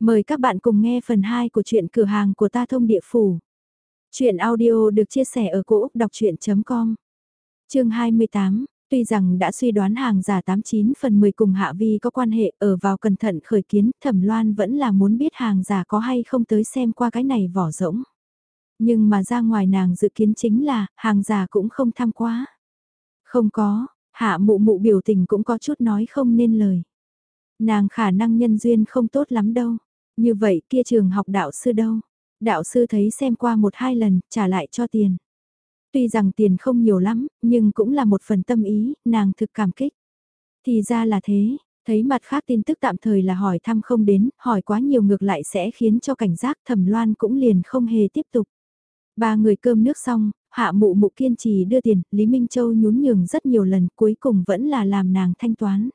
Mời các bạn cùng nghe phần 2 của truyện cửa hàng của ta thông địa phủ. Chuyện audio được chia sẻ ở cỗ đọc chuyện.com Chương 28, tuy rằng đã suy đoán hàng giả 89 phần 10 cùng Hạ Vi có quan hệ ở vào cẩn thận khởi kiến, Thẩm Loan vẫn là muốn biết hàng giả có hay không tới xem qua cái này vỏ rỗng. Nhưng mà ra ngoài nàng dự kiến chính là, hàng giả cũng không tham quá. Không có, Hạ mụ mụ biểu tình cũng có chút nói không nên lời. Nàng khả năng nhân duyên không tốt lắm đâu. Như vậy kia trường học đạo sư đâu? Đạo sư thấy xem qua một hai lần, trả lại cho tiền. Tuy rằng tiền không nhiều lắm, nhưng cũng là một phần tâm ý, nàng thực cảm kích. Thì ra là thế, thấy mặt khác tin tức tạm thời là hỏi thăm không đến, hỏi quá nhiều ngược lại sẽ khiến cho cảnh giác thẩm loan cũng liền không hề tiếp tục. Ba người cơm nước xong, hạ mụ mụ kiên trì đưa tiền, Lý Minh Châu nhún nhường rất nhiều lần cuối cùng vẫn là làm nàng thanh toán.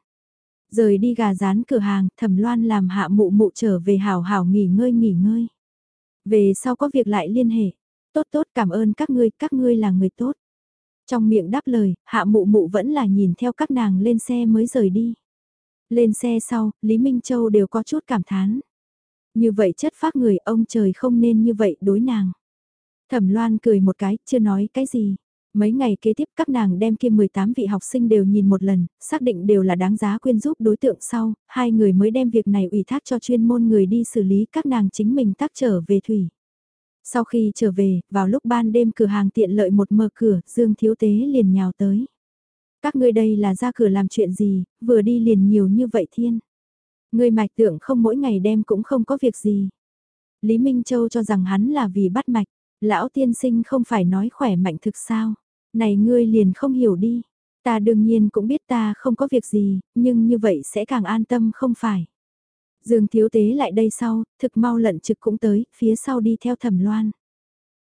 Rời đi gà rán cửa hàng, thẩm loan làm hạ mụ mụ trở về hào hào nghỉ ngơi nghỉ ngơi. Về sau có việc lại liên hệ. Tốt tốt cảm ơn các ngươi, các ngươi là người tốt. Trong miệng đáp lời, hạ mụ mụ vẫn là nhìn theo các nàng lên xe mới rời đi. Lên xe sau, Lý Minh Châu đều có chút cảm thán. Như vậy chất phác người ông trời không nên như vậy đối nàng. Thẩm Loan cười một cái, chưa nói cái gì. Mấy ngày kế tiếp các nàng đem kia 18 vị học sinh đều nhìn một lần, xác định đều là đáng giá quyên giúp đối tượng sau, hai người mới đem việc này ủy thác cho chuyên môn người đi xử lý các nàng chính mình tác trở về thủy. Sau khi trở về, vào lúc ban đêm cửa hàng tiện lợi một mở cửa, Dương Thiếu Tế liền nhào tới. Các ngươi đây là ra cửa làm chuyện gì, vừa đi liền nhiều như vậy thiên. Người mạch tượng không mỗi ngày đem cũng không có việc gì. Lý Minh Châu cho rằng hắn là vì bắt mạch, lão tiên sinh không phải nói khỏe mạnh thực sao. Này ngươi liền không hiểu đi. Ta đương nhiên cũng biết ta không có việc gì, nhưng như vậy sẽ càng an tâm không phải. Dương thiếu tế lại đây sau, thực mau lận trực cũng tới, phía sau đi theo thẩm loan.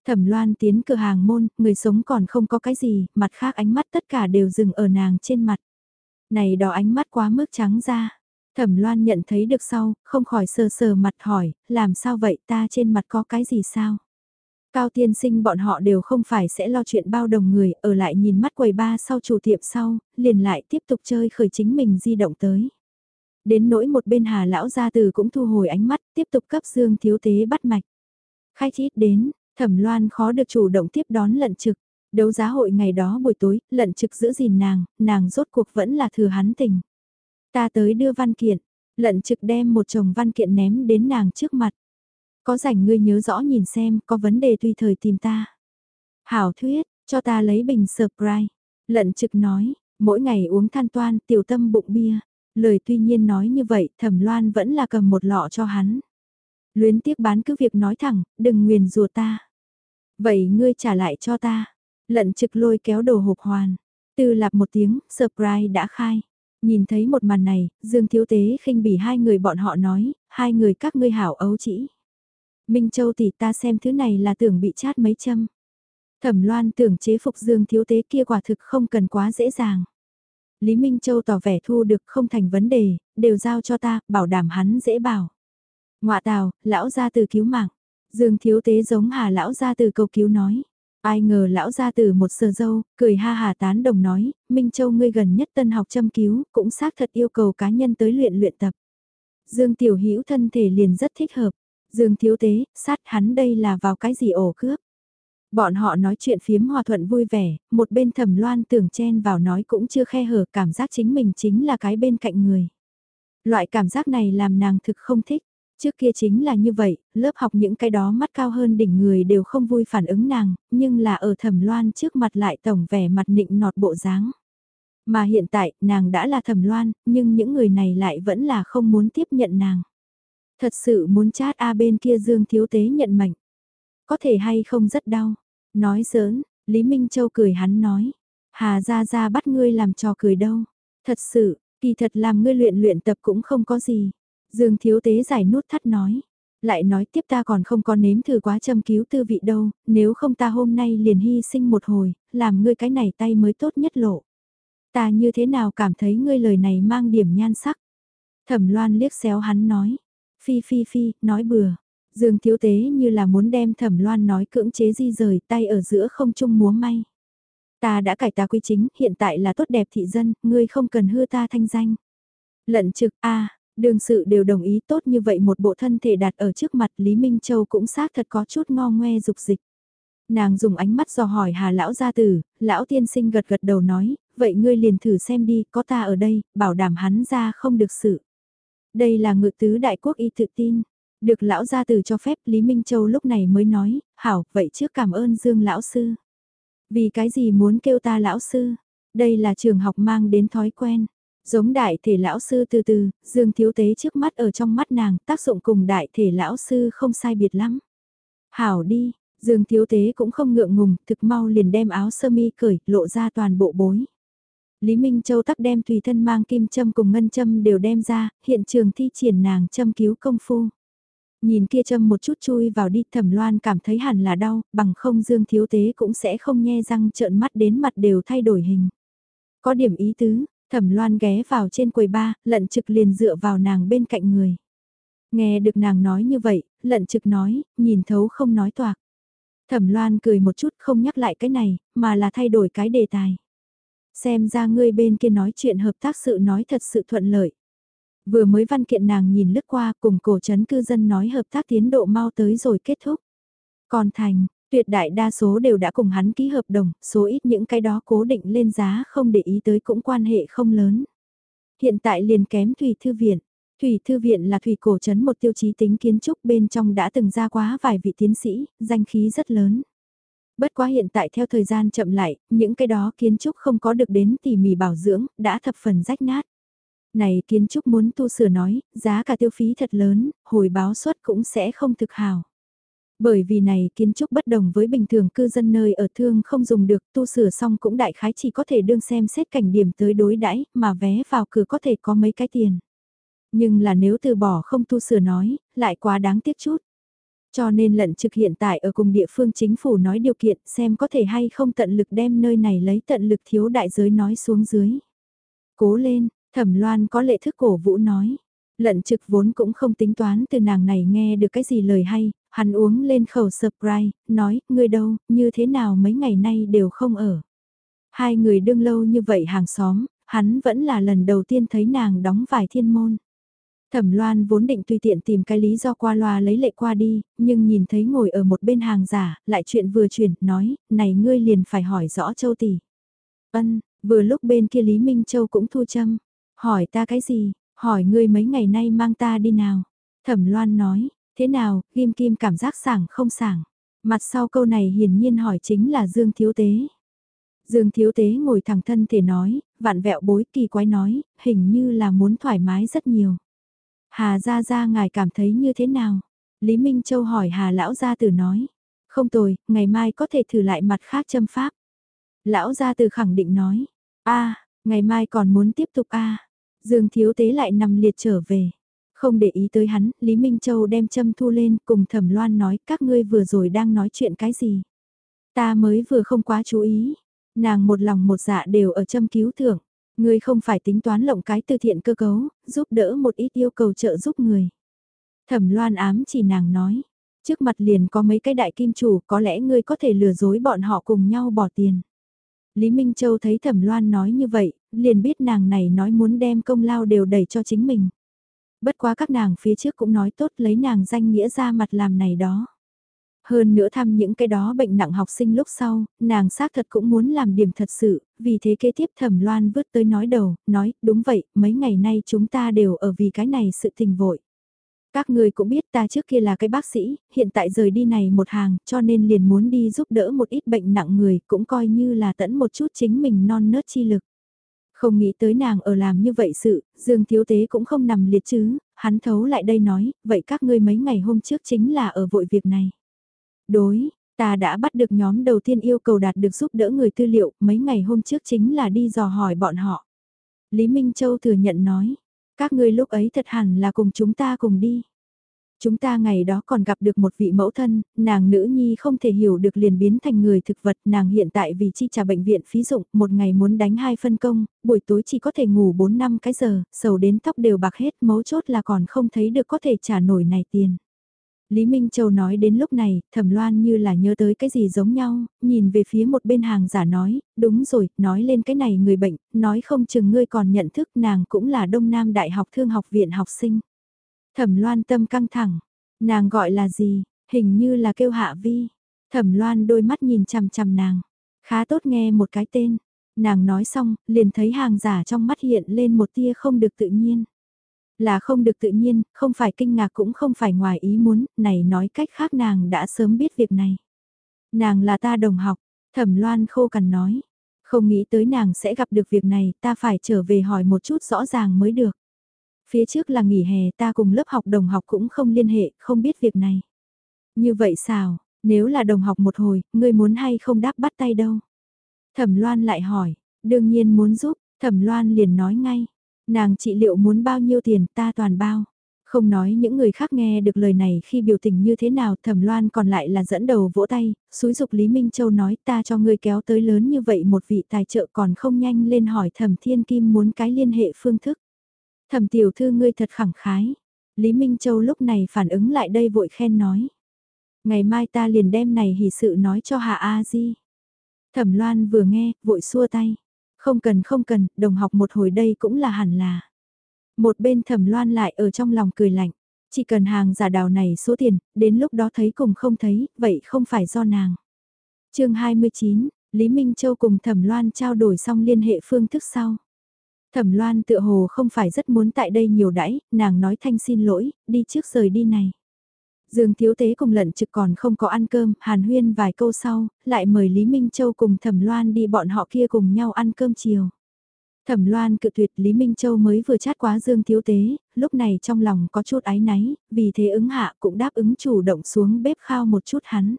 Thẩm loan tiến cửa hàng môn, người sống còn không có cái gì, mặt khác ánh mắt tất cả đều dừng ở nàng trên mặt. Này đó ánh mắt quá mức trắng ra. Thẩm loan nhận thấy được sau, không khỏi sờ sờ mặt hỏi, làm sao vậy ta trên mặt có cái gì sao? Cao tiên sinh bọn họ đều không phải sẽ lo chuyện bao đồng người, ở lại nhìn mắt quầy ba sau chủ tiệm sau, liền lại tiếp tục chơi khởi chính mình di động tới. Đến nỗi một bên hà lão gia từ cũng thu hồi ánh mắt, tiếp tục cấp dương thiếu tế bắt mạch. Khai chít đến, thẩm loan khó được chủ động tiếp đón lận trực. Đấu giá hội ngày đó buổi tối, lận trực giữ gìn nàng, nàng rốt cuộc vẫn là thừa hắn tình. Ta tới đưa văn kiện, lận trực đem một chồng văn kiện ném đến nàng trước mặt. Có rảnh ngươi nhớ rõ nhìn xem, có vấn đề tùy thời tìm ta. Hảo thuyết, cho ta lấy bình surprise. Lận trực nói, mỗi ngày uống than toan, tiểu tâm bụng bia. Lời tuy nhiên nói như vậy, thẩm loan vẫn là cầm một lọ cho hắn. Luyến tiếc bán cứ việc nói thẳng, đừng nguyền rùa ta. Vậy ngươi trả lại cho ta. Lận trực lôi kéo đồ hộp hoàn. Từ lạp một tiếng, surprise đã khai. Nhìn thấy một màn này, Dương Thiếu Tế khinh bỉ hai người bọn họ nói, hai người các ngươi hảo ấu chỉ. Minh Châu tỷ ta xem thứ này là tưởng bị chát mấy châm. Thẩm Loan tưởng chế phục Dương thiếu tế kia quả thực không cần quá dễ dàng. Lý Minh Châu tỏ vẻ thu được không thành vấn đề, đều giao cho ta, bảo đảm hắn dễ bảo. Ngoạ tào, lão gia từ cứu mạng. Dương thiếu tế giống hà lão gia từ cầu cứu nói. Ai ngờ lão gia từ một sờ dâu, cười ha hà tán đồng nói, Minh Châu ngươi gần nhất tân học châm cứu, cũng xác thật yêu cầu cá nhân tới luyện luyện tập. Dương tiểu hữu thân thể liền rất thích hợp. Dương thiếu tế, sát hắn đây là vào cái gì ổ cướp. Bọn họ nói chuyện phiếm hòa thuận vui vẻ, một bên thầm loan tưởng chen vào nói cũng chưa khe hở cảm giác chính mình chính là cái bên cạnh người. Loại cảm giác này làm nàng thực không thích. Trước kia chính là như vậy, lớp học những cái đó mắt cao hơn đỉnh người đều không vui phản ứng nàng, nhưng là ở thẩm loan trước mặt lại tổng vẻ mặt nịnh nọt bộ dáng. Mà hiện tại, nàng đã là thẩm loan, nhưng những người này lại vẫn là không muốn tiếp nhận nàng. Thật sự muốn chát A bên kia Dương Thiếu Tế nhận mệnh. Có thể hay không rất đau. Nói giỡn, Lý Minh Châu cười hắn nói. Hà ra ra bắt ngươi làm trò cười đâu. Thật sự, kỳ thật làm ngươi luyện luyện tập cũng không có gì. Dương Thiếu Tế giải nút thắt nói. Lại nói tiếp ta còn không có nếm thử quá châm cứu tư vị đâu, nếu không ta hôm nay liền hy sinh một hồi, làm ngươi cái này tay mới tốt nhất lộ. Ta như thế nào cảm thấy ngươi lời này mang điểm nhan sắc. Thẩm loan liếc xéo hắn nói. Phi phi phi, nói bừa. Dương thiếu tế như là muốn đem thẩm loan nói cưỡng chế di rời tay ở giữa không trung múa may. Ta đã cải tà quy chính, hiện tại là tốt đẹp thị dân, ngươi không cần hư ta thanh danh. Lận trực a Đường sự đều đồng ý tốt như vậy một bộ thân thể đặt ở trước mặt Lý Minh Châu cũng xác thật có chút ngo ngoe dục dịch. Nàng dùng ánh mắt dò hỏi hà lão gia tử, lão tiên sinh gật gật đầu nói, vậy ngươi liền thử xem đi, có ta ở đây, bảo đảm hắn ra không được sự. Đây là ngự tứ đại quốc y tự tin. Được lão gia từ cho phép Lý Minh Châu lúc này mới nói, hảo, vậy trước cảm ơn Dương lão sư. Vì cái gì muốn kêu ta lão sư? Đây là trường học mang đến thói quen. Giống đại thể lão sư từ từ, Dương thiếu tế trước mắt ở trong mắt nàng, tác dụng cùng đại thể lão sư không sai biệt lắm. Hảo đi, Dương thiếu tế cũng không ngượng ngùng, thực mau liền đem áo sơ mi cởi, lộ ra toàn bộ bối. Lý Minh Châu tắc đem tùy thân mang kim châm cùng ngân châm đều đem ra, hiện trường thi triển nàng châm cứu công phu. Nhìn kia châm một chút chui vào đi thẩm loan cảm thấy hẳn là đau, bằng không dương thiếu tế cũng sẽ không nhe răng trợn mắt đến mặt đều thay đổi hình. Có điểm ý tứ, thẩm loan ghé vào trên quầy ba, lận trực liền dựa vào nàng bên cạnh người. Nghe được nàng nói như vậy, lận trực nói, nhìn thấu không nói toạc. Thẩm loan cười một chút không nhắc lại cái này, mà là thay đổi cái đề tài. Xem ra ngươi bên kia nói chuyện hợp tác sự nói thật sự thuận lợi. Vừa mới văn kiện nàng nhìn lướt qua cùng cổ chấn cư dân nói hợp tác tiến độ mau tới rồi kết thúc. Còn thành, tuyệt đại đa số đều đã cùng hắn ký hợp đồng, số ít những cái đó cố định lên giá không để ý tới cũng quan hệ không lớn. Hiện tại liền kém Thủy Thư Viện. Thủy Thư Viện là thủy cổ trấn một tiêu chí tính kiến trúc bên trong đã từng ra quá vài vị tiến sĩ, danh khí rất lớn. Bất quá hiện tại theo thời gian chậm lại, những cái đó kiến trúc không có được đến tỉ mỉ bảo dưỡng, đã thập phần rách nát. Này kiến trúc muốn tu sửa nói, giá cả tiêu phí thật lớn, hồi báo suất cũng sẽ không thực hào. Bởi vì này kiến trúc bất đồng với bình thường cư dân nơi ở thương không dùng được tu sửa xong cũng đại khái chỉ có thể đương xem xét cảnh điểm tới đối đãi mà vé vào cửa có thể có mấy cái tiền. Nhưng là nếu từ bỏ không tu sửa nói, lại quá đáng tiếc chút. Cho nên lận trực hiện tại ở cùng địa phương chính phủ nói điều kiện xem có thể hay không tận lực đem nơi này lấy tận lực thiếu đại giới nói xuống dưới. Cố lên, thẩm loan có lệ thức cổ vũ nói. Lận trực vốn cũng không tính toán từ nàng này nghe được cái gì lời hay, hắn uống lên khẩu surprise, nói, ngươi đâu, như thế nào mấy ngày nay đều không ở. Hai người đương lâu như vậy hàng xóm, hắn vẫn là lần đầu tiên thấy nàng đóng vài thiên môn. Thẩm Loan vốn định tùy tiện tìm cái lý do qua loa lấy lệ qua đi, nhưng nhìn thấy ngồi ở một bên hàng giả, lại chuyện vừa chuyển, nói, này ngươi liền phải hỏi rõ Châu tỷ. Ân, vừa lúc bên kia Lý Minh Châu cũng thu châm, hỏi ta cái gì, hỏi ngươi mấy ngày nay mang ta đi nào. Thẩm Loan nói, thế nào, Kim Kim cảm giác sảng không sảng. Mặt sau câu này hiển nhiên hỏi chính là Dương Thiếu Tế. Dương Thiếu Tế ngồi thẳng thân thể nói, vạn vẹo bối kỳ quái nói, hình như là muốn thoải mái rất nhiều. Hà Gia Gia ngài cảm thấy như thế nào? Lý Minh Châu hỏi Hà Lão Gia Tử nói. Không tồi, ngày mai có thể thử lại mặt khác châm pháp. Lão Gia Tử khẳng định nói. a ngày mai còn muốn tiếp tục a Dương Thiếu Tế lại nằm liệt trở về. Không để ý tới hắn, Lý Minh Châu đem châm thu lên cùng Thẩm Loan nói các ngươi vừa rồi đang nói chuyện cái gì. Ta mới vừa không quá chú ý. Nàng một lòng một dạ đều ở châm cứu thưởng ngươi không phải tính toán lộng cái từ thiện cơ cấu, giúp đỡ một ít yêu cầu trợ giúp người. Thẩm loan ám chỉ nàng nói, trước mặt liền có mấy cái đại kim chủ có lẽ ngươi có thể lừa dối bọn họ cùng nhau bỏ tiền. Lý Minh Châu thấy thẩm loan nói như vậy, liền biết nàng này nói muốn đem công lao đều đẩy cho chính mình. Bất quá các nàng phía trước cũng nói tốt lấy nàng danh nghĩa ra mặt làm này đó. Hơn nữa thăm những cái đó bệnh nặng học sinh lúc sau, nàng xác thật cũng muốn làm điểm thật sự, vì thế kế tiếp thẩm loan vứt tới nói đầu, nói, đúng vậy, mấy ngày nay chúng ta đều ở vì cái này sự tình vội. Các người cũng biết ta trước kia là cái bác sĩ, hiện tại rời đi này một hàng, cho nên liền muốn đi giúp đỡ một ít bệnh nặng người, cũng coi như là tẫn một chút chính mình non nớt chi lực. Không nghĩ tới nàng ở làm như vậy sự, Dương Thiếu Tế cũng không nằm liệt chứ, hắn thấu lại đây nói, vậy các ngươi mấy ngày hôm trước chính là ở vội việc này. Đối, ta đã bắt được nhóm đầu tiên yêu cầu đạt được giúp đỡ người tư liệu, mấy ngày hôm trước chính là đi dò hỏi bọn họ. Lý Minh Châu thừa nhận nói, các ngươi lúc ấy thật hẳn là cùng chúng ta cùng đi. Chúng ta ngày đó còn gặp được một vị mẫu thân, nàng nữ nhi không thể hiểu được liền biến thành người thực vật, nàng hiện tại vì chi trả bệnh viện phí dụng, một ngày muốn đánh hai phân công, buổi tối chỉ có thể ngủ 4 năm cái giờ, sầu đến tóc đều bạc hết, mấu chốt là còn không thấy được có thể trả nổi này tiền. Lý Minh Châu nói đến lúc này, thẩm loan như là nhớ tới cái gì giống nhau, nhìn về phía một bên hàng giả nói, đúng rồi, nói lên cái này người bệnh, nói không chừng ngươi còn nhận thức nàng cũng là Đông Nam Đại học Thương học viện học sinh. Thẩm loan tâm căng thẳng, nàng gọi là gì, hình như là kêu hạ vi. Thẩm loan đôi mắt nhìn chằm chằm nàng, khá tốt nghe một cái tên. Nàng nói xong, liền thấy hàng giả trong mắt hiện lên một tia không được tự nhiên. Là không được tự nhiên, không phải kinh ngạc cũng không phải ngoài ý muốn, này nói cách khác nàng đã sớm biết việc này. Nàng là ta đồng học, thẩm loan khô cằn nói. Không nghĩ tới nàng sẽ gặp được việc này, ta phải trở về hỏi một chút rõ ràng mới được. Phía trước là nghỉ hè ta cùng lớp học đồng học cũng không liên hệ, không biết việc này. Như vậy sao, nếu là đồng học một hồi, ngươi muốn hay không đáp bắt tay đâu? Thẩm Loan lại hỏi, đương nhiên muốn giúp, Thẩm Loan liền nói ngay, nàng trị liệu muốn bao nhiêu tiền ta toàn bao. Không nói những người khác nghe được lời này khi biểu tình như thế nào thẩm loan còn lại là dẫn đầu vỗ tay, xúi dục Lý Minh Châu nói ta cho ngươi kéo tới lớn như vậy một vị tài trợ còn không nhanh lên hỏi thẩm thiên kim muốn cái liên hệ phương thức. Thẩm tiểu thư ngươi thật khẳng khái. Lý Minh Châu lúc này phản ứng lại đây vội khen nói. Ngày mai ta liền đem này hỉ sự nói cho Hạ A Di. Thẩm Loan vừa nghe, vội xua tay. Không cần không cần, đồng học một hồi đây cũng là hẳn là. Một bên thẩm loan lại ở trong lòng cười lạnh. Chỉ cần hàng giả đào này số tiền, đến lúc đó thấy cùng không thấy, vậy không phải do nàng. chương 29, Lý Minh Châu cùng thẩm loan trao đổi xong liên hệ phương thức sau. Thẩm loan tựa hồ không phải rất muốn tại đây nhiều đãi, nàng nói thanh xin lỗi, đi trước rời đi này. Dương Thiếu Tế cùng lận trực còn không có ăn cơm, hàn huyên vài câu sau, lại mời Lý Minh Châu cùng Thẩm Loan đi bọn họ kia cùng nhau ăn cơm chiều. Thẩm Loan cự tuyệt Lý Minh Châu mới vừa chát quá Dương Thiếu Tế, lúc này trong lòng có chút áy náy, vì thế ứng hạ cũng đáp ứng chủ động xuống bếp khao một chút hắn.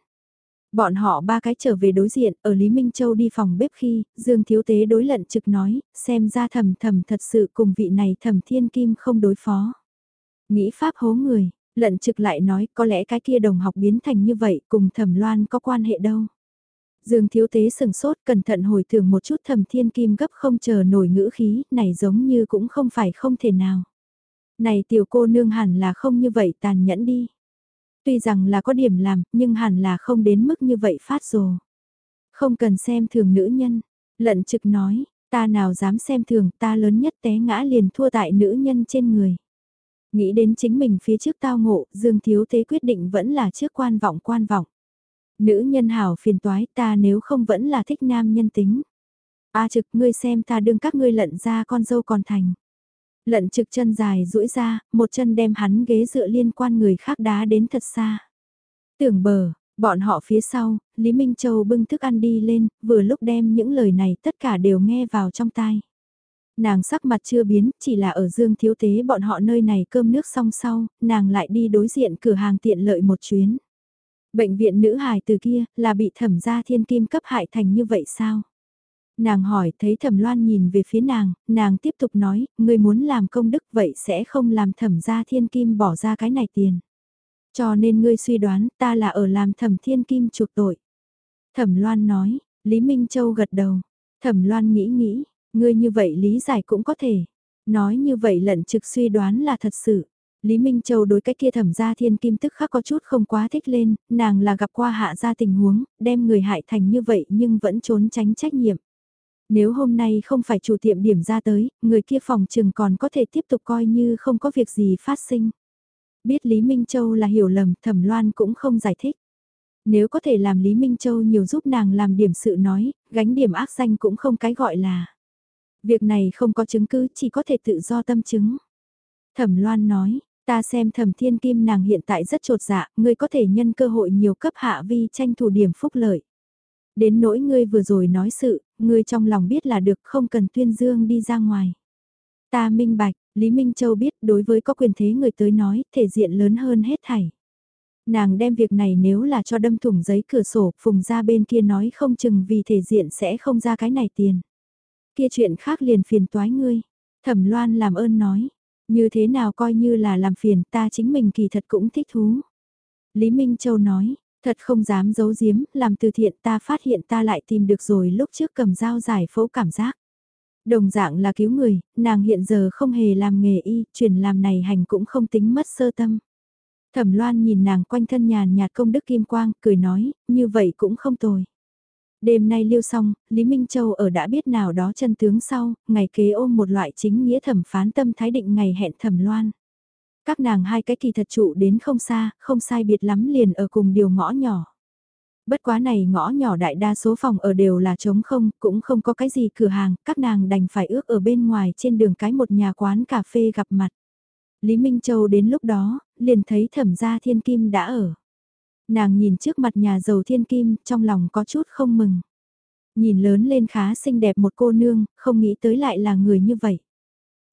Bọn họ ba cái trở về đối diện, ở Lý Minh Châu đi phòng bếp khi, Dương Thiếu Tế đối lận trực nói, xem ra thầm thầm thật sự cùng vị này thầm thiên kim không đối phó. Nghĩ pháp hố người, Lận trực lại nói có lẽ cái kia đồng học biến thành như vậy cùng thẩm loan có quan hệ đâu. Dương thiếu tế sừng sốt cẩn thận hồi tưởng một chút thẩm thiên kim gấp không chờ nổi ngữ khí, này giống như cũng không phải không thể nào. Này tiểu cô nương hẳn là không như vậy tàn nhẫn đi. Tuy rằng là có điểm làm, nhưng hẳn là không đến mức như vậy phát rồ. Không cần xem thường nữ nhân, lận trực nói, ta nào dám xem thường ta lớn nhất té ngã liền thua tại nữ nhân trên người. Nghĩ đến chính mình phía trước tao ngộ, Dương Thiếu Tế quyết định vẫn là trước quan vọng quan vọng. Nữ nhân hảo phiền toái ta nếu không vẫn là thích nam nhân tính. A trực ngươi xem ta đương các ngươi lận ra con dâu còn thành. Lận trực chân dài duỗi ra, một chân đem hắn ghế dựa liên quan người khác đá đến thật xa. Tưởng bờ, bọn họ phía sau, Lý Minh Châu bưng thức ăn đi lên, vừa lúc đem những lời này tất cả đều nghe vào trong tai. Nàng sắc mặt chưa biến, chỉ là ở dương thiếu tế bọn họ nơi này cơm nước xong sau, nàng lại đi đối diện cửa hàng tiện lợi một chuyến. Bệnh viện nữ hài từ kia, là bị thẩm gia thiên kim cấp hại thành như vậy sao? Nàng hỏi thấy thẩm loan nhìn về phía nàng, nàng tiếp tục nói, ngươi muốn làm công đức vậy sẽ không làm thẩm gia thiên kim bỏ ra cái này tiền. Cho nên ngươi suy đoán ta là ở làm thẩm thiên kim chuộc tội. Thẩm loan nói, Lý Minh Châu gật đầu. Thẩm loan nghĩ nghĩ, Ngươi như vậy lý giải cũng có thể. Nói như vậy lận trực suy đoán là thật sự. Lý Minh Châu đối cái kia thẩm gia thiên kim tức khắc có chút không quá thích lên, nàng là gặp qua hạ gia tình huống, đem người hại thành như vậy nhưng vẫn trốn tránh trách nhiệm. Nếu hôm nay không phải chủ tiệm điểm ra tới, người kia phòng trừng còn có thể tiếp tục coi như không có việc gì phát sinh. Biết Lý Minh Châu là hiểu lầm, thẩm loan cũng không giải thích. Nếu có thể làm Lý Minh Châu nhiều giúp nàng làm điểm sự nói, gánh điểm ác danh cũng không cái gọi là. Việc này không có chứng cứ, chỉ có thể tự do tâm chứng. Thẩm Loan nói, ta xem thẩm thiên kim nàng hiện tại rất trột dạ, ngươi có thể nhân cơ hội nhiều cấp hạ vi tranh thủ điểm phúc lợi. Đến nỗi ngươi vừa rồi nói sự, ngươi trong lòng biết là được không cần tuyên dương đi ra ngoài. Ta minh bạch, Lý Minh Châu biết đối với có quyền thế người tới nói, thể diện lớn hơn hết thảy. Nàng đem việc này nếu là cho đâm thủng giấy cửa sổ, phùng ra bên kia nói không chừng vì thể diện sẽ không ra cái này tiền. Kia chuyện khác liền phiền toái ngươi. Thẩm loan làm ơn nói. Như thế nào coi như là làm phiền ta chính mình kỳ thật cũng thích thú. Lý Minh Châu nói, thật không dám giấu giếm, làm từ thiện ta phát hiện ta lại tìm được rồi lúc trước cầm dao giải phẫu cảm giác. Đồng dạng là cứu người, nàng hiện giờ không hề làm nghề y, chuyển làm này hành cũng không tính mất sơ tâm. Thẩm Loan nhìn nàng quanh thân nhàn nhạt công đức kim quang, cười nói, như vậy cũng không tồi. Đêm nay lưu xong, Lý Minh Châu ở đã biết nào đó chân tướng sau, ngày kế ôm một loại chính nghĩa thẩm phán tâm thái định ngày hẹn Thẩm Loan. Các nàng hai cái kỳ thật trụ đến không xa, không sai biệt lắm liền ở cùng điều ngõ nhỏ. Bất quá này ngõ nhỏ đại đa số phòng ở đều là trống không, cũng không có cái gì cửa hàng, các nàng đành phải ước ở bên ngoài trên đường cái một nhà quán cà phê gặp mặt. Lý Minh Châu đến lúc đó, liền thấy thẩm gia thiên kim đã ở. Nàng nhìn trước mặt nhà giàu thiên kim, trong lòng có chút không mừng. Nhìn lớn lên khá xinh đẹp một cô nương, không nghĩ tới lại là người như vậy.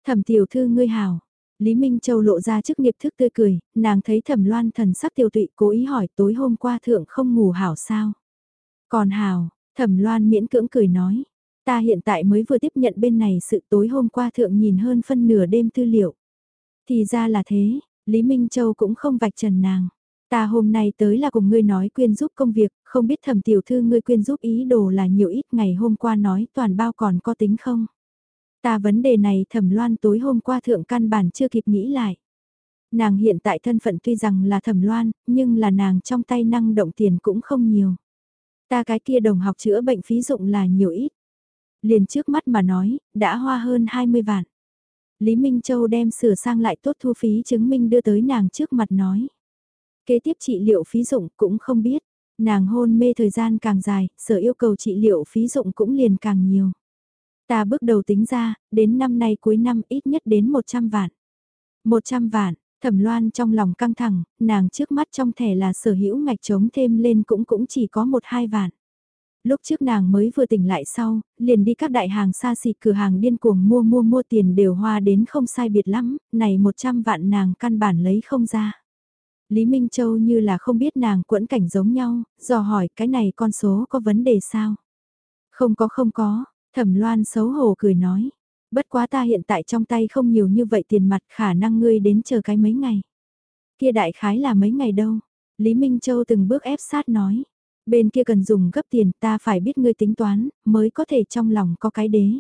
Thẩm tiểu thư ngươi hào. Lý Minh Châu lộ ra chức nghiệp thức tươi cười, nàng thấy thẩm loan thần sắc tiêu tụy cố ý hỏi tối hôm qua thượng không ngủ hảo sao. Còn hào, thẩm loan miễn cưỡng cười nói. Ta hiện tại mới vừa tiếp nhận bên này sự tối hôm qua thượng nhìn hơn phân nửa đêm tư liệu. Thì ra là thế, Lý Minh Châu cũng không vạch trần nàng. Ta hôm nay tới là cùng ngươi nói quyên giúp công việc, không biết thẩm tiểu thư ngươi quyên giúp ý đồ là nhiều ít ngày hôm qua nói toàn bao còn có tính không? Ta vấn đề này thẩm loan tối hôm qua thượng căn bản chưa kịp nghĩ lại. Nàng hiện tại thân phận tuy rằng là thẩm loan, nhưng là nàng trong tay năng động tiền cũng không nhiều. Ta cái kia đồng học chữa bệnh phí dụng là nhiều ít. Liền trước mắt mà nói, đã hoa hơn 20 vạn. Lý Minh Châu đem sửa sang lại tốt thu phí chứng minh đưa tới nàng trước mặt nói. Kế tiếp trị liệu phí dụng cũng không biết, nàng hôn mê thời gian càng dài, sở yêu cầu trị liệu phí dụng cũng liền càng nhiều. Ta bước đầu tính ra, đến năm nay cuối năm ít nhất đến 100 vạn. 100 vạn, thẩm loan trong lòng căng thẳng, nàng trước mắt trong thẻ là sở hữu ngạch trống thêm lên cũng cũng chỉ có 1-2 vạn. Lúc trước nàng mới vừa tỉnh lại sau, liền đi các đại hàng xa xỉ cửa hàng điên cuồng mua mua mua tiền đều hoa đến không sai biệt lắm, này 100 vạn nàng căn bản lấy không ra. Lý Minh Châu như là không biết nàng quẫn cảnh giống nhau, dò hỏi cái này con số có vấn đề sao? Không có không có, thẩm loan xấu hổ cười nói. Bất quá ta hiện tại trong tay không nhiều như vậy tiền mặt khả năng ngươi đến chờ cái mấy ngày. Kia đại khái là mấy ngày đâu. Lý Minh Châu từng bước ép sát nói. Bên kia cần dùng gấp tiền ta phải biết ngươi tính toán, mới có thể trong lòng có cái đế.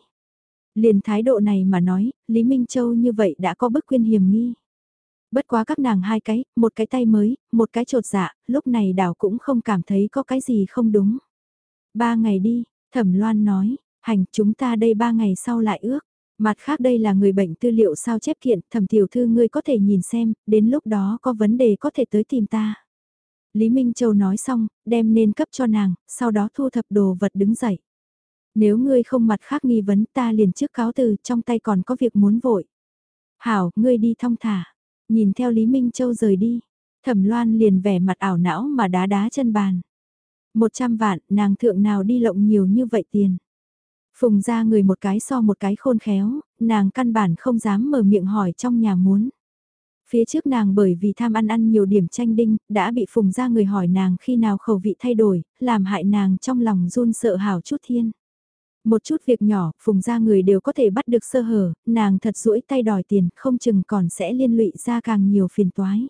Liền thái độ này mà nói, Lý Minh Châu như vậy đã có bức quyên hiểm nghi. Bất quá các nàng hai cái, một cái tay mới, một cái trột dạ, lúc này đảo cũng không cảm thấy có cái gì không đúng. Ba ngày đi, Thẩm Loan nói, hành chúng ta đây ba ngày sau lại ước. Mặt khác đây là người bệnh tư liệu sao chép kiện, thẩm tiểu thư ngươi có thể nhìn xem, đến lúc đó có vấn đề có thể tới tìm ta. Lý Minh Châu nói xong, đem nên cấp cho nàng, sau đó thu thập đồ vật đứng dậy. Nếu ngươi không mặt khác nghi vấn ta liền trước cáo từ, trong tay còn có việc muốn vội. Hảo, ngươi đi thong thả. Nhìn theo Lý Minh Châu rời đi, Thẩm Loan liền vẻ mặt ảo não mà đá đá chân bàn. Một trăm vạn, nàng thượng nào đi lộng nhiều như vậy tiền. Phùng ra người một cái so một cái khôn khéo, nàng căn bản không dám mở miệng hỏi trong nhà muốn. Phía trước nàng bởi vì tham ăn ăn nhiều điểm tranh đinh, đã bị phùng ra người hỏi nàng khi nào khẩu vị thay đổi, làm hại nàng trong lòng run sợ hảo chút thiên. Một chút việc nhỏ, phùng ra người đều có thể bắt được sơ hở, nàng thật rũi tay đòi tiền, không chừng còn sẽ liên lụy ra càng nhiều phiền toái.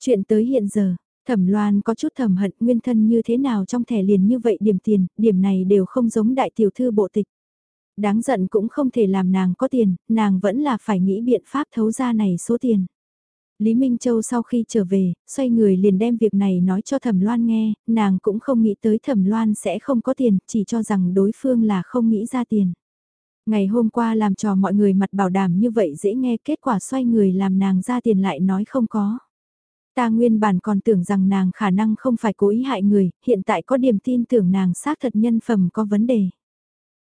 Chuyện tới hiện giờ, thẩm loan có chút thầm hận nguyên thân như thế nào trong thẻ liền như vậy điểm tiền, điểm này đều không giống đại tiểu thư bộ tịch. Đáng giận cũng không thể làm nàng có tiền, nàng vẫn là phải nghĩ biện pháp thấu ra này số tiền. Lý Minh Châu sau khi trở về, xoay người liền đem việc này nói cho Thẩm Loan nghe, nàng cũng không nghĩ tới Thẩm Loan sẽ không có tiền, chỉ cho rằng đối phương là không nghĩ ra tiền. Ngày hôm qua làm trò mọi người mặt bảo đảm như vậy dễ nghe kết quả xoay người làm nàng ra tiền lại nói không có. Ta nguyên bản còn tưởng rằng nàng khả năng không phải cố ý hại người, hiện tại có điểm tin tưởng nàng xác thật nhân phẩm có vấn đề.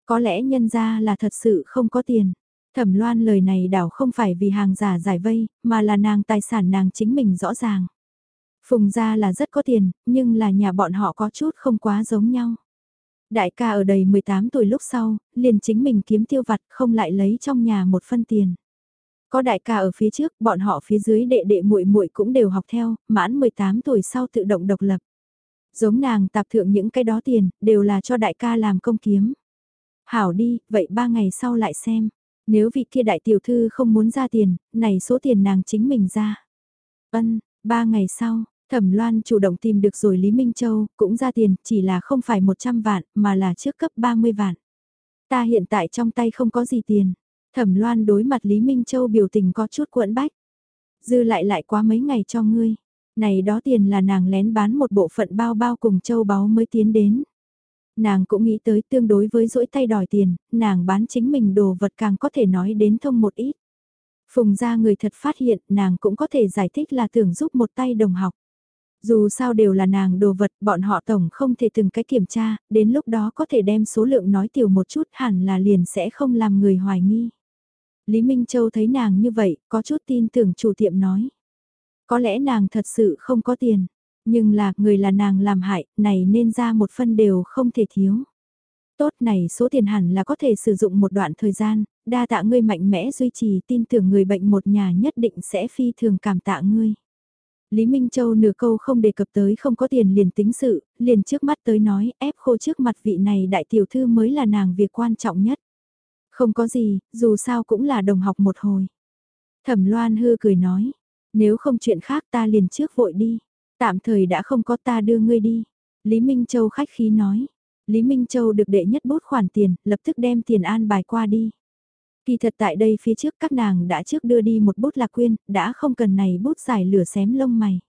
Có lẽ nhân ra là thật sự không có tiền. Thẩm loan lời này đảo không phải vì hàng giả giải vây, mà là nàng tài sản nàng chính mình rõ ràng. Phùng gia là rất có tiền, nhưng là nhà bọn họ có chút không quá giống nhau. Đại ca ở đầy 18 tuổi lúc sau, liền chính mình kiếm tiêu vặt không lại lấy trong nhà một phân tiền. Có đại ca ở phía trước, bọn họ phía dưới đệ đệ muội muội cũng đều học theo, mãn 18 tuổi sau tự động độc lập. Giống nàng tạp thượng những cái đó tiền, đều là cho đại ca làm công kiếm. Hảo đi, vậy ba ngày sau lại xem. Nếu vị kia đại tiểu thư không muốn ra tiền, này số tiền nàng chính mình ra. Ân, ba ngày sau, Thẩm Loan chủ động tìm được rồi Lý Minh Châu, cũng ra tiền, chỉ là không phải 100 vạn, mà là trước cấp 30 vạn. Ta hiện tại trong tay không có gì tiền. Thẩm Loan đối mặt Lý Minh Châu biểu tình có chút cuộn bách. Dư lại lại quá mấy ngày cho ngươi. Này đó tiền là nàng lén bán một bộ phận bao bao cùng châu báu mới tiến đến. Nàng cũng nghĩ tới tương đối với dỗi tay đòi tiền, nàng bán chính mình đồ vật càng có thể nói đến thông một ít. Phùng ra người thật phát hiện nàng cũng có thể giải thích là tưởng giúp một tay đồng học. Dù sao đều là nàng đồ vật, bọn họ tổng không thể từng cái kiểm tra, đến lúc đó có thể đem số lượng nói tiểu một chút hẳn là liền sẽ không làm người hoài nghi. Lý Minh Châu thấy nàng như vậy, có chút tin tưởng chủ tiệm nói. Có lẽ nàng thật sự không có tiền, nhưng là người là nàng làm hại, này nên ra một phân đều không thể thiếu. Tốt này số tiền hẳn là có thể sử dụng một đoạn thời gian, đa tạ ngươi mạnh mẽ duy trì tin tưởng người bệnh một nhà nhất định sẽ phi thường cảm tạ ngươi. Lý Minh Châu nửa câu không đề cập tới không có tiền liền tính sự, liền trước mắt tới nói ép khô trước mặt vị này đại tiểu thư mới là nàng việc quan trọng nhất. Không có gì, dù sao cũng là đồng học một hồi. Thẩm Loan hư cười nói, nếu không chuyện khác ta liền trước vội đi, tạm thời đã không có ta đưa ngươi đi. Lý Minh Châu khách khí nói, Lý Minh Châu được đệ nhất bút khoản tiền, lập tức đem tiền an bài qua đi. Kỳ thật tại đây phía trước các nàng đã trước đưa đi một bút lạc quyên, đã không cần này bút giải lửa xém lông mày.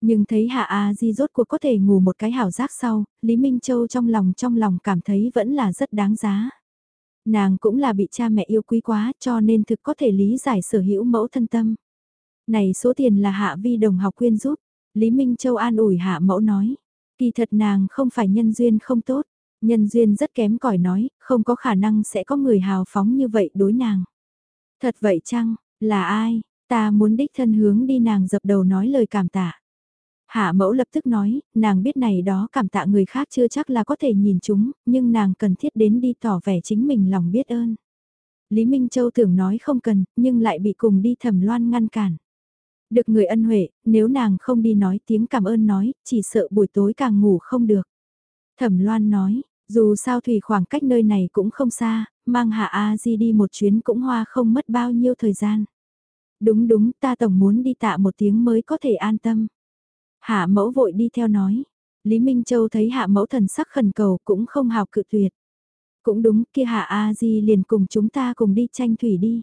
Nhưng thấy Hạ A Di rốt cuộc có thể ngủ một cái hảo giác sau, Lý Minh Châu trong lòng trong lòng cảm thấy vẫn là rất đáng giá. Nàng cũng là bị cha mẹ yêu quý quá cho nên thực có thể lý giải sở hữu mẫu thân tâm. Này số tiền là Hạ Vi đồng học quyên giúp, Lý Minh Châu an ủi Hạ mẫu nói. Kỳ thật nàng không phải nhân duyên không tốt, Nhân duyên rất kém cỏi nói, không có khả năng sẽ có người hào phóng như vậy đối nàng. Thật vậy chăng, là ai, ta muốn đích thân hướng đi nàng dập đầu nói lời cảm tạ. Hạ mẫu lập tức nói, nàng biết này đó cảm tạ người khác chưa chắc là có thể nhìn chúng, nhưng nàng cần thiết đến đi tỏ vẻ chính mình lòng biết ơn. Lý Minh Châu tưởng nói không cần, nhưng lại bị cùng đi thẩm loan ngăn cản. Được người ân huệ, nếu nàng không đi nói tiếng cảm ơn nói, chỉ sợ buổi tối càng ngủ không được. Thẩm loan nói, dù sao thủy khoảng cách nơi này cũng không xa, mang Hạ A Di đi một chuyến cũng hoa không mất bao nhiêu thời gian. Đúng đúng, ta tổng muốn đi tạ một tiếng mới có thể an tâm. Hạ mẫu vội đi theo nói. Lý Minh Châu thấy hạ mẫu thần sắc khẩn cầu cũng không hào cự tuyệt. Cũng đúng, kia hạ A Di liền cùng chúng ta cùng đi tranh thủy đi.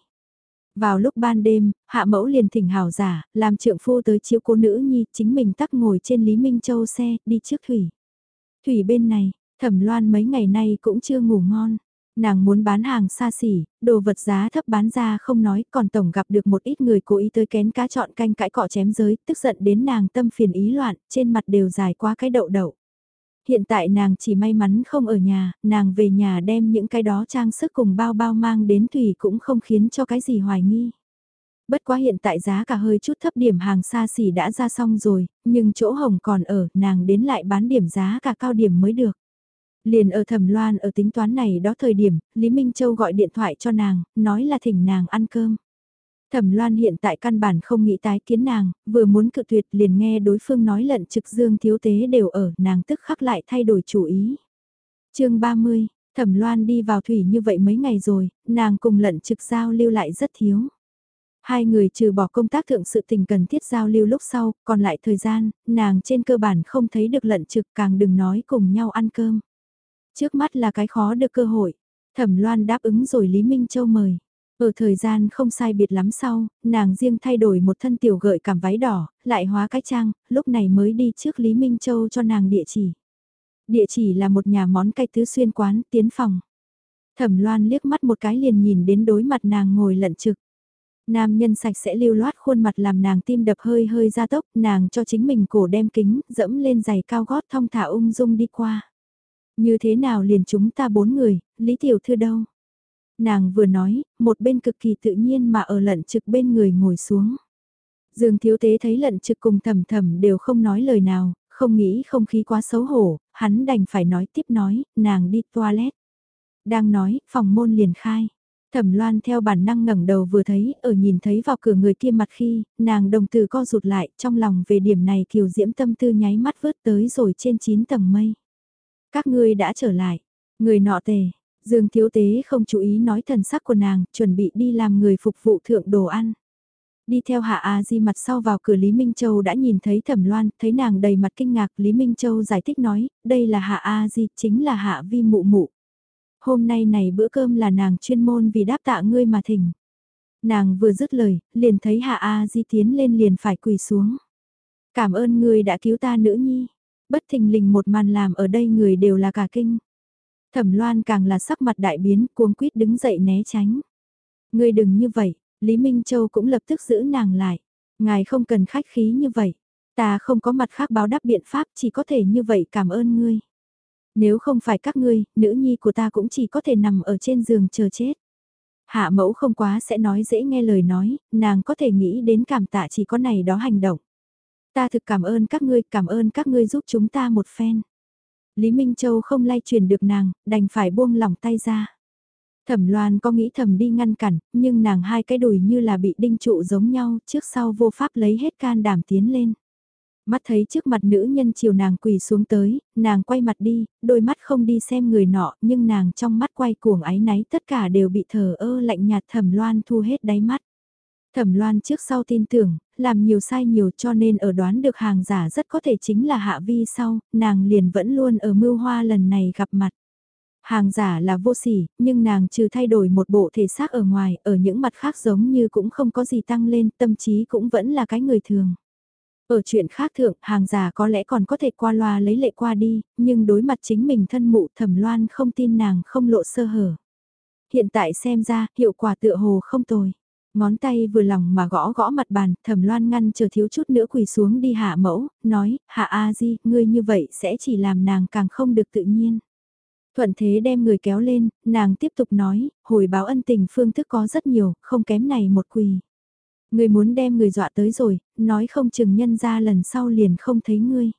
Vào lúc ban đêm, hạ mẫu liền thỉnh hào giả, làm trượng phu tới chiếu cô nữ nhi, chính mình tắc ngồi trên Lý Minh Châu xe, đi trước thủy. Thủy bên này, Thẩm Loan mấy ngày nay cũng chưa ngủ ngon. Nàng muốn bán hàng xa xỉ, đồ vật giá thấp bán ra không nói, còn tổng gặp được một ít người cố ý tới kén cá chọn canh cãi cọ chém giới, tức giận đến nàng tâm phiền ý loạn, trên mặt đều dài qua cái đậu đậu. Hiện tại nàng chỉ may mắn không ở nhà, nàng về nhà đem những cái đó trang sức cùng bao bao mang đến thủy cũng không khiến cho cái gì hoài nghi. Bất quá hiện tại giá cả hơi chút thấp điểm hàng xa xỉ đã ra xong rồi, nhưng chỗ hồng còn ở, nàng đến lại bán điểm giá cả cao điểm mới được. Liền ở thẩm loan ở tính toán này đó thời điểm, Lý Minh Châu gọi điện thoại cho nàng, nói là thỉnh nàng ăn cơm. Thẩm Loan hiện tại căn bản không nghĩ tái kiến nàng, vừa muốn cự tuyệt liền nghe đối phương nói lận trực dương thiếu tế đều ở, nàng tức khắc lại thay đổi chủ ý. chương 30, Thẩm Loan đi vào thủy như vậy mấy ngày rồi, nàng cùng lận trực giao lưu lại rất thiếu. Hai người trừ bỏ công tác thượng sự tình cần thiết giao lưu lúc sau, còn lại thời gian, nàng trên cơ bản không thấy được lận trực càng đừng nói cùng nhau ăn cơm. Trước mắt là cái khó được cơ hội. Thẩm Loan đáp ứng rồi Lý Minh Châu mời. Ở thời gian không sai biệt lắm sau, nàng riêng thay đổi một thân tiểu gợi cảm váy đỏ, lại hóa cái trang, lúc này mới đi trước Lý Minh Châu cho nàng địa chỉ. Địa chỉ là một nhà món cay tứ xuyên quán, tiến phòng. Thẩm Loan liếc mắt một cái liền nhìn đến đối mặt nàng ngồi lận trực. Nam nhân sạch sẽ lưu loát khuôn mặt làm nàng tim đập hơi hơi ra tốc, nàng cho chính mình cổ đem kính, dẫm lên giày cao gót thong thả ung dung đi qua. Như thế nào liền chúng ta bốn người, Lý Tiểu Thư đâu? Nàng vừa nói, một bên cực kỳ tự nhiên mà ở lận trực bên người ngồi xuống. Dương Thiếu Tế thấy lận trực cùng thầm thầm đều không nói lời nào, không nghĩ không khí quá xấu hổ, hắn đành phải nói tiếp nói, nàng đi toilet. Đang nói, phòng môn liền khai. Thẩm Loan theo bản năng ngẩng đầu vừa thấy, ở nhìn thấy vào cửa người kia mặt khi, nàng đồng từ co rụt lại, trong lòng về điểm này kiều diễm tâm tư nháy mắt vớt tới rồi trên 9 tầng mây. Các ngươi đã trở lại. Người nọ tề, Dương Thiếu Tế không chú ý nói thần sắc của nàng, chuẩn bị đi làm người phục vụ thượng đồ ăn. Đi theo Hạ A Di mặt sau vào cửa Lý Minh Châu đã nhìn thấy Thẩm Loan, thấy nàng đầy mặt kinh ngạc, Lý Minh Châu giải thích nói, đây là Hạ A Di, chính là Hạ Vi Mụ Mụ. Hôm nay này bữa cơm là nàng chuyên môn vì đáp tạ ngươi mà thỉnh. Nàng vừa dứt lời, liền thấy Hạ A Di tiến lên liền phải quỳ xuống. Cảm ơn ngươi đã cứu ta nữ nhi. Bất thình lình một màn làm ở đây người đều là cả kinh. Thẩm loan càng là sắc mặt đại biến cuống quýt đứng dậy né tránh. Ngươi đừng như vậy, Lý Minh Châu cũng lập tức giữ nàng lại. Ngài không cần khách khí như vậy. Ta không có mặt khác báo đáp biện pháp chỉ có thể như vậy cảm ơn ngươi. Nếu không phải các ngươi, nữ nhi của ta cũng chỉ có thể nằm ở trên giường chờ chết. Hạ mẫu không quá sẽ nói dễ nghe lời nói, nàng có thể nghĩ đến cảm tạ chỉ có này đó hành động. Ta thực cảm ơn các ngươi, cảm ơn các ngươi giúp chúng ta một phen. Lý Minh Châu không lay truyền được nàng, đành phải buông lỏng tay ra. Thẩm Loan có nghĩ thầm đi ngăn cản, nhưng nàng hai cái đùi như là bị đinh trụ giống nhau, trước sau vô pháp lấy hết can đảm tiến lên. Mắt thấy trước mặt nữ nhân chiều nàng quỳ xuống tới, nàng quay mặt đi, đôi mắt không đi xem người nọ, nhưng nàng trong mắt quay cuồng ái náy tất cả đều bị thờ ơ lạnh nhạt thẩm loan thu hết đáy mắt. Thẩm loan trước sau tin tưởng, làm nhiều sai nhiều cho nên ở đoán được hàng giả rất có thể chính là hạ vi sau, nàng liền vẫn luôn ở mưu hoa lần này gặp mặt. Hàng giả là vô sỉ, nhưng nàng trừ thay đổi một bộ thể xác ở ngoài, ở những mặt khác giống như cũng không có gì tăng lên, tâm trí cũng vẫn là cái người thường. Ở chuyện khác thượng, hàng giả có lẽ còn có thể qua loa lấy lệ qua đi, nhưng đối mặt chính mình thân mụ thẩm loan không tin nàng không lộ sơ hở. Hiện tại xem ra, hiệu quả tựa hồ không tồi. Ngón tay vừa lòng mà gõ gõ mặt bàn, thẩm loan ngăn chờ thiếu chút nữa quỳ xuống đi hạ mẫu, nói, hạ A di, ngươi như vậy sẽ chỉ làm nàng càng không được tự nhiên. Thuận thế đem người kéo lên, nàng tiếp tục nói, hồi báo ân tình phương thức có rất nhiều, không kém này một quỳ. ngươi muốn đem người dọa tới rồi, nói không chừng nhân ra lần sau liền không thấy ngươi.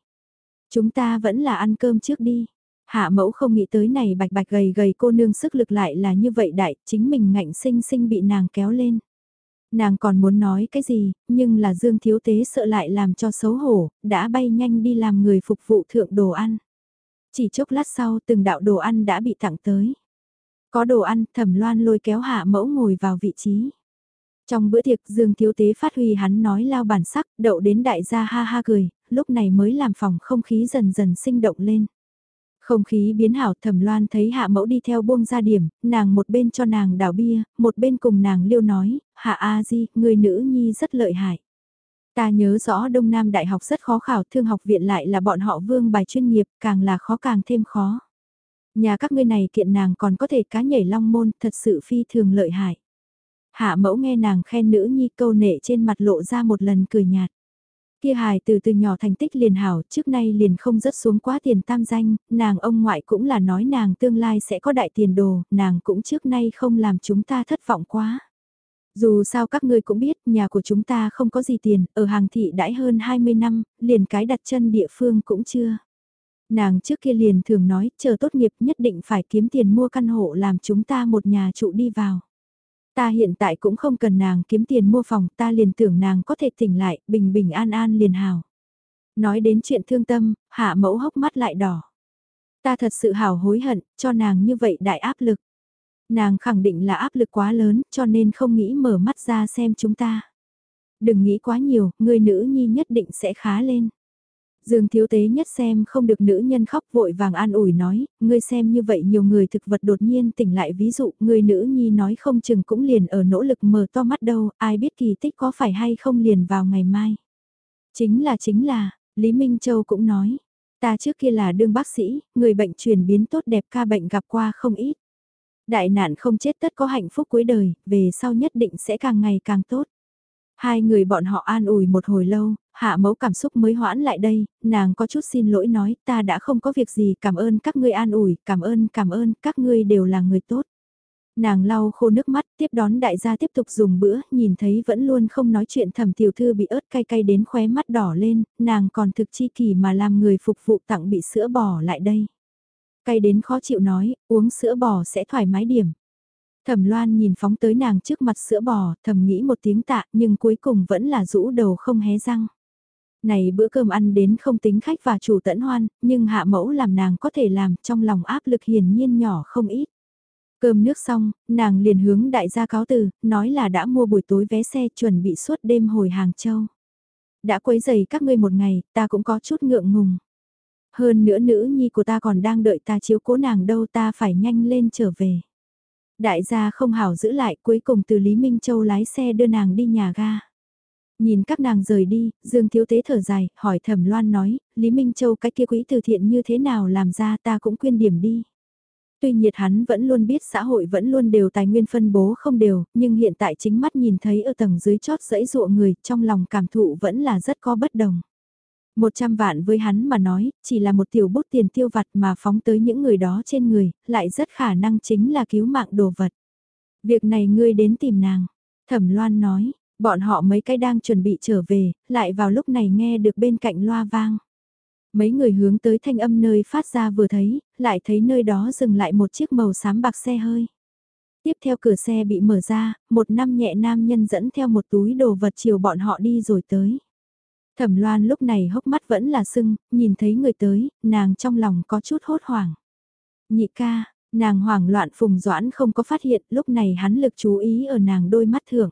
Chúng ta vẫn là ăn cơm trước đi. Hạ mẫu không nghĩ tới này bạch bạch gầy gầy cô nương sức lực lại là như vậy đại, chính mình ngạnh sinh sinh bị nàng kéo lên. Nàng còn muốn nói cái gì, nhưng là Dương Thiếu Tế sợ lại làm cho xấu hổ, đã bay nhanh đi làm người phục vụ thượng đồ ăn. Chỉ chốc lát sau từng đạo đồ ăn đã bị tặng tới. Có đồ ăn, thẩm loan lôi kéo hạ mẫu ngồi vào vị trí. Trong bữa tiệc Dương Thiếu Tế phát huy hắn nói lao bản sắc, đậu đến đại gia ha ha cười, lúc này mới làm phòng không khí dần dần sinh động lên. Không khí biến hảo thẩm loan thấy hạ mẫu đi theo buông ra điểm, nàng một bên cho nàng đảo bia, một bên cùng nàng liêu nói, hạ A Di, người nữ nhi rất lợi hại. Ta nhớ rõ Đông Nam Đại học rất khó khảo thương học viện lại là bọn họ vương bài chuyên nghiệp, càng là khó càng thêm khó. Nhà các ngươi này kiện nàng còn có thể cá nhảy long môn, thật sự phi thường lợi hại. Hạ mẫu nghe nàng khen nữ nhi câu nệ trên mặt lộ ra một lần cười nhạt. Kia hài từ từ nhỏ thành tích liền hảo, trước nay liền không rớt xuống quá tiền tam danh, nàng ông ngoại cũng là nói nàng tương lai sẽ có đại tiền đồ, nàng cũng trước nay không làm chúng ta thất vọng quá. Dù sao các ngươi cũng biết, nhà của chúng ta không có gì tiền, ở hàng thị đãi hơn 20 năm, liền cái đặt chân địa phương cũng chưa. Nàng trước kia liền thường nói, chờ tốt nghiệp nhất định phải kiếm tiền mua căn hộ làm chúng ta một nhà trụ đi vào. Ta hiện tại cũng không cần nàng kiếm tiền mua phòng, ta liền tưởng nàng có thể tỉnh lại, bình bình an an liền hào. Nói đến chuyện thương tâm, hạ mẫu hốc mắt lại đỏ. Ta thật sự hào hối hận, cho nàng như vậy đại áp lực. Nàng khẳng định là áp lực quá lớn, cho nên không nghĩ mở mắt ra xem chúng ta. Đừng nghĩ quá nhiều, người nữ nhi nhất định sẽ khá lên. Dương thiếu tế nhất xem không được nữ nhân khóc vội vàng an ủi nói, ngươi xem như vậy nhiều người thực vật đột nhiên tỉnh lại ví dụ, người nữ nhi nói không chừng cũng liền ở nỗ lực mở to mắt đâu, ai biết kỳ tích có phải hay không liền vào ngày mai. Chính là chính là, Lý Minh Châu cũng nói, ta trước kia là đương bác sĩ, người bệnh chuyển biến tốt đẹp ca bệnh gặp qua không ít. Đại nạn không chết tất có hạnh phúc cuối đời, về sau nhất định sẽ càng ngày càng tốt. Hai người bọn họ an ủi một hồi lâu, hạ mẫu cảm xúc mới hoãn lại đây, nàng có chút xin lỗi nói ta đã không có việc gì cảm ơn các ngươi an ủi, cảm ơn cảm ơn, các ngươi đều là người tốt. Nàng lau khô nước mắt tiếp đón đại gia tiếp tục dùng bữa, nhìn thấy vẫn luôn không nói chuyện thẩm tiểu thư bị ớt cay cay đến khóe mắt đỏ lên, nàng còn thực chi kỳ mà làm người phục vụ tặng bị sữa bò lại đây. Cay đến khó chịu nói, uống sữa bò sẽ thoải mái điểm. Thẩm Loan nhìn phóng tới nàng trước mặt sữa bò, thầm nghĩ một tiếng tạ nhưng cuối cùng vẫn là rũ đầu không hé răng. Này bữa cơm ăn đến không tính khách và chủ tẫn hoan, nhưng hạ mẫu làm nàng có thể làm trong lòng áp lực hiển nhiên nhỏ không ít. Cơm nước xong, nàng liền hướng đại gia cáo từ, nói là đã mua buổi tối vé xe chuẩn bị suốt đêm hồi Hàng Châu. Đã quấy giày các ngươi một ngày, ta cũng có chút ngượng ngùng. Hơn nữa nữ nhi của ta còn đang đợi ta chiếu cố nàng đâu ta phải nhanh lên trở về. Đại gia không hảo giữ lại cuối cùng từ Lý Minh Châu lái xe đưa nàng đi nhà ga. Nhìn các nàng rời đi, Dương Thiếu Tế thở dài, hỏi Thẩm Loan nói, Lý Minh Châu cái kia quỹ từ thiện như thế nào làm ra ta cũng quyên điểm đi. Tuy nhiệt hắn vẫn luôn biết xã hội vẫn luôn đều tài nguyên phân bố không đều, nhưng hiện tại chính mắt nhìn thấy ở tầng dưới chót dãy ruộng người, trong lòng cảm thụ vẫn là rất có bất đồng. Một trăm vạn với hắn mà nói, chỉ là một tiểu bút tiền tiêu vặt mà phóng tới những người đó trên người, lại rất khả năng chính là cứu mạng đồ vật. Việc này ngươi đến tìm nàng. Thẩm Loan nói, bọn họ mấy cái đang chuẩn bị trở về, lại vào lúc này nghe được bên cạnh loa vang. Mấy người hướng tới thanh âm nơi phát ra vừa thấy, lại thấy nơi đó dừng lại một chiếc màu xám bạc xe hơi. Tiếp theo cửa xe bị mở ra, một nam nhẹ nam nhân dẫn theo một túi đồ vật chiều bọn họ đi rồi tới. Thẩm loan lúc này hốc mắt vẫn là sưng, nhìn thấy người tới, nàng trong lòng có chút hốt hoảng. Nhị ca, nàng hoảng loạn phùng doãn không có phát hiện lúc này hắn lực chú ý ở nàng đôi mắt thưởng.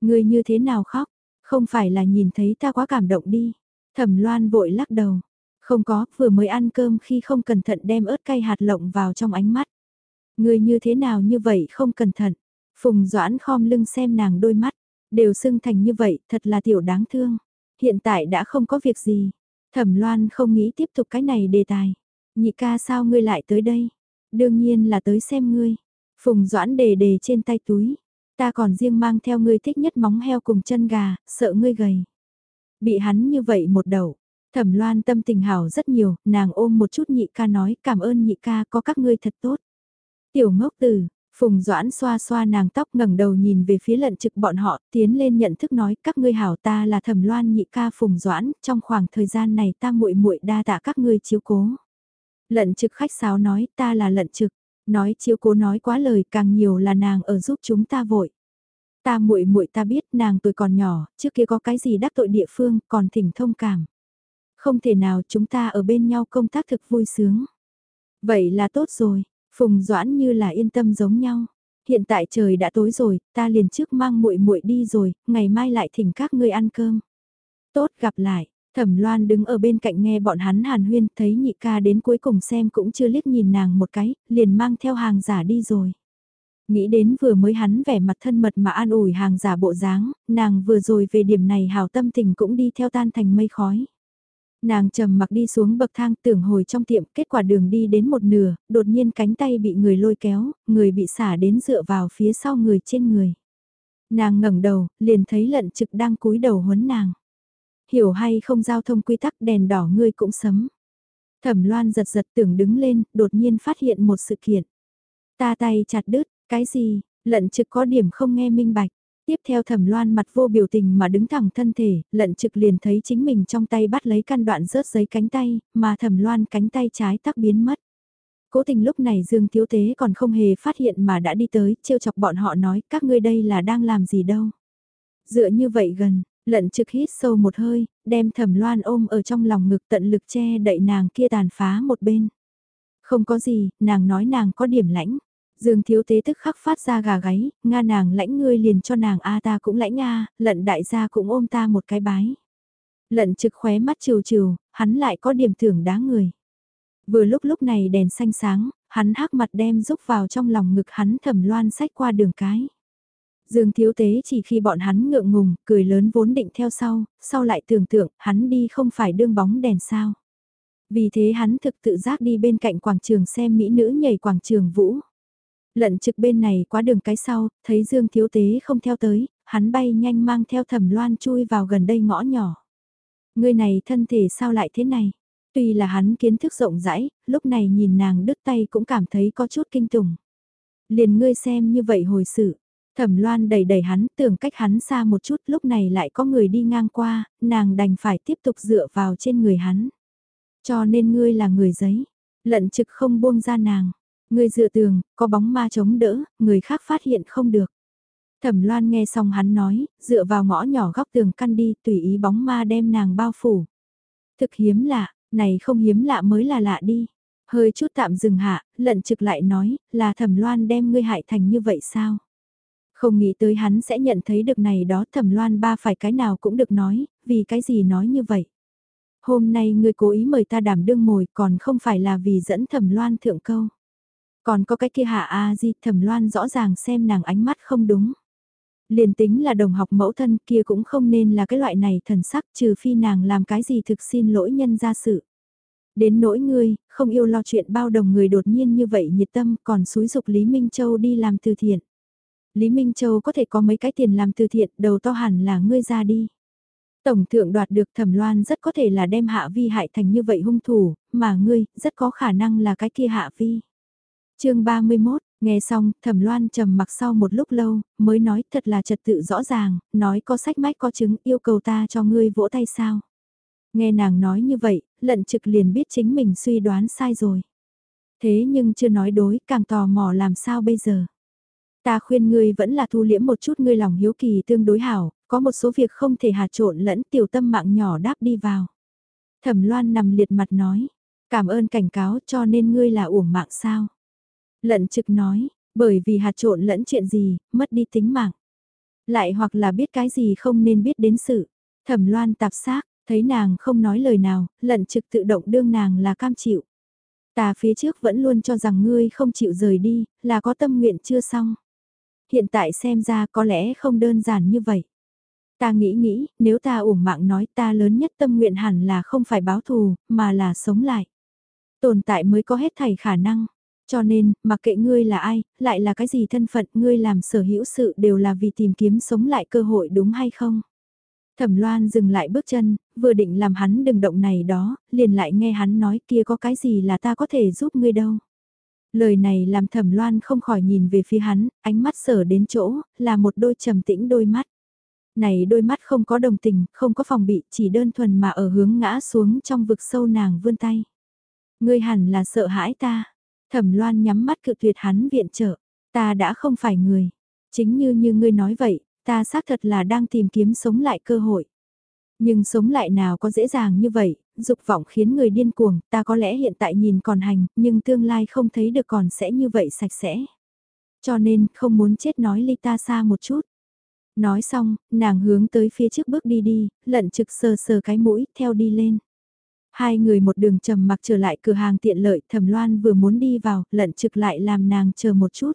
Người như thế nào khóc, không phải là nhìn thấy ta quá cảm động đi. Thẩm loan vội lắc đầu, không có, vừa mới ăn cơm khi không cẩn thận đem ớt cay hạt lộng vào trong ánh mắt. Người như thế nào như vậy không cẩn thận. Phùng Doãn khom lưng xem nàng đôi mắt, đều sưng thành như vậy, thật là tiểu đáng thương. Hiện tại đã không có việc gì. Thẩm Loan không nghĩ tiếp tục cái này đề tài. Nhị ca sao ngươi lại tới đây? Đương nhiên là tới xem ngươi. Phùng Doãn đề đề trên tay túi. Ta còn riêng mang theo ngươi thích nhất móng heo cùng chân gà, sợ ngươi gầy. Bị hắn như vậy một đầu, Thẩm Loan tâm tình hảo rất nhiều, nàng ôm một chút nhị ca nói cảm ơn nhị ca có các ngươi thật tốt. Tiểu ngốc tử, Phùng Doãn xoa xoa nàng tóc ngẩng đầu nhìn về phía lận trực bọn họ, tiến lên nhận thức nói các ngươi hảo ta là Thẩm Loan nhị ca Phùng Doãn, trong khoảng thời gian này ta muội muội đa tạ các ngươi chiếu cố. Lận trực khách sáo nói ta là lận trực, nói chiếu cố nói quá lời càng nhiều là nàng ở giúp chúng ta vội. Ta muội muội ta biết nàng tuổi còn nhỏ, trước kia có cái gì đắc tội địa phương, còn thỉnh thông cảm. Không thể nào chúng ta ở bên nhau công tác thực vui sướng. Vậy là tốt rồi, Phùng Doãn như là yên tâm giống nhau. Hiện tại trời đã tối rồi, ta liền trước mang muội muội đi rồi, ngày mai lại thỉnh các ngươi ăn cơm. Tốt gặp lại, Thẩm Loan đứng ở bên cạnh nghe bọn hắn hàn huyên, thấy nhị ca đến cuối cùng xem cũng chưa liếc nhìn nàng một cái, liền mang theo hàng giả đi rồi. Nghĩ đến vừa mới hắn vẻ mặt thân mật mà an ủi hàng giả bộ dáng, nàng vừa rồi về điểm này hào tâm tình cũng đi theo tan thành mây khói. Nàng trầm mặc đi xuống bậc thang tưởng hồi trong tiệm, kết quả đường đi đến một nửa, đột nhiên cánh tay bị người lôi kéo, người bị xả đến dựa vào phía sau người trên người. Nàng ngẩng đầu, liền thấy lận trực đang cúi đầu huấn nàng. Hiểu hay không giao thông quy tắc đèn đỏ ngươi cũng sấm. Thẩm loan giật giật tưởng đứng lên, đột nhiên phát hiện một sự kiện. Ta tay chặt đứt, cái gì, lận trực có điểm không nghe minh bạch. Tiếp theo thẩm loan mặt vô biểu tình mà đứng thẳng thân thể, lận trực liền thấy chính mình trong tay bắt lấy căn đoạn rớt giấy cánh tay, mà thẩm loan cánh tay trái tắc biến mất. Cố tình lúc này Dương Thiếu Tế còn không hề phát hiện mà đã đi tới, trêu chọc bọn họ nói các ngươi đây là đang làm gì đâu. Dựa như vậy gần, lận trực hít sâu một hơi, đem thẩm loan ôm ở trong lòng ngực tận lực che đậy nàng kia tàn phá một bên. Không có gì, nàng nói nàng có điểm lãnh. Dương thiếu tế tức khắc phát ra gà gáy, nga nàng lãnh ngươi liền cho nàng a ta cũng lãnh a, lận đại gia cũng ôm ta một cái bái. Lận trực khóe mắt trừ trừ, hắn lại có điểm thưởng đáng người. Vừa lúc lúc này đèn xanh sáng, hắn hắc mặt đem rúc vào trong lòng ngực hắn thầm loan sách qua đường cái. Dương thiếu tế chỉ khi bọn hắn ngượng ngùng, cười lớn vốn định theo sau, sau lại tưởng tượng hắn đi không phải đương bóng đèn sao. Vì thế hắn thực tự giác đi bên cạnh quảng trường xem mỹ nữ nhảy quảng trường vũ. Lận trực bên này quá đường cái sau, thấy Dương Thiếu Tế không theo tới, hắn bay nhanh mang theo thẩm loan chui vào gần đây ngõ nhỏ. Người này thân thể sao lại thế này? Tuy là hắn kiến thức rộng rãi, lúc này nhìn nàng đứt tay cũng cảm thấy có chút kinh tủng. Liền ngươi xem như vậy hồi sự. Thẩm loan đẩy đẩy hắn tưởng cách hắn xa một chút lúc này lại có người đi ngang qua, nàng đành phải tiếp tục dựa vào trên người hắn. Cho nên ngươi là người giấy, lận trực không buông ra nàng. Người dựa tường, có bóng ma chống đỡ, người khác phát hiện không được. Thẩm Loan nghe xong hắn nói, dựa vào ngõ nhỏ góc tường căn đi, tùy ý bóng ma đem nàng bao phủ. Thực hiếm lạ, này không hiếm lạ mới là lạ đi. Hơi chút tạm dừng hạ, lận trực lại nói, là Thẩm Loan đem ngươi hại thành như vậy sao? Không nghĩ tới hắn sẽ nhận thấy được này đó Thẩm Loan ba phải cái nào cũng được nói, vì cái gì nói như vậy? Hôm nay ngươi cố ý mời ta đảm đương mồi còn không phải là vì dẫn Thẩm Loan thượng câu. Còn có cái kia hạ A Di thẩm loan rõ ràng xem nàng ánh mắt không đúng. Liền tính là đồng học mẫu thân kia cũng không nên là cái loại này thần sắc trừ phi nàng làm cái gì thực xin lỗi nhân ra sự. Đến nỗi ngươi, không yêu lo chuyện bao đồng người đột nhiên như vậy nhiệt tâm còn xúi dục Lý Minh Châu đi làm từ thiện. Lý Minh Châu có thể có mấy cái tiền làm từ thiện đầu to hẳn là ngươi ra đi. Tổng thượng đoạt được thẩm loan rất có thể là đem hạ vi hại thành như vậy hung thủ, mà ngươi rất có khả năng là cái kia hạ vi chương 31, nghe xong, thẩm loan trầm mặc sau một lúc lâu, mới nói thật là trật tự rõ ràng, nói có sách mách có chứng yêu cầu ta cho ngươi vỗ tay sao. Nghe nàng nói như vậy, lận trực liền biết chính mình suy đoán sai rồi. Thế nhưng chưa nói đối, càng tò mò làm sao bây giờ. Ta khuyên ngươi vẫn là thu liễm một chút ngươi lòng hiếu kỳ tương đối hảo, có một số việc không thể hạt trộn lẫn tiểu tâm mạng nhỏ đáp đi vào. Thẩm loan nằm liệt mặt nói, cảm ơn cảnh cáo cho nên ngươi là uổng mạng sao. Lận trực nói, bởi vì hạt trộn lẫn chuyện gì, mất đi tính mạng. Lại hoặc là biết cái gì không nên biết đến sự. Thẩm loan tạp xác, thấy nàng không nói lời nào, lận trực tự động đương nàng là cam chịu. Ta phía trước vẫn luôn cho rằng ngươi không chịu rời đi, là có tâm nguyện chưa xong. Hiện tại xem ra có lẽ không đơn giản như vậy. Ta nghĩ nghĩ, nếu ta uổng mạng nói ta lớn nhất tâm nguyện hẳn là không phải báo thù, mà là sống lại. Tồn tại mới có hết thảy khả năng. Cho nên, mặc kệ ngươi là ai, lại là cái gì thân phận, ngươi làm sở hữu sự đều là vì tìm kiếm sống lại cơ hội đúng hay không? Thẩm Loan dừng lại bước chân, vừa định làm hắn đừng động này đó, liền lại nghe hắn nói kia có cái gì là ta có thể giúp ngươi đâu. Lời này làm Thẩm Loan không khỏi nhìn về phía hắn, ánh mắt sở đến chỗ, là một đôi trầm tĩnh đôi mắt. Này đôi mắt không có đồng tình, không có phòng bị, chỉ đơn thuần mà ở hướng ngã xuống trong vực sâu nàng vươn tay. Ngươi hẳn là sợ hãi ta. Thẩm Loan nhắm mắt cự tuyệt hắn viện trợ. Ta đã không phải người. Chính như như ngươi nói vậy, ta xác thật là đang tìm kiếm sống lại cơ hội. Nhưng sống lại nào có dễ dàng như vậy, dục vọng khiến người điên cuồng, ta có lẽ hiện tại nhìn còn hành, nhưng tương lai không thấy được còn sẽ như vậy sạch sẽ. Cho nên, không muốn chết nói ly ta xa một chút. Nói xong, nàng hướng tới phía trước bước đi đi, lận trực sờ sờ cái mũi, theo đi lên. Hai người một đường trầm mặc trở lại cửa hàng tiện lợi, thẩm loan vừa muốn đi vào, lận trực lại làm nàng chờ một chút.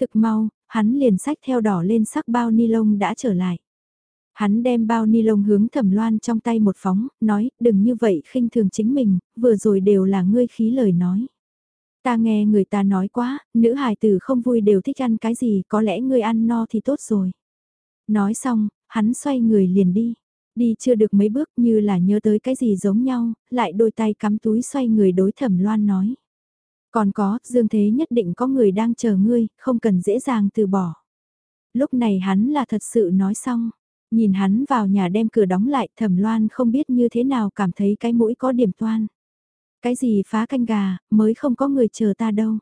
Thực mau, hắn liền sách theo đỏ lên sắc bao ni lông đã trở lại. Hắn đem bao ni lông hướng thẩm loan trong tay một phóng, nói, đừng như vậy khinh thường chính mình, vừa rồi đều là ngươi khí lời nói. Ta nghe người ta nói quá, nữ hài tử không vui đều thích ăn cái gì, có lẽ ngươi ăn no thì tốt rồi. Nói xong, hắn xoay người liền đi. Đi chưa được mấy bước như là nhớ tới cái gì giống nhau, lại đôi tay cắm túi xoay người đối thẩm loan nói. Còn có, dương thế nhất định có người đang chờ ngươi, không cần dễ dàng từ bỏ. Lúc này hắn là thật sự nói xong, nhìn hắn vào nhà đem cửa đóng lại thẩm loan không biết như thế nào cảm thấy cái mũi có điểm toan. Cái gì phá canh gà, mới không có người chờ ta đâu.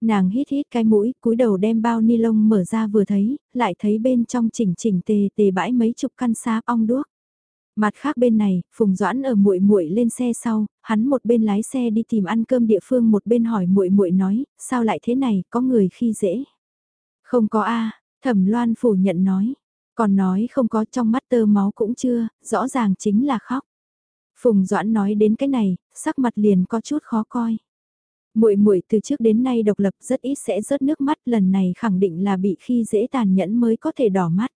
Nàng hít hít cái mũi, cúi đầu đem bao ni lông mở ra vừa thấy, lại thấy bên trong chỉnh chỉnh tề tề bãi mấy chục căn xá ong đuốc. Mặt khác bên này, Phùng Doãn ở muội muội lên xe sau, hắn một bên lái xe đi tìm ăn cơm địa phương một bên hỏi muội muội nói, sao lại thế này, có người khi dễ. Không có a, Thẩm Loan phủ nhận nói, còn nói không có trong mắt tơ máu cũng chưa, rõ ràng chính là khóc. Phùng Doãn nói đến cái này, sắc mặt liền có chút khó coi. Muội muội từ trước đến nay độc lập rất ít sẽ rớt nước mắt, lần này khẳng định là bị khi dễ tàn nhẫn mới có thể đỏ mắt.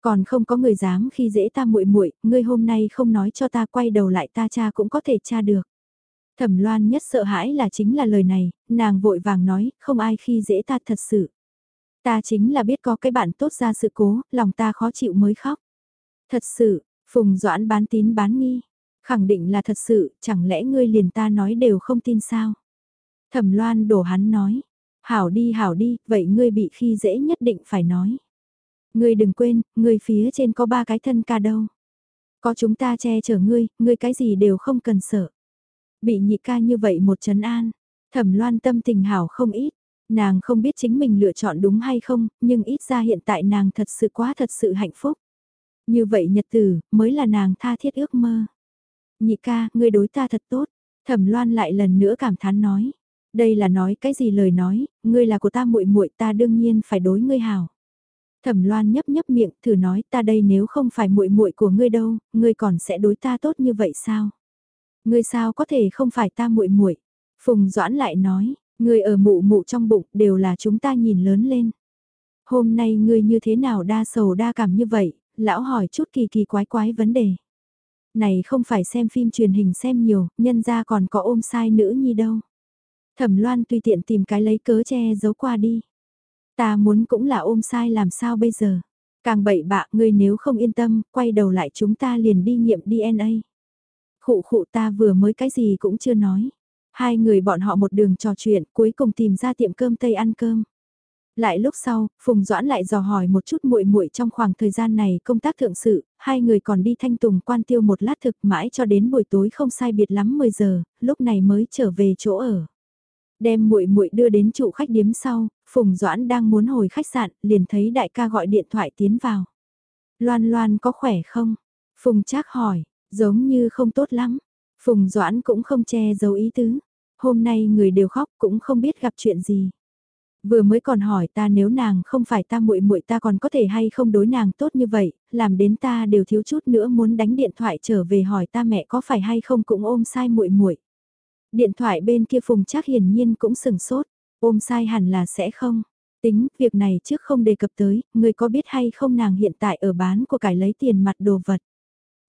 Còn không có người dám khi dễ ta muội muội, ngươi hôm nay không nói cho ta quay đầu lại ta cha cũng có thể tra được. Thẩm Loan nhất sợ hãi là chính là lời này, nàng vội vàng nói, không ai khi dễ ta thật sự. Ta chính là biết có cái bạn tốt ra sự cố, lòng ta khó chịu mới khóc. Thật sự, Phùng Doãn bán tín bán nghi, khẳng định là thật sự, chẳng lẽ ngươi liền ta nói đều không tin sao? Thẩm Loan đổ hắn nói, hảo đi hảo đi, vậy ngươi bị khi dễ nhất định phải nói. Ngươi đừng quên, ngươi phía trên có ba cái thân ca đâu. Có chúng ta che chở ngươi, ngươi cái gì đều không cần sợ. Bị nhị ca như vậy một chấn an, thẩm loan tâm tình hảo không ít. Nàng không biết chính mình lựa chọn đúng hay không, nhưng ít ra hiện tại nàng thật sự quá thật sự hạnh phúc. Như vậy nhật tử, mới là nàng tha thiết ước mơ. Nhị ca, ngươi đối ta thật tốt. Thẩm loan lại lần nữa cảm thán nói. Đây là nói cái gì lời nói, ngươi là của ta muội muội ta đương nhiên phải đối ngươi hảo. Thẩm Loan nhấp nhấp miệng, thử nói, ta đây nếu không phải muội muội của ngươi đâu, ngươi còn sẽ đối ta tốt như vậy sao? Ngươi sao có thể không phải ta muội muội? Phùng Doãn lại nói, ngươi ở mụ mụ trong bụng đều là chúng ta nhìn lớn lên. Hôm nay ngươi như thế nào đa sầu đa cảm như vậy, lão hỏi chút kỳ kỳ quái quái vấn đề. Này không phải xem phim truyền hình xem nhiều, nhân ra còn có ôm sai nữ nhi đâu. Thẩm loan tùy tiện tìm cái lấy cớ che giấu qua đi. Ta muốn cũng là ôm sai làm sao bây giờ. Càng bậy bạ ngươi nếu không yên tâm, quay đầu lại chúng ta liền đi nghiệm DNA. Khụ khụ ta vừa mới cái gì cũng chưa nói. Hai người bọn họ một đường trò chuyện cuối cùng tìm ra tiệm cơm Tây ăn cơm. Lại lúc sau, Phùng Doãn lại dò hỏi một chút muội muội trong khoảng thời gian này công tác thượng sự, hai người còn đi thanh tùng quan tiêu một lát thực mãi cho đến buổi tối không sai biệt lắm 10 giờ, lúc này mới trở về chỗ ở. Đem muội muội đưa đến trụ khách điếm sau, Phùng Doãn đang muốn hồi khách sạn, liền thấy đại ca gọi điện thoại tiến vào. Loan Loan có khỏe không? Phùng Trác hỏi, giống như không tốt lắm. Phùng Doãn cũng không che giấu ý tứ. Hôm nay người đều khóc cũng không biết gặp chuyện gì. Vừa mới còn hỏi ta nếu nàng không phải ta muội muội ta còn có thể hay không đối nàng tốt như vậy, làm đến ta đều thiếu chút nữa muốn đánh điện thoại trở về hỏi ta mẹ có phải hay không cũng ôm sai muội muội. Điện thoại bên kia Phùng Trác hiển nhiên cũng sừng sốt, ôm sai hẳn là sẽ không. Tính, việc này trước không đề cập tới, người có biết hay không nàng hiện tại ở bán của cải lấy tiền mặt đồ vật.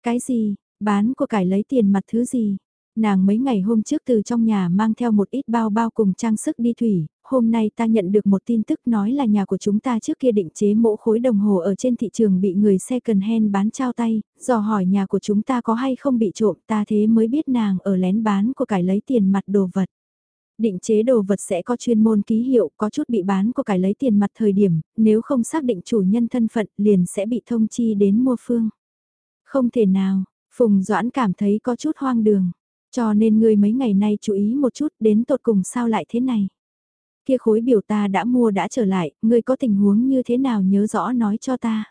Cái gì, bán của cải lấy tiền mặt thứ gì? Nàng mấy ngày hôm trước từ trong nhà mang theo một ít bao bao cùng trang sức đi thủy, hôm nay ta nhận được một tin tức nói là nhà của chúng ta trước kia định chế mẫu khối đồng hồ ở trên thị trường bị người second hand bán trao tay, dò hỏi nhà của chúng ta có hay không bị trộm ta thế mới biết nàng ở lén bán của cải lấy tiền mặt đồ vật. Định chế đồ vật sẽ có chuyên môn ký hiệu, có chút bị bán của cải lấy tiền mặt thời điểm, nếu không xác định chủ nhân thân phận liền sẽ bị thông chi đến mua phương. Không thể nào, Phùng Doãn cảm thấy có chút hoang đường, cho nên ngươi mấy ngày nay chú ý một chút đến tột cùng sao lại thế này. Kia khối biểu ta đã mua đã trở lại, ngươi có tình huống như thế nào nhớ rõ nói cho ta.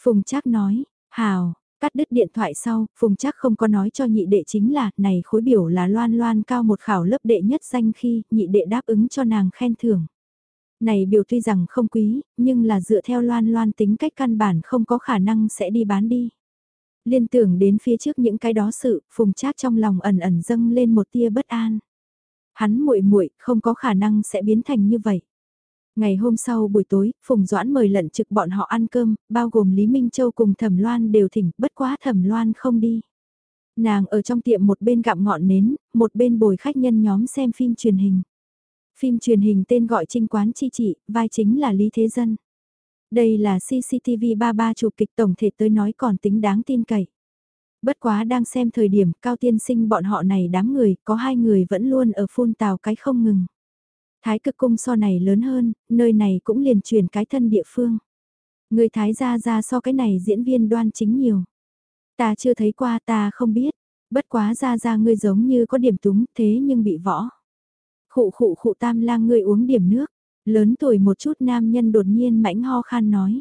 Phùng Trác nói, hào, cắt đứt điện thoại sau, Phùng Trác không có nói cho nhị đệ chính là, này khối biểu là loan loan cao một khảo lớp đệ nhất danh khi, nhị đệ đáp ứng cho nàng khen thưởng. Này biểu tuy rằng không quý, nhưng là dựa theo loan loan tính cách căn bản không có khả năng sẽ đi bán đi. Liên tưởng đến phía trước những cái đó sự, Phùng Trác trong lòng ẩn ẩn dâng lên một tia bất an. Hắn muội muội không có khả năng sẽ biến thành như vậy. Ngày hôm sau buổi tối, Phùng Doãn mời lận trực bọn họ ăn cơm, bao gồm Lý Minh Châu cùng Thẩm Loan đều thỉnh, bất quá Thẩm Loan không đi. Nàng ở trong tiệm một bên gặm ngọn nến, một bên bồi khách nhân nhóm xem phim truyền hình. Phim truyền hình tên gọi Trinh Quán Chi Trị, vai chính là Lý Thế Dân. Đây là CCTV 33 chụp kịch tổng thể tới nói còn tính đáng tin cậy. Bất quá đang xem thời điểm cao tiên sinh bọn họ này đám người, có hai người vẫn luôn ở phun tào cái không ngừng. Thái cực cung so này lớn hơn, nơi này cũng liền truyền cái thân địa phương. Người Thái gia ra so cái này diễn viên đoan chính nhiều. Ta chưa thấy qua ta không biết, bất quá ra ra ngươi giống như có điểm túng thế nhưng bị võ. Khụ khụ khụ tam lang ngươi uống điểm nước, lớn tuổi một chút nam nhân đột nhiên mãnh ho khan nói.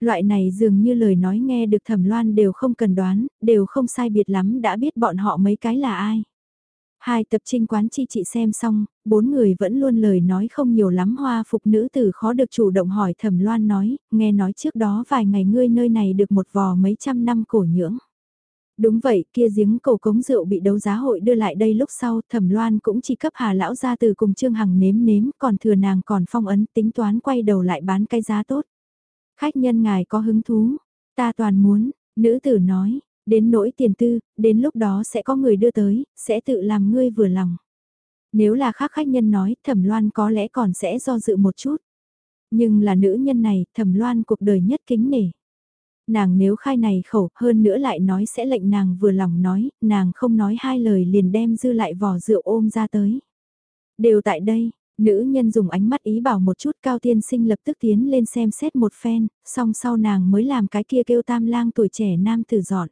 Loại này dường như lời nói nghe được thẩm loan đều không cần đoán, đều không sai biệt lắm đã biết bọn họ mấy cái là ai. Hai tập trinh quán chi chị xem xong, bốn người vẫn luôn lời nói không nhiều lắm hoa phục nữ tử khó được chủ động hỏi thẩm loan nói, nghe nói trước đó vài ngày ngươi nơi này được một vò mấy trăm năm cổ nhưỡng. Đúng vậy, kia giếng cổ cống rượu bị đấu giá hội đưa lại đây lúc sau, thẩm loan cũng chỉ cấp hà lão ra từ cùng trương hằng nếm nếm, còn thừa nàng còn phong ấn tính toán quay đầu lại bán cái giá tốt. Khách nhân ngài có hứng thú, ta toàn muốn, nữ tử nói, đến nỗi tiền tư, đến lúc đó sẽ có người đưa tới, sẽ tự làm ngươi vừa lòng. Nếu là khác khách nhân nói, thẩm loan có lẽ còn sẽ do dự một chút. Nhưng là nữ nhân này, thẩm loan cuộc đời nhất kính nể. Nàng nếu khai này khẩu, hơn nữa lại nói sẽ lệnh nàng vừa lòng nói, nàng không nói hai lời liền đem dư lại vỏ rượu ôm ra tới. Đều tại đây, Nữ nhân dùng ánh mắt ý bảo một chút cao tiên sinh lập tức tiến lên xem xét một phen, song sau nàng mới làm cái kia kêu tam lang tuổi trẻ nam tử dọn.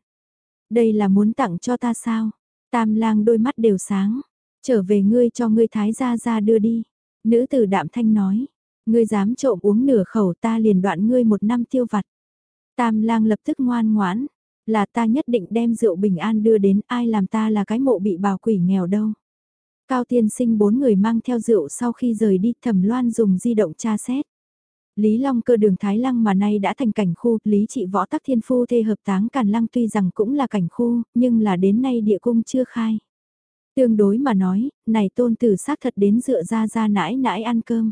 Đây là muốn tặng cho ta sao? Tam lang đôi mắt đều sáng. Trở về ngươi cho ngươi thái gia ra đưa đi. Nữ tử đạm thanh nói. Ngươi dám trộm uống nửa khẩu ta liền đoạn ngươi một năm tiêu vặt. Tam lang lập tức ngoan ngoãn. Là ta nhất định đem rượu bình an đưa đến ai làm ta là cái mộ bị bào quỷ nghèo đâu. Cao tiên sinh bốn người mang theo rượu sau khi rời đi thẩm loan dùng di động tra xét. Lý Long cơ đường Thái Lăng mà nay đã thành cảnh khu, Lý trị võ tắc thiên phu thê hợp táng Càn Lăng tuy rằng cũng là cảnh khu, nhưng là đến nay địa cung chưa khai. Tương đối mà nói, này tôn tử xác thật đến dựa ra ra nãi nãi ăn cơm.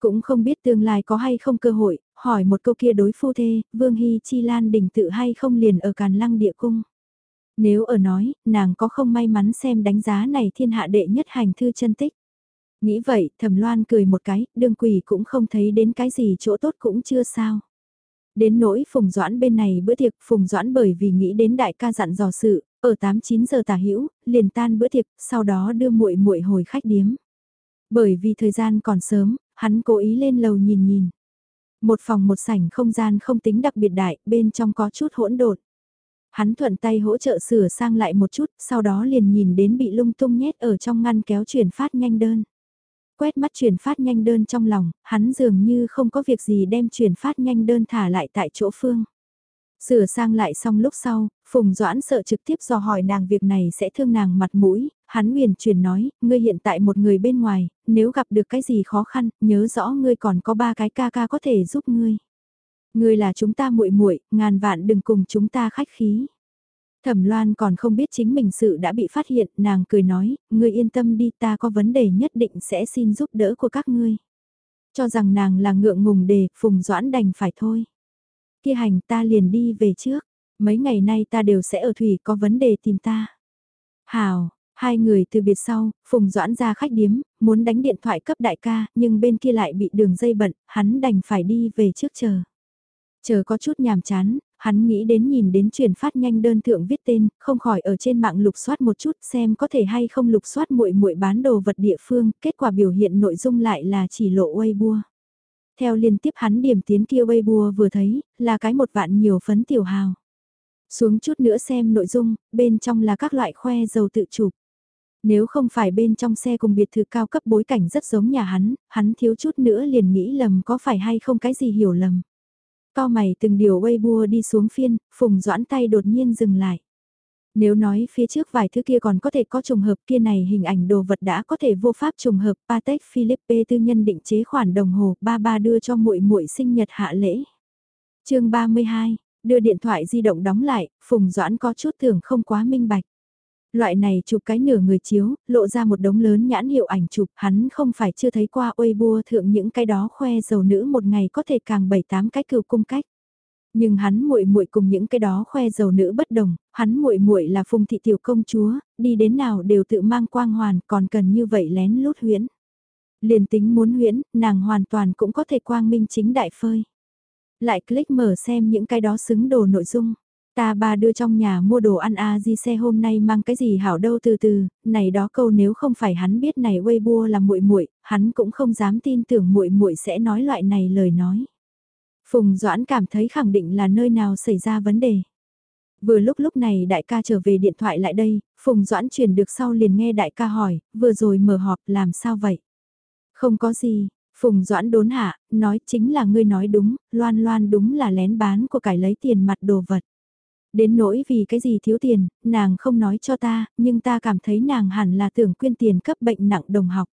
Cũng không biết tương lai có hay không cơ hội, hỏi một câu kia đối phu thê, Vương Hy Chi Lan đình tự hay không liền ở Càn Lăng địa cung. Nếu ở nói, nàng có không may mắn xem đánh giá này thiên hạ đệ nhất hành thư chân tích. Nghĩ vậy, thẩm loan cười một cái, đương quỷ cũng không thấy đến cái gì chỗ tốt cũng chưa sao. Đến nỗi Phùng Doãn bên này bữa tiệc Phùng Doãn bởi vì nghĩ đến đại ca dặn dò sự, ở 8-9 giờ tả hữu liền tan bữa tiệc, sau đó đưa muội muội hồi khách điếm. Bởi vì thời gian còn sớm, hắn cố ý lên lầu nhìn nhìn. Một phòng một sảnh không gian không tính đặc biệt đại, bên trong có chút hỗn độn. Hắn thuận tay hỗ trợ sửa sang lại một chút, sau đó liền nhìn đến bị lung tung nhét ở trong ngăn kéo chuyển phát nhanh đơn. Quét mắt chuyển phát nhanh đơn trong lòng, hắn dường như không có việc gì đem chuyển phát nhanh đơn thả lại tại chỗ phương. Sửa sang lại xong lúc sau, Phùng Doãn sợ trực tiếp dò hỏi nàng việc này sẽ thương nàng mặt mũi, hắn huyền truyền nói, ngươi hiện tại một người bên ngoài, nếu gặp được cái gì khó khăn, nhớ rõ ngươi còn có ba cái ca ca có thể giúp ngươi. Ngươi là chúng ta muội muội, ngàn vạn đừng cùng chúng ta khách khí. Thẩm Loan còn không biết chính mình sự đã bị phát hiện, nàng cười nói, ngươi yên tâm đi ta có vấn đề nhất định sẽ xin giúp đỡ của các ngươi. Cho rằng nàng là ngượng ngùng đề, Phùng Doãn đành phải thôi. Kia hành ta liền đi về trước, mấy ngày nay ta đều sẽ ở thủy có vấn đề tìm ta. Hào, hai người từ biệt sau, Phùng Doãn ra khách điếm, muốn đánh điện thoại cấp đại ca, nhưng bên kia lại bị đường dây bận, hắn đành phải đi về trước chờ. Chờ có chút nhàm chán, hắn nghĩ đến nhìn đến truyền phát nhanh đơn thượng viết tên, không khỏi ở trên mạng lục soát một chút xem có thể hay không lục soát muội muội bán đồ vật địa phương, kết quả biểu hiện nội dung lại là chỉ lộ Weibo. Theo liên tiếp hắn điểm tiến kia Weibo vừa thấy, là cái một vạn nhiều phấn tiểu hào. Xuống chút nữa xem nội dung, bên trong là các loại khoe dầu tự chụp. Nếu không phải bên trong xe cùng biệt thự cao cấp bối cảnh rất giống nhà hắn, hắn thiếu chút nữa liền nghĩ lầm có phải hay không cái gì hiểu lầm. Cao mày từng điều Weibo đi xuống phiên, phùng doãn tay đột nhiên dừng lại. Nếu nói phía trước vài thứ kia còn có thể có trùng hợp kia này hình ảnh đồ vật đã có thể vô pháp trùng hợp Patek Philippe tư nhân định chế khoản đồng hồ ba ba đưa cho muội muội sinh nhật hạ lễ. chương 32, đưa điện thoại di động đóng lại, Phùng Doãn có chút tưởng không quá minh bạch. Loại này chụp cái nửa người chiếu, lộ ra một đống lớn nhãn hiệu ảnh chụp, hắn không phải chưa thấy qua Weibo thượng những cái đó khoe dầu nữ một ngày có thể càng bảy tám cái cừu cung cách. Nhưng hắn muội muội cùng những cái đó khoe dầu nữ bất đồng, hắn muội muội là Phùng thị tiểu công chúa, đi đến nào đều tự mang quang hoàn, còn cần như vậy lén lút huyễn. Liền tính muốn huyễn, nàng hoàn toàn cũng có thể quang minh chính đại phơi. Lại click mở xem những cái đó xứng đồ nội dung. Ta ba đưa trong nhà mua đồ ăn a di xe hôm nay mang cái gì hảo đâu từ từ, này đó câu nếu không phải hắn biết này Weibo là muội muội, hắn cũng không dám tin tưởng muội muội sẽ nói loại này lời nói. Phùng Doãn cảm thấy khẳng định là nơi nào xảy ra vấn đề. Vừa lúc lúc này đại ca trở về điện thoại lại đây, Phùng Doãn truyền được sau liền nghe đại ca hỏi, vừa rồi mở họp làm sao vậy? Không có gì, Phùng Doãn đốn hạ, nói chính là ngươi nói đúng, loan loan đúng là lén bán của cải lấy tiền mặt đồ vật. Đến nỗi vì cái gì thiếu tiền, nàng không nói cho ta, nhưng ta cảm thấy nàng hẳn là tưởng quyên tiền cấp bệnh nặng đồng học.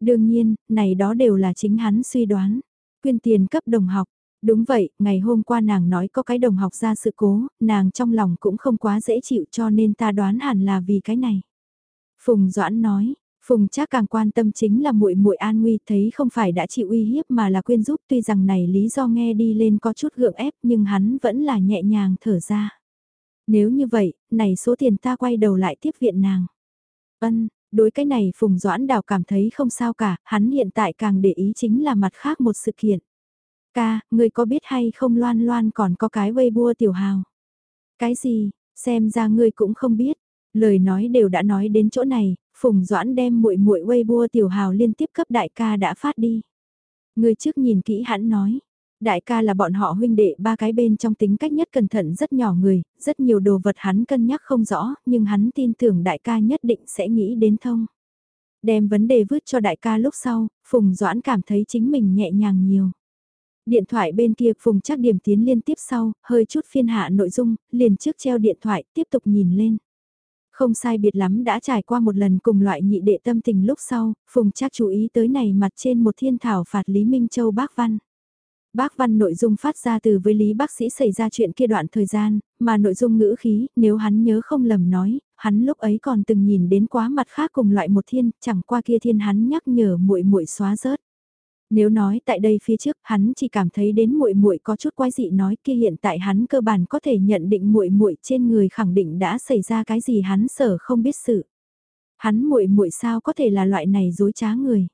Đương nhiên, này đó đều là chính hắn suy đoán. Quyên tiền cấp đồng học, Đúng vậy, ngày hôm qua nàng nói có cái đồng học ra sự cố, nàng trong lòng cũng không quá dễ chịu cho nên ta đoán hẳn là vì cái này. Phùng Doãn nói, Phùng chắc càng quan tâm chính là muội muội an nguy thấy không phải đã chịu uy hiếp mà là quyên giúp tuy rằng này lý do nghe đi lên có chút gượng ép nhưng hắn vẫn là nhẹ nhàng thở ra. Nếu như vậy, này số tiền ta quay đầu lại tiếp viện nàng. Ân, đối cái này Phùng Doãn Đào cảm thấy không sao cả, hắn hiện tại càng để ý chính là mặt khác một sự kiện. Ca, ngươi có biết hay không loan loan còn có cái vây bua tiểu hào? Cái gì, xem ra ngươi cũng không biết. Lời nói đều đã nói đến chỗ này, Phùng Doãn đem muội muội vây bua tiểu hào liên tiếp cấp đại ca đã phát đi. Ngươi trước nhìn kỹ hắn nói. Đại ca là bọn họ huynh đệ ba cái bên trong tính cách nhất cẩn thận rất nhỏ người, rất nhiều đồ vật hắn cân nhắc không rõ, nhưng hắn tin tưởng đại ca nhất định sẽ nghĩ đến thông. Đem vấn đề vứt cho đại ca lúc sau, Phùng Doãn cảm thấy chính mình nhẹ nhàng nhiều. Điện thoại bên kia Phùng chắc điểm tiến liên tiếp sau, hơi chút phiên hạ nội dung, liền trước treo điện thoại, tiếp tục nhìn lên. Không sai biệt lắm đã trải qua một lần cùng loại nhị đệ tâm tình lúc sau, Phùng chắc chú ý tới này mặt trên một thiên thảo phạt Lý Minh Châu bác văn. Bác văn nội dung phát ra từ với Lý bác sĩ xảy ra chuyện kia đoạn thời gian, mà nội dung ngữ khí, nếu hắn nhớ không lầm nói, hắn lúc ấy còn từng nhìn đến quá mặt khác cùng loại một thiên, chẳng qua kia thiên hắn nhắc nhở muội muội xóa rớt. Nếu nói tại đây phía trước, hắn chỉ cảm thấy đến muội muội có chút quái dị nói kia hiện tại hắn cơ bản có thể nhận định muội muội trên người khẳng định đã xảy ra cái gì hắn sở không biết sự. Hắn muội muội sao có thể là loại này dối trá người.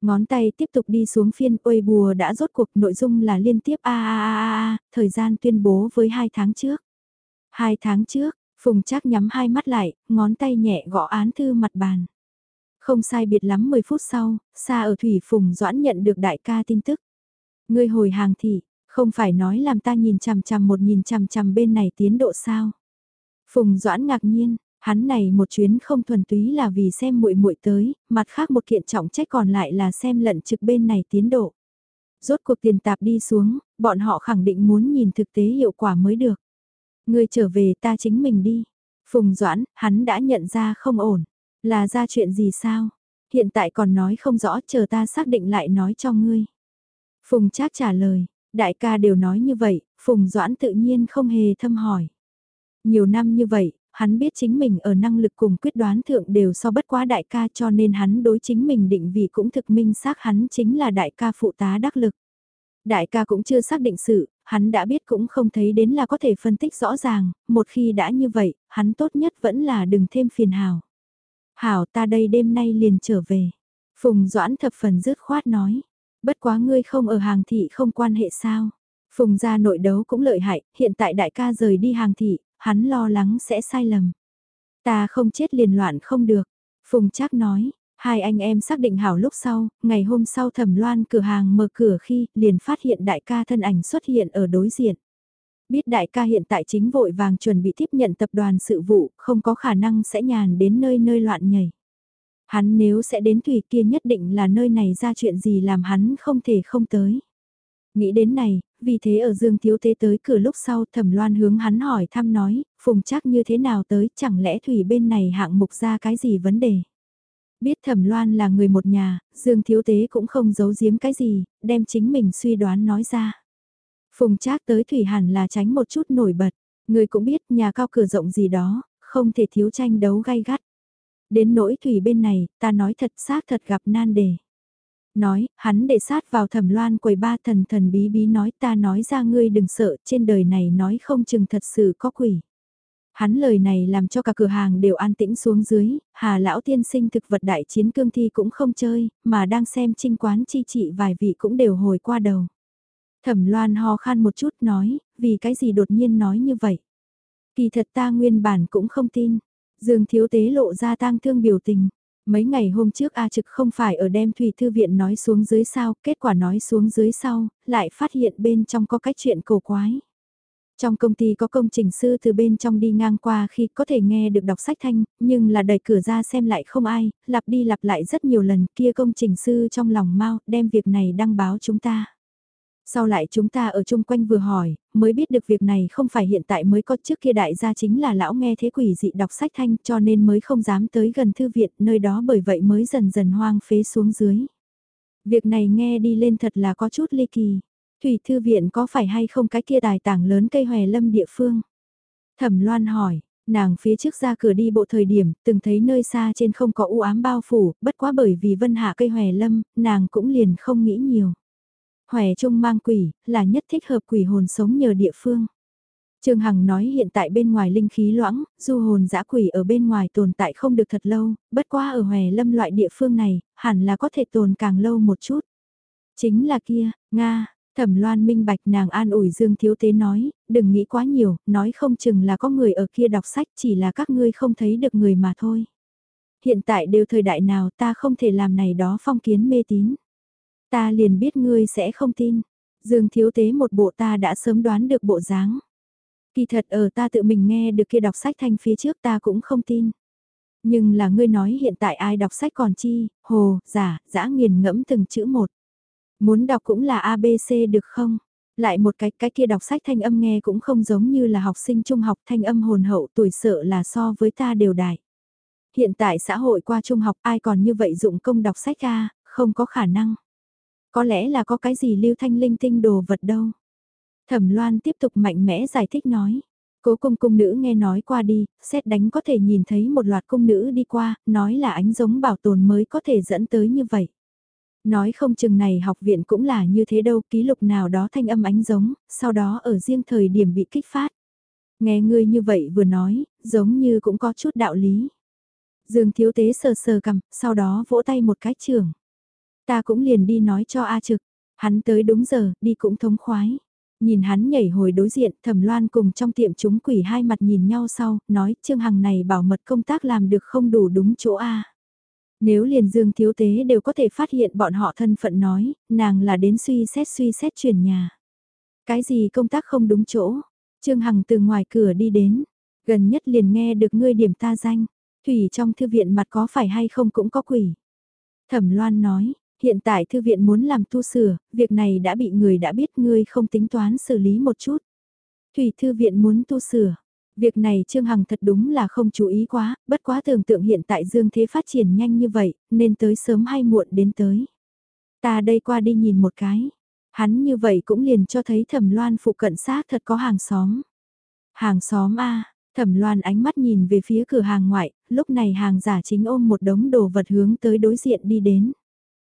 Ngón tay tiếp tục đi xuống phiên uê bùa đã rốt cuộc nội dung là liên tiếp a a a a thời gian tuyên bố với hai tháng trước. Hai tháng trước, Phùng Trác nhắm hai mắt lại, ngón tay nhẹ gõ án thư mặt bàn. Không sai biệt lắm 10 phút sau, xa ở Thủy Phùng Doãn nhận được đại ca tin tức. Ngươi hồi hàng thị, không phải nói làm ta nhìn chằm chằm một nhìn chằm chằm bên này tiến độ sao. Phùng Doãn ngạc nhiên, hắn này một chuyến không thuần túy là vì xem muội muội tới, mặt khác một kiện trọng trách còn lại là xem lận trực bên này tiến độ. Rốt cuộc tiền tạp đi xuống, bọn họ khẳng định muốn nhìn thực tế hiệu quả mới được. Ngươi trở về ta chính mình đi. Phùng Doãn, hắn đã nhận ra không ổn. Là ra chuyện gì sao? Hiện tại còn nói không rõ chờ ta xác định lại nói cho ngươi. Phùng Trác trả lời, đại ca đều nói như vậy, Phùng Doãn tự nhiên không hề thâm hỏi. Nhiều năm như vậy, hắn biết chính mình ở năng lực cùng quyết đoán thượng đều so bất quá đại ca cho nên hắn đối chính mình định vị cũng thực minh xác hắn chính là đại ca phụ tá đắc lực. Đại ca cũng chưa xác định sự, hắn đã biết cũng không thấy đến là có thể phân tích rõ ràng, một khi đã như vậy, hắn tốt nhất vẫn là đừng thêm phiền hào. Hảo ta đây đêm nay liền trở về. Phùng Doãn thập phần dứt khoát nói. Bất quá ngươi không ở hàng thị không quan hệ sao. Phùng gia nội đấu cũng lợi hại, hiện tại đại ca rời đi hàng thị, hắn lo lắng sẽ sai lầm. Ta không chết liền loạn không được. Phùng trác nói, hai anh em xác định hảo lúc sau, ngày hôm sau thẩm loan cửa hàng mở cửa khi liền phát hiện đại ca thân ảnh xuất hiện ở đối diện. Biết đại ca hiện tại chính vội vàng chuẩn bị tiếp nhận tập đoàn sự vụ, không có khả năng sẽ nhàn đến nơi nơi loạn nhảy. Hắn nếu sẽ đến thủy kia nhất định là nơi này ra chuyện gì làm hắn không thể không tới. Nghĩ đến này, vì thế ở Dương Thiếu Tế tới cửa lúc sau thẩm loan hướng hắn hỏi thăm nói, phùng chắc như thế nào tới, chẳng lẽ thủy bên này hạng mục ra cái gì vấn đề. Biết thẩm loan là người một nhà, Dương Thiếu Tế cũng không giấu giếm cái gì, đem chính mình suy đoán nói ra. Phùng Trác tới thủy hẳn là tránh một chút nổi bật, người cũng biết nhà cao cửa rộng gì đó, không thể thiếu tranh đấu gay gắt. Đến nỗi thủy bên này, ta nói thật xác thật gặp nan đề. Nói, hắn để sát vào thẩm loan quầy ba thần thần bí bí nói ta nói ra ngươi đừng sợ, trên đời này nói không chừng thật sự có quỷ. Hắn lời này làm cho cả cửa hàng đều an tĩnh xuống dưới, hà lão tiên sinh thực vật đại chiến cương thi cũng không chơi, mà đang xem trinh quán chi trị vài vị cũng đều hồi qua đầu. Thẩm loan ho khan một chút nói, vì cái gì đột nhiên nói như vậy. Kỳ thật ta nguyên bản cũng không tin. Dương thiếu tế lộ ra tang thương biểu tình. Mấy ngày hôm trước A Trực không phải ở đem Thủy Thư Viện nói xuống dưới sao, kết quả nói xuống dưới sau, lại phát hiện bên trong có cái chuyện cổ quái. Trong công ty có công trình sư từ bên trong đi ngang qua khi có thể nghe được đọc sách thanh, nhưng là đẩy cửa ra xem lại không ai, lặp đi lặp lại rất nhiều lần kia công trình sư trong lòng mau đem việc này đăng báo chúng ta. Sau lại chúng ta ở chung quanh vừa hỏi, mới biết được việc này không phải hiện tại mới có trước kia đại gia chính là lão nghe thế quỷ dị đọc sách thanh cho nên mới không dám tới gần thư viện nơi đó bởi vậy mới dần dần hoang phế xuống dưới. Việc này nghe đi lên thật là có chút ly kỳ. Thủy thư viện có phải hay không cái kia tài tảng lớn cây hòe lâm địa phương? Thẩm loan hỏi, nàng phía trước ra cửa đi bộ thời điểm, từng thấy nơi xa trên không có u ám bao phủ, bất quá bởi vì vân hạ cây hòe lâm, nàng cũng liền không nghĩ nhiều. Hòe trung mang quỷ, là nhất thích hợp quỷ hồn sống nhờ địa phương. Trương Hằng nói hiện tại bên ngoài linh khí loãng, du hồn dã quỷ ở bên ngoài tồn tại không được thật lâu, bất quá ở hòe lâm loại địa phương này, hẳn là có thể tồn càng lâu một chút. Chính là kia, Nga, Thẩm Loan minh bạch nàng an ủi Dương Thiếu Tế nói, đừng nghĩ quá nhiều, nói không chừng là có người ở kia đọc sách chỉ là các ngươi không thấy được người mà thôi. Hiện tại đều thời đại nào ta không thể làm này đó phong kiến mê tín. Ta liền biết ngươi sẽ không tin. Dương thiếu tế một bộ ta đã sớm đoán được bộ dáng. Kỳ thật ở ta tự mình nghe được kia đọc sách thanh phía trước ta cũng không tin. Nhưng là ngươi nói hiện tại ai đọc sách còn chi, hồ, giả, dã nghiền ngẫm từng chữ một. Muốn đọc cũng là ABC được không? Lại một cái cái kia đọc sách thanh âm nghe cũng không giống như là học sinh trung học thanh âm hồn hậu tuổi sợ là so với ta đều đại. Hiện tại xã hội qua trung học ai còn như vậy dụng công đọc sách ra, không có khả năng. Có lẽ là có cái gì lưu thanh linh tinh đồ vật đâu. Thẩm Loan tiếp tục mạnh mẽ giải thích nói. Cố cung cung nữ nghe nói qua đi, xét đánh có thể nhìn thấy một loạt cung nữ đi qua, nói là ánh giống bảo tồn mới có thể dẫn tới như vậy. Nói không chừng này học viện cũng là như thế đâu, ký lục nào đó thanh âm ánh giống, sau đó ở riêng thời điểm bị kích phát. Nghe ngươi như vậy vừa nói, giống như cũng có chút đạo lý. Dương thiếu tế sờ sờ cầm, sau đó vỗ tay một cái trường. Ta cũng liền đi nói cho A trực, hắn tới đúng giờ, đi cũng thống khoái. Nhìn hắn nhảy hồi đối diện, thẩm loan cùng trong tiệm chúng quỷ hai mặt nhìn nhau sau, nói Trương Hằng này bảo mật công tác làm được không đủ đúng chỗ A. Nếu liền dương thiếu tế đều có thể phát hiện bọn họ thân phận nói, nàng là đến suy xét suy xét chuyển nhà. Cái gì công tác không đúng chỗ? Trương Hằng từ ngoài cửa đi đến, gần nhất liền nghe được ngươi điểm ta danh, thủy trong thư viện mặt có phải hay không cũng có quỷ. Thẩm Loan nói, hiện tại thư viện muốn làm tu sửa, việc này đã bị người đã biết ngươi không tính toán xử lý một chút. Thủy thư viện muốn tu sửa, Việc này Trương Hằng thật đúng là không chú ý quá, bất quá tưởng tượng hiện tại dương thế phát triển nhanh như vậy, nên tới sớm hay muộn đến tới. Ta đây qua đi nhìn một cái. Hắn như vậy cũng liền cho thấy thẩm loan phụ cận xác thật có hàng xóm. Hàng xóm A, thẩm loan ánh mắt nhìn về phía cửa hàng ngoại, lúc này hàng giả chính ôm một đống đồ vật hướng tới đối diện đi đến.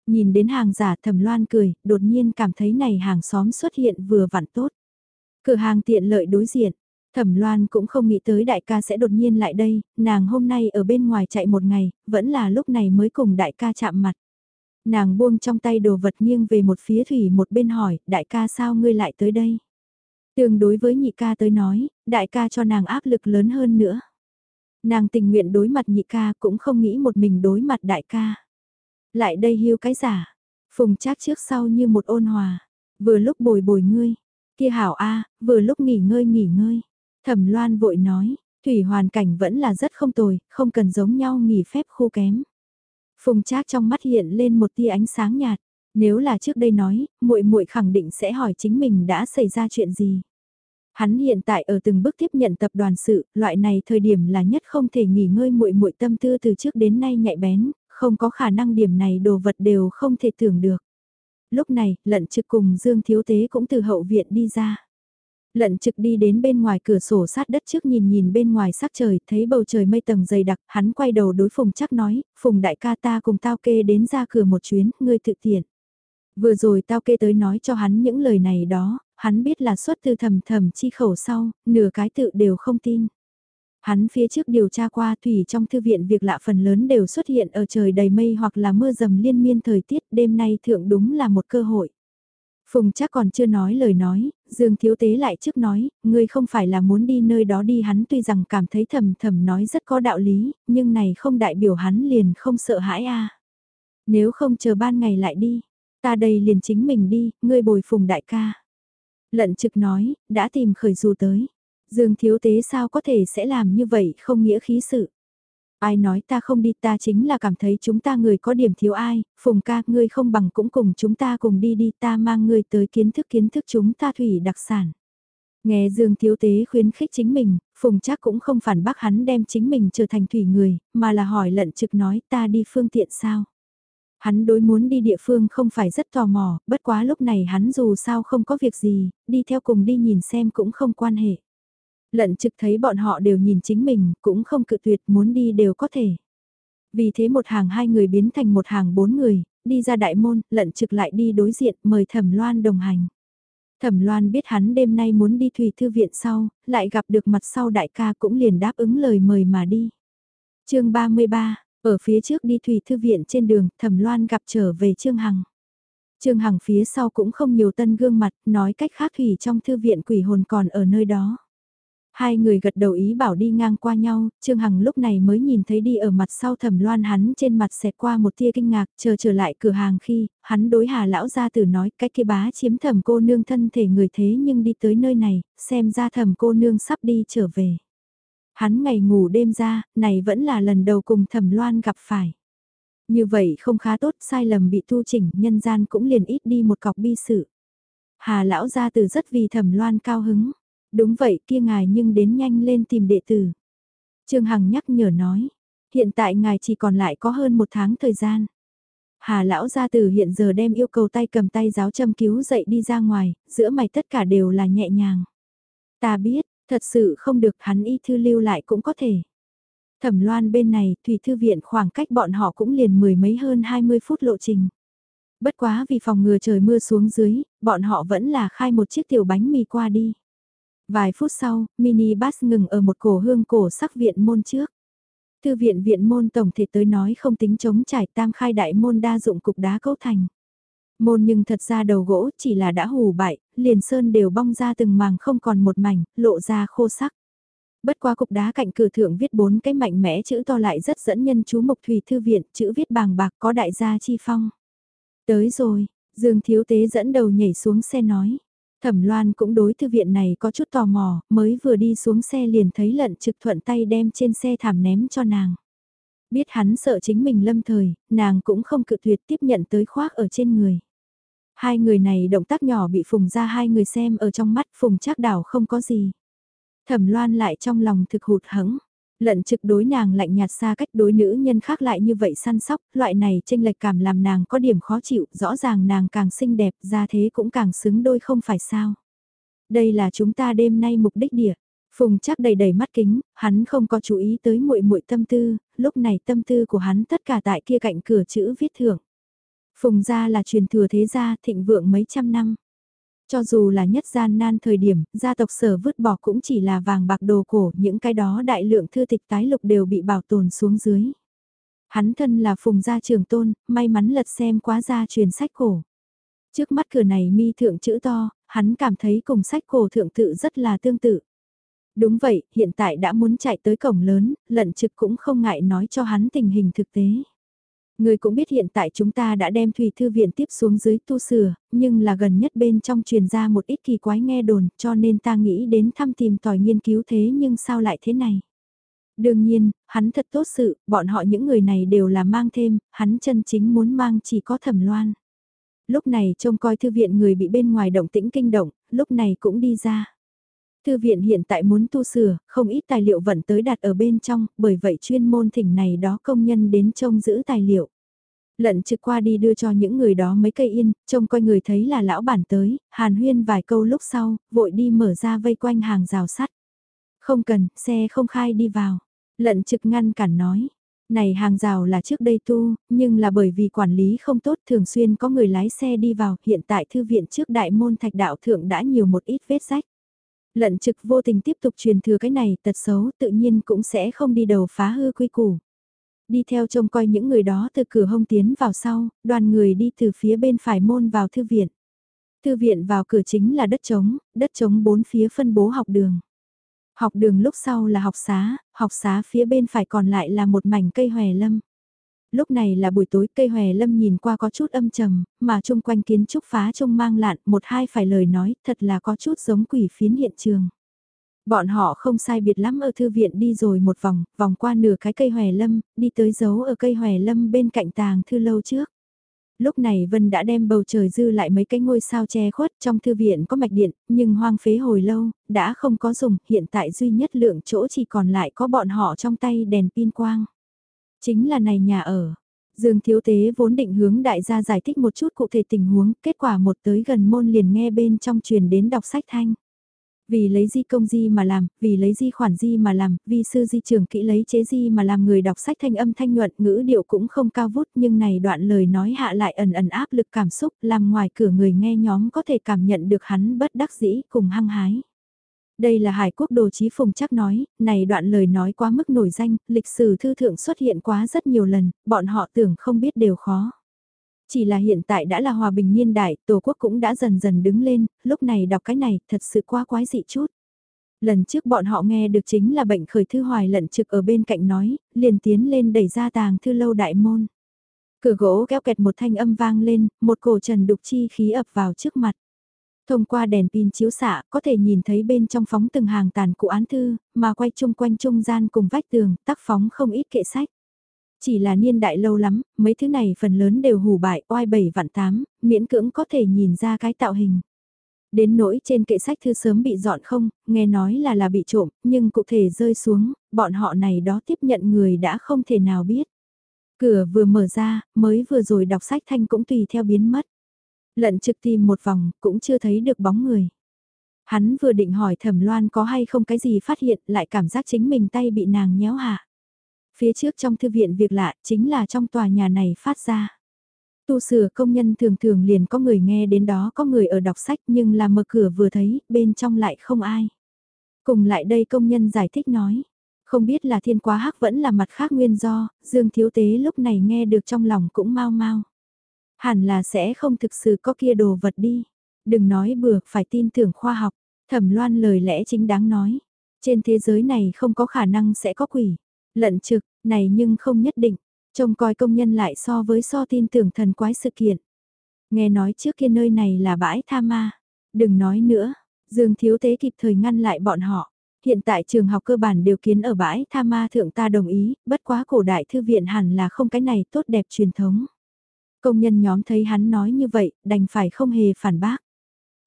Nhìn đến hàng giả thẩm loan cười, đột nhiên cảm thấy này hàng xóm xuất hiện vừa vặn tốt. Cửa hàng tiện lợi đối diện, Thẩm Loan cũng không nghĩ tới đại ca sẽ đột nhiên lại đây, nàng hôm nay ở bên ngoài chạy một ngày, vẫn là lúc này mới cùng đại ca chạm mặt. Nàng buông trong tay đồ vật nghiêng về một phía thủy một bên hỏi, đại ca sao ngươi lại tới đây? Tương đối với nhị ca tới nói, đại ca cho nàng áp lực lớn hơn nữa. Nàng tình nguyện đối mặt nhị ca cũng không nghĩ một mình đối mặt đại ca. Lại đây hiu cái giả, phùng trác trước sau như một ôn hòa, vừa lúc bồi bồi ngươi, kia hảo a vừa lúc nghỉ ngơi nghỉ ngơi. Thẩm Loan vội nói, thủy hoàn cảnh vẫn là rất không tồi, không cần giống nhau nghỉ phép khu kém. Phùng Trác trong mắt hiện lên một tia ánh sáng nhạt, nếu là trước đây nói, muội muội khẳng định sẽ hỏi chính mình đã xảy ra chuyện gì. Hắn hiện tại ở từng bước tiếp nhận tập đoàn sự, loại này thời điểm là nhất không thể nghỉ ngơi muội muội tâm tư từ trước đến nay nhạy bén, không có khả năng điểm này đồ vật đều không thể tưởng được. Lúc này, lận trực cùng Dương Thiếu Tế cũng từ hậu viện đi ra. Lận trực đi đến bên ngoài cửa sổ sát đất trước nhìn nhìn bên ngoài sắc trời, thấy bầu trời mây tầng dày đặc, hắn quay đầu đối Phùng chắc nói, Phùng đại ca ta cùng tao kê đến ra cửa một chuyến, ngươi tự tiện. Vừa rồi tao kê tới nói cho hắn những lời này đó, hắn biết là xuất từ thầm thầm chi khẩu sau, nửa cái tự đều không tin. Hắn phía trước điều tra qua thủy trong thư viện việc lạ phần lớn đều xuất hiện ở trời đầy mây hoặc là mưa rầm liên miên thời tiết đêm nay thượng đúng là một cơ hội. Phùng chắc còn chưa nói lời nói, Dương Thiếu Tế lại trước nói, ngươi không phải là muốn đi nơi đó đi hắn tuy rằng cảm thấy thầm thầm nói rất có đạo lý, nhưng này không đại biểu hắn liền không sợ hãi a Nếu không chờ ban ngày lại đi, ta đây liền chính mình đi, ngươi bồi phùng đại ca. Lận trực nói, đã tìm khởi dù tới. Dương Thiếu Tế sao có thể sẽ làm như vậy không nghĩa khí sự. Ai nói ta không đi ta chính là cảm thấy chúng ta người có điểm thiếu ai, phùng ca ngươi không bằng cũng cùng chúng ta cùng đi đi ta mang ngươi tới kiến thức kiến thức chúng ta thủy đặc sản. Nghe Dương Thiếu Tế khuyến khích chính mình, Phùng chắc cũng không phản bác hắn đem chính mình trở thành thủy người, mà là hỏi lận trực nói ta đi phương tiện sao. Hắn đối muốn đi địa phương không phải rất tò mò, bất quá lúc này hắn dù sao không có việc gì, đi theo cùng đi nhìn xem cũng không quan hệ. Lận trực thấy bọn họ đều nhìn chính mình, cũng không cự tuyệt muốn đi đều có thể. Vì thế một hàng hai người biến thành một hàng bốn người, đi ra đại môn, lận trực lại đi đối diện, mời thẩm loan đồng hành. Thẩm loan biết hắn đêm nay muốn đi thủy thư viện sau, lại gặp được mặt sau đại ca cũng liền đáp ứng lời mời mà đi. chương 33, ở phía trước đi thủy thư viện trên đường, thẩm loan gặp trở về Trương Hằng. Trương Hằng phía sau cũng không nhiều tân gương mặt, nói cách khác thủy trong thư viện quỷ hồn còn ở nơi đó. Hai người gật đầu ý bảo đi ngang qua nhau, Trương Hằng lúc này mới nhìn thấy đi ở mặt sau thẩm loan hắn trên mặt xẹt qua một tia kinh ngạc, chờ trở lại cửa hàng khi, hắn đối hà lão gia tử nói cái kia bá chiếm thẩm cô nương thân thể người thế nhưng đi tới nơi này, xem ra thẩm cô nương sắp đi trở về. Hắn ngày ngủ đêm ra, này vẫn là lần đầu cùng thẩm loan gặp phải. Như vậy không khá tốt, sai lầm bị tu chỉnh, nhân gian cũng liền ít đi một cọc bi sự. Hà lão gia tử rất vì thẩm loan cao hứng. Đúng vậy kia ngài nhưng đến nhanh lên tìm đệ tử. Trương Hằng nhắc nhở nói, hiện tại ngài chỉ còn lại có hơn một tháng thời gian. Hà lão gia tử hiện giờ đem yêu cầu tay cầm tay giáo châm cứu dậy đi ra ngoài, giữa mày tất cả đều là nhẹ nhàng. Ta biết, thật sự không được hắn y thư lưu lại cũng có thể. Thẩm loan bên này, thủy thư viện khoảng cách bọn họ cũng liền mười mấy hơn 20 phút lộ trình. Bất quá vì phòng ngừa trời mưa xuống dưới, bọn họ vẫn là khai một chiếc tiểu bánh mì qua đi. Vài phút sau, mini bus ngừng ở một cổ hương cổ sắc viện môn trước. Thư viện viện môn tổng thể tới nói không tính chống trải tam khai đại môn đa dụng cục đá cấu thành. Môn nhưng thật ra đầu gỗ chỉ là đã hù bại, liền sơn đều bong ra từng màng không còn một mảnh, lộ ra khô sắc. Bất qua cục đá cạnh cửa thượng viết bốn cái mạnh mẽ chữ to lại rất dẫn nhân chú Mộc Thủy Thư Viện, chữ viết bàng bạc có đại gia chi phong. Tới rồi, Dương Thiếu Tế dẫn đầu nhảy xuống xe nói. Thẩm Loan cũng đối thư viện này có chút tò mò, mới vừa đi xuống xe liền thấy lận trực thuận tay đem trên xe thảm ném cho nàng. Biết hắn sợ chính mình lâm thời, nàng cũng không cự tuyệt tiếp nhận tới khoác ở trên người. Hai người này động tác nhỏ bị phùng ra hai người xem ở trong mắt phùng chắc đảo không có gì. Thẩm Loan lại trong lòng thực hụt hẫng Lận trực đối nàng lạnh nhạt xa cách đối nữ nhân khác lại như vậy săn sóc, loại này tranh lệch cảm làm nàng có điểm khó chịu, rõ ràng nàng càng xinh đẹp, ra thế cũng càng xứng đôi không phải sao. Đây là chúng ta đêm nay mục đích địa. Phùng chắc đầy đầy mắt kính, hắn không có chú ý tới muội muội tâm tư, lúc này tâm tư của hắn tất cả tại kia cạnh cửa chữ viết thưởng. Phùng gia là truyền thừa thế gia thịnh vượng mấy trăm năm. Cho dù là nhất gian nan thời điểm, gia tộc sở vứt bỏ cũng chỉ là vàng bạc đồ cổ, những cái đó đại lượng thư tịch tái lục đều bị bảo tồn xuống dưới. Hắn thân là phùng gia trường tôn, may mắn lật xem quá gia truyền sách cổ. Trước mắt cửa này mi thượng chữ to, hắn cảm thấy cùng sách cổ thượng tự rất là tương tự. Đúng vậy, hiện tại đã muốn chạy tới cổng lớn, lận trực cũng không ngại nói cho hắn tình hình thực tế. Người cũng biết hiện tại chúng ta đã đem Thủy Thư Viện tiếp xuống dưới tu sửa, nhưng là gần nhất bên trong truyền ra một ít kỳ quái nghe đồn cho nên ta nghĩ đến thăm tìm tòi nghiên cứu thế nhưng sao lại thế này. Đương nhiên, hắn thật tốt sự, bọn họ những người này đều là mang thêm, hắn chân chính muốn mang chỉ có thẩm loan. Lúc này trông coi thư viện người bị bên ngoài động tĩnh kinh động, lúc này cũng đi ra. Thư viện hiện tại muốn tu sửa, không ít tài liệu vận tới đặt ở bên trong, bởi vậy chuyên môn thỉnh này đó công nhân đến trông giữ tài liệu. Lận trực qua đi đưa cho những người đó mấy cây yên, trông coi người thấy là lão bản tới, hàn huyên vài câu lúc sau, vội đi mở ra vây quanh hàng rào sắt. Không cần, xe không khai đi vào. Lận trực ngăn cản nói. Này hàng rào là trước đây tu, nhưng là bởi vì quản lý không tốt thường xuyên có người lái xe đi vào, hiện tại thư viện trước đại môn thạch đạo thượng đã nhiều một ít vết rách. Lận trực vô tình tiếp tục truyền thừa cái này tật xấu tự nhiên cũng sẽ không đi đầu phá hư quy củ. Đi theo trông coi những người đó từ cửa hông tiến vào sau, đoàn người đi từ phía bên phải môn vào thư viện. Thư viện vào cửa chính là đất trống, đất trống bốn phía phân bố học đường. Học đường lúc sau là học xá, học xá phía bên phải còn lại là một mảnh cây hòe lâm lúc này là buổi tối cây hòe lâm nhìn qua có chút âm trầm, mà chung quanh kiến trúc phá trông mang lạn một hai phải lời nói thật là có chút giống quỷ phiến hiện trường. Bọn họ không sai biệt lắm ở thư viện đi rồi một vòng, vòng qua nửa cái cây hòe lâm, đi tới giấu ở cây hòe lâm bên cạnh tàng thư lâu trước. Lúc này Vân đã đem bầu trời dư lại mấy cái ngôi sao che khuất trong thư viện có mạch điện, nhưng hoang phế hồi lâu, đã không có dùng, hiện tại duy nhất lượng chỗ chỉ còn lại có bọn họ trong tay đèn pin quang. Chính là này nhà ở. Dương Thiếu Tế vốn định hướng đại gia giải thích một chút cụ thể tình huống, kết quả một tới gần môn liền nghe bên trong truyền đến đọc sách thanh. Vì lấy di công di mà làm, vì lấy di khoản di mà làm, vì sư di trường kỹ lấy chế di mà làm người đọc sách thanh âm thanh nhuận ngữ điệu cũng không cao vút nhưng này đoạn lời nói hạ lại ẩn ẩn áp lực cảm xúc làm ngoài cửa người nghe nhóm có thể cảm nhận được hắn bất đắc dĩ cùng hăng hái. Đây là Hải Quốc Đồ Chí Phùng chắc nói, này đoạn lời nói quá mức nổi danh, lịch sử thư thượng xuất hiện quá rất nhiều lần, bọn họ tưởng không biết đều khó. Chỉ là hiện tại đã là hòa bình niên đại, Tổ quốc cũng đã dần dần đứng lên, lúc này đọc cái này thật sự quá quái dị chút. Lần trước bọn họ nghe được chính là bệnh khởi thư hoài lận trực ở bên cạnh nói, liền tiến lên đẩy ra tàng thư lâu đại môn. Cửa gỗ kéo kẹt một thanh âm vang lên, một cổ trần đục chi khí ập vào trước mặt. Thông qua đèn pin chiếu xạ, có thể nhìn thấy bên trong phóng từng hàng tàn cụ án thư, mà quay chung quanh trung gian cùng vách tường, tác phóng không ít kệ sách. Chỉ là niên đại lâu lắm, mấy thứ này phần lớn đều hủ bại, oai bảy vạn tám, miễn cưỡng có thể nhìn ra cái tạo hình. Đến nỗi trên kệ sách thư sớm bị dọn không, nghe nói là là bị trộm, nhưng cụ thể rơi xuống, bọn họ này đó tiếp nhận người đã không thể nào biết. Cửa vừa mở ra, mới vừa rồi đọc sách thanh cũng tùy theo biến mất. Lận trực tìm một vòng, cũng chưa thấy được bóng người. Hắn vừa định hỏi thẩm loan có hay không cái gì phát hiện, lại cảm giác chính mình tay bị nàng nhéo hạ. Phía trước trong thư viện việc lạ, chính là trong tòa nhà này phát ra. Tu sửa công nhân thường thường liền có người nghe đến đó có người ở đọc sách nhưng là mở cửa vừa thấy, bên trong lại không ai. Cùng lại đây công nhân giải thích nói, không biết là thiên quá hắc vẫn là mặt khác nguyên do, Dương Thiếu Tế lúc này nghe được trong lòng cũng mau mau. Hẳn là sẽ không thực sự có kia đồ vật đi. Đừng nói bừa, phải tin tưởng khoa học. Thẩm loan lời lẽ chính đáng nói. Trên thế giới này không có khả năng sẽ có quỷ. Lận trực, này nhưng không nhất định. Trông coi công nhân lại so với so tin tưởng thần quái sự kiện. Nghe nói trước kia nơi này là bãi tha ma. Đừng nói nữa. Dương Thiếu Tế kịp thời ngăn lại bọn họ. Hiện tại trường học cơ bản đều kiến ở bãi tha ma thượng ta đồng ý, bất quá cổ đại thư viện hẳn là không cái này tốt đẹp truyền thống. Công nhân nhóm thấy hắn nói như vậy, đành phải không hề phản bác.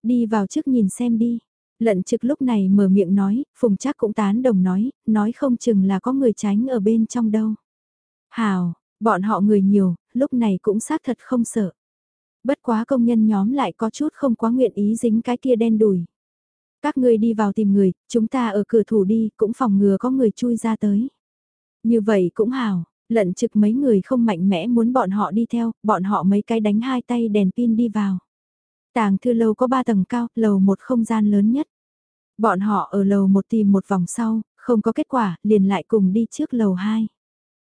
Đi vào trước nhìn xem đi. Lận trực lúc này mở miệng nói, Phùng chắc cũng tán đồng nói, nói không chừng là có người tránh ở bên trong đâu. Hào, bọn họ người nhiều, lúc này cũng xác thật không sợ. Bất quá công nhân nhóm lại có chút không quá nguyện ý dính cái kia đen đùi. Các ngươi đi vào tìm người, chúng ta ở cửa thủ đi, cũng phòng ngừa có người chui ra tới. Như vậy cũng hào, lận trực mấy người không mạnh mẽ muốn bọn họ đi theo, bọn họ mấy cái đánh hai tay đèn pin đi vào. Tàng thư lâu có ba tầng cao, lầu một không gian lớn nhất. Bọn họ ở lầu một tìm một vòng sau, không có kết quả, liền lại cùng đi trước lầu hai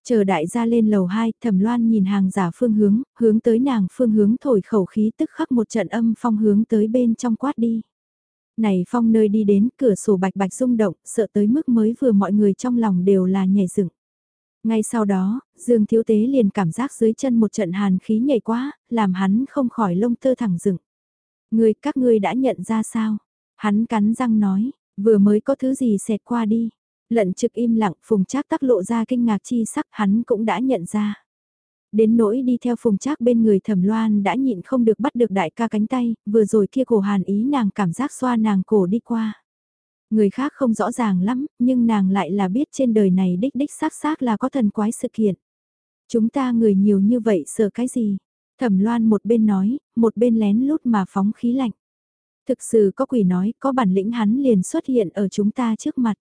Chờ đại gia lên lầu 2, thẩm loan nhìn hàng giả phương hướng, hướng tới nàng phương hướng thổi khẩu khí tức khắc một trận âm phong hướng tới bên trong quát đi. Này phong nơi đi đến cửa sổ bạch bạch rung động, sợ tới mức mới vừa mọi người trong lòng đều là nhảy dựng. Ngay sau đó, Dương Thiếu Tế liền cảm giác dưới chân một trận hàn khí nhảy quá, làm hắn không khỏi lông tơ thẳng dựng. Người các ngươi đã nhận ra sao? Hắn cắn răng nói, vừa mới có thứ gì xẹt qua đi. Lận trực im lặng, phùng trác tắc lộ ra kinh ngạc chi sắc hắn cũng đã nhận ra. Đến nỗi đi theo phùng trác bên người thẩm loan đã nhịn không được bắt được đại ca cánh tay, vừa rồi kia cổ hàn ý nàng cảm giác xoa nàng cổ đi qua. Người khác không rõ ràng lắm, nhưng nàng lại là biết trên đời này đích đích xác xác là có thần quái sự kiện. Chúng ta người nhiều như vậy sợ cái gì? Thẩm loan một bên nói, một bên lén lút mà phóng khí lạnh. Thực sự có quỷ nói, có bản lĩnh hắn liền xuất hiện ở chúng ta trước mặt.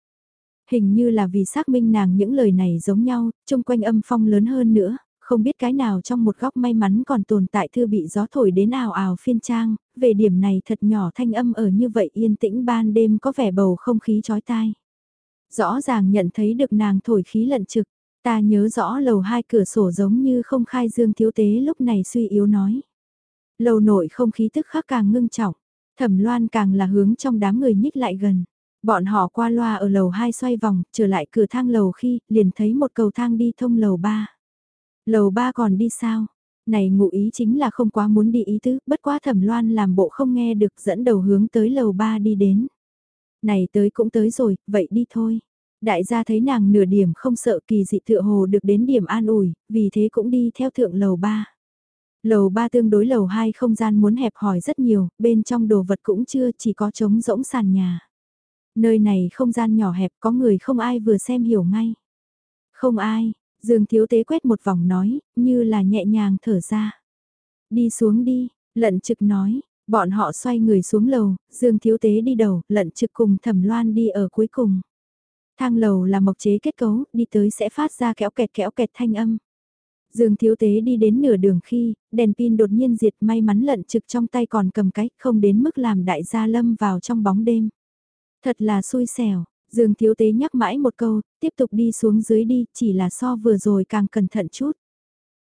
Hình như là vì xác minh nàng những lời này giống nhau, chung quanh âm phong lớn hơn nữa, không biết cái nào trong một góc may mắn còn tồn tại thư bị gió thổi đến ào ào phiên trang, về điểm này thật nhỏ thanh âm ở như vậy yên tĩnh ban đêm có vẻ bầu không khí chói tai. Rõ ràng nhận thấy được nàng thổi khí lận trực, ta nhớ rõ lầu hai cửa sổ giống như không khai dương thiếu tế lúc này suy yếu nói. Lầu nội không khí tức khắc càng ngưng trọng, thẩm loan càng là hướng trong đám người nhích lại gần. Bọn họ qua loa ở lầu 2 xoay vòng, trở lại cửa thang lầu khi, liền thấy một cầu thang đi thông lầu 3. Lầu ba còn đi sao? Này ngụ ý chính là không quá muốn đi ý tứ, bất quá thẩm loan làm bộ không nghe được dẫn đầu hướng tới lầu ba đi đến. Này tới cũng tới rồi, vậy đi thôi. Đại gia thấy nàng nửa điểm không sợ kỳ dị tựa hồ được đến điểm an ủi, vì thế cũng đi theo thượng lầu ba. Lầu 3 tương đối lầu 2 không gian muốn hẹp hỏi rất nhiều, bên trong đồ vật cũng chưa chỉ có trống rỗng sàn nhà. Nơi này không gian nhỏ hẹp có người không ai vừa xem hiểu ngay. Không ai, Dương Thiếu Tế quét một vòng nói, như là nhẹ nhàng thở ra. Đi xuống đi, lận trực nói, bọn họ xoay người xuống lầu, Dương Thiếu Tế đi đầu, lận trực cùng thẩm loan đi ở cuối cùng. Thang lầu là mộc chế kết cấu, đi tới sẽ phát ra kéo kẹt kéo kẹt thanh âm. Dương Thiếu Tế đi đến nửa đường khi, đèn pin đột nhiên diệt may mắn lận trực trong tay còn cầm cái không đến mức làm đại gia lâm vào trong bóng đêm. Thật là xui xẻo, Dương Thiếu Tế nhắc mãi một câu, tiếp tục đi xuống dưới đi, chỉ là so vừa rồi càng cẩn thận chút.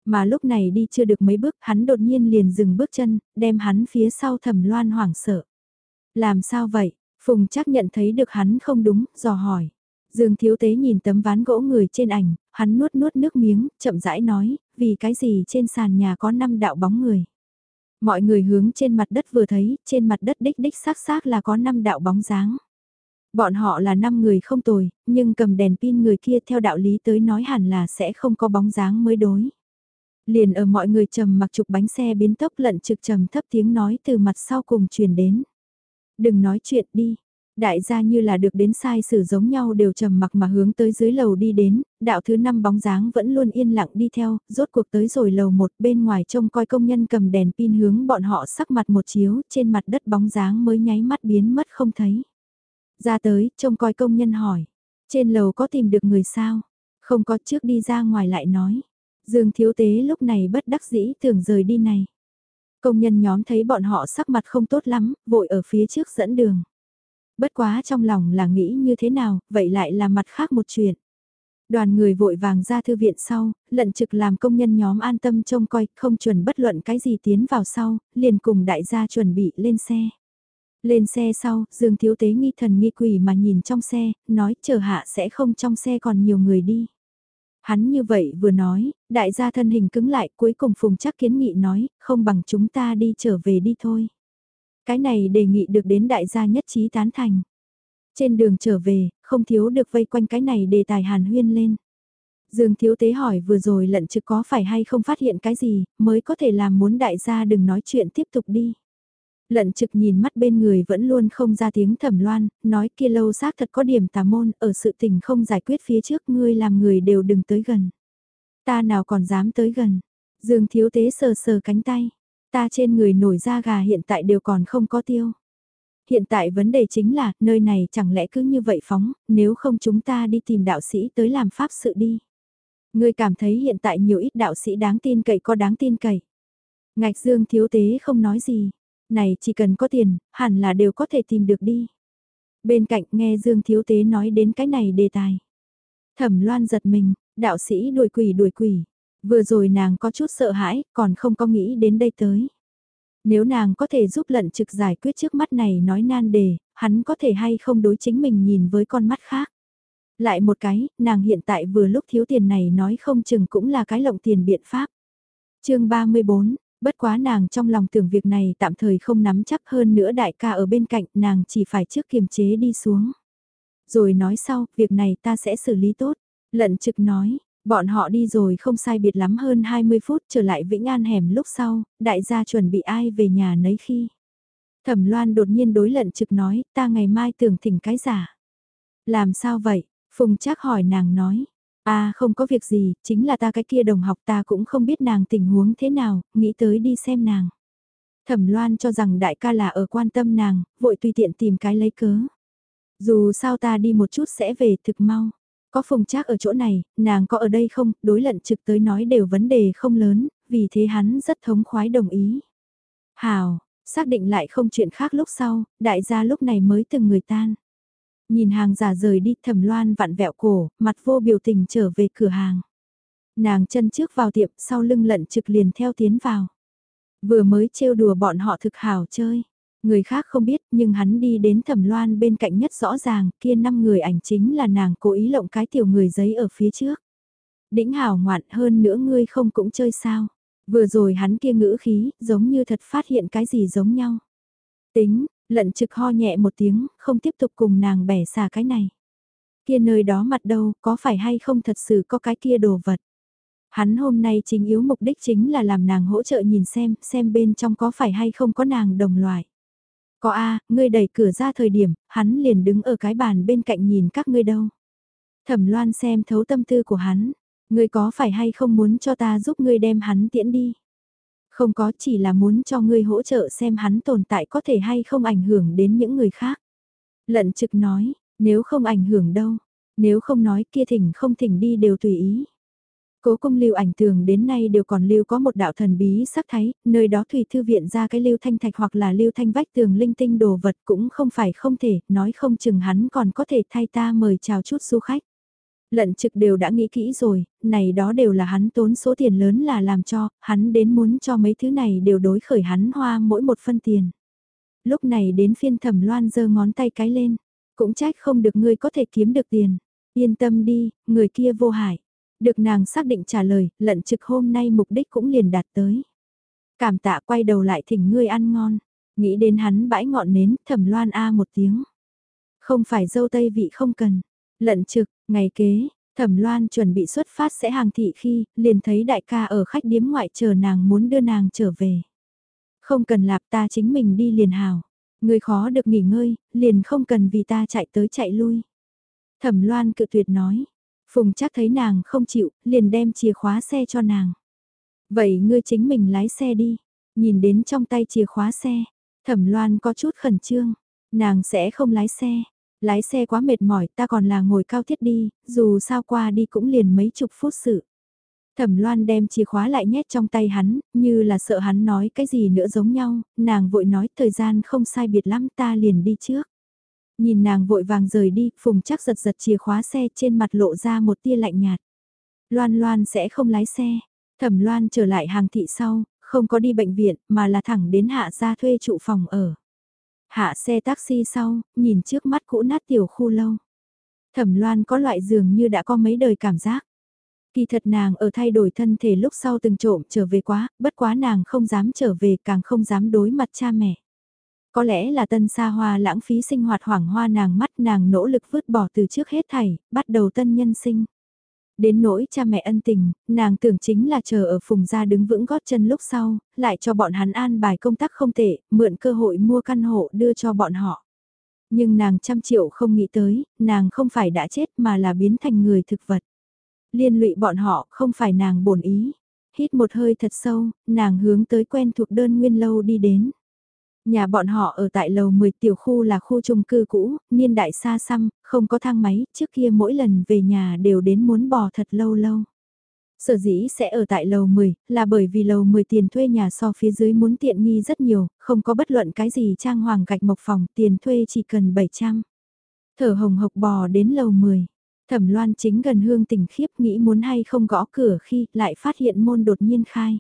Mà lúc này đi chưa được mấy bước, hắn đột nhiên liền dừng bước chân, đem hắn phía sau thẩm loan hoảng sợ. Làm sao vậy? Phùng chắc nhận thấy được hắn không đúng, dò hỏi. Dương Thiếu Tế nhìn tấm ván gỗ người trên ảnh, hắn nuốt nuốt nước miếng, chậm rãi nói, vì cái gì trên sàn nhà có năm đạo bóng người. Mọi người hướng trên mặt đất vừa thấy, trên mặt đất đích đích xác xác là có năm đạo bóng dáng. Bọn họ là 5 người không tồi, nhưng cầm đèn pin người kia theo đạo lý tới nói hẳn là sẽ không có bóng dáng mới đối. Liền ở mọi người trầm mặc chụp bánh xe biến tốc lận trực trầm thấp tiếng nói từ mặt sau cùng truyền đến. Đừng nói chuyện đi. Đại gia như là được đến sai sử giống nhau đều trầm mặc mà hướng tới dưới lầu đi đến, đạo thứ năm bóng dáng vẫn luôn yên lặng đi theo, rốt cuộc tới rồi lầu một bên ngoài trông coi công nhân cầm đèn pin hướng bọn họ sắc mặt một chiếu trên mặt đất bóng dáng mới nháy mắt biến mất không thấy. Ra tới, trông coi công nhân hỏi. Trên lầu có tìm được người sao? Không có trước đi ra ngoài lại nói. Dương Thiếu Tế lúc này bất đắc dĩ tưởng rời đi này. Công nhân nhóm thấy bọn họ sắc mặt không tốt lắm, vội ở phía trước dẫn đường. Bất quá trong lòng là nghĩ như thế nào, vậy lại là mặt khác một chuyện. Đoàn người vội vàng ra thư viện sau, lận trực làm công nhân nhóm an tâm trông coi, không chuẩn bất luận cái gì tiến vào sau, liền cùng đại gia chuẩn bị lên xe. Lên xe sau, Dương Thiếu Tế nghi thần nghi quỷ mà nhìn trong xe, nói chờ hạ sẽ không trong xe còn nhiều người đi. Hắn như vậy vừa nói, đại gia thân hình cứng lại cuối cùng Phùng chắc kiến nghị nói, không bằng chúng ta đi trở về đi thôi. Cái này đề nghị được đến đại gia nhất trí tán thành. Trên đường trở về, không thiếu được vây quanh cái này đề tài hàn huyên lên. Dương Thiếu Tế hỏi vừa rồi lận trực có phải hay không phát hiện cái gì, mới có thể làm muốn đại gia đừng nói chuyện tiếp tục đi. Lận trực nhìn mắt bên người vẫn luôn không ra tiếng thẩm loan, nói kia lâu xác thật có điểm tà môn, ở sự tình không giải quyết phía trước ngươi làm người đều đừng tới gần. Ta nào còn dám tới gần. Dương thiếu tế sờ sờ cánh tay. Ta trên người nổi da gà hiện tại đều còn không có tiêu. Hiện tại vấn đề chính là, nơi này chẳng lẽ cứ như vậy phóng, nếu không chúng ta đi tìm đạo sĩ tới làm pháp sự đi. Ngươi cảm thấy hiện tại nhiều ít đạo sĩ đáng tin cậy có đáng tin cậy. Ngạch dương thiếu tế không nói gì, này chỉ cần có tiền, hẳn là đều có thể tìm được đi. Bên cạnh nghe Dương Thiếu Tế nói đến cái này đề tài. Thẩm loan giật mình, đạo sĩ đuổi quỷ đuổi quỷ. Vừa rồi nàng có chút sợ hãi, còn không có nghĩ đến đây tới. Nếu nàng có thể giúp lận trực giải quyết trước mắt này nói nan đề, hắn có thể hay không đối chính mình nhìn với con mắt khác. Lại một cái, nàng hiện tại vừa lúc thiếu tiền này nói không chừng cũng là cái lộng tiền biện pháp. chương 34, Bất quá nàng trong lòng tưởng việc này tạm thời không nắm chắc hơn nữa đại ca ở bên cạnh nàng chỉ phải trước kiềm chế đi xuống. Rồi nói sau, việc này ta sẽ xử lý tốt. Lận trực nói, bọn họ đi rồi không sai biệt lắm hơn 20 phút trở lại Vĩnh An hẻm lúc sau, đại gia chuẩn bị ai về nhà nấy khi. Thẩm Loan đột nhiên đối lận trực nói, ta ngày mai tưởng thỉnh cái giả. Làm sao vậy? Phùng chắc hỏi nàng nói, À không có việc gì, chính là ta cái kia đồng học ta cũng không biết nàng tình huống thế nào, nghĩ tới đi xem nàng. Thẩm Loan cho rằng đại ca là ở quan tâm nàng, vội tùy tiện tìm cái lấy cớ. Dù sao ta đi một chút sẽ về thực mau. Có phùng trác ở chỗ này, nàng có ở đây không, đối lận trực tới nói đều vấn đề không lớn, vì thế hắn rất thống khoái đồng ý. Hào, xác định lại không chuyện khác lúc sau, đại gia lúc này mới từng người tan. Nhìn hàng giả rời đi thẩm loan vặn vẹo cổ, mặt vô biểu tình trở về cửa hàng. Nàng chân trước vào tiệm sau lưng lận trực liền theo tiến vào. Vừa mới trêu đùa bọn họ thực hào chơi. Người khác không biết nhưng hắn đi đến thẩm loan bên cạnh nhất rõ ràng kia năm người ảnh chính là nàng cố ý lộng cái tiểu người giấy ở phía trước. Đĩnh hảo ngoạn hơn nữa ngươi không cũng chơi sao. Vừa rồi hắn kia ngữ khí giống như thật phát hiện cái gì giống nhau. Tính, Lận trực ho nhẹ một tiếng, không tiếp tục cùng nàng bẻ xà cái này. Kia nơi đó mặt đâu, có phải hay không thật sự có cái kia đồ vật. Hắn hôm nay chính yếu mục đích chính là làm nàng hỗ trợ nhìn xem, xem bên trong có phải hay không có nàng đồng loại. Có a ngươi đẩy cửa ra thời điểm, hắn liền đứng ở cái bàn bên cạnh nhìn các ngươi đâu. Thẩm loan xem thấu tâm tư của hắn, ngươi có phải hay không muốn cho ta giúp ngươi đem hắn tiễn đi. Không có chỉ là muốn cho ngươi hỗ trợ xem hắn tồn tại có thể hay không ảnh hưởng đến những người khác. Lận trực nói, nếu không ảnh hưởng đâu, nếu không nói kia thỉnh không thỉnh đi đều tùy ý. Cố công lưu ảnh tường đến nay đều còn lưu có một đạo thần bí sắc thái, nơi đó thủy thư viện ra cái lưu thanh thạch hoặc là lưu thanh vách tường linh tinh đồ vật cũng không phải không thể, nói không chừng hắn còn có thể thay ta mời chào chút du khách. Lận trực đều đã nghĩ kỹ rồi, này đó đều là hắn tốn số tiền lớn là làm cho, hắn đến muốn cho mấy thứ này đều đối khởi hắn hoa mỗi một phân tiền. Lúc này đến phiên thẩm loan giơ ngón tay cái lên, cũng trách không được ngươi có thể kiếm được tiền. Yên tâm đi, người kia vô hại. Được nàng xác định trả lời, lận trực hôm nay mục đích cũng liền đạt tới. Cảm tạ quay đầu lại thỉnh ngươi ăn ngon. Nghĩ đến hắn bãi ngọn nến, thẩm loan a một tiếng. Không phải dâu tây vị không cần. Lận trực, ngày kế, thẩm loan chuẩn bị xuất phát sẽ hàng thị khi, liền thấy đại ca ở khách điếm ngoại chờ nàng muốn đưa nàng trở về. Không cần lạp ta chính mình đi liền hào. Người khó được nghỉ ngơi, liền không cần vì ta chạy tới chạy lui. Thẩm loan cự tuyệt nói. Phùng chắc thấy nàng không chịu, liền đem chìa khóa xe cho nàng. Vậy ngươi chính mình lái xe đi. Nhìn đến trong tay chìa khóa xe, thẩm loan có chút khẩn trương. Nàng sẽ không lái xe, lái xe quá mệt mỏi ta còn là ngồi cao thiết đi, dù sao qua đi cũng liền mấy chục phút sự. Thẩm Loan đem chìa khóa lại nhét trong tay hắn, như là sợ hắn nói cái gì nữa giống nhau, nàng vội nói thời gian không sai biệt lắm ta liền đi trước. Nhìn nàng vội vàng rời đi, Phùng chắc giật giật chìa khóa xe trên mặt lộ ra một tia lạnh nhạt. Loan Loan sẽ không lái xe. Thẩm Loan trở lại hàng thị sau, không có đi bệnh viện mà là thẳng đến hạ ra thuê trụ phòng ở. Hạ xe taxi sau, nhìn trước mắt cũ nát tiểu khu lâu. Thẩm Loan có loại giường như đã có mấy đời cảm giác. Kỳ thật nàng ở thay đổi thân thể lúc sau từng trộm trở về quá, bất quá nàng không dám trở về càng không dám đối mặt cha mẹ. Có lẽ là tân xa hoa lãng phí sinh hoạt hoảng hoa nàng mắt nàng nỗ lực vứt bỏ từ trước hết thảy, bắt đầu tân nhân sinh. Đến nỗi cha mẹ ân tình, nàng tưởng chính là chờ ở phùng gia đứng vững gót chân lúc sau, lại cho bọn hắn an bài công tác không tệ, mượn cơ hội mua căn hộ đưa cho bọn họ. Nhưng nàng trăm triệu không nghĩ tới, nàng không phải đã chết mà là biến thành người thực vật. Liên lụy bọn họ không phải nàng bổn ý. Hít một hơi thật sâu, nàng hướng tới quen thuộc đơn nguyên lâu đi đến. Nhà bọn họ ở tại lầu 10 tiểu khu là khu chung cư cũ, niên đại xa xăm, không có thang máy, trước kia mỗi lần về nhà đều đến muốn bò thật lâu lâu. Sở dĩ sẽ ở tại lầu 10, là bởi vì lầu 10 tiền thuê nhà so phía dưới muốn tiện nghi rất nhiều, không có bất luận cái gì trang hoàng gạch mộc phòng, tiền thuê chỉ cần 700. Thở hồng hộc bò đến lầu 10. Thẩm loan chính gần hương tỉnh khiếp nghĩ muốn hay không gõ cửa khi lại phát hiện môn đột nhiên khai.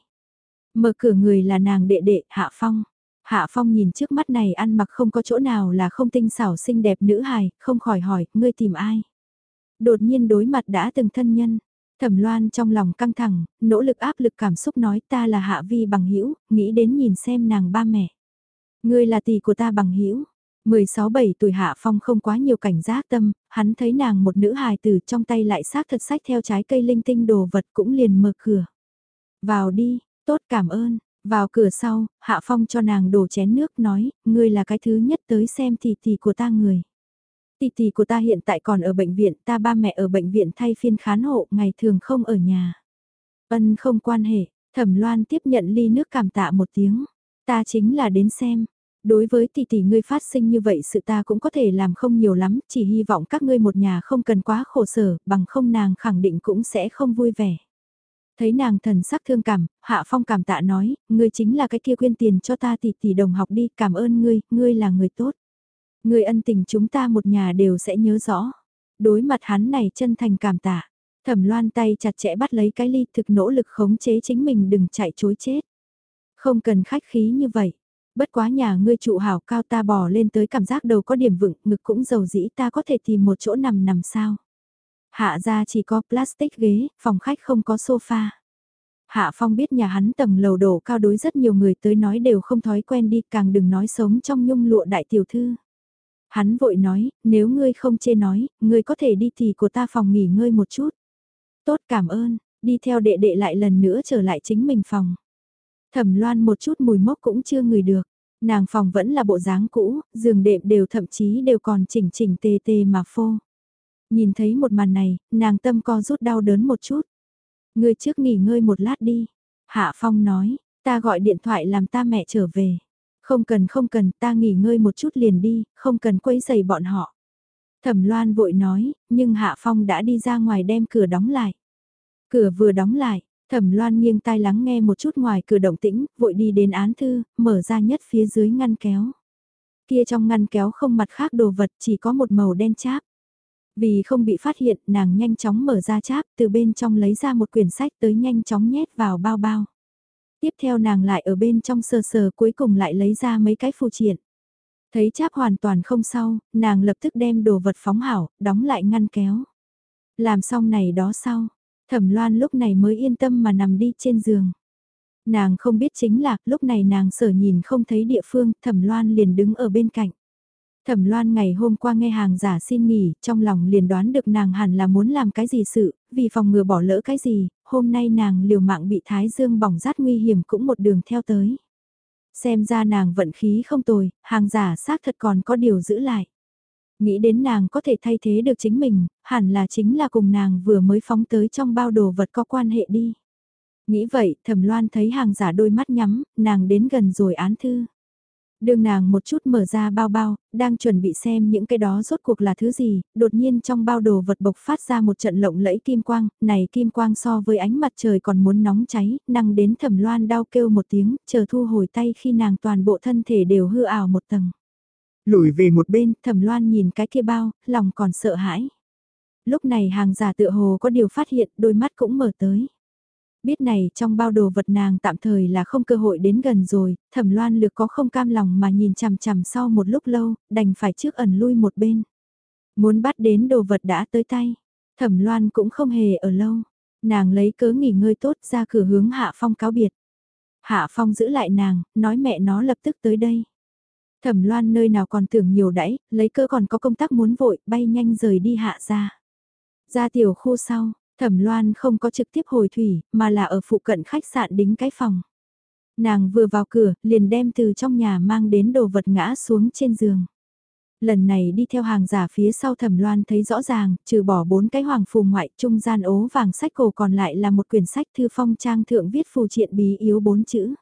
Mở cửa người là nàng đệ đệ Hạ Phong. Hạ Phong nhìn trước mắt này ăn mặc không có chỗ nào là không tinh xảo xinh đẹp nữ hài, không khỏi hỏi, ngươi tìm ai? Đột nhiên đối mặt đã từng thân nhân. Thẩm Loan trong lòng căng thẳng, nỗ lực áp lực cảm xúc nói ta là Hạ Vi bằng hữu nghĩ đến nhìn xem nàng ba mẹ. Ngươi là tỷ của ta bằng hữu 16-7 tuổi Hạ Phong không quá nhiều cảnh giác tâm, hắn thấy nàng một nữ hài tử trong tay lại xác thật sách theo trái cây linh tinh đồ vật cũng liền mở cửa. Vào đi, tốt cảm ơn, vào cửa sau, Hạ Phong cho nàng đổ chén nước nói, ngươi là cái thứ nhất tới xem tỷ tỷ của ta người. Tỷ tỷ của ta hiện tại còn ở bệnh viện, ta ba mẹ ở bệnh viện thay phiên khán hộ, ngày thường không ở nhà. Ân không quan hệ, Thẩm Loan tiếp nhận ly nước cảm tạ một tiếng. Ta chính là đến xem, đối với tỷ tỷ ngươi phát sinh như vậy sự ta cũng có thể làm không nhiều lắm, chỉ hy vọng các ngươi một nhà không cần quá khổ sở, bằng không nàng khẳng định cũng sẽ không vui vẻ. Thấy nàng thần sắc thương cảm, Hạ Phong cảm tạ nói, ngươi chính là cái kia quyên tiền cho ta tỷ tỷ đồng học đi, cảm ơn ngươi, ngươi là người tốt. Ngươi ân tình chúng ta một nhà đều sẽ nhớ rõ. Đối mặt hắn này chân thành cảm tạ. Thẩm loan tay chặt chẽ bắt lấy cái ly thực nỗ lực khống chế chính mình đừng chạy chối chết. Không cần khách khí như vậy bất quá nhà ngươi trụ hảo cao ta bò lên tới cảm giác đầu có điểm vựng, ngực cũng dầu dĩ ta có thể tìm một chỗ nằm nằm sao. Hạ ra chỉ có plastic ghế, phòng khách không có sofa. Hạ Phong biết nhà hắn tầng lầu đổ cao đối rất nhiều người tới nói đều không thói quen đi càng đừng nói sống trong nhung lụa đại tiểu thư. Hắn vội nói, nếu ngươi không chê nói, ngươi có thể đi thì của ta phòng nghỉ ngơi một chút. Tốt cảm ơn, đi theo đệ đệ lại lần nữa trở lại chính mình phòng. Thẩm loan một chút mùi mốc cũng chưa ngửi được. Nàng phòng vẫn là bộ dáng cũ, giường đệm đều thậm chí đều còn chỉnh chỉnh tề tề mà phô. Nhìn thấy một màn này, nàng tâm co rút đau đớn một chút. Người trước nghỉ ngơi một lát đi. Hạ Phong nói, ta gọi điện thoại làm ta mẹ trở về. Không cần không cần, ta nghỉ ngơi một chút liền đi, không cần quấy giày bọn họ. Thẩm Loan vội nói, nhưng Hạ Phong đã đi ra ngoài đem cửa đóng lại. Cửa vừa đóng lại, Thẩm Loan nghiêng tai lắng nghe một chút ngoài cửa động tĩnh, vội đi đến án thư, mở ra nhất phía dưới ngăn kéo. Kia trong ngăn kéo không mặt khác đồ vật chỉ có một màu đen cháp. Vì không bị phát hiện, nàng nhanh chóng mở ra cháp, từ bên trong lấy ra một quyển sách tới nhanh chóng nhét vào bao bao. Tiếp theo nàng lại ở bên trong sờ sờ cuối cùng lại lấy ra mấy cái phù triện. Thấy cháp hoàn toàn không sau, nàng lập tức đem đồ vật phóng hảo, đóng lại ngăn kéo. Làm xong này đó sau, Thẩm Loan lúc này mới yên tâm mà nằm đi trên giường. Nàng không biết chính là, lúc này nàng sở nhìn không thấy địa phương, Thẩm Loan liền đứng ở bên cạnh. Thẩm Loan ngày hôm qua nghe hàng giả xin nghỉ, trong lòng liền đoán được nàng hẳn là muốn làm cái gì sự, vì phòng ngừa bỏ lỡ cái gì, hôm nay nàng liều mạng bị Thái Dương bỏng rát nguy hiểm cũng một đường theo tới. Xem ra nàng vận khí không tồi, hàng giả xác thật còn có điều giữ lại. Nghĩ đến nàng có thể thay thế được chính mình, hẳn là chính là cùng nàng vừa mới phóng tới trong bao đồ vật có quan hệ đi. Nghĩ vậy, thẩm loan thấy hàng giả đôi mắt nhắm, nàng đến gần rồi án thư. Đường nàng một chút mở ra bao bao, đang chuẩn bị xem những cái đó rốt cuộc là thứ gì, đột nhiên trong bao đồ vật bộc phát ra một trận lộng lẫy kim quang, này kim quang so với ánh mặt trời còn muốn nóng cháy, năng đến thẩm loan đau kêu một tiếng, chờ thu hồi tay khi nàng toàn bộ thân thể đều hư ảo một tầng. Lùi về một bên, thẩm loan nhìn cái kia bao, lòng còn sợ hãi. Lúc này hàng giả tựa hồ có điều phát hiện, đôi mắt cũng mở tới. Biết này trong bao đồ vật nàng tạm thời là không cơ hội đến gần rồi, thẩm loan lược có không cam lòng mà nhìn chằm chằm sau một lúc lâu, đành phải trước ẩn lui một bên. Muốn bắt đến đồ vật đã tới tay, thẩm loan cũng không hề ở lâu. Nàng lấy cớ nghỉ ngơi tốt ra cửa hướng Hạ Phong cáo biệt. Hạ Phong giữ lại nàng, nói mẹ nó lập tức tới đây. Thẩm loan nơi nào còn tưởng nhiều đãi, lấy cớ còn có công tác muốn vội, bay nhanh rời đi hạ ra. Ra tiểu khu sau, Thẩm Loan không có trực tiếp hồi thủy, mà là ở phụ cận khách sạn đính cái phòng. Nàng vừa vào cửa, liền đem từ trong nhà mang đến đồ vật ngã xuống trên giường. Lần này đi theo hàng giả phía sau Thẩm Loan thấy rõ ràng, trừ bỏ bốn cái hoàng phù ngoại, trung gian ố vàng sách cổ còn lại là một quyển sách thư phong trang thượng viết phù triện bí yếu bốn chữ.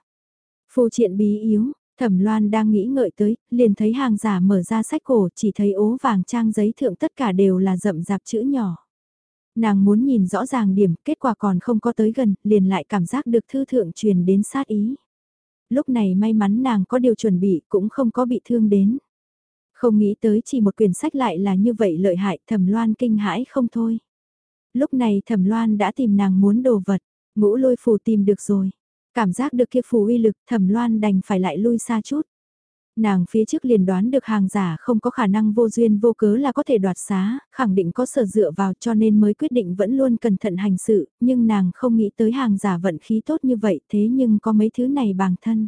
Phù triện bí yếu, Thẩm Loan đang nghĩ ngợi tới, liền thấy hàng giả mở ra sách cổ, chỉ thấy ố vàng trang giấy thượng tất cả đều là rậm rạp chữ nhỏ. Nàng muốn nhìn rõ ràng điểm, kết quả còn không có tới gần, liền lại cảm giác được thư thượng truyền đến sát ý. Lúc này may mắn nàng có điều chuẩn bị, cũng không có bị thương đến. Không nghĩ tới chỉ một quyển sách lại là như vậy lợi hại, thẩm loan kinh hãi không thôi. Lúc này thẩm loan đã tìm nàng muốn đồ vật, ngũ lôi phù tìm được rồi. Cảm giác được kia phù uy lực, thẩm loan đành phải lại lui xa chút. Nàng phía trước liền đoán được hàng giả không có khả năng vô duyên vô cớ là có thể đoạt xá, khẳng định có sở dựa vào cho nên mới quyết định vẫn luôn cẩn thận hành sự, nhưng nàng không nghĩ tới hàng giả vận khí tốt như vậy thế nhưng có mấy thứ này bằng thân.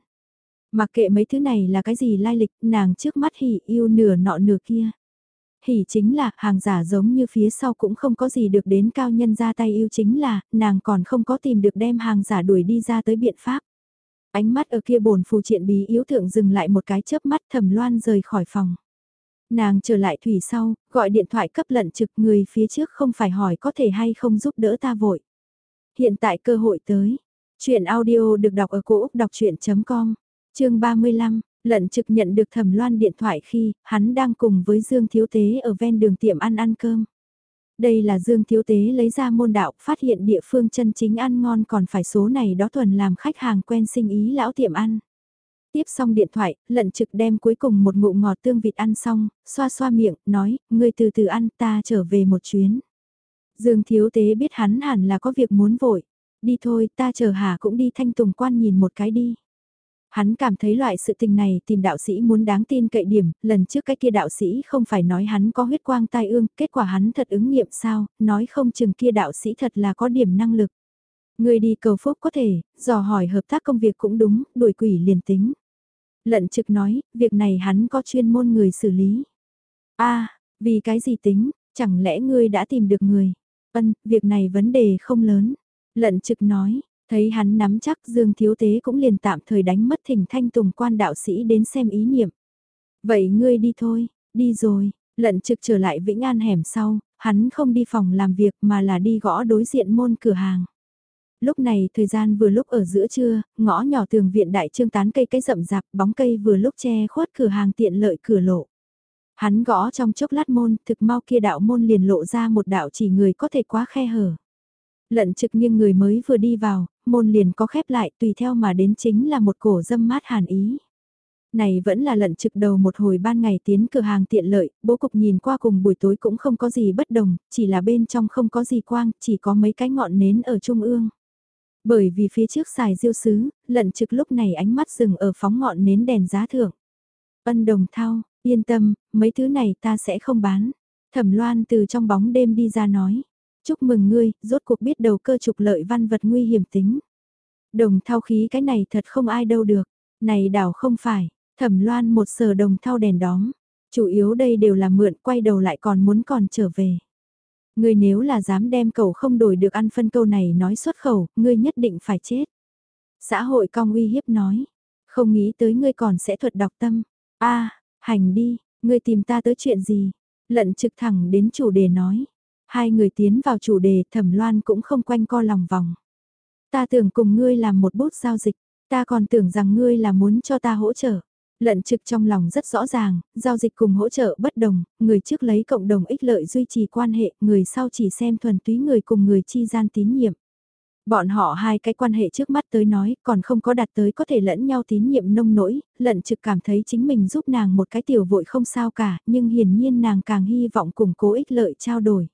Mặc kệ mấy thứ này là cái gì lai lịch, nàng trước mắt hỉ yêu nửa nọ nửa kia. Hỉ chính là hàng giả giống như phía sau cũng không có gì được đến cao nhân ra tay yêu chính là nàng còn không có tìm được đem hàng giả đuổi đi ra tới biện pháp. Ánh mắt ở kia bồn phù triện bí yếu thượng dừng lại một cái chớp mắt thầm loan rời khỏi phòng. Nàng trở lại thủy sau, gọi điện thoại cấp lận trực người phía trước không phải hỏi có thể hay không giúp đỡ ta vội. Hiện tại cơ hội tới. Chuyện audio được đọc ở cổ Úc đọc chuyện.com, chương 35. Lận trực nhận được thẩm loan điện thoại khi hắn đang cùng với Dương Thiếu Tế ở ven đường tiệm ăn ăn cơm. Đây là Dương Thiếu Tế lấy ra môn đạo, phát hiện địa phương chân chính ăn ngon còn phải số này đó thuần làm khách hàng quen sinh ý lão tiệm ăn. Tiếp xong điện thoại, lận trực đem cuối cùng một ngụ ngọt tương vịt ăn xong, xoa xoa miệng, nói, ngươi từ từ ăn ta trở về một chuyến. Dương Thiếu Tế biết hắn hẳn là có việc muốn vội. Đi thôi, ta chờ Hà cũng đi thanh tùng quan nhìn một cái đi. Hắn cảm thấy loại sự tình này tìm đạo sĩ muốn đáng tin cậy điểm, lần trước cái kia đạo sĩ không phải nói hắn có huyết quang tai ương, kết quả hắn thật ứng nghiệm sao, nói không chừng kia đạo sĩ thật là có điểm năng lực. Người đi cầu phúc có thể, dò hỏi hợp tác công việc cũng đúng, đuổi quỷ liền tính. Lận trực nói, việc này hắn có chuyên môn người xử lý. a vì cái gì tính, chẳng lẽ ngươi đã tìm được người? Ân, việc này vấn đề không lớn. Lận trực nói, Thấy hắn nắm chắc Dương Thiếu Tế cũng liền tạm thời đánh mất thỉnh thanh tùng quan đạo sĩ đến xem ý niệm. Vậy ngươi đi thôi, đi rồi, lận trực trở lại Vĩnh An hẻm sau, hắn không đi phòng làm việc mà là đi gõ đối diện môn cửa hàng. Lúc này thời gian vừa lúc ở giữa trưa, ngõ nhỏ tường viện đại trương tán cây cây rậm rạp, bóng cây vừa lúc che khuất cửa hàng tiện lợi cửa lộ. Hắn gõ trong chốc lát môn, thực mau kia đạo môn liền lộ ra một đạo chỉ người có thể quá khe hở. Lận trực nghiêng người mới vừa đi vào, môn liền có khép lại tùy theo mà đến chính là một cổ dâm mát hàn ý. Này vẫn là lận trực đầu một hồi ban ngày tiến cửa hàng tiện lợi, bố cục nhìn qua cùng buổi tối cũng không có gì bất đồng, chỉ là bên trong không có gì quang, chỉ có mấy cái ngọn nến ở trung ương. Bởi vì phía trước xài diêu sứ, lận trực lúc này ánh mắt dừng ở phóng ngọn nến đèn giá thưởng. Ân đồng thao, yên tâm, mấy thứ này ta sẽ không bán. Thẩm loan từ trong bóng đêm đi ra nói. Chúc mừng ngươi, rốt cuộc biết đầu cơ trục lợi văn vật nguy hiểm tính. Đồng thao khí cái này thật không ai đâu được. Này đảo không phải, thẩm loan một sờ đồng thao đèn đóm. Chủ yếu đây đều là mượn quay đầu lại còn muốn còn trở về. Ngươi nếu là dám đem cầu không đổi được ăn phân câu này nói xuất khẩu, ngươi nhất định phải chết. Xã hội cong uy hiếp nói. Không nghĩ tới ngươi còn sẽ thuật đọc tâm. a hành đi, ngươi tìm ta tới chuyện gì? Lận trực thẳng đến chủ đề nói. Hai người tiến vào chủ đề thẩm loan cũng không quanh co lòng vòng. Ta tưởng cùng ngươi làm một bút giao dịch, ta còn tưởng rằng ngươi là muốn cho ta hỗ trợ. Lận trực trong lòng rất rõ ràng, giao dịch cùng hỗ trợ bất đồng, người trước lấy cộng đồng ích lợi duy trì quan hệ, người sau chỉ xem thuần túy người cùng người chi gian tín nhiệm. Bọn họ hai cái quan hệ trước mắt tới nói còn không có đạt tới có thể lẫn nhau tín nhiệm nông nỗi, lận trực cảm thấy chính mình giúp nàng một cái tiểu vội không sao cả, nhưng hiển nhiên nàng càng hy vọng cùng cố ích lợi trao đổi.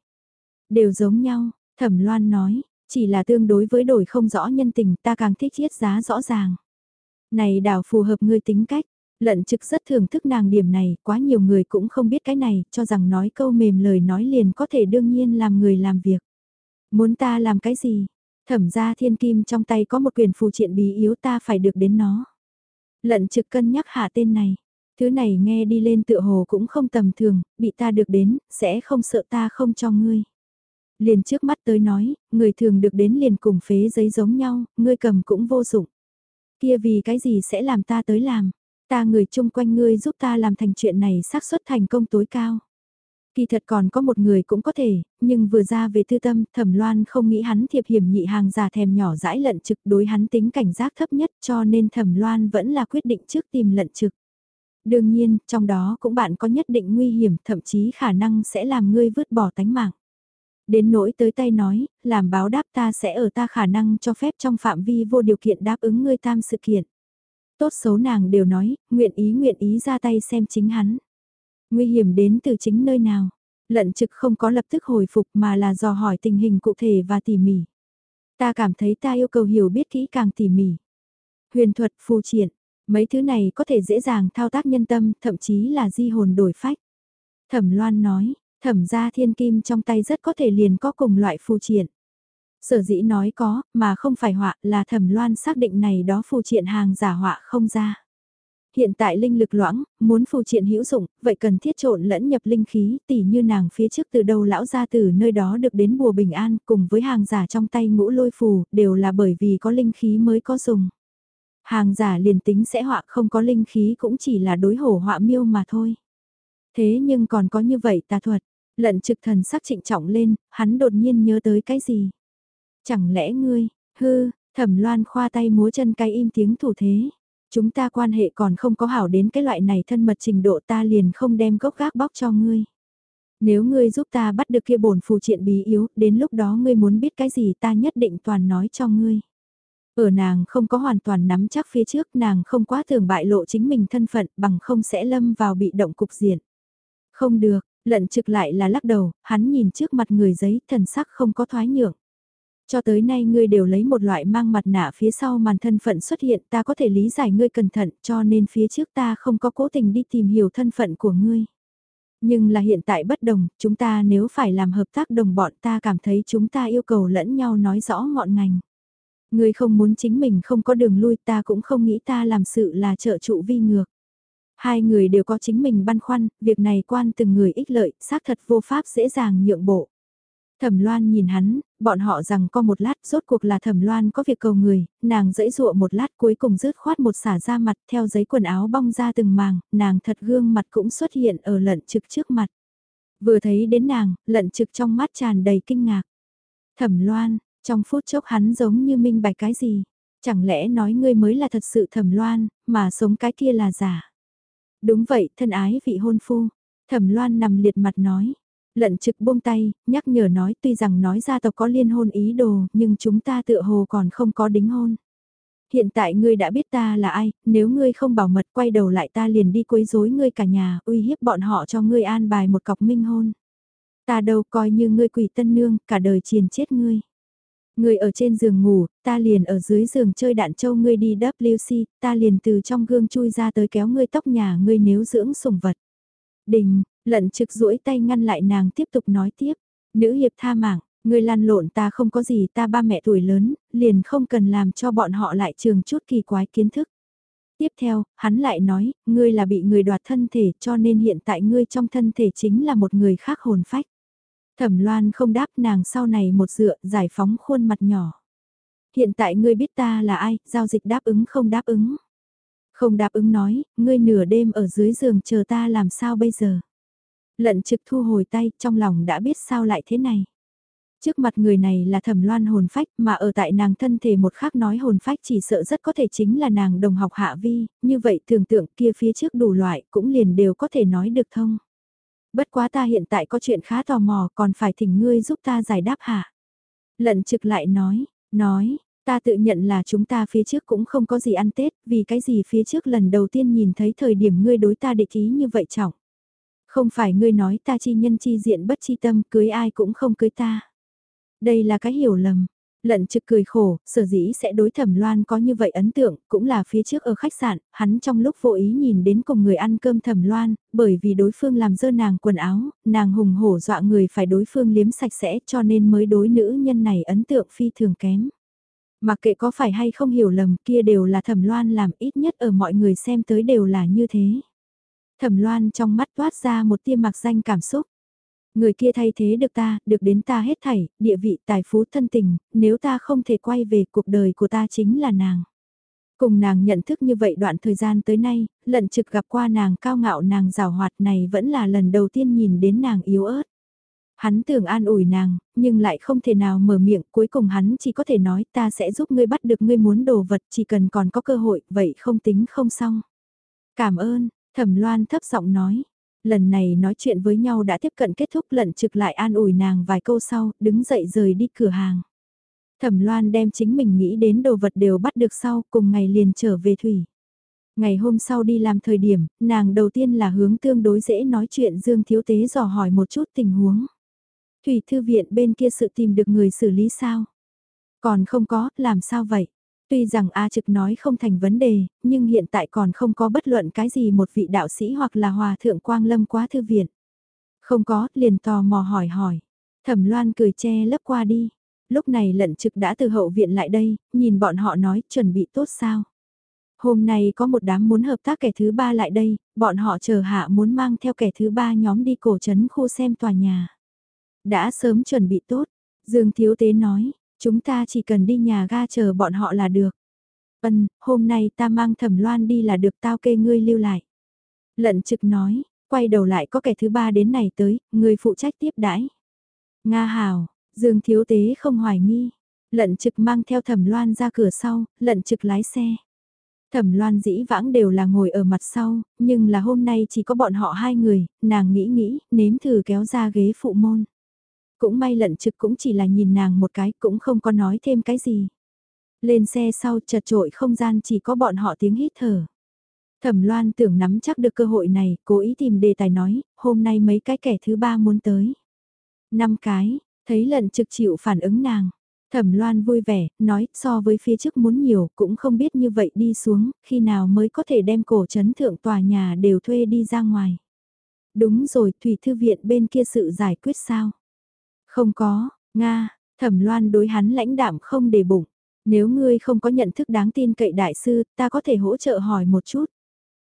Đều giống nhau, thẩm loan nói, chỉ là tương đối với đổi không rõ nhân tình ta càng thích chiết giá rõ ràng. Này đảo phù hợp ngươi tính cách, lận trực rất thưởng thức nàng điểm này, quá nhiều người cũng không biết cái này, cho rằng nói câu mềm lời nói liền có thể đương nhiên làm người làm việc. Muốn ta làm cái gì? Thẩm ra thiên kim trong tay có một quyền phù triện bí yếu ta phải được đến nó. Lận trực cân nhắc hạ tên này. Thứ này nghe đi lên tựa hồ cũng không tầm thường, bị ta được đến, sẽ không sợ ta không cho ngươi. Liền trước mắt tới nói, người thường được đến liền cùng phế giấy giống nhau, ngươi cầm cũng vô dụng. Kia vì cái gì sẽ làm ta tới làm, ta người chung quanh ngươi giúp ta làm thành chuyện này xác suất thành công tối cao. Kỳ thật còn có một người cũng có thể, nhưng vừa ra về tư tâm, thẩm loan không nghĩ hắn thiệp hiểm nhị hàng già thèm nhỏ dãi lận trực đối hắn tính cảnh giác thấp nhất cho nên thẩm loan vẫn là quyết định trước tìm lận trực. Đương nhiên, trong đó cũng bạn có nhất định nguy hiểm, thậm chí khả năng sẽ làm ngươi vứt bỏ tánh mạng. Đến nỗi tới tay nói, làm báo đáp ta sẽ ở ta khả năng cho phép trong phạm vi vô điều kiện đáp ứng ngươi tam sự kiện. Tốt xấu nàng đều nói, nguyện ý nguyện ý ra tay xem chính hắn. Nguy hiểm đến từ chính nơi nào? Lận trực không có lập tức hồi phục mà là dò hỏi tình hình cụ thể và tỉ mỉ. Ta cảm thấy ta yêu cầu hiểu biết kỹ càng tỉ mỉ. Huyền thuật phù triển, mấy thứ này có thể dễ dàng thao tác nhân tâm, thậm chí là di hồn đổi phách. Thẩm Loan nói, thẩm gia thiên kim trong tay rất có thể liền có cùng loại phù triển. Sở dĩ nói có, mà không phải họa là thẩm loan xác định này đó phù triện hàng giả họa không ra. Hiện tại linh lực loãng, muốn phù triện hữu dụng, vậy cần thiết trộn lẫn nhập linh khí, tỉ như nàng phía trước từ đầu lão ra từ nơi đó được đến bùa bình an, cùng với hàng giả trong tay ngũ lôi phù, đều là bởi vì có linh khí mới có dùng. Hàng giả liền tính sẽ họa không có linh khí cũng chỉ là đối hổ họa miêu mà thôi. Thế nhưng còn có như vậy tà thuật, lận trực thần sắc trịnh trọng lên, hắn đột nhiên nhớ tới cái gì. Chẳng lẽ ngươi, hư, thẩm loan khoa tay múa chân cái im tiếng thủ thế. Chúng ta quan hệ còn không có hảo đến cái loại này thân mật trình độ ta liền không đem gốc gác bóc cho ngươi. Nếu ngươi giúp ta bắt được kia bổn phù triện bí yếu, đến lúc đó ngươi muốn biết cái gì ta nhất định toàn nói cho ngươi. Ở nàng không có hoàn toàn nắm chắc phía trước nàng không quá thường bại lộ chính mình thân phận bằng không sẽ lâm vào bị động cục diện. Không được, lận trực lại là lắc đầu, hắn nhìn trước mặt người giấy thần sắc không có thoái nhượng. Cho tới nay ngươi đều lấy một loại mang mặt nạ phía sau màn thân phận xuất hiện ta có thể lý giải ngươi cẩn thận cho nên phía trước ta không có cố tình đi tìm hiểu thân phận của ngươi. Nhưng là hiện tại bất đồng, chúng ta nếu phải làm hợp tác đồng bọn ta cảm thấy chúng ta yêu cầu lẫn nhau nói rõ ngọn ngành. Ngươi không muốn chính mình không có đường lui ta cũng không nghĩ ta làm sự là trợ trụ vi ngược. Hai người đều có chính mình băn khoăn, việc này quan từng người ích lợi, xác thật vô pháp dễ dàng nhượng bộ. Thẩm Loan nhìn hắn, bọn họ rằng có một lát rốt cuộc là Thẩm Loan có việc cầu người, nàng dẫy dụa một lát cuối cùng rớt khoát một xả ra mặt theo giấy quần áo bong ra từng màng, nàng thật gương mặt cũng xuất hiện ở lận trực trước mặt. Vừa thấy đến nàng, lận trực trong mắt tràn đầy kinh ngạc. Thẩm Loan, trong phút chốc hắn giống như minh bạch cái gì, chẳng lẽ nói ngươi mới là thật sự Thẩm Loan, mà sống cái kia là giả. Đúng vậy, thân ái vị hôn phu. Thẩm Loan nằm liệt mặt nói, Lận trực buông tay, nhắc nhở nói tuy rằng nói gia tộc có liên hôn ý đồ, nhưng chúng ta tựa hồ còn không có đính hôn. Hiện tại ngươi đã biết ta là ai, nếu ngươi không bảo mật quay đầu lại ta liền đi quấy rối ngươi cả nhà, uy hiếp bọn họ cho ngươi an bài một cọc minh hôn. Ta đâu coi như ngươi quỷ tân nương, cả đời triền chết ngươi người ở trên giường ngủ, ta liền ở dưới giường chơi đạn châu ngươi đi WC, ta liền từ trong gương chui ra tới kéo ngươi tóc nhà ngươi nếu dưỡng sủng vật. Đình, Lận trực duỗi tay ngăn lại nàng tiếp tục nói tiếp. Nữ hiệp tha mạng, ngươi lăn lộn ta không có gì ta ba mẹ tuổi lớn, liền không cần làm cho bọn họ lại trường chút kỳ quái kiến thức. Tiếp theo, hắn lại nói, ngươi là bị người đoạt thân thể cho nên hiện tại ngươi trong thân thể chính là một người khác hồn phách. Thẩm loan không đáp nàng sau này một dựa giải phóng khuôn mặt nhỏ. Hiện tại ngươi biết ta là ai, giao dịch đáp ứng không đáp ứng. Không đáp ứng nói, ngươi nửa đêm ở dưới giường chờ ta làm sao bây giờ. Lận trực thu hồi tay, trong lòng đã biết sao lại thế này. Trước mặt người này là thẩm loan hồn phách mà ở tại nàng thân thể một khác nói hồn phách chỉ sợ rất có thể chính là nàng đồng học hạ vi, như vậy tưởng tượng kia phía trước đủ loại cũng liền đều có thể nói được thông. Bất quá ta hiện tại có chuyện khá tò mò còn phải thỉnh ngươi giúp ta giải đáp hạ. Lận trực lại nói, nói, ta tự nhận là chúng ta phía trước cũng không có gì ăn Tết, vì cái gì phía trước lần đầu tiên nhìn thấy thời điểm ngươi đối ta địch ý như vậy trọng. Không phải ngươi nói ta chi nhân chi diện bất chi tâm, cưới ai cũng không cưới ta. Đây là cái hiểu lầm. Lận trực cười khổ, sở dĩ sẽ đối thẩm loan có như vậy ấn tượng, cũng là phía trước ở khách sạn, hắn trong lúc vô ý nhìn đến cùng người ăn cơm thẩm loan, bởi vì đối phương làm dơ nàng quần áo, nàng hùng hổ dọa người phải đối phương liếm sạch sẽ cho nên mới đối nữ nhân này ấn tượng phi thường kém. Mặc kệ có phải hay không hiểu lầm kia đều là thẩm loan làm ít nhất ở mọi người xem tới đều là như thế. Thẩm loan trong mắt toát ra một tia mặc danh cảm xúc. Người kia thay thế được ta, được đến ta hết thảy, địa vị, tài phú, thân tình, nếu ta không thể quay về cuộc đời của ta chính là nàng. Cùng nàng nhận thức như vậy đoạn thời gian tới nay, lận trực gặp qua nàng cao ngạo nàng rào hoạt này vẫn là lần đầu tiên nhìn đến nàng yếu ớt. Hắn tưởng an ủi nàng, nhưng lại không thể nào mở miệng, cuối cùng hắn chỉ có thể nói ta sẽ giúp ngươi bắt được ngươi muốn đồ vật chỉ cần còn có cơ hội, vậy không tính không xong. Cảm ơn, thẩm loan thấp giọng nói, Lần này nói chuyện với nhau đã tiếp cận kết thúc lận trực lại an ủi nàng vài câu sau, đứng dậy rời đi cửa hàng. Thẩm Loan đem chính mình nghĩ đến đồ vật đều bắt được sau, cùng ngày liền trở về thủy. Ngày hôm sau đi làm thời điểm, nàng đầu tiên là hướng tương đối dễ nói chuyện Dương Thiếu Tế dò hỏi một chút tình huống. Thủy thư viện bên kia sự tìm được người xử lý sao? Còn không có, làm sao vậy? Tuy rằng A trực nói không thành vấn đề, nhưng hiện tại còn không có bất luận cái gì một vị đạo sĩ hoặc là hòa thượng quang lâm quá thư viện. Không có, liền tò mò hỏi hỏi. Thẩm loan cười che lấp qua đi. Lúc này lận trực đã từ hậu viện lại đây, nhìn bọn họ nói chuẩn bị tốt sao. Hôm nay có một đám muốn hợp tác kẻ thứ ba lại đây, bọn họ chờ hạ muốn mang theo kẻ thứ ba nhóm đi cổ trấn khu xem tòa nhà. Đã sớm chuẩn bị tốt, Dương Thiếu Tế nói, Chúng ta chỉ cần đi nhà ga chờ bọn họ là được. Ân, hôm nay ta mang thẩm loan đi là được tao kê ngươi lưu lại. Lận trực nói, quay đầu lại có kẻ thứ ba đến này tới, người phụ trách tiếp đãi. Nga hào, Dương Thiếu Tế không hoài nghi. Lận trực mang theo thẩm loan ra cửa sau, lận trực lái xe. Thẩm loan dĩ vãng đều là ngồi ở mặt sau, nhưng là hôm nay chỉ có bọn họ hai người, nàng nghĩ nghĩ, nếm thử kéo ra ghế phụ môn. Cũng may lận trực cũng chỉ là nhìn nàng một cái cũng không có nói thêm cái gì. Lên xe sau chật trội không gian chỉ có bọn họ tiếng hít thở. Thẩm Loan tưởng nắm chắc được cơ hội này, cố ý tìm đề tài nói, hôm nay mấy cái kẻ thứ ba muốn tới. Năm cái, thấy lận trực chịu phản ứng nàng. Thẩm Loan vui vẻ, nói, so với phía trước muốn nhiều, cũng không biết như vậy đi xuống, khi nào mới có thể đem cổ chấn thượng tòa nhà đều thuê đi ra ngoài. Đúng rồi, Thủy Thư Viện bên kia sự giải quyết sao? Không có, Nga, thẩm loan đối hắn lãnh đạm không để bụng. Nếu ngươi không có nhận thức đáng tin cậy đại sư, ta có thể hỗ trợ hỏi một chút.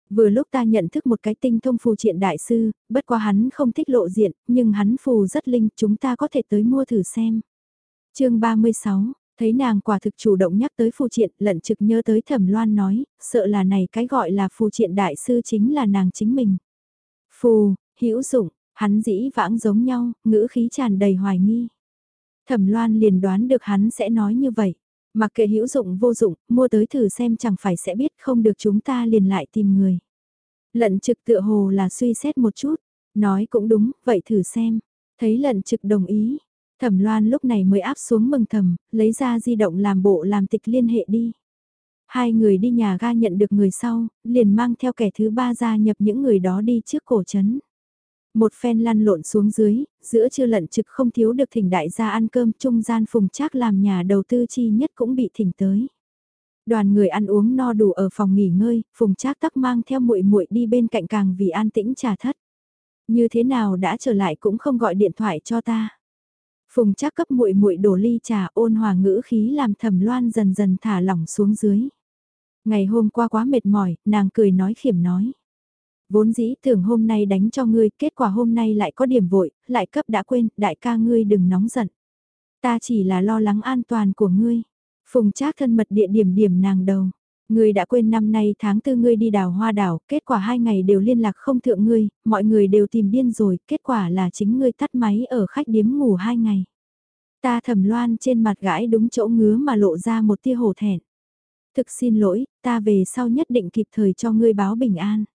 Vừa lúc ta nhận thức một cái tinh thông phù triện đại sư, bất quá hắn không thích lộ diện, nhưng hắn phù rất linh, chúng ta có thể tới mua thử xem. chương 36, thấy nàng quả thực chủ động nhắc tới phù triện, lận trực nhớ tới thẩm loan nói, sợ là này cái gọi là phù triện đại sư chính là nàng chính mình. Phù, hữu dụng, Hắn dĩ vãng giống nhau, ngữ khí tràn đầy hoài nghi. Thẩm Loan liền đoán được hắn sẽ nói như vậy. Mặc kệ hữu dụng vô dụng, mua tới thử xem chẳng phải sẽ biết không được chúng ta liền lại tìm người. Lận trực tựa hồ là suy xét một chút, nói cũng đúng, vậy thử xem. Thấy lận trực đồng ý, thẩm loan lúc này mới áp xuống mừng thầm, lấy ra di động làm bộ làm tịch liên hệ đi. Hai người đi nhà ga nhận được người sau, liền mang theo kẻ thứ ba ra nhập những người đó đi trước cổ chấn. Một phen lăn lộn xuống dưới, giữa chưa lận trực không thiếu được thỉnh đại gia ăn cơm trung gian phùng trác làm nhà đầu tư chi nhất cũng bị thỉnh tới. Đoàn người ăn uống no đủ ở phòng nghỉ ngơi, phùng trác tắc mang theo muội muội đi bên cạnh càng vì an tĩnh trà thất. Như thế nào đã trở lại cũng không gọi điện thoại cho ta. Phùng trác cấp muội muội đổ ly trà ôn hòa ngữ khí làm thầm loan dần dần thả lỏng xuống dưới. Ngày hôm qua quá mệt mỏi, nàng cười nói khiểm nói. Vốn dĩ tưởng hôm nay đánh cho ngươi, kết quả hôm nay lại có điểm vội, lại cấp đã quên, đại ca ngươi đừng nóng giận. Ta chỉ là lo lắng an toàn của ngươi. Phùng Trác thân mật địa điểm điểm nàng đầu. Ngươi đã quên năm nay tháng tư ngươi đi đào hoa đảo, kết quả hai ngày đều liên lạc không thượng ngươi, mọi người đều tìm điên rồi, kết quả là chính ngươi tắt máy ở khách điếm ngủ hai ngày. Ta thẩm loan trên mặt gãi đúng chỗ ngứa mà lộ ra một tia hổ thẹn. Thực xin lỗi, ta về sau nhất định kịp thời cho ngươi báo bình an.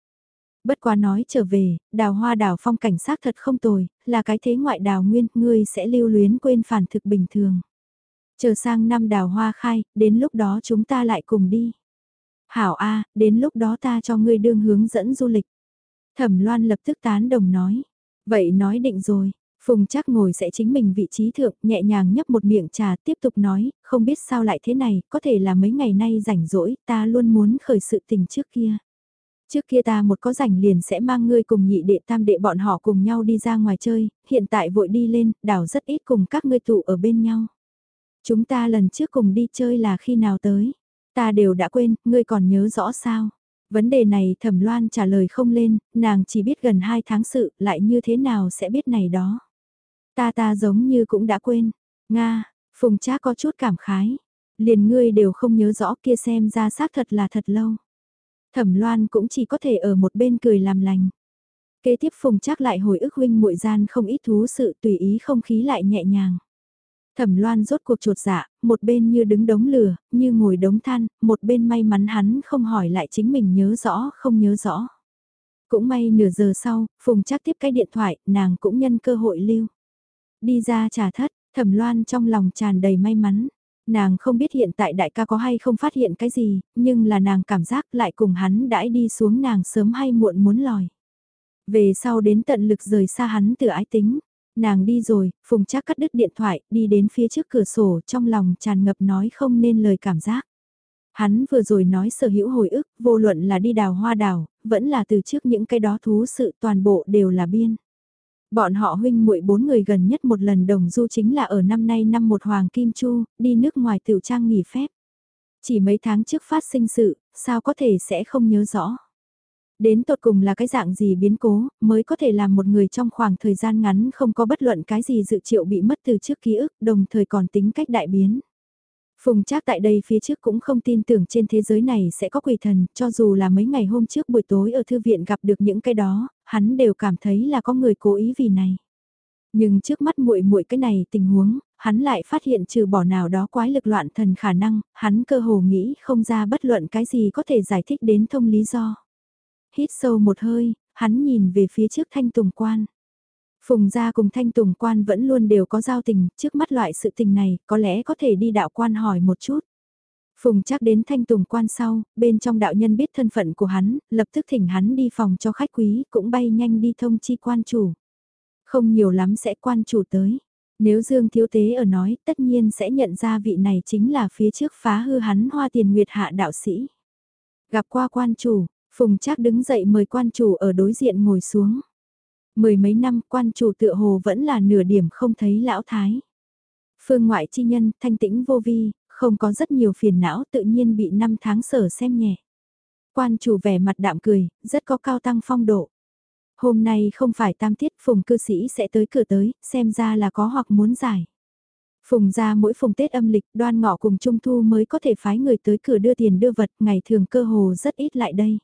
Bất quá nói trở về, đào hoa đào phong cảnh sát thật không tồi, là cái thế ngoại đào nguyên, ngươi sẽ lưu luyến quên phản thực bình thường. Chờ sang năm đào hoa khai, đến lúc đó chúng ta lại cùng đi. Hảo A, đến lúc đó ta cho ngươi đương hướng dẫn du lịch. Thẩm Loan lập tức tán đồng nói. Vậy nói định rồi, Phùng chắc ngồi sẽ chính mình vị trí thượng, nhẹ nhàng nhấp một miệng trà tiếp tục nói, không biết sao lại thế này, có thể là mấy ngày nay rảnh rỗi, ta luôn muốn khởi sự tình trước kia. Trước kia ta một có rảnh liền sẽ mang ngươi cùng nhị đệ tam đệ bọn họ cùng nhau đi ra ngoài chơi, hiện tại vội đi lên, đảo rất ít cùng các ngươi tụ ở bên nhau. Chúng ta lần trước cùng đi chơi là khi nào tới? Ta đều đã quên, ngươi còn nhớ rõ sao? Vấn đề này thẩm loan trả lời không lên, nàng chỉ biết gần 2 tháng sự, lại như thế nào sẽ biết này đó. Ta ta giống như cũng đã quên. Nga, Phùng Trác có chút cảm khái. Liền ngươi đều không nhớ rõ kia xem ra xác thật là thật lâu. Thẩm Loan cũng chỉ có thể ở một bên cười làm lành. Kế tiếp Phùng Trác lại hồi ức huynh muội gian không ít thú sự tùy ý không khí lại nhẹ nhàng. Thẩm Loan rốt cuộc chuột dạ, một bên như đứng đống lửa, như ngồi đống than, một bên may mắn hắn không hỏi lại chính mình nhớ rõ không nhớ rõ. Cũng may nửa giờ sau, Phùng Trác tiếp cái điện thoại, nàng cũng nhân cơ hội lưu. Đi ra trà thất, thẩm loan trong lòng tràn đầy may mắn. Nàng không biết hiện tại đại ca có hay không phát hiện cái gì, nhưng là nàng cảm giác lại cùng hắn đãi đi xuống nàng sớm hay muộn muốn lòi. Về sau đến tận lực rời xa hắn từ ái tính. Nàng đi rồi, Phùng chắc cắt đứt điện thoại, đi đến phía trước cửa sổ trong lòng tràn ngập nói không nên lời cảm giác. Hắn vừa rồi nói sở hữu hồi ức, vô luận là đi đào hoa đào, vẫn là từ trước những cái đó thú sự toàn bộ đều là biên. Bọn họ huynh muội bốn người gần nhất một lần đồng du chính là ở năm nay năm một Hoàng Kim Chu, đi nước ngoài tiểu trang nghỉ phép. Chỉ mấy tháng trước phát sinh sự, sao có thể sẽ không nhớ rõ. Đến tột cùng là cái dạng gì biến cố, mới có thể làm một người trong khoảng thời gian ngắn không có bất luận cái gì dự triệu bị mất từ trước ký ức, đồng thời còn tính cách đại biến. Phùng Trác tại đây phía trước cũng không tin tưởng trên thế giới này sẽ có quỷ thần, cho dù là mấy ngày hôm trước buổi tối ở thư viện gặp được những cái đó, hắn đều cảm thấy là có người cố ý vì này. Nhưng trước mắt muội muội cái này tình huống, hắn lại phát hiện trừ bỏ nào đó quái lực loạn thần khả năng, hắn cơ hồ nghĩ không ra bất luận cái gì có thể giải thích đến thông lý do. Hít sâu một hơi, hắn nhìn về phía trước thanh tùng quan. Phùng gia cùng thanh tùng quan vẫn luôn đều có giao tình, trước mắt loại sự tình này có lẽ có thể đi đạo quan hỏi một chút. Phùng chắc đến thanh tùng quan sau, bên trong đạo nhân biết thân phận của hắn, lập tức thỉnh hắn đi phòng cho khách quý, cũng bay nhanh đi thông chi quan chủ. Không nhiều lắm sẽ quan chủ tới. Nếu Dương Thiếu Tế ở nói, tất nhiên sẽ nhận ra vị này chính là phía trước phá hư hắn hoa tiền nguyệt hạ đạo sĩ. Gặp qua quan chủ, Phùng chắc đứng dậy mời quan chủ ở đối diện ngồi xuống. Mười mấy năm quan chủ tựa hồ vẫn là nửa điểm không thấy lão thái. Phương ngoại chi nhân, thanh tĩnh vô vi, không có rất nhiều phiền não tự nhiên bị năm tháng sở xem nhẹ. Quan chủ vẻ mặt đạm cười, rất có cao tăng phong độ. Hôm nay không phải tam tiết phùng cư sĩ sẽ tới cửa tới, xem ra là có hoặc muốn giải. Phùng ra mỗi phùng Tết âm lịch đoan ngọ cùng Trung Thu mới có thể phái người tới cửa đưa tiền đưa vật, ngày thường cơ hồ rất ít lại đây.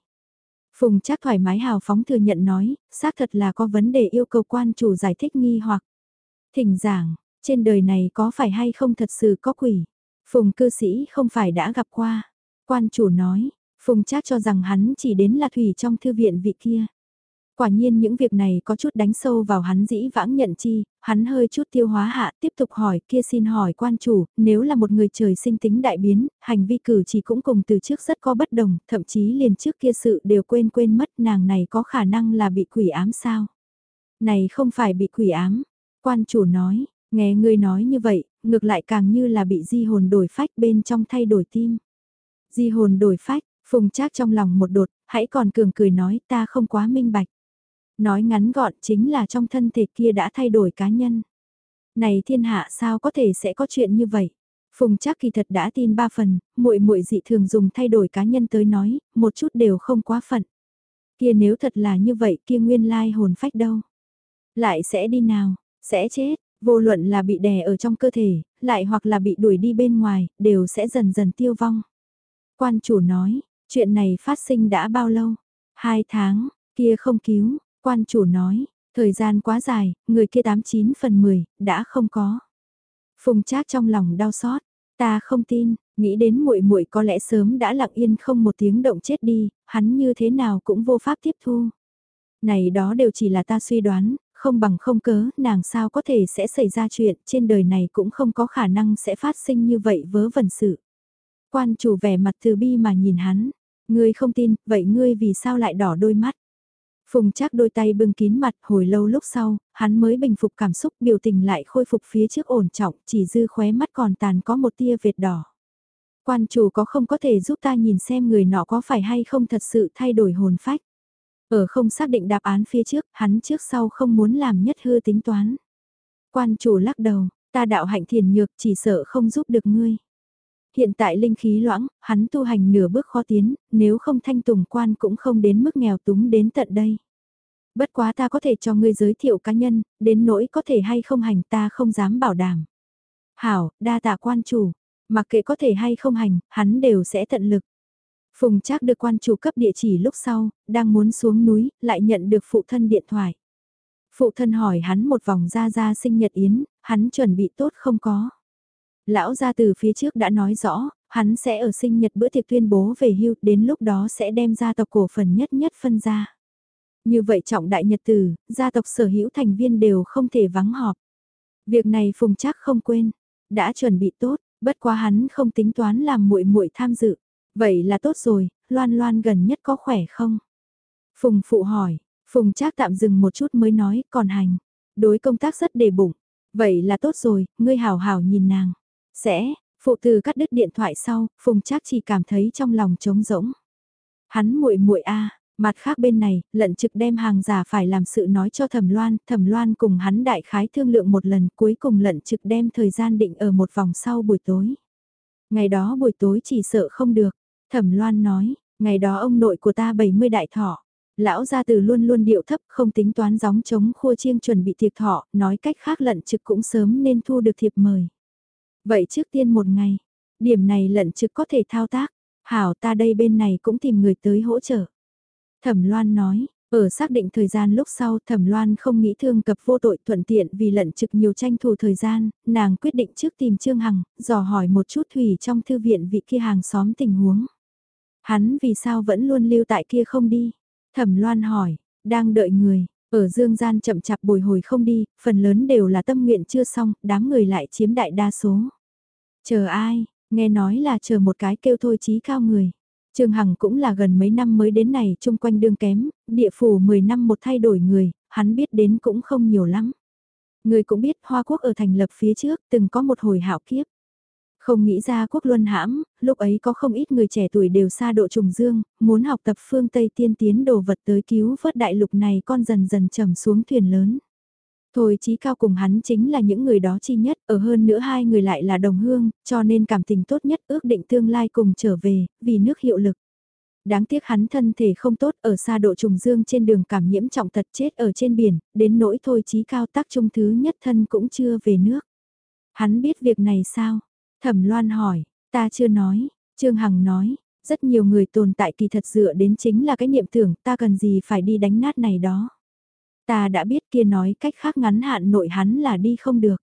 Phùng chắc thoải mái hào phóng thừa nhận nói, xác thật là có vấn đề yêu cầu quan chủ giải thích nghi hoặc. Thỉnh giảng, trên đời này có phải hay không thật sự có quỷ? Phùng cư sĩ không phải đã gặp qua. Quan chủ nói, Phùng chắc cho rằng hắn chỉ đến là thủy trong thư viện vị kia. Quả nhiên những việc này có chút đánh sâu vào hắn dĩ vãng nhận chi, hắn hơi chút tiêu hóa hạ tiếp tục hỏi kia xin hỏi quan chủ, nếu là một người trời sinh tính đại biến, hành vi cử chỉ cũng cùng từ trước rất có bất đồng, thậm chí liền trước kia sự đều quên quên mất nàng này có khả năng là bị quỷ ám sao. Này không phải bị quỷ ám, quan chủ nói, nghe ngươi nói như vậy, ngược lại càng như là bị di hồn đổi phách bên trong thay đổi tim. Di hồn đổi phách, phùng trác trong lòng một đột, hãy còn cường cười nói ta không quá minh bạch. Nói ngắn gọn chính là trong thân thể kia đã thay đổi cá nhân. Này thiên hạ sao có thể sẽ có chuyện như vậy? Phùng chắc kỳ thật đã tin ba phần, muội muội dị thường dùng thay đổi cá nhân tới nói, một chút đều không quá phận. Kia nếu thật là như vậy kia nguyên lai hồn phách đâu? Lại sẽ đi nào? Sẽ chết, vô luận là bị đè ở trong cơ thể, lại hoặc là bị đuổi đi bên ngoài, đều sẽ dần dần tiêu vong. Quan chủ nói, chuyện này phát sinh đã bao lâu? Hai tháng, kia không cứu, Quan chủ nói, thời gian quá dài, người kia 89 phần 10, đã không có. Phùng Trác trong lòng đau xót, ta không tin, nghĩ đến muội muội có lẽ sớm đã lặng yên không một tiếng động chết đi, hắn như thế nào cũng vô pháp tiếp thu. Này đó đều chỉ là ta suy đoán, không bằng không cớ, nàng sao có thể sẽ xảy ra chuyện, trên đời này cũng không có khả năng sẽ phát sinh như vậy vớ vẩn sự. Quan chủ vẻ mặt từ bi mà nhìn hắn, ngươi không tin, vậy ngươi vì sao lại đỏ đôi mắt? Phùng chắc đôi tay bưng kín mặt hồi lâu lúc sau, hắn mới bình phục cảm xúc biểu tình lại khôi phục phía trước ổn trọng, chỉ dư khóe mắt còn tàn có một tia vệt đỏ. Quan chủ có không có thể giúp ta nhìn xem người nọ có phải hay không thật sự thay đổi hồn phách. Ở không xác định đáp án phía trước, hắn trước sau không muốn làm nhất hư tính toán. Quan chủ lắc đầu, ta đạo hạnh thiền nhược chỉ sợ không giúp được ngươi. Hiện tại linh khí loãng, hắn tu hành nửa bước khó tiến, nếu không thanh tùng quan cũng không đến mức nghèo túng đến tận đây. Bất quá ta có thể cho ngươi giới thiệu cá nhân, đến nỗi có thể hay không hành ta không dám bảo đảm. Hảo, đa tạ quan chủ, mặc kệ có thể hay không hành, hắn đều sẽ tận lực. Phùng Trác được quan chủ cấp địa chỉ lúc sau, đang muốn xuống núi, lại nhận được phụ thân điện thoại. Phụ thân hỏi hắn một vòng ra ra sinh nhật yến, hắn chuẩn bị tốt không có. Lão gia từ phía trước đã nói rõ, hắn sẽ ở sinh nhật bữa tiệc tuyên bố về hưu, đến lúc đó sẽ đem gia tộc cổ phần nhất nhất phân ra. Như vậy trọng đại nhật tử, gia tộc sở hữu thành viên đều không thể vắng họp. Việc này Phùng chắc không quên, đã chuẩn bị tốt, bất quá hắn không tính toán làm muội muội tham dự. Vậy là tốt rồi, Loan Loan gần nhất có khỏe không? Phùng phụ hỏi, Phùng Trác tạm dừng một chút mới nói, còn hành. Đối công tác rất đề bụng. Vậy là tốt rồi, ngươi hảo hảo nhìn nàng. Sẽ, phụ từ cắt đứt điện thoại sau, Phùng Trác chỉ cảm thấy trong lòng trống rỗng. Hắn muội muội a, mặt khác bên này, lận trực đem hàng giả phải làm sự nói cho Thẩm Loan, Thẩm Loan cùng hắn đại khái thương lượng một lần, cuối cùng lận trực đem thời gian định ở một vòng sau buổi tối. Ngày đó buổi tối chỉ sợ không được, Thẩm Loan nói, ngày đó ông nội của ta 70 đại thọ. Lão gia từ luôn luôn điệu thấp không tính toán gióng chống khua chiêng chuẩn bị thiệt thọ, nói cách khác lận trực cũng sớm nên thu được thiệp mời. Vậy trước tiên một ngày, điểm này lận trực có thể thao tác, hảo ta đây bên này cũng tìm người tới hỗ trợ. Thẩm Loan nói, ở xác định thời gian lúc sau Thẩm Loan không nghĩ thương cập vô tội thuận tiện vì lận trực nhiều tranh thủ thời gian, nàng quyết định trước tìm Trương Hằng, dò hỏi một chút Thủy trong thư viện vị kia hàng xóm tình huống. Hắn vì sao vẫn luôn lưu tại kia không đi? Thẩm Loan hỏi, đang đợi người, ở dương gian chậm chạp bồi hồi không đi, phần lớn đều là tâm nguyện chưa xong, đám người lại chiếm đại đa số. Chờ ai, nghe nói là chờ một cái kêu thôi chí cao người. Trương Hằng cũng là gần mấy năm mới đến này chung quanh đương kém, địa phủ 10 năm một thay đổi người, hắn biết đến cũng không nhiều lắm. Người cũng biết Hoa Quốc ở thành lập phía trước từng có một hồi hạo kiếp. Không nghĩ ra quốc luân hãm, lúc ấy có không ít người trẻ tuổi đều xa độ trùng dương, muốn học tập phương Tây tiên tiến đồ vật tới cứu vớt đại lục này con dần dần trầm xuống thuyền lớn. Thôi chí cao cùng hắn chính là những người đó chi nhất, ở hơn nữa hai người lại là đồng hương, cho nên cảm tình tốt nhất ước định tương lai cùng trở về, vì nước hiệu lực. Đáng tiếc hắn thân thể không tốt ở xa độ trùng dương trên đường cảm nhiễm trọng tật chết ở trên biển, đến nỗi thôi chí cao tác trung thứ nhất thân cũng chưa về nước. Hắn biết việc này sao? Thẩm Loan hỏi, ta chưa nói, Trương Hằng nói, rất nhiều người tồn tại kỳ thật dựa đến chính là cái niệm tưởng ta cần gì phải đi đánh nát này đó. Ta đã biết kia nói cách khác ngắn hạn nội hắn là đi không được.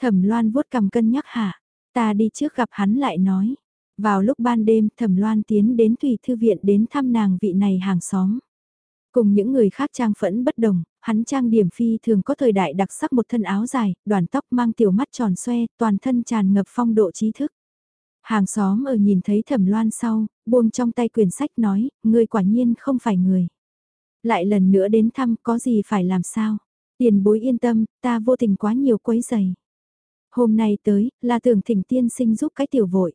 Thẩm Loan vuốt cầm cân nhắc hạ, ta đi trước gặp hắn lại nói. Vào lúc ban đêm Thẩm Loan tiến đến Thủy Thư Viện đến thăm nàng vị này hàng xóm. Cùng những người khác trang phẫn bất đồng, hắn trang điểm phi thường có thời đại đặc sắc một thân áo dài, đoàn tóc mang tiểu mắt tròn xoe, toàn thân tràn ngập phong độ trí thức. Hàng xóm ở nhìn thấy thẩm loan sau, buông trong tay quyển sách nói, người quả nhiên không phải người. Lại lần nữa đến thăm có gì phải làm sao? Tiền bối yên tâm, ta vô tình quá nhiều quấy giày. Hôm nay tới, là tưởng thỉnh tiên sinh giúp cái tiểu vội.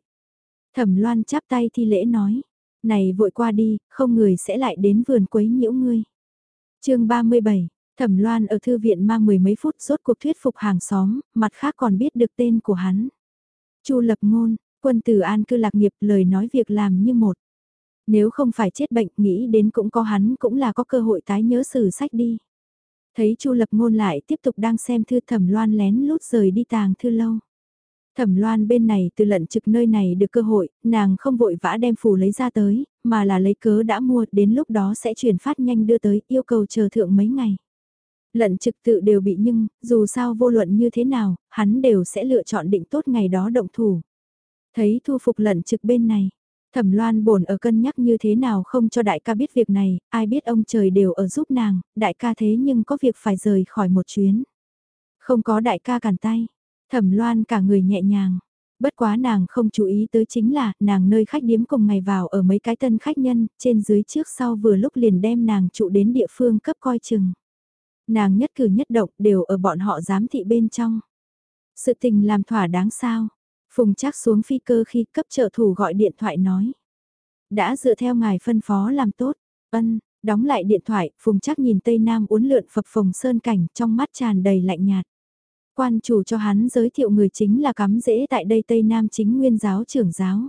Thẩm loan chắp tay thi lễ nói, này vội qua đi, không người sẽ lại đến vườn quấy nhiễu ngươi. chương 37, Thẩm Loan ở thư viện mang mười mấy phút rốt cuộc thuyết phục hàng xóm, mặt khác còn biết được tên của hắn. Chu lập ngôn, quân tử an cư lạc nghiệp lời nói việc làm như một. Nếu không phải chết bệnh nghĩ đến cũng có hắn cũng là có cơ hội tái nhớ sử sách đi. Thấy Chu lập ngôn lại tiếp tục đang xem thư thẩm loan lén lút rời đi tàng thư lâu. Thẩm loan bên này từ lận trực nơi này được cơ hội, nàng không vội vã đem phù lấy ra tới, mà là lấy cớ đã mua, đến lúc đó sẽ chuyển phát nhanh đưa tới, yêu cầu chờ thượng mấy ngày. Lận trực tự đều bị nhưng, dù sao vô luận như thế nào, hắn đều sẽ lựa chọn định tốt ngày đó động thủ. Thấy thu phục lận trực bên này, thẩm loan bổn ở cân nhắc như thế nào không cho đại ca biết việc này, ai biết ông trời đều ở giúp nàng, đại ca thế nhưng có việc phải rời khỏi một chuyến. Không có đại ca cản tay, thẩm loan cả người nhẹ nhàng. Bất quá nàng không chú ý tới chính là nàng nơi khách điếm cùng ngày vào ở mấy cái tân khách nhân, trên dưới trước sau vừa lúc liền đem nàng trụ đến địa phương cấp coi chừng. Nàng nhất cử nhất động đều ở bọn họ giám thị bên trong. Sự tình làm thỏa đáng sao? Phùng Trác xuống phi cơ khi cấp trợ thủ gọi điện thoại nói. Đã dựa theo ngài phân phó làm tốt, ân, đóng lại điện thoại, Phùng Trác nhìn Tây Nam uốn lượn phập phồng sơn cảnh trong mắt tràn đầy lạnh nhạt. Quan chủ cho hắn giới thiệu người chính là cắm dễ tại đây Tây Nam chính nguyên giáo trưởng giáo.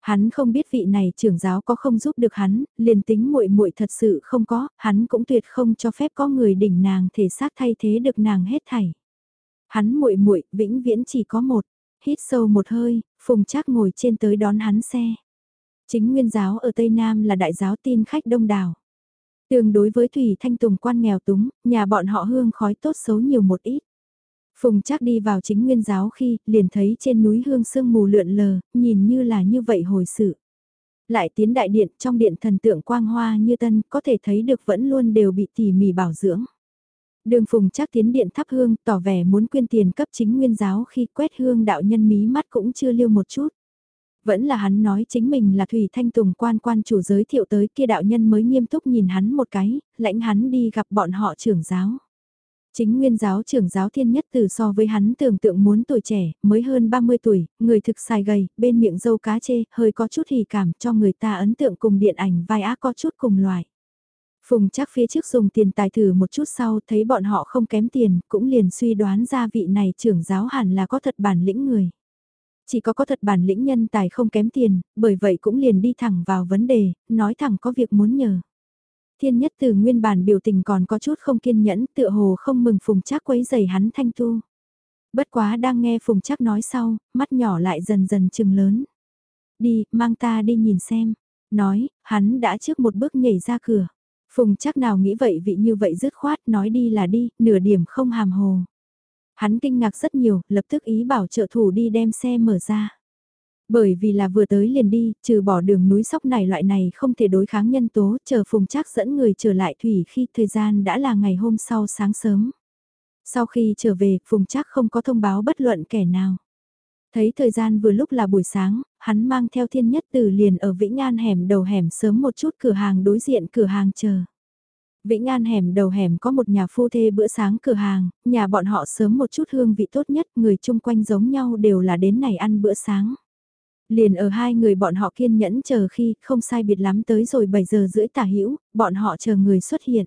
Hắn không biết vị này trưởng giáo có không giúp được hắn, liền tính muội muội thật sự không có, hắn cũng tuyệt không cho phép có người đỉnh nàng thể xác thay thế được nàng hết thảy. Hắn muội muội vĩnh viễn chỉ có một, hít sâu một hơi, Phùng Trác ngồi trên tới đón hắn xe. Chính nguyên giáo ở Tây Nam là đại giáo tin khách đông đảo. Tương đối với Thủy Thanh Tùng quan nghèo túng, nhà bọn họ hương khói tốt xấu nhiều một ít. Phùng chắc đi vào chính nguyên giáo khi, liền thấy trên núi hương sương mù lượn lờ, nhìn như là như vậy hồi sự. Lại tiến đại điện, trong điện thần tượng quang hoa như tân, có thể thấy được vẫn luôn đều bị tỉ mỉ bảo dưỡng. Đường phùng chắc tiến điện thắp hương, tỏ vẻ muốn quyên tiền cấp chính nguyên giáo khi quét hương đạo nhân mí mắt cũng chưa liêu một chút. Vẫn là hắn nói chính mình là Thủy Thanh Tùng quan quan chủ giới thiệu tới kia đạo nhân mới nghiêm túc nhìn hắn một cái, lãnh hắn đi gặp bọn họ trưởng giáo. Chính nguyên giáo trưởng giáo thiên nhất từ so với hắn tưởng tượng muốn tuổi trẻ, mới hơn 30 tuổi, người thực xài gầy, bên miệng dâu cá chê, hơi có chút hỉ cảm cho người ta ấn tượng cùng điện ảnh vai ác có chút cùng loại. Phùng chắc phía trước dùng tiền tài thử một chút sau thấy bọn họ không kém tiền, cũng liền suy đoán ra vị này trưởng giáo hẳn là có thật bản lĩnh người. Chỉ có có thật bản lĩnh nhân tài không kém tiền, bởi vậy cũng liền đi thẳng vào vấn đề, nói thẳng có việc muốn nhờ. Thiên nhất từ nguyên bản biểu tình còn có chút không kiên nhẫn tựa hồ không mừng phùng chắc quấy giày hắn thanh tu. Bất quá đang nghe phùng chắc nói sau, mắt nhỏ lại dần dần chừng lớn. Đi, mang ta đi nhìn xem. Nói, hắn đã trước một bước nhảy ra cửa. Phùng chắc nào nghĩ vậy vị như vậy dứt khoát nói đi là đi, nửa điểm không hàm hồ. Hắn kinh ngạc rất nhiều, lập tức ý bảo trợ thủ đi đem xe mở ra. Bởi vì là vừa tới liền đi, trừ bỏ đường núi sóc này loại này không thể đối kháng nhân tố, chờ Phùng Trác dẫn người trở lại thủy khi thời gian đã là ngày hôm sau sáng sớm. Sau khi trở về, Phùng Trác không có thông báo bất luận kẻ nào. Thấy thời gian vừa lúc là buổi sáng, hắn mang theo thiên nhất từ liền ở Vĩnh An hẻm đầu hẻm sớm một chút cửa hàng đối diện cửa hàng chờ. Vĩnh An hẻm đầu hẻm có một nhà phu thê bữa sáng cửa hàng, nhà bọn họ sớm một chút hương vị tốt nhất, người chung quanh giống nhau đều là đến này ăn bữa sáng. Liền ở hai người bọn họ kiên nhẫn chờ khi không sai biệt lắm tới rồi 7 giờ rưỡi tả hữu bọn họ chờ người xuất hiện.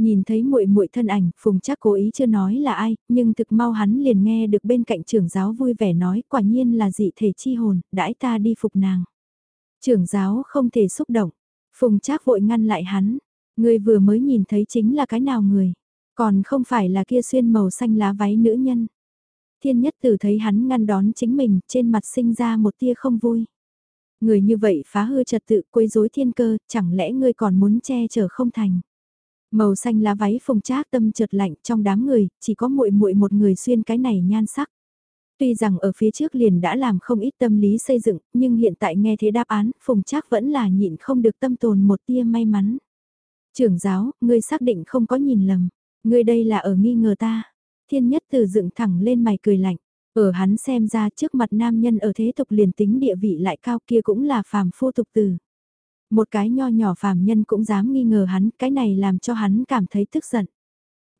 Nhìn thấy muội muội thân ảnh, Phùng trác cố ý chưa nói là ai, nhưng thực mau hắn liền nghe được bên cạnh trưởng giáo vui vẻ nói quả nhiên là dị thể chi hồn, đãi ta đi phục nàng. Trưởng giáo không thể xúc động, Phùng trác vội ngăn lại hắn, người vừa mới nhìn thấy chính là cái nào người, còn không phải là kia xuyên màu xanh lá váy nữ nhân. Thiên nhất tử thấy hắn ngăn đón chính mình, trên mặt sinh ra một tia không vui. Người như vậy phá hư trật tự quấy rối thiên cơ, chẳng lẽ ngươi còn muốn che chở không thành. Màu xanh lá váy phùng trác tâm chợt lạnh trong đám người, chỉ có muội muội một người xuyên cái này nhan sắc. Tuy rằng ở phía trước liền đã làm không ít tâm lý xây dựng, nhưng hiện tại nghe thế đáp án, phùng trác vẫn là nhịn không được tâm tồn một tia may mắn. Trưởng giáo, ngươi xác định không có nhìn lầm, ngươi đây là ở nghi ngờ ta thiên nhất từ dựng thẳng lên mày cười lạnh. Ở hắn xem ra trước mặt nam nhân ở thế tục liền tính địa vị lại cao kia cũng là phàm phu tục tử. Một cái nho nhỏ phàm nhân cũng dám nghi ngờ hắn, cái này làm cho hắn cảm thấy tức giận.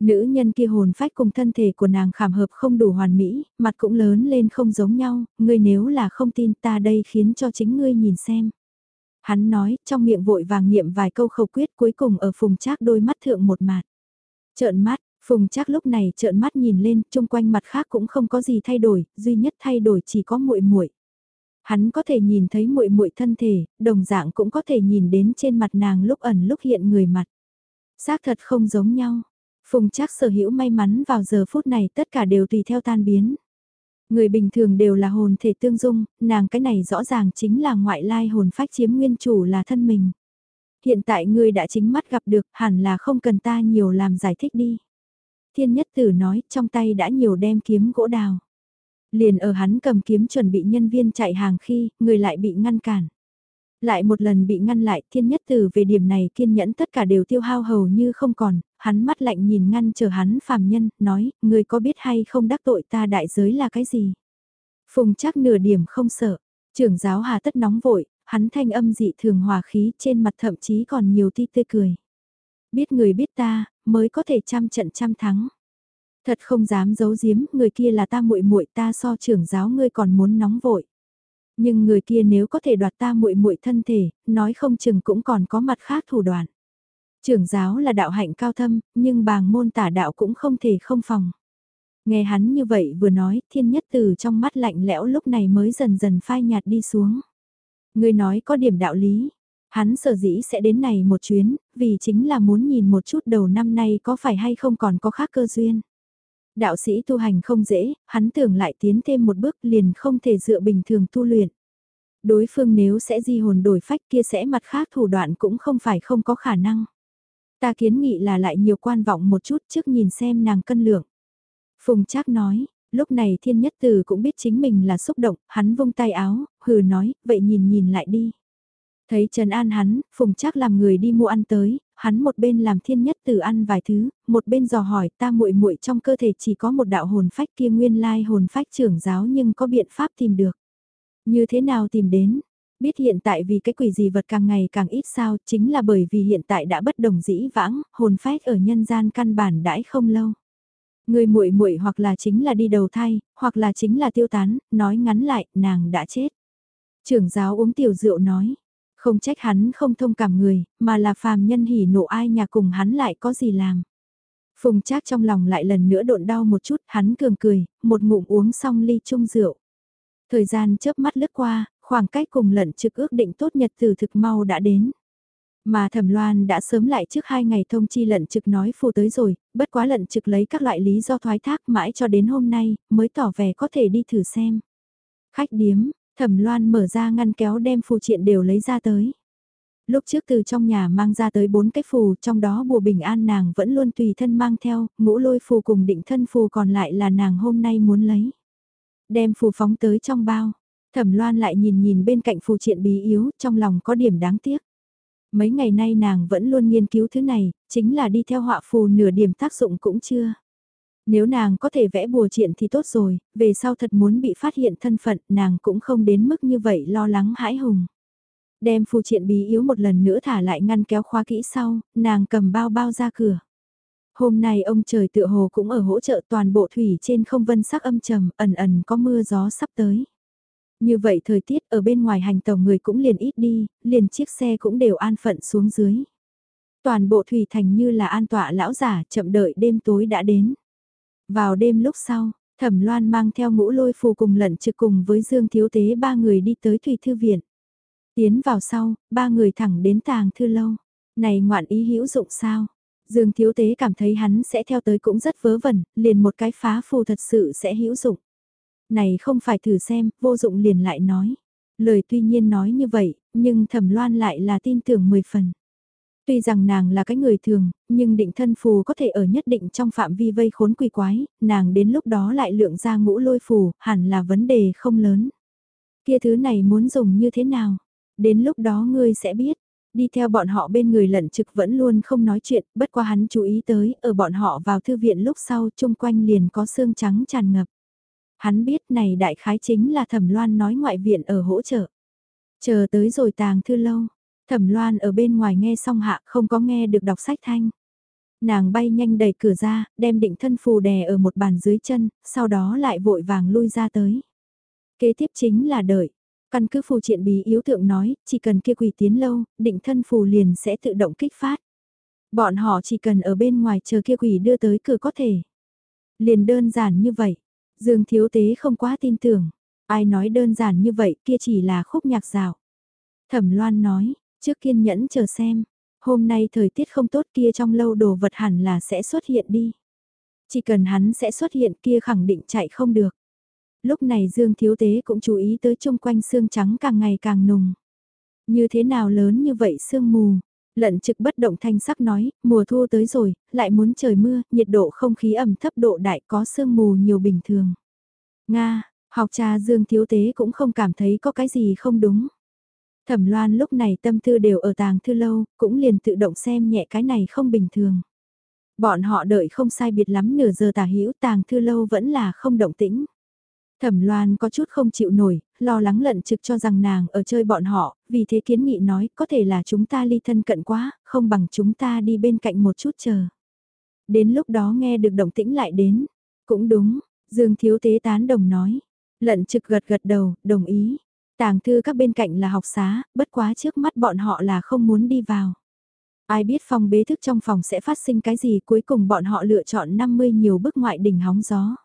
Nữ nhân kia hồn phách cùng thân thể của nàng khảm hợp không đủ hoàn mỹ, mặt cũng lớn lên không giống nhau, ngươi nếu là không tin ta đây khiến cho chính ngươi nhìn xem. Hắn nói, trong miệng vội vàng niệm vài câu khẩu quyết cuối cùng ở phùng trác đôi mắt thượng một mặt. Trợn mắt, Phùng Trác lúc này trợn mắt nhìn lên, chung quanh mặt khác cũng không có gì thay đổi, duy nhất thay đổi chỉ có muội muội. Hắn có thể nhìn thấy muội muội thân thể, đồng dạng cũng có thể nhìn đến trên mặt nàng lúc ẩn lúc hiện người mặt. Xác thật không giống nhau. Phùng chắc sở hữu may mắn vào giờ phút này tất cả đều tùy theo tan biến. Người bình thường đều là hồn thể tương dung, nàng cái này rõ ràng chính là ngoại lai hồn phách chiếm nguyên chủ là thân mình. Hiện tại ngươi đã chính mắt gặp được, hẳn là không cần ta nhiều làm giải thích đi. thiên nhất tử nói trong tay đã nhiều đem kiếm gỗ đào. Liền ở hắn cầm kiếm chuẩn bị nhân viên chạy hàng khi, người lại bị ngăn cản. Lại một lần bị ngăn lại, thiên nhất tử về điểm này kiên nhẫn tất cả đều tiêu hao hầu như không còn, hắn mắt lạnh nhìn ngăn chờ hắn phàm nhân, nói, người có biết hay không đắc tội ta đại giới là cái gì? Phùng chắc nửa điểm không sợ, trưởng giáo hà tất nóng vội, hắn thanh âm dị thường hòa khí trên mặt thậm chí còn nhiều ti tươi cười. Biết người biết ta, mới có thể trăm trận trăm thắng. Thật không dám giấu giếm, người kia là ta muội muội ta so trưởng giáo ngươi còn muốn nóng vội. Nhưng người kia nếu có thể đoạt ta muội muội thân thể, nói không chừng cũng còn có mặt khác thủ đoạn. Trưởng giáo là đạo hạnh cao thâm, nhưng bàng môn tả đạo cũng không thể không phòng. Nghe hắn như vậy vừa nói, thiên nhất từ trong mắt lạnh lẽo lúc này mới dần dần phai nhạt đi xuống. Người nói có điểm đạo lý, hắn sở dĩ sẽ đến này một chuyến, vì chính là muốn nhìn một chút đầu năm nay có phải hay không còn có khác cơ duyên. Đạo sĩ tu hành không dễ, hắn tưởng lại tiến thêm một bước liền không thể dựa bình thường tu luyện. Đối phương nếu sẽ di hồn đổi phách kia sẽ mặt khác thủ đoạn cũng không phải không có khả năng. Ta kiến nghị là lại nhiều quan vọng một chút trước nhìn xem nàng cân lượng. Phùng Trác nói, lúc này thiên nhất từ cũng biết chính mình là xúc động, hắn vung tay áo, hừ nói, vậy nhìn nhìn lại đi. Thấy Trần An hắn, Phùng Trác làm người đi mua ăn tới, hắn một bên làm thiên nhất tử ăn vài thứ, một bên dò hỏi ta muội muội trong cơ thể chỉ có một đạo hồn phách kia nguyên lai hồn phách trưởng giáo nhưng có biện pháp tìm được. Như thế nào tìm đến? Biết hiện tại vì cái quỷ gì vật càng ngày càng ít sao, chính là bởi vì hiện tại đã bất đồng dĩ vãng, hồn phách ở nhân gian căn bản đãi không lâu. Người muội muội hoặc là chính là đi đầu thai, hoặc là chính là tiêu tán, nói ngắn lại, nàng đã chết. Trưởng giáo uống tiểu rượu nói, không trách hắn không thông cảm người, mà là phàm nhân hỉ nộ ai nhà cùng hắn lại có gì làm. Phùng Trác trong lòng lại lần nữa độn đau một chút, hắn cường cười, một ngụm uống xong ly chung rượu. Thời gian chớp mắt lướt qua, khoảng cách cùng lận trực ước định tốt nhật từ thực mau đã đến. Mà Thẩm Loan đã sớm lại trước hai ngày thông chi lận trực nói phù tới rồi, bất quá lận trực lấy các loại lý do thoái thác mãi cho đến hôm nay, mới tỏ vẻ có thể đi thử xem. Khách điếm, Thẩm Loan mở ra ngăn kéo đem phù triện đều lấy ra tới. Lúc trước từ trong nhà mang ra tới bốn cái phù, trong đó bùa bình an nàng vẫn luôn tùy thân mang theo, ngũ lôi phù cùng định thân phù còn lại là nàng hôm nay muốn lấy. Đem phù phóng tới trong bao, thẩm loan lại nhìn nhìn bên cạnh phù triện bí yếu, trong lòng có điểm đáng tiếc. Mấy ngày nay nàng vẫn luôn nghiên cứu thứ này, chính là đi theo họa phù nửa điểm tác dụng cũng chưa. Nếu nàng có thể vẽ bùa triện thì tốt rồi, về sau thật muốn bị phát hiện thân phận nàng cũng không đến mức như vậy lo lắng hãi hùng. Đem phù triện bí yếu một lần nữa thả lại ngăn kéo khóa kỹ sau, nàng cầm bao bao ra cửa. Hôm nay ông trời tựa hồ cũng ở hỗ trợ toàn bộ thủy trên không vân sắc âm trầm, ẩn ẩn có mưa gió sắp tới. Như vậy thời tiết ở bên ngoài hành tàu người cũng liền ít đi, liền chiếc xe cũng đều an phận xuống dưới. Toàn bộ thủy thành như là an tọa lão giả chậm đợi đêm tối đã đến. Vào đêm lúc sau, Thẩm Loan mang theo ngũ lôi phù cùng lận trực cùng với Dương Thiếu Tế ba người đi tới Thùy Thư Viện. Tiến vào sau, ba người thẳng đến tàng thư lâu. Này ngoạn ý hữu dụng sao? Dương Thiếu Tế cảm thấy hắn sẽ theo tới cũng rất vớ vẩn, liền một cái phá phù thật sự sẽ hữu dụng. Này không phải thử xem, vô dụng liền lại nói. Lời tuy nhiên nói như vậy, nhưng thẩm loan lại là tin tưởng mười phần. Tuy rằng nàng là cái người thường, nhưng định thân phù có thể ở nhất định trong phạm vi vây khốn quỷ quái, nàng đến lúc đó lại lượng ra ngũ lôi phù, hẳn là vấn đề không lớn. Kia thứ này muốn dùng như thế nào? Đến lúc đó ngươi sẽ biết. Đi theo bọn họ bên người lận trực vẫn luôn không nói chuyện, bất qua hắn chú ý tới, ở bọn họ vào thư viện lúc sau chung quanh liền có xương trắng tràn ngập. Hắn biết này đại khái chính là thẩm loan nói ngoại viện ở hỗ trợ. Chờ tới rồi tàng thư lâu, thẩm loan ở bên ngoài nghe xong hạ không có nghe được đọc sách thanh. Nàng bay nhanh đẩy cửa ra, đem định thân phù đè ở một bàn dưới chân, sau đó lại vội vàng lui ra tới. Kế tiếp chính là đợi. Căn cứ phù triện bí yếu thượng nói, chỉ cần kia quỷ tiến lâu, định thân phù liền sẽ tự động kích phát. Bọn họ chỉ cần ở bên ngoài chờ kia quỷ đưa tới cửa có thể. Liền đơn giản như vậy. Dương Thiếu Tế không quá tin tưởng. Ai nói đơn giản như vậy kia chỉ là khúc nhạc rào. Thẩm Loan nói, trước kiên nhẫn chờ xem. Hôm nay thời tiết không tốt kia trong lâu đồ vật hẳn là sẽ xuất hiện đi. Chỉ cần hắn sẽ xuất hiện kia khẳng định chạy không được. Lúc này Dương Thiếu Tế cũng chú ý tới chung quanh xương trắng càng ngày càng nùng. Như thế nào lớn như vậy sương mù, Lận trực bất động thanh sắc nói, mùa thu tới rồi, lại muốn trời mưa, nhiệt độ không khí ẩm thấp độ đại có sương mù nhiều bình thường. Nga, học cha Dương Thiếu Tế cũng không cảm thấy có cái gì không đúng. Thẩm Loan lúc này tâm tư đều ở tàng thư lâu, cũng liền tự động xem nhẹ cái này không bình thường. Bọn họ đợi không sai biệt lắm nửa giờ tả hữu tàng thư lâu vẫn là không động tĩnh. Thẩm Loan có chút không chịu nổi, lo lắng lận trực cho rằng nàng ở chơi bọn họ, vì thế kiến nghị nói có thể là chúng ta ly thân cận quá, không bằng chúng ta đi bên cạnh một chút chờ. Đến lúc đó nghe được động tĩnh lại đến. Cũng đúng, Dương Thiếu Tế tán đồng nói. Lận trực gật gật đầu, đồng ý. Tàng thư các bên cạnh là học xá, bất quá trước mắt bọn họ là không muốn đi vào. Ai biết phòng bế thức trong phòng sẽ phát sinh cái gì cuối cùng bọn họ lựa chọn 50 nhiều bức ngoại đỉnh hóng gió.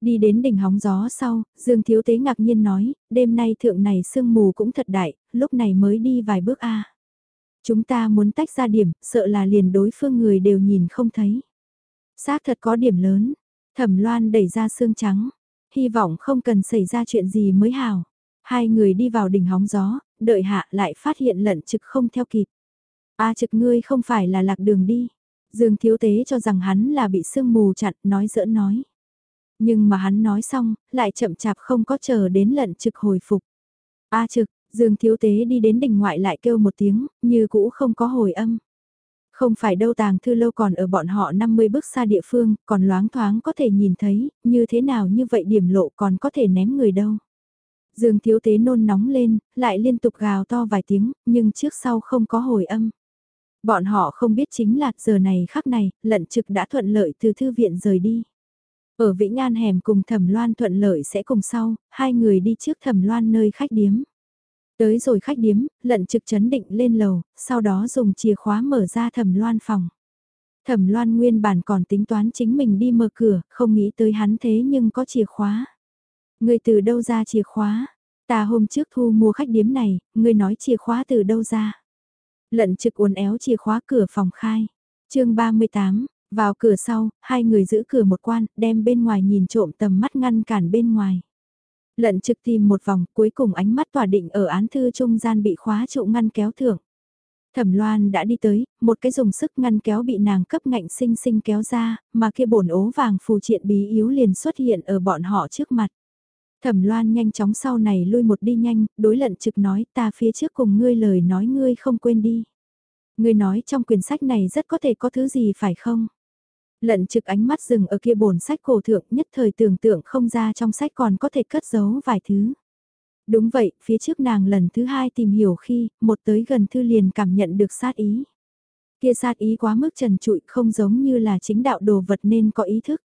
Đi đến đỉnh hóng gió sau, Dương Thiếu Tế ngạc nhiên nói, đêm nay thượng này sương mù cũng thật đại, lúc này mới đi vài bước a. Chúng ta muốn tách ra điểm, sợ là liền đối phương người đều nhìn không thấy. Xác thật có điểm lớn, thẩm loan đẩy ra xương trắng, hy vọng không cần xảy ra chuyện gì mới hào. Hai người đi vào đỉnh hóng gió, đợi hạ lại phát hiện lận trực không theo kịp. A trực ngươi không phải là lạc đường đi. Dương thiếu tế cho rằng hắn là bị sương mù chặn, nói giỡn nói. Nhưng mà hắn nói xong, lại chậm chạp không có chờ đến lận trực hồi phục. A trực, Dương thiếu tế đi đến đỉnh ngoại lại kêu một tiếng, như cũ không có hồi âm. Không phải đâu tàng thư lâu còn ở bọn họ 50 bước xa địa phương, còn loáng thoáng có thể nhìn thấy, như thế nào như vậy điểm lộ còn có thể ném người đâu. Dương thiếu tế nôn nóng lên, lại liên tục gào to vài tiếng, nhưng trước sau không có hồi âm. Bọn họ không biết chính là giờ này khắc này, lận trực đã thuận lợi từ thư viện rời đi. Ở Vĩnh An hẻm cùng Thẩm Loan thuận lợi sẽ cùng sau, hai người đi trước Thẩm Loan nơi khách điếm. Tới rồi khách điếm, lận trực chấn định lên lầu, sau đó dùng chìa khóa mở ra Thẩm Loan phòng. Thẩm Loan nguyên bản còn tính toán chính mình đi mở cửa, không nghĩ tới hắn thế nhưng có chìa khóa. Người từ đâu ra chìa khóa? Ta hôm trước thu mua khách điếm này, người nói chìa khóa từ đâu ra? Lận trực uốn éo chìa khóa cửa phòng khai. chương 38, vào cửa sau, hai người giữ cửa một quan, đem bên ngoài nhìn trộm tầm mắt ngăn cản bên ngoài. Lận trực tìm một vòng, cuối cùng ánh mắt tỏa định ở án thư trung gian bị khóa trụ ngăn kéo thưởng. Thẩm Loan đã đi tới, một cái dùng sức ngăn kéo bị nàng cấp ngạnh sinh sinh kéo ra, mà kia bổn ố vàng phù triện bí yếu liền xuất hiện ở bọn họ trước mặt. Thẩm Loan nhanh chóng sau này lui một đi nhanh, đối lận trực nói ta phía trước cùng ngươi lời nói ngươi không quên đi. Ngươi nói trong quyển sách này rất có thể có thứ gì phải không? Lận trực ánh mắt dừng ở kia bổn sách cổ thượng nhất thời tưởng tượng không ra trong sách còn có thể cất giấu vài thứ. Đúng vậy, phía trước nàng lần thứ hai tìm hiểu khi, một tới gần thư liền cảm nhận được sát ý. Kia sát ý quá mức trần trụi không giống như là chính đạo đồ vật nên có ý thức.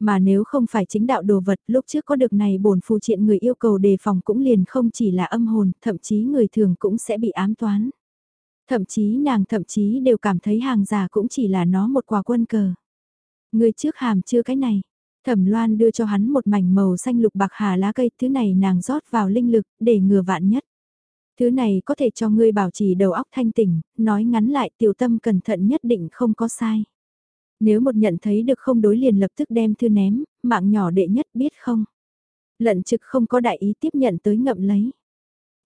Mà nếu không phải chính đạo đồ vật lúc trước có được này bổn phù triện người yêu cầu đề phòng cũng liền không chỉ là âm hồn, thậm chí người thường cũng sẽ bị ám toán. Thậm chí nàng thậm chí đều cảm thấy hàng giả cũng chỉ là nó một quà quân cờ. Người trước hàm chưa cái này. Thẩm Loan đưa cho hắn một mảnh màu xanh lục bạc hà lá cây, thứ này nàng rót vào linh lực, để ngừa vạn nhất. Thứ này có thể cho ngươi bảo trì đầu óc thanh tỉnh, nói ngắn lại tiểu tâm cẩn thận nhất định không có sai. Nếu một nhận thấy được không đối liền lập tức đem thư ném, mạng nhỏ đệ nhất biết không. Lận trực không có đại ý tiếp nhận tới ngậm lấy.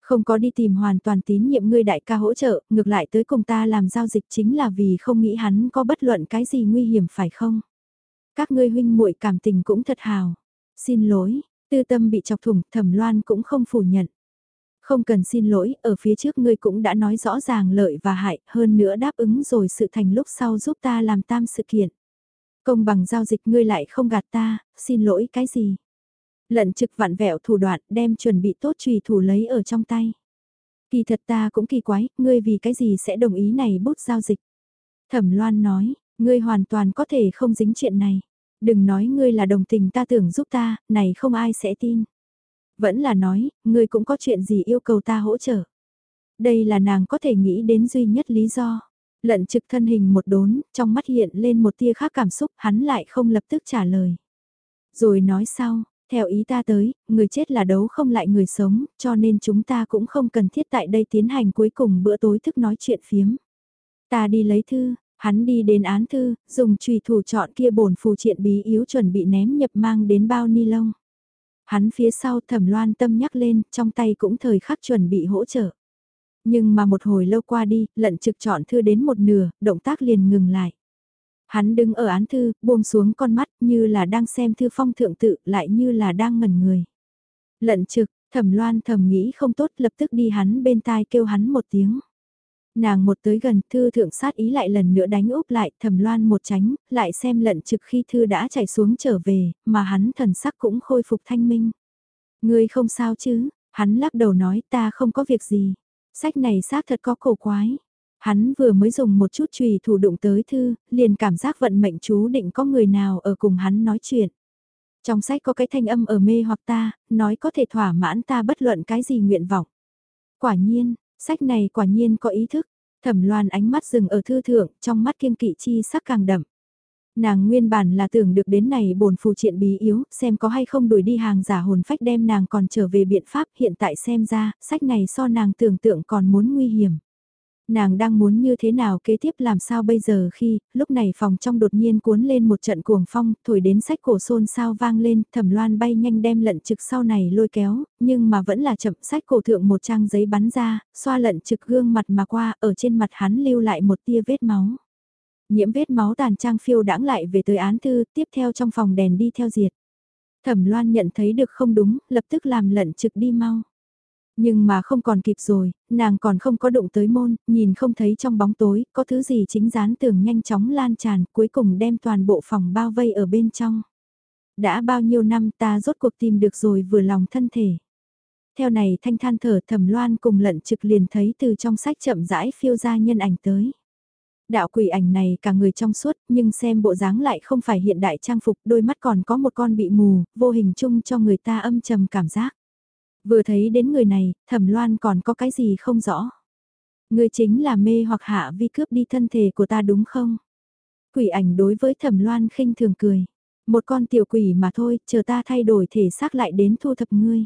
Không có đi tìm hoàn toàn tín nhiệm ngươi đại ca hỗ trợ, ngược lại tới cùng ta làm giao dịch chính là vì không nghĩ hắn có bất luận cái gì nguy hiểm phải không? Các ngươi huynh muội cảm tình cũng thật hào. Xin lỗi, tư tâm bị chọc thủng, thẩm loan cũng không phủ nhận. Không cần xin lỗi, ở phía trước ngươi cũng đã nói rõ ràng lợi và hại, hơn nữa đáp ứng rồi sự thành lúc sau giúp ta làm tam sự kiện. Công bằng giao dịch ngươi lại không gạt ta, xin lỗi cái gì? Lận trực vặn vẹo thủ đoạn đem chuẩn bị tốt trùy thủ lấy ở trong tay. Kỳ thật ta cũng kỳ quái, ngươi vì cái gì sẽ đồng ý này bút giao dịch? Thẩm Loan nói, ngươi hoàn toàn có thể không dính chuyện này. Đừng nói ngươi là đồng tình ta tưởng giúp ta, này không ai sẽ tin. Vẫn là nói, ngươi cũng có chuyện gì yêu cầu ta hỗ trợ. Đây là nàng có thể nghĩ đến duy nhất lý do. Lận trực thân hình một đốn, trong mắt hiện lên một tia khác cảm xúc, hắn lại không lập tức trả lời. Rồi nói sau, theo ý ta tới, người chết là đấu không lại người sống, cho nên chúng ta cũng không cần thiết tại đây tiến hành cuối cùng bữa tối thức nói chuyện phiếm. Ta đi lấy thư, hắn đi đến án thư, dùng trùy thủ chọn kia bổn phù triện bí yếu chuẩn bị ném nhập mang đến bao ni lông. Hắn phía sau thẩm loan tâm nhắc lên, trong tay cũng thời khắc chuẩn bị hỗ trợ. Nhưng mà một hồi lâu qua đi, lận trực chọn thư đến một nửa, động tác liền ngừng lại. Hắn đứng ở án thư, buông xuống con mắt như là đang xem thư phong thượng tự lại như là đang ngẩn người. Lận trực, thẩm loan thầm nghĩ không tốt lập tức đi hắn bên tai kêu hắn một tiếng. Nàng một tới gần thư thượng sát ý lại lần nữa đánh úp lại thẩm loan một tránh, lại xem lận trực khi thư đã chảy xuống trở về, mà hắn thần sắc cũng khôi phục thanh minh. Ngươi không sao chứ, hắn lắc đầu nói ta không có việc gì. Sách này xác thật có cổ quái. Hắn vừa mới dùng một chút trùy thủ đụng tới thư, liền cảm giác vận mệnh chú định có người nào ở cùng hắn nói chuyện. Trong sách có cái thanh âm ở mê hoặc ta, nói có thể thỏa mãn ta bất luận cái gì nguyện vọng. Quả nhiên, sách này quả nhiên có ý thức. Thẩm loan ánh mắt dừng ở thư thượng, trong mắt kiên kỵ chi sắc càng đậm. Nàng nguyên bản là tưởng được đến này bổn phù triện bí yếu, xem có hay không đuổi đi hàng giả hồn phách đem nàng còn trở về biện pháp hiện tại xem ra, sách này so nàng tưởng tượng còn muốn nguy hiểm. Nàng đang muốn như thế nào kế tiếp làm sao bây giờ khi, lúc này phòng trong đột nhiên cuốn lên một trận cuồng phong, thổi đến sách cổ xôn sao vang lên, thẩm loan bay nhanh đem lận trực sau này lôi kéo, nhưng mà vẫn là chậm sách cổ thượng một trang giấy bắn ra, xoa lận trực gương mặt mà qua, ở trên mặt hắn lưu lại một tia vết máu. Nhiễm vết máu tàn trang phiêu đãng lại về tới án thư, tiếp theo trong phòng đèn đi theo diệt. Thẩm loan nhận thấy được không đúng, lập tức làm lận trực đi mau. Nhưng mà không còn kịp rồi, nàng còn không có đụng tới môn, nhìn không thấy trong bóng tối, có thứ gì chính dán tường nhanh chóng lan tràn, cuối cùng đem toàn bộ phòng bao vây ở bên trong. Đã bao nhiêu năm ta rốt cuộc tìm được rồi vừa lòng thân thể. Theo này thanh than thở thẩm loan cùng lận trực liền thấy từ trong sách chậm rãi phiêu ra nhân ảnh tới. Đạo quỷ ảnh này cả người trong suốt nhưng xem bộ dáng lại không phải hiện đại trang phục đôi mắt còn có một con bị mù, vô hình chung cho người ta âm trầm cảm giác. Vừa thấy đến người này, thẩm loan còn có cái gì không rõ. Người chính là mê hoặc hạ vi cướp đi thân thể của ta đúng không? Quỷ ảnh đối với thẩm loan khinh thường cười. Một con tiểu quỷ mà thôi, chờ ta thay đổi thể xác lại đến thu thập ngươi.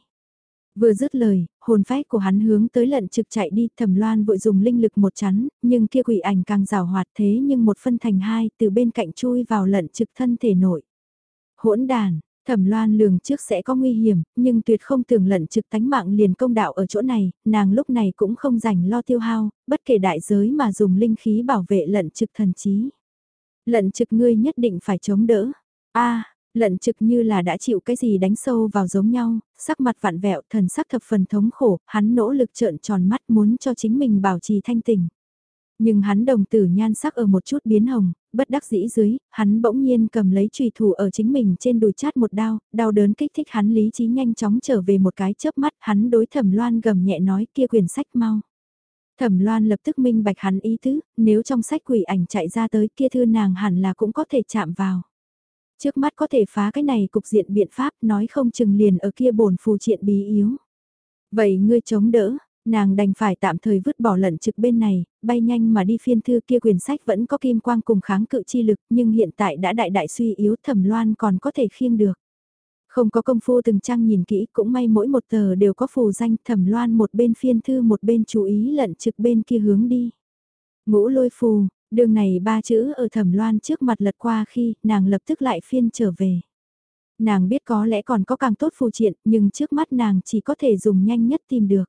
Vừa dứt lời, hồn phách của hắn hướng tới lận trực chạy đi, thẩm loan vội dùng linh lực một chắn, nhưng kia quỷ ảnh càng rào hoạt thế nhưng một phân thành hai, từ bên cạnh chui vào lận trực thân thể nội. Hỗn đàn, Thẩm loan lường trước sẽ có nguy hiểm, nhưng tuyệt không tưởng lận trực tánh mạng liền công đạo ở chỗ này, nàng lúc này cũng không rảnh lo tiêu hao, bất kể đại giới mà dùng linh khí bảo vệ lận trực thần trí. Lận trực ngươi nhất định phải chống đỡ. a lận trực như là đã chịu cái gì đánh sâu vào giống nhau, sắc mặt vạn vẹo thần sắc thập phần thống khổ, hắn nỗ lực trợn tròn mắt muốn cho chính mình bảo trì thanh tỉnh. Nhưng hắn đồng tử nhan sắc ở một chút biến hồng, bất đắc dĩ dưới, hắn bỗng nhiên cầm lấy trùy thủ ở chính mình trên đùi chát một đao, đau đớn kích thích hắn lý trí nhanh chóng trở về một cái chớp mắt, hắn đối thẩm loan gầm nhẹ nói kia quyển sách mau. Thẩm loan lập tức minh bạch hắn ý tứ, nếu trong sách quỷ ảnh chạy ra tới kia thư nàng hẳn là cũng có thể chạm vào. Trước mắt có thể phá cái này cục diện biện pháp nói không chừng liền ở kia bổn phù triện bí yếu. Vậy ngươi chống đỡ, Nàng đành phải tạm thời vứt bỏ lận trực bên này, bay nhanh mà đi phiên thư kia quyển sách vẫn có kim quang cùng kháng cự chi lực nhưng hiện tại đã đại đại suy yếu thẩm loan còn có thể khiêng được. Không có công phu từng trang nhìn kỹ cũng may mỗi một tờ đều có phù danh thẩm loan một bên phiên thư một bên chú ý lận trực bên kia hướng đi. Ngũ lôi phù, đường này ba chữ ở thẩm loan trước mặt lật qua khi nàng lập tức lại phiên trở về. Nàng biết có lẽ còn có càng tốt phù triện nhưng trước mắt nàng chỉ có thể dùng nhanh nhất tìm được.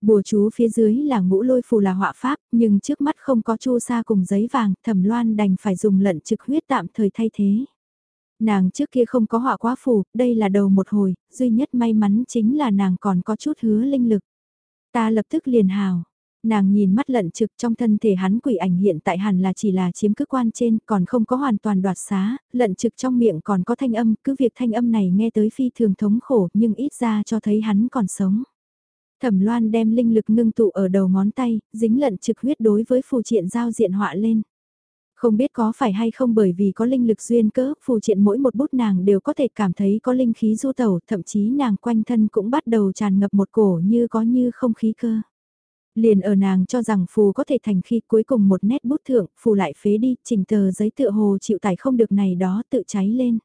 Bùa chú phía dưới là ngũ lôi phù là họa pháp, nhưng trước mắt không có chu sa cùng giấy vàng, thẩm loan đành phải dùng lận trực huyết tạm thời thay thế. Nàng trước kia không có họa quá phù, đây là đầu một hồi, duy nhất may mắn chính là nàng còn có chút hứa linh lực. Ta lập tức liền hào, nàng nhìn mắt lận trực trong thân thể hắn quỷ ảnh hiện tại hẳn là chỉ là chiếm cứ quan trên, còn không có hoàn toàn đoạt xá, lận trực trong miệng còn có thanh âm, cứ việc thanh âm này nghe tới phi thường thống khổ nhưng ít ra cho thấy hắn còn sống. Thẩm Loan đem linh lực ngưng tụ ở đầu ngón tay, dính lận trực huyết đối với phù triện giao diện họa lên. Không biết có phải hay không bởi vì có linh lực duyên cớ, phù triện mỗi một bút nàng đều có thể cảm thấy có linh khí du tẩu, thậm chí nàng quanh thân cũng bắt đầu tràn ngập một cổ như có như không khí cơ. Liền ở nàng cho rằng phù có thể thành khi cuối cùng một nét bút thượng, phù lại phế đi, trình tờ giấy tựa hồ chịu tải không được này đó tự cháy lên.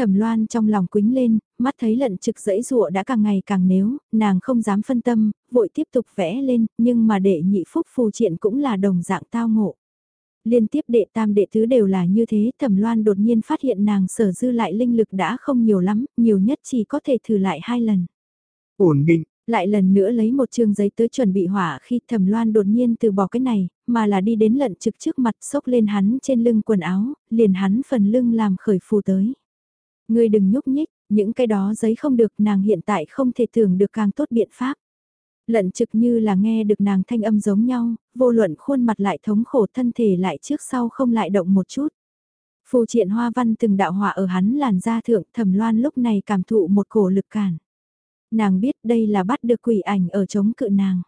Thẩm loan trong lòng quính lên, mắt thấy lận trực dẫy dụa đã càng ngày càng nếu, nàng không dám phân tâm, vội tiếp tục vẽ lên, nhưng mà đệ nhị phúc phù triện cũng là đồng dạng tao ngộ. Liên tiếp đệ tam đệ tứ đều là như thế, thẩm loan đột nhiên phát hiện nàng sở dư lại linh lực đã không nhiều lắm, nhiều nhất chỉ có thể thử lại hai lần. Ổn định, Lại lần nữa lấy một chương giấy tới chuẩn bị hỏa khi thẩm loan đột nhiên từ bỏ cái này, mà là đi đến lận trực trước mặt xốc lên hắn trên lưng quần áo, liền hắn phần lưng làm khởi phù tới. Ngươi đừng nhúc nhích, những cái đó giấy không được nàng hiện tại không thể tưởng được càng tốt biện pháp. Lận trực như là nghe được nàng thanh âm giống nhau, vô luận khuôn mặt lại thống khổ thân thể lại trước sau không lại động một chút. Phù triện hoa văn từng đạo họa ở hắn làn da thượng thẩm loan lúc này cảm thụ một cổ lực cản. Nàng biết đây là bắt được quỷ ảnh ở chống cự nàng.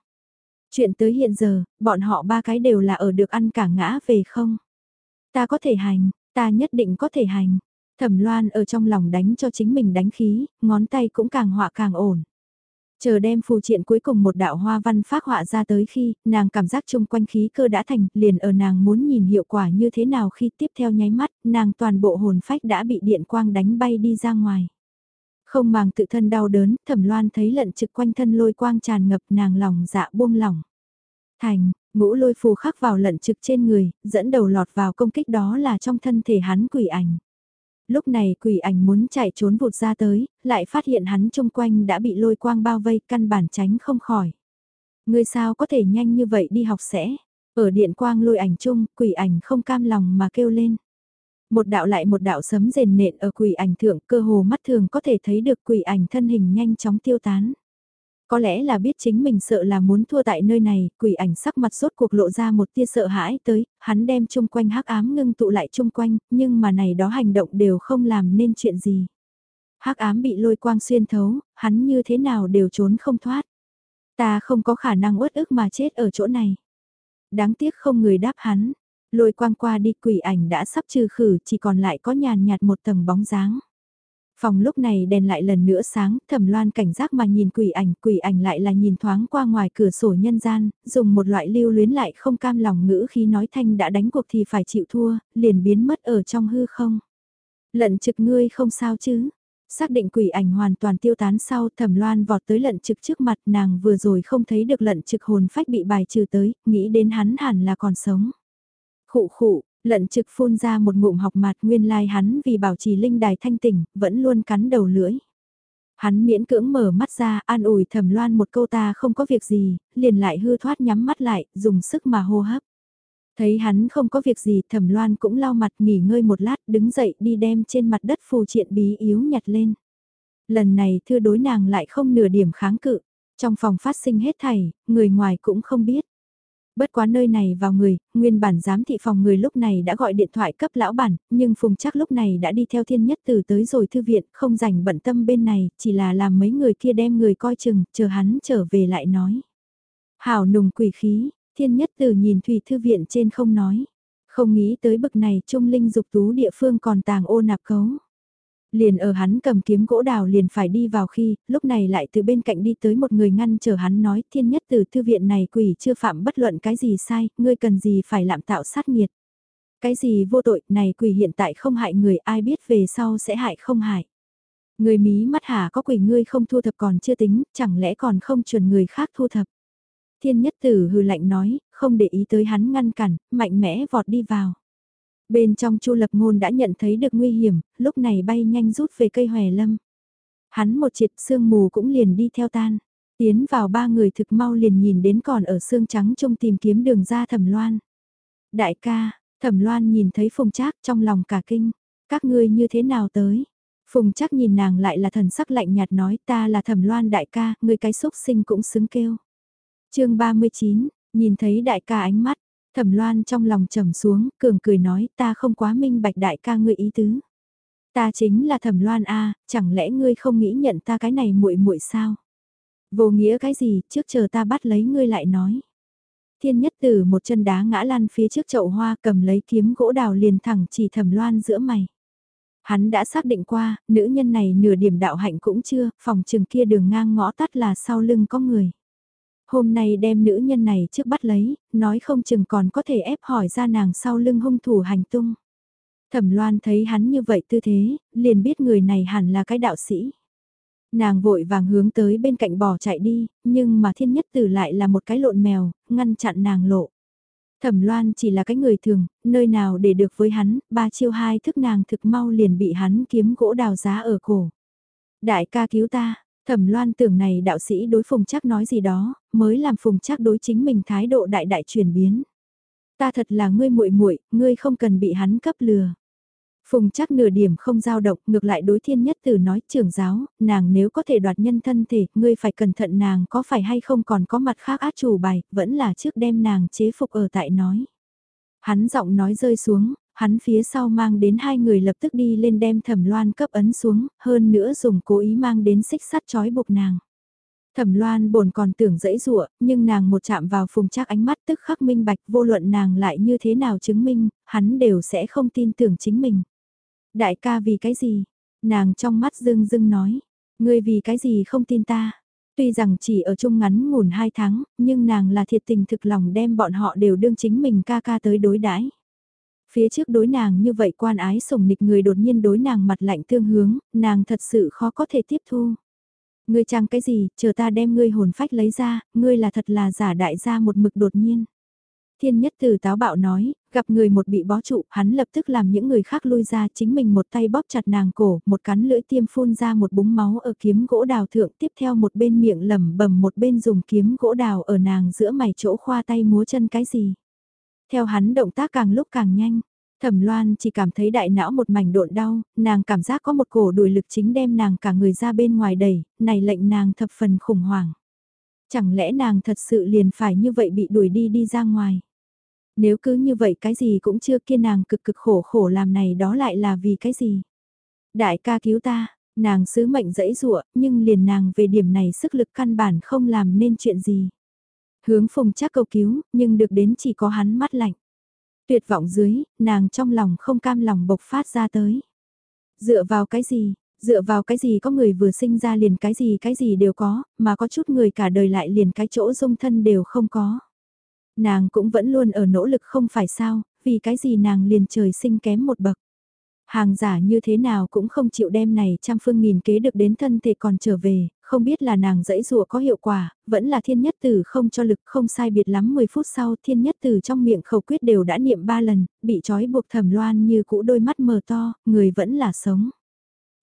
Chuyện tới hiện giờ, bọn họ ba cái đều là ở được ăn cả ngã về không. Ta có thể hành, ta nhất định có thể hành. Thẩm loan ở trong lòng đánh cho chính mình đánh khí, ngón tay cũng càng họa càng ổn. Chờ đem phù triện cuối cùng một đạo hoa văn phát họa ra tới khi, nàng cảm giác chung quanh khí cơ đã thành, liền ở nàng muốn nhìn hiệu quả như thế nào khi tiếp theo nháy mắt, nàng toàn bộ hồn phách đã bị điện quang đánh bay đi ra ngoài. Không màng tự thân đau đớn, thẩm loan thấy lận trực quanh thân lôi quang tràn ngập nàng lòng dạ buông lỏng. Thành, ngũ lôi phù khắc vào lận trực trên người, dẫn đầu lọt vào công kích đó là trong thân thể hắn quỷ ảnh. Lúc này quỷ ảnh muốn chạy trốn vụt ra tới, lại phát hiện hắn chung quanh đã bị lôi quang bao vây căn bản tránh không khỏi. Người sao có thể nhanh như vậy đi học sẽ? Ở điện quang lôi ảnh chung, quỷ ảnh không cam lòng mà kêu lên. Một đạo lại một đạo sấm rền nện ở quỷ ảnh thượng cơ hồ mắt thường có thể thấy được quỷ ảnh thân hình nhanh chóng tiêu tán. Có lẽ là biết chính mình sợ là muốn thua tại nơi này, quỷ ảnh sắc mặt rốt cuộc lộ ra một tia sợ hãi tới, hắn đem chung quanh hắc ám ngưng tụ lại chung quanh, nhưng mà này đó hành động đều không làm nên chuyện gì. hắc ám bị lôi quang xuyên thấu, hắn như thế nào đều trốn không thoát. Ta không có khả năng uất ức mà chết ở chỗ này. Đáng tiếc không người đáp hắn. Lôi quang qua đi quỷ ảnh đã sắp trừ khử chỉ còn lại có nhàn nhạt một tầng bóng dáng. Phòng lúc này đèn lại lần nữa sáng, thẩm loan cảnh giác mà nhìn quỷ ảnh, quỷ ảnh lại là nhìn thoáng qua ngoài cửa sổ nhân gian, dùng một loại lưu luyến lại không cam lòng ngữ khi nói thanh đã đánh cuộc thì phải chịu thua, liền biến mất ở trong hư không. Lận trực ngươi không sao chứ? Xác định quỷ ảnh hoàn toàn tiêu tán sau thẩm loan vọt tới lận trực trước mặt nàng vừa rồi không thấy được lận trực hồn phách bị bài trừ tới, nghĩ đến hắn hẳn là còn sống. Khụ khụ, Lận trực phun ra một ngụm học mặt nguyên lai hắn vì bảo trì linh đài thanh tỉnh, vẫn luôn cắn đầu lưỡi. Hắn miễn cưỡng mở mắt ra, an ủi thẩm loan một câu ta không có việc gì, liền lại hư thoát nhắm mắt lại, dùng sức mà hô hấp. Thấy hắn không có việc gì, thẩm loan cũng lau mặt nghỉ ngơi một lát, đứng dậy đi đem trên mặt đất phù triện bí yếu nhặt lên. Lần này thư đối nàng lại không nửa điểm kháng cự, trong phòng phát sinh hết thảy, người ngoài cũng không biết. Bất quá nơi này vào người, nguyên bản giám thị phòng người lúc này đã gọi điện thoại cấp lão bản, nhưng Phùng chắc lúc này đã đi theo thiên nhất từ tới rồi thư viện, không rảnh bận tâm bên này, chỉ là làm mấy người kia đem người coi chừng, chờ hắn trở về lại nói. Hảo nùng quỷ khí, thiên nhất từ nhìn thủy thư viện trên không nói. Không nghĩ tới bực này trung linh dục tú địa phương còn tàng ô nạp cấu liền ở hắn cầm kiếm gỗ đào liền phải đi vào khi, lúc này lại từ bên cạnh đi tới một người ngăn chờ hắn nói thiên nhất từ thư viện này quỷ chưa phạm bất luận cái gì sai, ngươi cần gì phải lạm tạo sát nghiệt. Cái gì vô tội, này quỷ hiện tại không hại người ai biết về sau sẽ hại không hại. Người mí mắt hả có quỷ ngươi không thu thập còn chưa tính, chẳng lẽ còn không chuẩn người khác thu thập. Thiên nhất tử hư lạnh nói, không để ý tới hắn ngăn cản, mạnh mẽ vọt đi vào. Bên trong Chu Lập Ngôn đã nhận thấy được nguy hiểm, lúc này bay nhanh rút về cây hòe lâm. Hắn một triệt sương mù cũng liền đi theo tan. Tiến vào ba người thực mau liền nhìn đến còn ở xương trắng trông tìm kiếm đường ra thẩm loan. Đại ca, thẩm loan nhìn thấy phùng trác trong lòng cả kinh. Các ngươi như thế nào tới? Phùng chắc nhìn nàng lại là thần sắc lạnh nhạt nói ta là thẩm loan đại ca, người cái xúc sinh cũng xứng kêu. chương 39, nhìn thấy đại ca ánh mắt, Thẩm Loan trong lòng trầm xuống, cường cười nói ta không quá minh bạch đại ca ngươi ý tứ. Ta chính là Thẩm Loan a, chẳng lẽ ngươi không nghĩ nhận ta cái này muội muội sao? Vô nghĩa cái gì, trước chờ ta bắt lấy ngươi lại nói. Thiên nhất tử một chân đá ngã lan phía trước chậu hoa cầm lấy kiếm gỗ đào liền thẳng chỉ Thẩm Loan giữa mày. Hắn đã xác định qua, nữ nhân này nửa điểm đạo hạnh cũng chưa, phòng trường kia đường ngang ngõ tắt là sau lưng có người hôm nay đem nữ nhân này trước bắt lấy, nói không chừng còn có thể ép hỏi ra nàng sau lưng hung thủ hành tung. Thẩm loan thấy hắn như vậy tư thế, liền biết người này hẳn là cái đạo sĩ. Nàng vội vàng hướng tới bên cạnh bò chạy đi, nhưng mà thiên nhất tử lại là một cái lộn mèo, ngăn chặn nàng lộ. Thẩm loan chỉ là cái người thường, nơi nào để được với hắn, ba chiêu hai thức nàng thực mau liền bị hắn kiếm gỗ đào giá ở cổ. Đại ca cứu ta, Thẩm loan tưởng này đạo sĩ đối phùng chắc nói gì đó, mới làm phùng chắc đối chính mình thái độ đại đại chuyển biến. Ta thật là ngươi muội muội, ngươi không cần bị hắn cấp lừa. Phùng chắc nửa điểm không giao động, ngược lại đối thiên nhất tử nói trưởng giáo, nàng nếu có thể đoạt nhân thân thể, ngươi phải cẩn thận nàng có phải hay không còn có mặt khác át chủ bài, vẫn là trước đem nàng chế phục ở tại nói. Hắn giọng nói rơi xuống, hắn phía sau mang đến hai người lập tức đi lên đem thẩm loan cấp ấn xuống, hơn nữa dùng cố ý mang đến xích sắt chói buộc nàng. Thẩm loan bồn còn tưởng dễ dụa, nhưng nàng một chạm vào phùng trác ánh mắt tức khắc minh bạch vô luận nàng lại như thế nào chứng minh, hắn đều sẽ không tin tưởng chính mình. Đại ca vì cái gì? Nàng trong mắt dưng dưng nói, ngươi vì cái gì không tin ta? Tuy rằng chỉ ở chung ngắn ngủn hai tháng, nhưng nàng là thiệt tình thực lòng đem bọn họ đều đương chính mình ca ca tới đối đãi. Phía trước đối nàng như vậy quan ái sủng nịch người đột nhiên đối nàng mặt lạnh tương hướng, nàng thật sự khó có thể tiếp thu. Ngươi trang cái gì, chờ ta đem ngươi hồn phách lấy ra, ngươi là thật là giả đại gia một mực đột nhiên. Thiên nhất từ táo bạo nói, gặp người một bị bó trụ, hắn lập tức làm những người khác lui ra chính mình một tay bóp chặt nàng cổ, một cắn lưỡi tiêm phun ra một búng máu ở kiếm gỗ đào thượng tiếp theo một bên miệng lẩm bẩm một bên dùng kiếm gỗ đào ở nàng giữa mày chỗ khoa tay múa chân cái gì. Theo hắn động tác càng lúc càng nhanh, Thẩm Loan chỉ cảm thấy đại não một mảnh độn đau, nàng cảm giác có một cổ đuổi lực chính đem nàng cả người ra bên ngoài đẩy, này lệnh nàng thập phần khủng hoảng. Chẳng lẽ nàng thật sự liền phải như vậy bị đuổi đi đi ra ngoài? Nếu cứ như vậy cái gì cũng chưa kia nàng cực cực khổ khổ làm này đó lại là vì cái gì? Đại ca cứu ta, nàng sứ mệnh dẫy dụa, nhưng liền nàng về điểm này sức lực căn bản không làm nên chuyện gì. Hướng phùng chắc cầu cứu, nhưng được đến chỉ có hắn mắt lạnh. Tuyệt vọng dưới, nàng trong lòng không cam lòng bộc phát ra tới. Dựa vào cái gì, dựa vào cái gì có người vừa sinh ra liền cái gì cái gì đều có, mà có chút người cả đời lại liền cái chỗ dung thân đều không có. Nàng cũng vẫn luôn ở nỗ lực không phải sao, vì cái gì nàng liền trời sinh kém một bậc. Hàng giả như thế nào cũng không chịu đem này trăm phương nghìn kế được đến thân thể còn trở về, không biết là nàng dẫy rùa có hiệu quả, vẫn là thiên nhất tử không cho lực không sai biệt lắm 10 phút sau thiên nhất tử trong miệng khẩu quyết đều đã niệm ba lần, bị trói buộc thẩm loan như cũ đôi mắt mờ to, người vẫn là sống.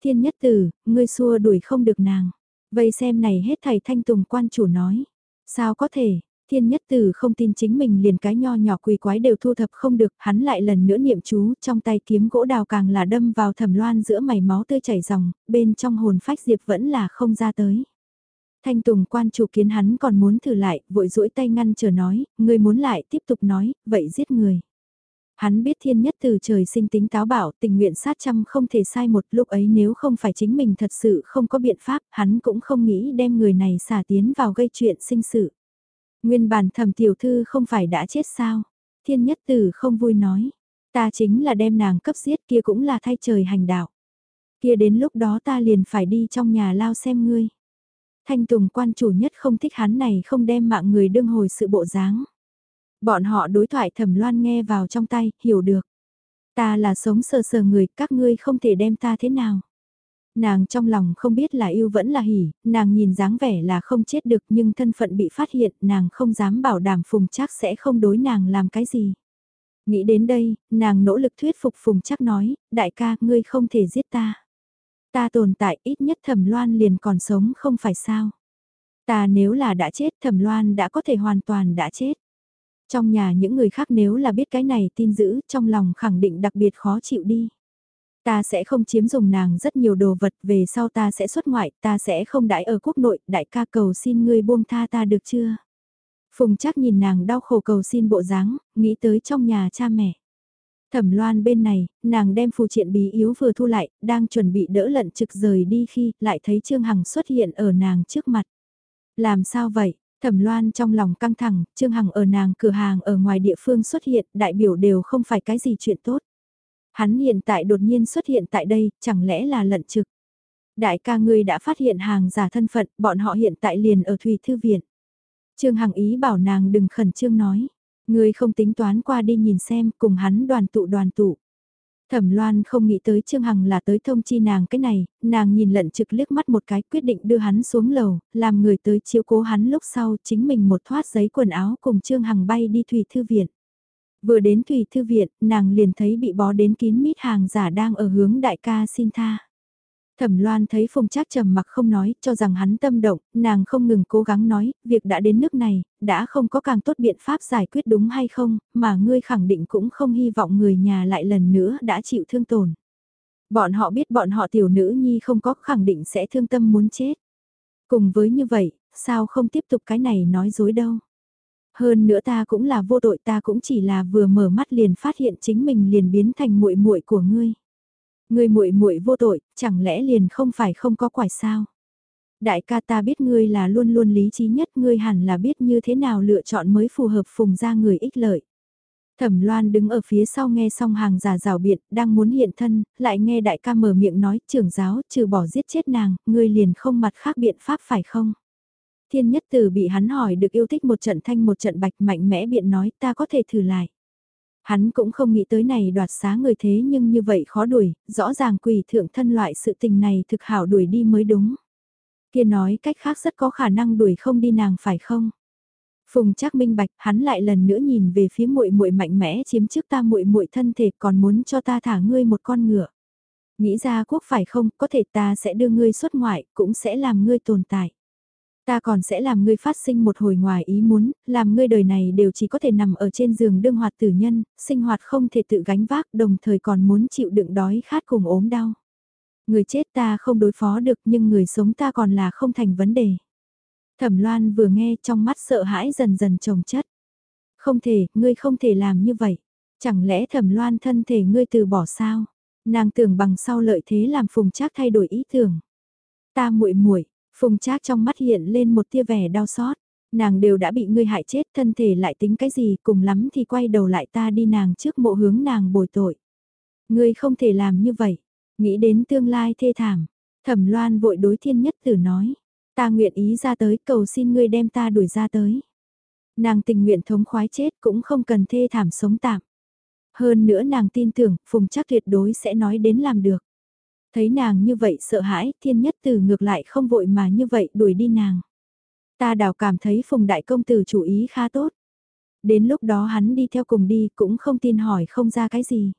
Thiên nhất tử, ngươi xua đuổi không được nàng. vậy xem này hết thầy thanh tùng quan chủ nói. Sao có thể, Thiên nhất tử không tin chính mình liền cái nho nhỏ quỳ quái đều thu thập không được, hắn lại lần nữa niệm chú, trong tay kiếm gỗ đào càng là đâm vào thẩm loan giữa mày máu tươi chảy ròng, bên trong hồn phách diệp vẫn là không ra tới. Thanh Tùng quan chủ kiến hắn còn muốn thử lại, vội duỗi tay ngăn chờ nói, người muốn lại tiếp tục nói, vậy giết người. Hắn biết thiên nhất từ trời sinh tính táo bảo, tình nguyện sát trăm không thể sai một lúc ấy nếu không phải chính mình thật sự không có biện pháp, hắn cũng không nghĩ đem người này xả tiến vào gây chuyện sinh sự. Nguyên bản thẩm tiểu thư không phải đã chết sao? Thiên nhất tử không vui nói. Ta chính là đem nàng cấp giết kia cũng là thay trời hành đạo. Kia đến lúc đó ta liền phải đi trong nhà lao xem ngươi. Thanh Tùng quan chủ nhất không thích hắn này không đem mạng người đương hồi sự bộ dáng. Bọn họ đối thoại thẩm loan nghe vào trong tay, hiểu được. Ta là sống sờ sờ người, các ngươi không thể đem ta thế nào. Nàng trong lòng không biết là yêu vẫn là hỉ, nàng nhìn dáng vẻ là không chết được nhưng thân phận bị phát hiện, nàng không dám bảo đảm Phùng Trác sẽ không đối nàng làm cái gì. Nghĩ đến đây, nàng nỗ lực thuyết phục Phùng Trác nói, đại ca, ngươi không thể giết ta. Ta tồn tại ít nhất thẩm loan liền còn sống không phải sao. Ta nếu là đã chết thẩm loan đã có thể hoàn toàn đã chết. Trong nhà những người khác nếu là biết cái này tin giữ trong lòng khẳng định đặc biệt khó chịu đi. Ta sẽ không chiếm dùng nàng rất nhiều đồ vật, về sau ta sẽ xuất ngoại, ta sẽ không đãi ở quốc nội, đại ca cầu xin ngươi buông tha ta được chưa? Phùng chắc nhìn nàng đau khổ cầu xin bộ dáng, nghĩ tới trong nhà cha mẹ. Thẩm loan bên này, nàng đem phù triện bí yếu vừa thu lại, đang chuẩn bị đỡ lận trực rời đi khi lại thấy Trương Hằng xuất hiện ở nàng trước mặt. Làm sao vậy? Thẩm loan trong lòng căng thẳng, Trương Hằng ở nàng cửa hàng ở ngoài địa phương xuất hiện, đại biểu đều không phải cái gì chuyện tốt. Hắn hiện tại đột nhiên xuất hiện tại đây, chẳng lẽ là lận trực. Đại ca ngươi đã phát hiện hàng giả thân phận, bọn họ hiện tại liền ở Thùy Thư Viện. Trương Hằng ý bảo nàng đừng khẩn trương nói. Ngươi không tính toán qua đi nhìn xem, cùng hắn đoàn tụ đoàn tụ. Thẩm Loan không nghĩ tới Trương Hằng là tới thông chi nàng cái này, nàng nhìn lận trực liếc mắt một cái quyết định đưa hắn xuống lầu, làm người tới chiếu cố hắn lúc sau chính mình một thoát giấy quần áo cùng Trương Hằng bay đi Thủy Thư Viện. Vừa đến Thủy Thư Viện, nàng liền thấy bị bó đến kín mít hàng giả đang ở hướng đại ca xin tha. Thẩm Loan thấy Phùng Trác trầm mặc không nói, cho rằng hắn tâm động, nàng không ngừng cố gắng nói, việc đã đến nước này, đã không có càng tốt biện pháp giải quyết đúng hay không, mà ngươi khẳng định cũng không hy vọng người nhà lại lần nữa đã chịu thương tổn. Bọn họ biết bọn họ tiểu nữ nhi không có khẳng định sẽ thương tâm muốn chết. Cùng với như vậy, sao không tiếp tục cái này nói dối đâu. Hơn nữa ta cũng là vô tội ta cũng chỉ là vừa mở mắt liền phát hiện chính mình liền biến thành muội muội của ngươi. Ngươi muội muội vô tội, chẳng lẽ liền không phải không có quải sao? Đại ca ta biết ngươi là luôn luôn lý trí nhất, ngươi hẳn là biết như thế nào lựa chọn mới phù hợp phùng ra người ích lợi. Thẩm Loan đứng ở phía sau nghe xong hàng giả rào biện, đang muốn hiện thân, lại nghe đại ca mở miệng nói, trưởng giáo, trừ bỏ giết chết nàng, ngươi liền không mặt khác biện pháp phải không? Thiên nhất tử bị hắn hỏi được yêu thích một trận thanh một trận bạch mạnh mẽ biện nói ta có thể thử lại. Hắn cũng không nghĩ tới này đoạt xá người thế nhưng như vậy khó đuổi, rõ ràng quỷ thượng thân loại sự tình này thực hảo đuổi đi mới đúng. Kia nói cách khác rất có khả năng đuổi không đi nàng phải không? Phùng chắc minh bạch, hắn lại lần nữa nhìn về phía muội muội mạnh mẽ chiếm trước ta muội muội thân thể còn muốn cho ta thả ngươi một con ngựa. Nghĩ ra quốc phải không, có thể ta sẽ đưa ngươi xuất ngoại, cũng sẽ làm ngươi tồn tại. Ta còn sẽ làm ngươi phát sinh một hồi ngoài ý muốn, làm ngươi đời này đều chỉ có thể nằm ở trên giường đương hoạt tử nhân, sinh hoạt không thể tự gánh vác đồng thời còn muốn chịu đựng đói khát cùng ốm đau. Người chết ta không đối phó được nhưng người sống ta còn là không thành vấn đề. Thẩm Loan vừa nghe trong mắt sợ hãi dần dần trồng chất. Không thể, ngươi không thể làm như vậy. Chẳng lẽ Thẩm Loan thân thể ngươi từ bỏ sao? Nàng tưởng bằng sau lợi thế làm Phùng Trác thay đổi ý tưởng. Ta muội muội, Phùng Trác trong mắt hiện lên một tia vẻ đau xót. Nàng đều đã bị ngươi hại chết, thân thể lại tính cái gì, cùng lắm thì quay đầu lại ta đi nàng trước mộ hướng nàng bồi tội. Ngươi không thể làm như vậy. Nghĩ đến tương lai thê thảm. Thẩm loan vội đối thiên nhất tử nói. Ta nguyện ý ra tới, cầu xin ngươi đem ta đuổi ra tới. Nàng tình nguyện thống khoái chết cũng không cần thê thảm sống tạm. Hơn nữa nàng tin tưởng, Phùng chắc tuyệt đối sẽ nói đến làm được. Thấy nàng như vậy sợ hãi, thiên nhất tử ngược lại không vội mà như vậy đuổi đi nàng. Ta đào cảm thấy phùng đại công tử chủ ý khá tốt. Đến lúc đó hắn đi theo cùng đi cũng không tin hỏi không ra cái gì.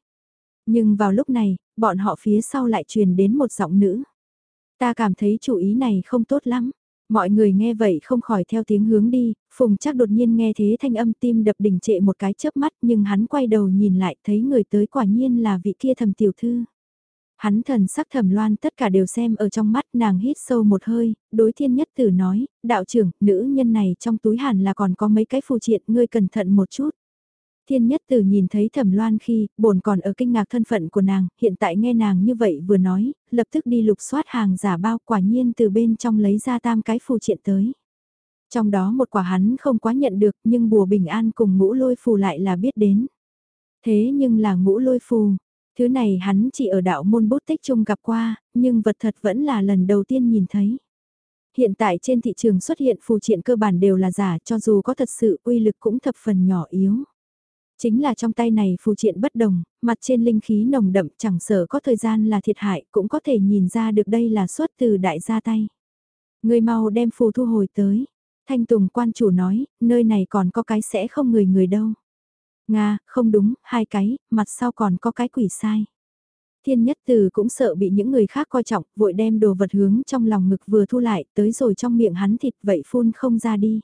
Nhưng vào lúc này, bọn họ phía sau lại truyền đến một giọng nữ. Ta cảm thấy chủ ý này không tốt lắm. Mọi người nghe vậy không khỏi theo tiếng hướng đi, Phùng chắc đột nhiên nghe thế thanh âm tim đập đỉnh trệ một cái chớp mắt nhưng hắn quay đầu nhìn lại thấy người tới quả nhiên là vị kia thầm tiểu thư. Hắn thần sắc thẩm loan tất cả đều xem ở trong mắt nàng hít sâu một hơi, đối thiên nhất tử nói, đạo trưởng, nữ nhân này trong túi hẳn là còn có mấy cái phù triện, ngươi cẩn thận một chút. Thiên nhất tử nhìn thấy thẩm loan khi, bồn còn ở kinh ngạc thân phận của nàng, hiện tại nghe nàng như vậy vừa nói, lập tức đi lục soát hàng giả bao quả nhiên từ bên trong lấy ra tam cái phù triện tới. Trong đó một quả hắn không quá nhận được nhưng bùa bình an cùng ngũ lôi phù lại là biết đến. Thế nhưng là ngũ lôi phù, Thứ này hắn chỉ ở đạo môn bút tích chung gặp qua, nhưng vật thật vẫn là lần đầu tiên nhìn thấy. Hiện tại trên thị trường xuất hiện phù triện cơ bản đều là giả cho dù có thật sự uy lực cũng thập phần nhỏ yếu. Chính là trong tay này phù triện bất đồng, mặt trên linh khí nồng đậm chẳng sợ có thời gian là thiệt hại cũng có thể nhìn ra được đây là xuất từ đại gia tay. Người mau đem phù thu hồi tới. Thanh Tùng quan chủ nói, nơi này còn có cái sẽ không người người đâu. Nga, không đúng, hai cái, mặt sau còn có cái quỷ sai. Thiên nhất từ cũng sợ bị những người khác coi trọng, vội đem đồ vật hướng trong lòng ngực vừa thu lại, tới rồi trong miệng hắn thịt vậy phun không ra đi.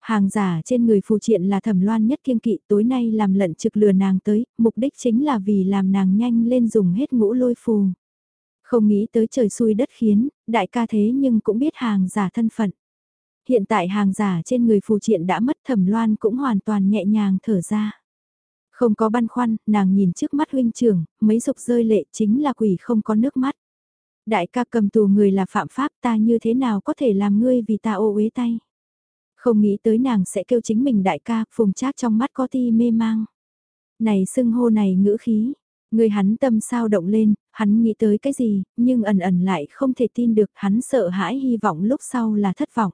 Hàng giả trên người phù triện là thẩm loan nhất kiêng kỵ tối nay làm lận trực lừa nàng tới, mục đích chính là vì làm nàng nhanh lên dùng hết ngũ lôi phù. Không nghĩ tới trời xui đất khiến, đại ca thế nhưng cũng biết hàng giả thân phận. Hiện tại hàng giả trên người phù triện đã mất thẩm loan cũng hoàn toàn nhẹ nhàng thở ra. Không có băn khoăn, nàng nhìn trước mắt huynh trưởng, mấy dục rơi lệ chính là quỷ không có nước mắt. Đại ca cầm tù người là phạm pháp ta như thế nào có thể làm ngươi vì ta ô uế tay. Không nghĩ tới nàng sẽ kêu chính mình đại ca, phùng trác trong mắt có ti mê mang. Này sưng hô này ngữ khí, người hắn tâm sao động lên, hắn nghĩ tới cái gì, nhưng ẩn ẩn lại không thể tin được, hắn sợ hãi hy vọng lúc sau là thất vọng.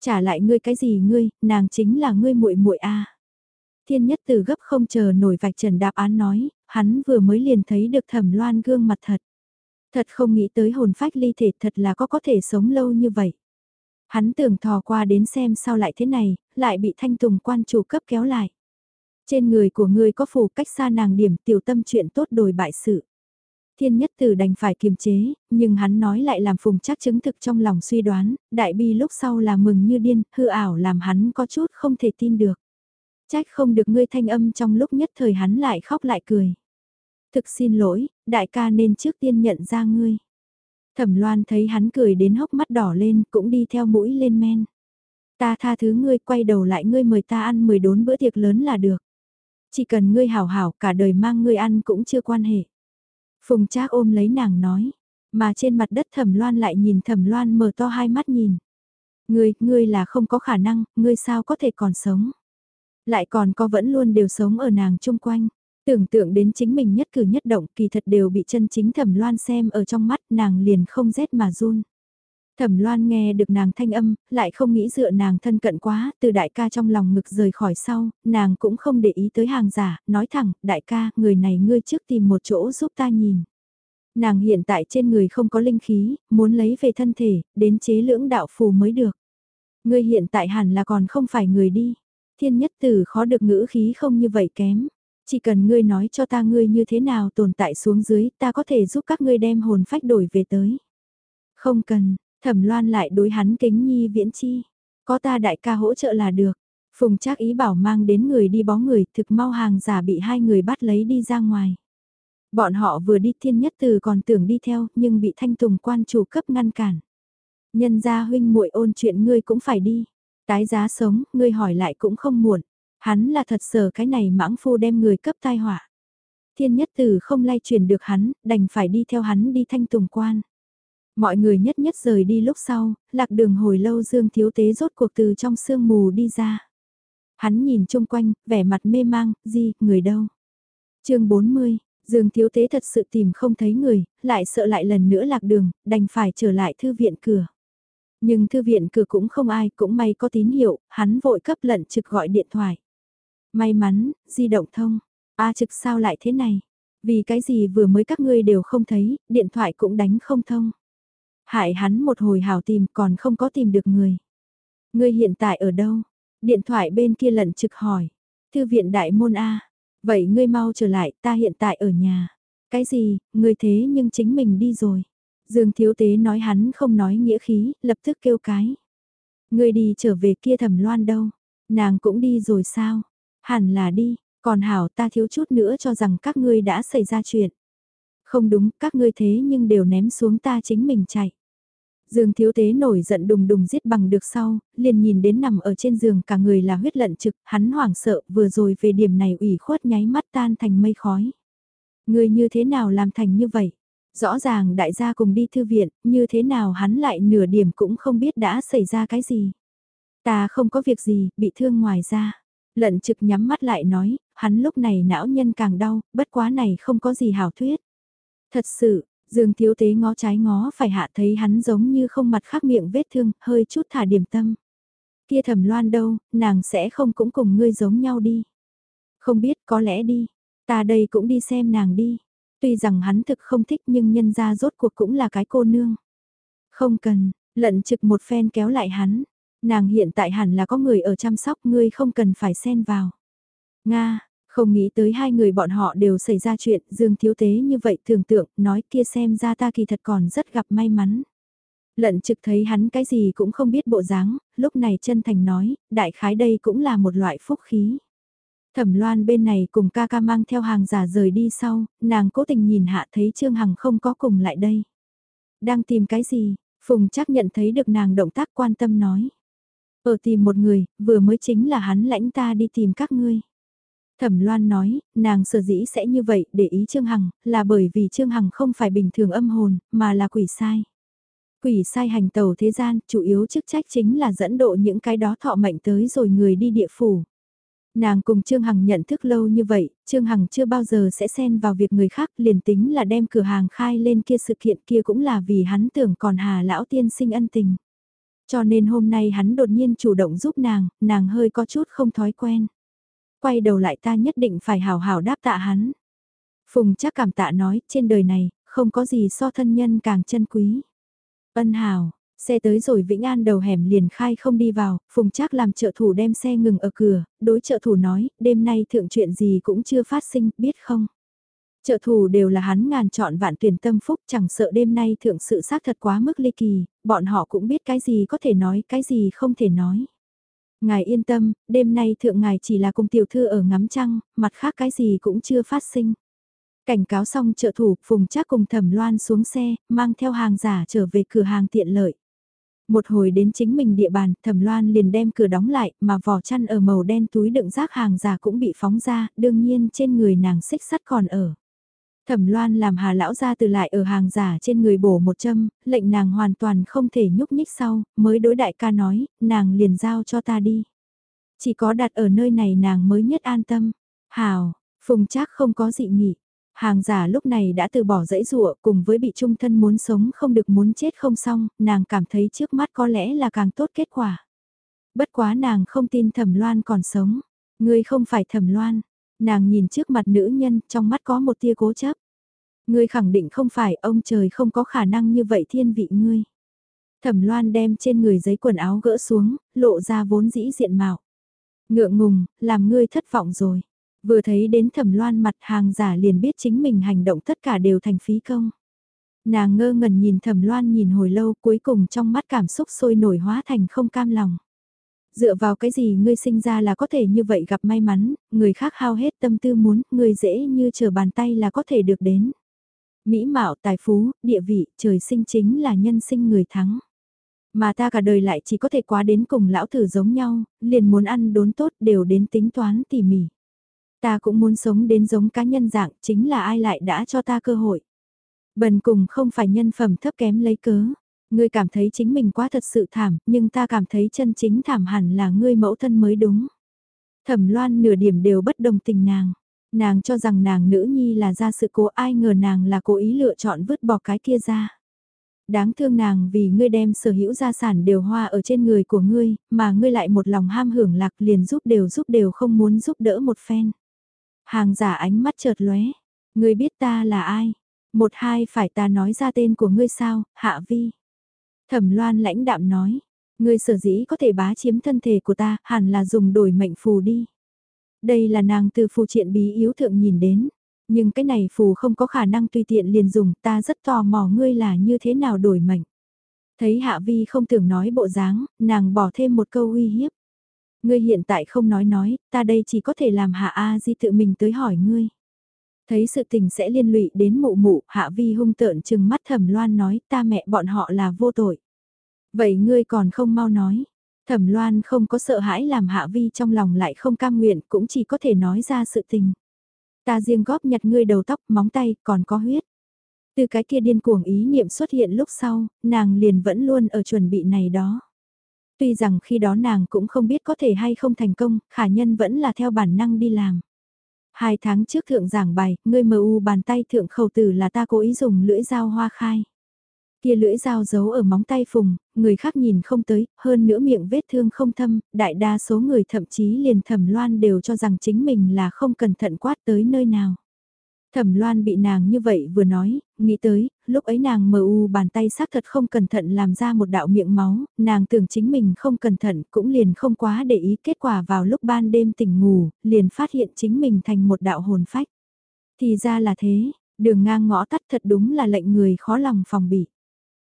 Trả lại ngươi cái gì ngươi, nàng chính là ngươi muội muội a. Thiên nhất từ gấp không chờ nổi vạch trần đáp án nói, hắn vừa mới liền thấy được thẩm loan gương mặt thật. Thật không nghĩ tới hồn phách ly thể thật là có có thể sống lâu như vậy. Hắn tưởng thò qua đến xem sao lại thế này, lại bị thanh tùng quan chủ cấp kéo lại. Trên người của ngươi có phủ cách xa nàng điểm tiểu tâm chuyện tốt đổi bại sự. Thiên nhất tử đành phải kiềm chế, nhưng hắn nói lại làm phùng chắc chứng thực trong lòng suy đoán, đại bi lúc sau là mừng như điên, hư ảo làm hắn có chút không thể tin được. Trách không được ngươi thanh âm trong lúc nhất thời hắn lại khóc lại cười. Thực xin lỗi, đại ca nên trước tiên nhận ra ngươi. Thẩm loan thấy hắn cười đến hốc mắt đỏ lên cũng đi theo mũi lên men. Ta tha thứ ngươi quay đầu lại ngươi mời ta ăn mười đốn bữa tiệc lớn là được. Chỉ cần ngươi hảo hảo cả đời mang ngươi ăn cũng chưa quan hệ. Phùng Trác ôm lấy nàng nói, mà trên mặt đất Thẩm Loan lại nhìn Thẩm Loan mở to hai mắt nhìn. Ngươi, ngươi là không có khả năng, ngươi sao có thể còn sống. Lại còn có vẫn luôn đều sống ở nàng chung quanh. Tưởng tượng đến chính mình nhất cử nhất động kỳ thật đều bị chân chính Thẩm Loan xem ở trong mắt nàng liền không rét mà run. Thẩm Loan nghe được nàng thanh âm, lại không nghĩ dựa nàng thân cận quá, từ đại ca trong lòng ngực rời khỏi sau, nàng cũng không để ý tới hàng giả, nói thẳng, đại ca, người này ngươi trước tìm một chỗ giúp ta nhìn. Nàng hiện tại trên người không có linh khí, muốn lấy về thân thể, đến chế lưỡng đạo phù mới được. Ngươi hiện tại hẳn là còn không phải người đi. Thiên nhất tử khó được ngữ khí không như vậy kém. Chỉ cần ngươi nói cho ta ngươi như thế nào tồn tại xuống dưới, ta có thể giúp các ngươi đem hồn phách đổi về tới. Không cần, Thẩm loan lại đối hắn kính nhi viễn chi. Có ta đại ca hỗ trợ là được. Phùng Trác ý bảo mang đến người đi bó người thực mau hàng giả bị hai người bắt lấy đi ra ngoài. Bọn họ vừa đi thiên nhất từ còn tưởng đi theo nhưng bị thanh tùng quan chủ cấp ngăn cản. Nhân gia huynh muội ôn chuyện ngươi cũng phải đi. Tái giá sống, ngươi hỏi lại cũng không muộn. Hắn là thật sở cái này mãng phu đem người cấp tai họa. Thiên nhất tử không lay chuyển được hắn, đành phải đi theo hắn đi thanh tùng quan. Mọi người nhất nhất rời đi lúc sau, lạc đường hồi lâu Dương Thiếu Tế rốt cuộc từ trong sương mù đi ra. Hắn nhìn chung quanh, vẻ mặt mê mang, gì, người đâu. chương 40, Dương Thiếu Tế thật sự tìm không thấy người, lại sợ lại lần nữa lạc đường, đành phải trở lại thư viện cửa. Nhưng thư viện cửa cũng không ai, cũng may có tín hiệu, hắn vội cấp lận trực gọi điện thoại. May mắn, di động thông. A trực sao lại thế này? Vì cái gì vừa mới các ngươi đều không thấy, điện thoại cũng đánh không thông. Hại hắn một hồi hào tìm còn không có tìm được người. Ngươi hiện tại ở đâu? Điện thoại bên kia lận trực hỏi. Thư viện đại môn A. Vậy ngươi mau trở lại, ta hiện tại ở nhà. Cái gì, ngươi thế nhưng chính mình đi rồi. Dương Thiếu Tế nói hắn không nói nghĩa khí, lập tức kêu cái. Ngươi đi trở về kia thẩm loan đâu? Nàng cũng đi rồi sao? Hẳn là đi, còn hảo ta thiếu chút nữa cho rằng các ngươi đã xảy ra chuyện. Không đúng, các ngươi thế nhưng đều ném xuống ta chính mình chạy. Dương thiếu tế nổi giận đùng đùng giết bằng được sau, liền nhìn đến nằm ở trên giường cả người là huyết lận trực, hắn hoảng sợ vừa rồi về điểm này ủy khuất nháy mắt tan thành mây khói. Người như thế nào làm thành như vậy? Rõ ràng đại gia cùng đi thư viện, như thế nào hắn lại nửa điểm cũng không biết đã xảy ra cái gì. Ta không có việc gì, bị thương ngoài ra. Lận trực nhắm mắt lại nói, hắn lúc này não nhân càng đau, bất quá này không có gì hảo thuyết. Thật sự, Dương thiếu tế ngó trái ngó phải hạ thấy hắn giống như không mặt khác miệng vết thương, hơi chút thả điểm tâm. Kia thẩm loan đâu, nàng sẽ không cũng cùng ngươi giống nhau đi. Không biết có lẽ đi, ta đây cũng đi xem nàng đi. Tuy rằng hắn thực không thích nhưng nhân ra rốt cuộc cũng là cái cô nương. Không cần, lận trực một phen kéo lại hắn. Nàng hiện tại hẳn là có người ở chăm sóc ngươi không cần phải xen vào. Nga, không nghĩ tới hai người bọn họ đều xảy ra chuyện, Dương Thiếu Tế như vậy tưởng tượng, nói kia xem ra ta kỳ thật còn rất gặp may mắn. Lận trực thấy hắn cái gì cũng không biết bộ dáng, lúc này chân thành nói, đại khái đây cũng là một loại phúc khí. Thẩm loan bên này cùng ca ca mang theo hàng giả rời đi sau, nàng cố tình nhìn hạ thấy Trương Hằng không có cùng lại đây. Đang tìm cái gì? Phùng chắc nhận thấy được nàng động tác quan tâm nói. Ở tìm một người, vừa mới chính là hắn lãnh ta đi tìm các ngươi. Thẩm Loan nói, nàng sở dĩ sẽ như vậy để ý Trương Hằng, là bởi vì Trương Hằng không phải bình thường âm hồn, mà là quỷ sai. Quỷ sai hành tàu thế gian, chủ yếu chức trách chính là dẫn độ những cái đó thọ mệnh tới rồi người đi địa phủ. Nàng cùng Trương Hằng nhận thức lâu như vậy, Trương Hằng chưa bao giờ sẽ xen vào việc người khác liền tính là đem cửa hàng khai lên kia sự kiện kia cũng là vì hắn tưởng còn hà lão tiên sinh ân tình. Cho nên hôm nay hắn đột nhiên chủ động giúp nàng, nàng hơi có chút không thói quen. Quay đầu lại ta nhất định phải hào hào đáp tạ hắn. Phùng chắc cảm tạ nói, trên đời này, không có gì so thân nhân càng chân quý. Ân hào, xe tới rồi Vĩnh An đầu hẻm liền khai không đi vào, Phùng chắc làm trợ thủ đem xe ngừng ở cửa, đối trợ thủ nói, đêm nay thượng chuyện gì cũng chưa phát sinh, biết không? Trợ thủ đều là hắn ngàn chọn vạn tuyển tâm phúc chẳng sợ đêm nay thượng sự xác thật quá mức ly kỳ, bọn họ cũng biết cái gì có thể nói, cái gì không thể nói. Ngài yên tâm, đêm nay thượng ngài chỉ là cùng tiểu thư ở ngắm trăng, mặt khác cái gì cũng chưa phát sinh. Cảnh cáo xong trợ thủ, Phùng Trác cùng Thẩm Loan xuống xe, mang theo hàng giả trở về cửa hàng tiện lợi. Một hồi đến chính mình địa bàn, Thẩm Loan liền đem cửa đóng lại, mà vỏ chăn ở màu đen túi đựng rác hàng giả cũng bị phóng ra, đương nhiên trên người nàng xích sắt còn ở. Thẩm Loan làm Hà lão ra từ lại ở hàng giả trên người bổ một châm, lệnh nàng hoàn toàn không thể nhúc nhích sau, mới đối đại ca nói, nàng liền giao cho ta đi. Chỉ có đặt ở nơi này nàng mới nhất an tâm. Hào, Phùng Trác không có dị nghị. Hàng giả lúc này đã từ bỏ dãy rụa cùng với bị trung thân muốn sống không được muốn chết không xong, nàng cảm thấy trước mắt có lẽ là càng tốt kết quả. Bất quá nàng không tin thẩm loan còn sống. Ngươi không phải thẩm loan. Nàng nhìn trước mặt nữ nhân trong mắt có một tia cố chấp. Ngươi khẳng định không phải ông trời không có khả năng như vậy thiên vị ngươi. Thẩm loan đem trên người giấy quần áo gỡ xuống, lộ ra vốn dĩ diện mạo. Ngượng ngùng, làm ngươi thất vọng rồi. Vừa thấy đến thẩm loan mặt hàng giả liền biết chính mình hành động tất cả đều thành phí công. Nàng ngơ ngẩn nhìn thẩm loan nhìn hồi lâu cuối cùng trong mắt cảm xúc sôi nổi hóa thành không cam lòng. Dựa vào cái gì ngươi sinh ra là có thể như vậy gặp may mắn, người khác hao hết tâm tư muốn, người dễ như chờ bàn tay là có thể được đến. Mỹ mạo tài phú, địa vị, trời sinh chính là nhân sinh người thắng. Mà ta cả đời lại chỉ có thể quá đến cùng lão thử giống nhau, liền muốn ăn đốn tốt đều đến tính toán tỉ mỉ. Ta cũng muốn sống đến giống cá nhân dạng, chính là ai lại đã cho ta cơ hội. Bần cùng không phải nhân phẩm thấp kém lấy cớ. Ngươi cảm thấy chính mình quá thật sự thảm, nhưng ta cảm thấy chân chính thảm hẳn là ngươi mẫu thân mới đúng. Thẩm loan nửa điểm đều bất đồng tình nàng. Nàng cho rằng nàng nữ nhi là ra sự cố ai ngờ nàng là cố ý lựa chọn vứt bỏ cái kia ra. Đáng thương nàng vì ngươi đem sở hữu gia sản đều hoa ở trên người của ngươi, mà ngươi lại một lòng ham hưởng lạc liền giúp đều giúp đều không muốn giúp đỡ một phen. Hàng giả ánh mắt chợt lóe. Ngươi biết ta là ai? Một hai phải ta nói ra tên của ngươi sao, Hạ Vi. Thẩm loan lãnh đạm nói. Ngươi sở dĩ có thể bá chiếm thân thể của ta, hẳn là dùng đổi mệnh phù đi. Đây là nàng từ phù triện bí yếu thượng nhìn đến. Nhưng cái này phù không có khả năng tùy tiện liền dùng, ta rất tò mò ngươi là như thế nào đổi mệnh. Thấy Hạ Vi không tưởng nói bộ dáng, nàng bỏ thêm một câu uy hiếp. Ngươi hiện tại không nói nói, ta đây chỉ có thể làm Hạ A Di tự mình tới hỏi ngươi. Thấy sự tình sẽ liên lụy đến mụ mụ, Hạ Vi hung tợn chừng mắt thẩm loan nói ta mẹ bọn họ là vô tội. Vậy ngươi còn không mau nói. Thẩm loan không có sợ hãi làm Hạ Vi trong lòng lại không cam nguyện cũng chỉ có thể nói ra sự tình. Ta riêng góp nhặt ngươi đầu tóc, móng tay, còn có huyết. Từ cái kia điên cuồng ý niệm xuất hiện lúc sau, nàng liền vẫn luôn ở chuẩn bị này đó. Tuy rằng khi đó nàng cũng không biết có thể hay không thành công, khả nhân vẫn là theo bản năng đi làm. Hai tháng trước thượng giảng bài, ngươi mờ u bàn tay thượng khẩu tử là ta cố ý dùng lưỡi dao hoa khai. Kia lưỡi dao giấu ở móng tay phùng, người khác nhìn không tới, hơn nữa miệng vết thương không thâm, đại đa số người thậm chí liền thẩm loan đều cho rằng chính mình là không cẩn thận quát tới nơi nào. Thẩm Loan bị nàng như vậy vừa nói, nghĩ tới, lúc ấy nàng mờ u bàn tay xác thật không cẩn thận làm ra một đạo miệng máu, nàng tưởng chính mình không cẩn thận cũng liền không quá để ý kết quả vào lúc ban đêm tỉnh ngủ, liền phát hiện chính mình thành một đạo hồn phách. Thì ra là thế, đường ngang ngõ tắt thật đúng là lệnh người khó lòng phòng bị.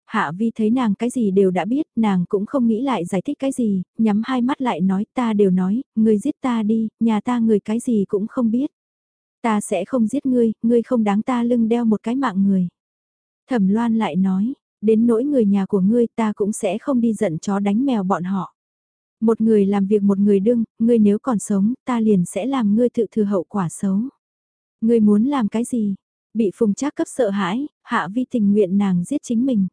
Hạ vi thấy nàng cái gì đều đã biết, nàng cũng không nghĩ lại giải thích cái gì, nhắm hai mắt lại nói ta đều nói, người giết ta đi, nhà ta người cái gì cũng không biết. Ta sẽ không giết ngươi, ngươi không đáng ta lưng đeo một cái mạng người. Thẩm loan lại nói, đến nỗi người nhà của ngươi ta cũng sẽ không đi giận chó đánh mèo bọn họ. Một người làm việc một người đương, ngươi nếu còn sống, ta liền sẽ làm ngươi tự thừa hậu quả xấu. Ngươi muốn làm cái gì? Bị phùng trác cấp sợ hãi, hạ vi tình nguyện nàng giết chính mình.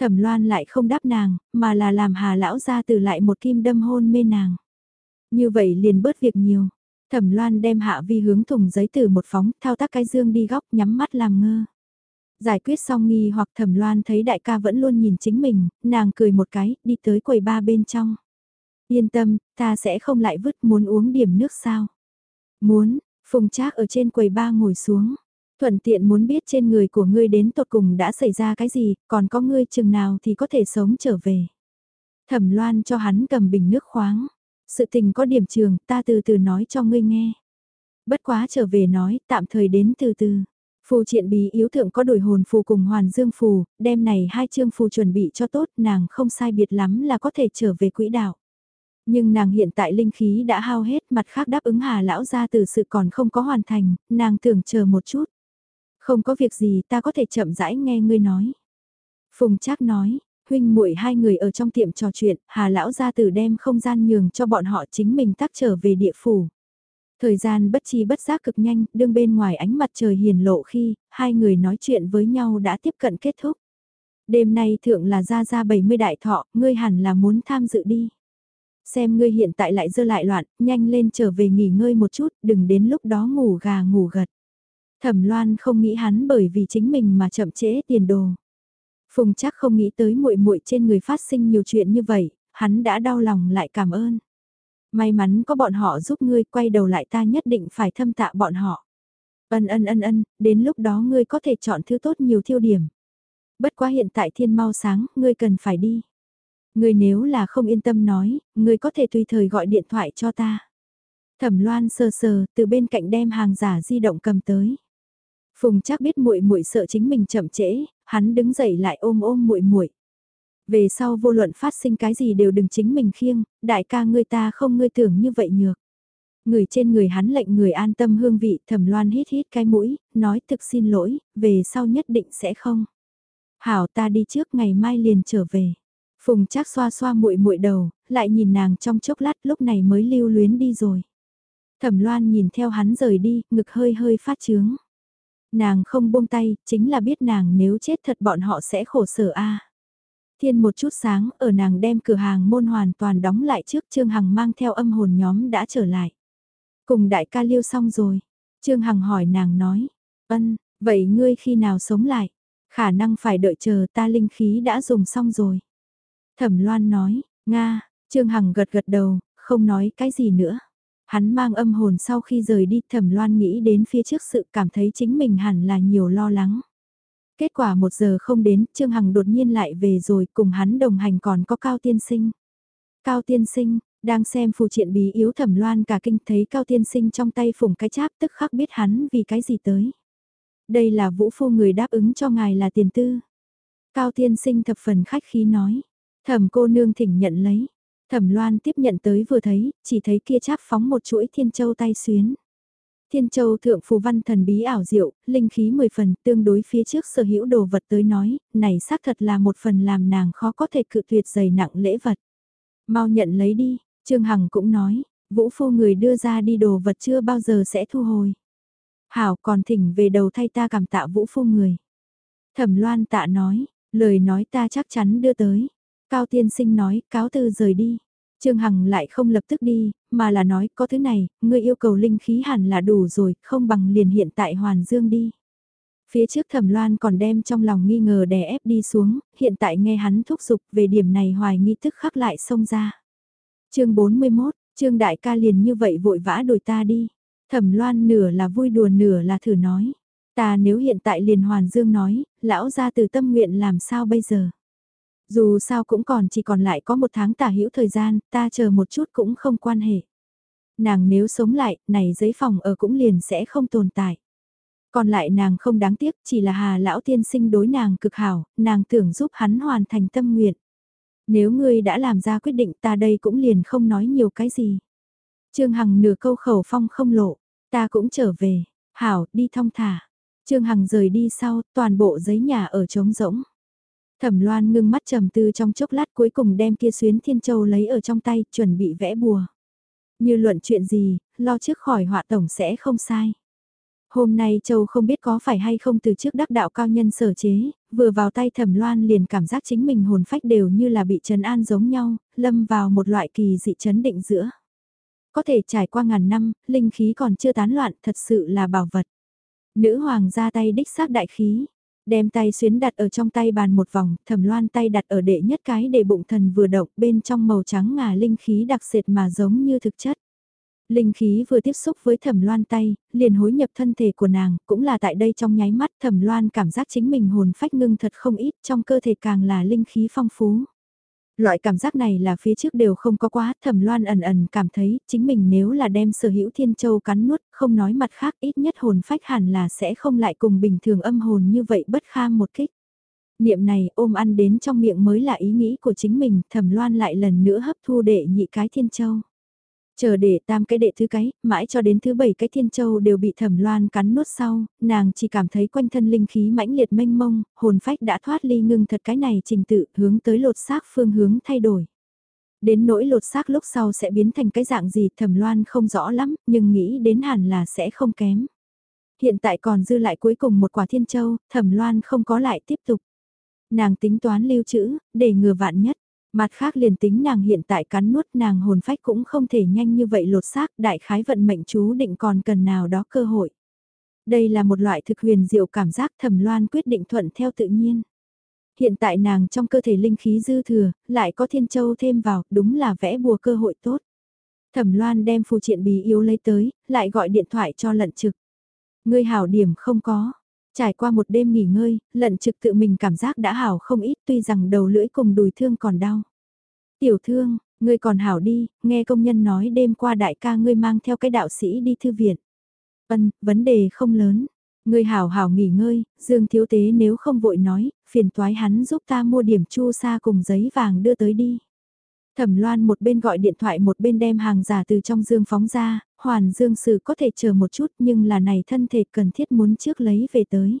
Thẩm loan lại không đáp nàng, mà là làm hà lão ra từ lại một kim đâm hôn mê nàng. Như vậy liền bớt việc nhiều. Thẩm Loan đem Hạ Vi hướng thùng giấy từ một phóng, thao tác cái dương đi góc nhắm mắt làm ngơ. Giải quyết xong nghi hoặc Thẩm Loan thấy đại ca vẫn luôn nhìn chính mình, nàng cười một cái, đi tới quầy ba bên trong. Yên tâm, ta sẽ không lại vứt muốn uống điểm nước sao. Muốn, Phùng Trác ở trên quầy ba ngồi xuống. Thuận tiện muốn biết trên người của ngươi đến tột cùng đã xảy ra cái gì, còn có ngươi chừng nào thì có thể sống trở về. Thẩm Loan cho hắn cầm bình nước khoáng. Sự tình có điểm trường, ta từ từ nói cho ngươi nghe. Bất quá trở về nói, tạm thời đến từ từ. Phù triện bí yếu thượng có đổi hồn phù cùng hoàn dương phù, đem này hai chương phù chuẩn bị cho tốt nàng không sai biệt lắm là có thể trở về quỹ đạo. Nhưng nàng hiện tại linh khí đã hao hết mặt khác đáp ứng hà lão ra từ sự còn không có hoàn thành, nàng tưởng chờ một chút. Không có việc gì ta có thể chậm rãi nghe ngươi nói. Phùng Trác nói, huynh muội hai người ở trong tiệm trò chuyện, Hà lão gia tử đem không gian nhường cho bọn họ chính mình tác trở về địa phủ. Thời gian bất chi bất giác cực nhanh, đương bên ngoài ánh mặt trời hiền lộ khi, hai người nói chuyện với nhau đã tiếp cận kết thúc. Đêm nay thượng là ra ra 70 đại thọ, ngươi hẳn là muốn tham dự đi. Xem ngươi hiện tại lại dơ lại loạn, nhanh lên trở về nghỉ ngơi một chút, đừng đến lúc đó ngủ gà ngủ gật. Thẩm Loan không nghĩ hắn bởi vì chính mình mà chậm trễ tiền đồ. Phùng chắc không nghĩ tới muội muội trên người phát sinh nhiều chuyện như vậy, hắn đã đau lòng lại cảm ơn. May mắn có bọn họ giúp ngươi quay đầu lại ta nhất định phải thâm tạ bọn họ. Ân ân ân ân, đến lúc đó ngươi có thể chọn thứ tốt nhiều thiêu điểm. Bất quá hiện tại thiên mau sáng, ngươi cần phải đi. Ngươi nếu là không yên tâm nói, ngươi có thể tùy thời gọi điện thoại cho ta. Thẩm Loan sờ sờ, từ bên cạnh đem hàng giả di động cầm tới. Phùng chắc biết muội muội sợ chính mình chậm trễ, hắn đứng dậy lại ôm ôm muội muội. Về sau vô luận phát sinh cái gì đều đừng chính mình khiêng, đại ca ngươi ta không ngươi tưởng như vậy nhược. Người trên người hắn lệnh người an tâm hương vị thẩm loan hít hít cái mũi, nói thực xin lỗi, về sau nhất định sẽ không. Hảo ta đi trước ngày mai liền trở về. Phùng chắc xoa xoa muội muội đầu, lại nhìn nàng trong chốc lát lúc này mới lưu luyến đi rồi. Thẩm loan nhìn theo hắn rời đi, ngực hơi hơi phát trướng. Nàng không buông tay, chính là biết nàng nếu chết thật bọn họ sẽ khổ sở a. Thiên một chút sáng, ở nàng đem cửa hàng môn hoàn toàn đóng lại trước Trương Hằng mang theo âm hồn nhóm đã trở lại. Cùng đại ca liêu xong rồi. Trương Hằng hỏi nàng nói. Ân, vậy ngươi khi nào sống lại? Khả năng phải đợi chờ ta linh khí đã dùng xong rồi. Thẩm Loan nói, Nga, Trương Hằng gật gật đầu, không nói cái gì nữa. Hắn mang âm hồn sau khi rời đi thẩm loan nghĩ đến phía trước sự cảm thấy chính mình hẳn là nhiều lo lắng. Kết quả một giờ không đến, Trương Hằng đột nhiên lại về rồi cùng hắn đồng hành còn có Cao Tiên Sinh. Cao Tiên Sinh, đang xem phù triện bí yếu thẩm loan cả kinh thấy Cao Tiên Sinh trong tay phủng cái cháp tức khắc biết hắn vì cái gì tới. Đây là vũ phu người đáp ứng cho ngài là tiền tư. Cao Tiên Sinh thập phần khách khí nói. Thẩm cô nương thỉnh nhận lấy. Thẩm Loan tiếp nhận tới vừa thấy, chỉ thấy kia cháp phóng một chuỗi thiên châu tay xuyến. Thiên châu thượng phù văn thần bí ảo diệu, linh khí 10 phần, tương đối phía trước sở hữu đồ vật tới nói, này xác thật là một phần làm nàng khó có thể cự tuyệt dày nặng lễ vật. Mau nhận lấy đi, Trương Hằng cũng nói, vũ phu người đưa ra đi đồ vật chưa bao giờ sẽ thu hồi. Hảo còn thỉnh về đầu thay ta cảm tạ vũ phu người. Thẩm Loan tạ nói, lời nói ta chắc chắn đưa tới. Cao tiên sinh nói, cáo từ rời đi. Trương Hằng lại không lập tức đi, mà là nói, có thứ này, ngươi yêu cầu linh khí hẳn là đủ rồi, không bằng liền hiện tại Hoàn Dương đi. Phía trước thẩm loan còn đem trong lòng nghi ngờ đè ép đi xuống, hiện tại nghe hắn thúc giục về điểm này hoài nghi thức khắc lại xông ra. chương 41, Trương Đại ca liền như vậy vội vã đổi ta đi. Thẩm loan nửa là vui đùa nửa là thử nói. Ta nếu hiện tại liền Hoàn Dương nói, lão ra từ tâm nguyện làm sao bây giờ? Dù sao cũng còn chỉ còn lại có một tháng tả hữu thời gian, ta chờ một chút cũng không quan hệ. Nàng nếu sống lại, này giấy phòng ở cũng liền sẽ không tồn tại. Còn lại nàng không đáng tiếc, chỉ là hà lão tiên sinh đối nàng cực hảo, nàng tưởng giúp hắn hoàn thành tâm nguyện. Nếu ngươi đã làm ra quyết định ta đây cũng liền không nói nhiều cái gì. Trương Hằng nửa câu khẩu phong không lộ, ta cũng trở về, hảo, đi thong thả. Trương Hằng rời đi sau, toàn bộ giấy nhà ở trống rỗng. Thẩm Loan ngưng mắt trầm tư trong chốc lát cuối cùng đem kia xuyến thiên châu lấy ở trong tay, chuẩn bị vẽ bùa. Như luận chuyện gì, lo trước khỏi họa tổng sẽ không sai. Hôm nay Châu không biết có phải hay không từ trước đắc đạo cao nhân sở chế, vừa vào tay thẩm loan liền cảm giác chính mình hồn phách đều như là bị trấn an giống nhau, lâm vào một loại kỳ dị chấn định giữa. Có thể trải qua ngàn năm, linh khí còn chưa tán loạn, thật sự là bảo vật. Nữ hoàng ra tay đích xác đại khí, Đem tay xuyến đặt ở trong tay bàn một vòng, thẩm loan tay đặt ở đệ nhất cái để bụng thần vừa động bên trong màu trắng ngà linh khí đặc sệt mà giống như thực chất. Linh khí vừa tiếp xúc với thẩm loan tay, liền hối nhập thân thể của nàng, cũng là tại đây trong nháy mắt thẩm loan cảm giác chính mình hồn phách ngưng thật không ít trong cơ thể càng là linh khí phong phú. Loại cảm giác này là phía trước đều không có quá, thẩm loan ẩn ẩn cảm thấy chính mình nếu là đem sở hữu thiên châu cắn nuốt, không nói mặt khác ít nhất hồn phách hẳn là sẽ không lại cùng bình thường âm hồn như vậy bất kham một kích. Niệm này ôm ăn đến trong miệng mới là ý nghĩ của chính mình, thẩm loan lại lần nữa hấp thu đệ nhị cái thiên châu. Chờ để tam cái đệ thứ cái, mãi cho đến thứ bảy cái thiên châu đều bị thẩm loan cắn nuốt sau, nàng chỉ cảm thấy quanh thân linh khí mãnh liệt mênh mông, hồn phách đã thoát ly ngưng thật cái này trình tự hướng tới lột xác phương hướng thay đổi. Đến nỗi lột xác lúc sau sẽ biến thành cái dạng gì thẩm loan không rõ lắm, nhưng nghĩ đến hẳn là sẽ không kém. Hiện tại còn dư lại cuối cùng một quả thiên châu, thẩm loan không có lại tiếp tục. Nàng tính toán lưu trữ, để ngừa vạn nhất. Mặt khác liền tính nàng hiện tại cắn nuốt nàng hồn phách cũng không thể nhanh như vậy lột xác đại khái vận mệnh chú định còn cần nào đó cơ hội. Đây là một loại thực huyền diệu cảm giác thẩm loan quyết định thuận theo tự nhiên. Hiện tại nàng trong cơ thể linh khí dư thừa, lại có thiên châu thêm vào, đúng là vẽ bùa cơ hội tốt. Thẩm loan đem phù triện bí yếu lấy tới, lại gọi điện thoại cho lận trực. Ngươi hảo điểm không có, Trải qua một đêm nghỉ ngơi, lận trực tự mình cảm giác đã hảo không ít tuy rằng đầu lưỡi cùng đùi thương còn đau. Tiểu thương, ngươi còn hảo đi, nghe công nhân nói đêm qua đại ca ngươi mang theo cái đạo sĩ đi thư viện. Vân, vấn đề không lớn. Ngươi hảo hảo nghỉ ngơi, Dương Thiếu Tế nếu không vội nói, phiền toái hắn giúp ta mua điểm chu sa cùng giấy vàng đưa tới đi. Thẩm Loan một bên gọi điện thoại một bên đem hàng giả từ trong dương phóng ra, hoàn dương sử có thể chờ một chút nhưng là này thân thể cần thiết muốn trước lấy về tới.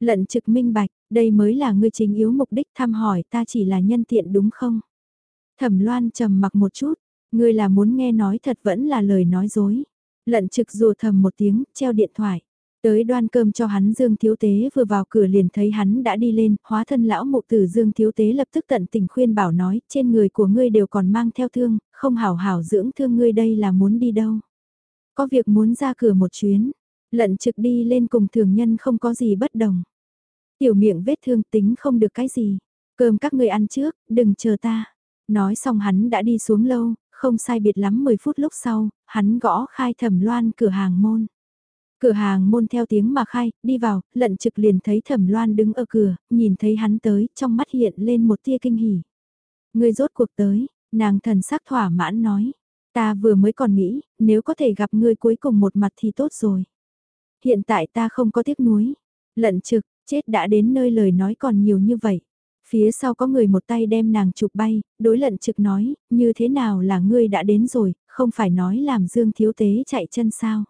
Lận trực minh bạch, đây mới là ngươi chính yếu mục đích thăm hỏi ta chỉ là nhân tiện đúng không? Thẩm Loan trầm mặc một chút, ngươi là muốn nghe nói thật vẫn là lời nói dối. Lận trực rùa thầm một tiếng, treo điện thoại. Tới đoan cơm cho hắn Dương Thiếu Tế vừa vào cửa liền thấy hắn đã đi lên, hóa thân lão mục tử Dương Thiếu Tế lập tức tận tình khuyên bảo nói, trên người của ngươi đều còn mang theo thương, không hảo hảo dưỡng thương ngươi đây là muốn đi đâu. Có việc muốn ra cửa một chuyến, lận trực đi lên cùng thường nhân không có gì bất đồng. Tiểu miệng vết thương tính không được cái gì, cơm các ngươi ăn trước, đừng chờ ta. Nói xong hắn đã đi xuống lâu, không sai biệt lắm 10 phút lúc sau, hắn gõ khai thẩm loan cửa hàng môn. Cửa hàng môn theo tiếng mà khai, đi vào, lận trực liền thấy thẩm loan đứng ở cửa, nhìn thấy hắn tới, trong mắt hiện lên một tia kinh hỉ. Người rốt cuộc tới, nàng thần sắc thỏa mãn nói. Ta vừa mới còn nghĩ, nếu có thể gặp ngươi cuối cùng một mặt thì tốt rồi. Hiện tại ta không có tiếc nuối. Lận trực, chết đã đến nơi lời nói còn nhiều như vậy. Phía sau có người một tay đem nàng chụp bay, đối lận trực nói, như thế nào là ngươi đã đến rồi, không phải nói làm dương thiếu tế chạy chân sao.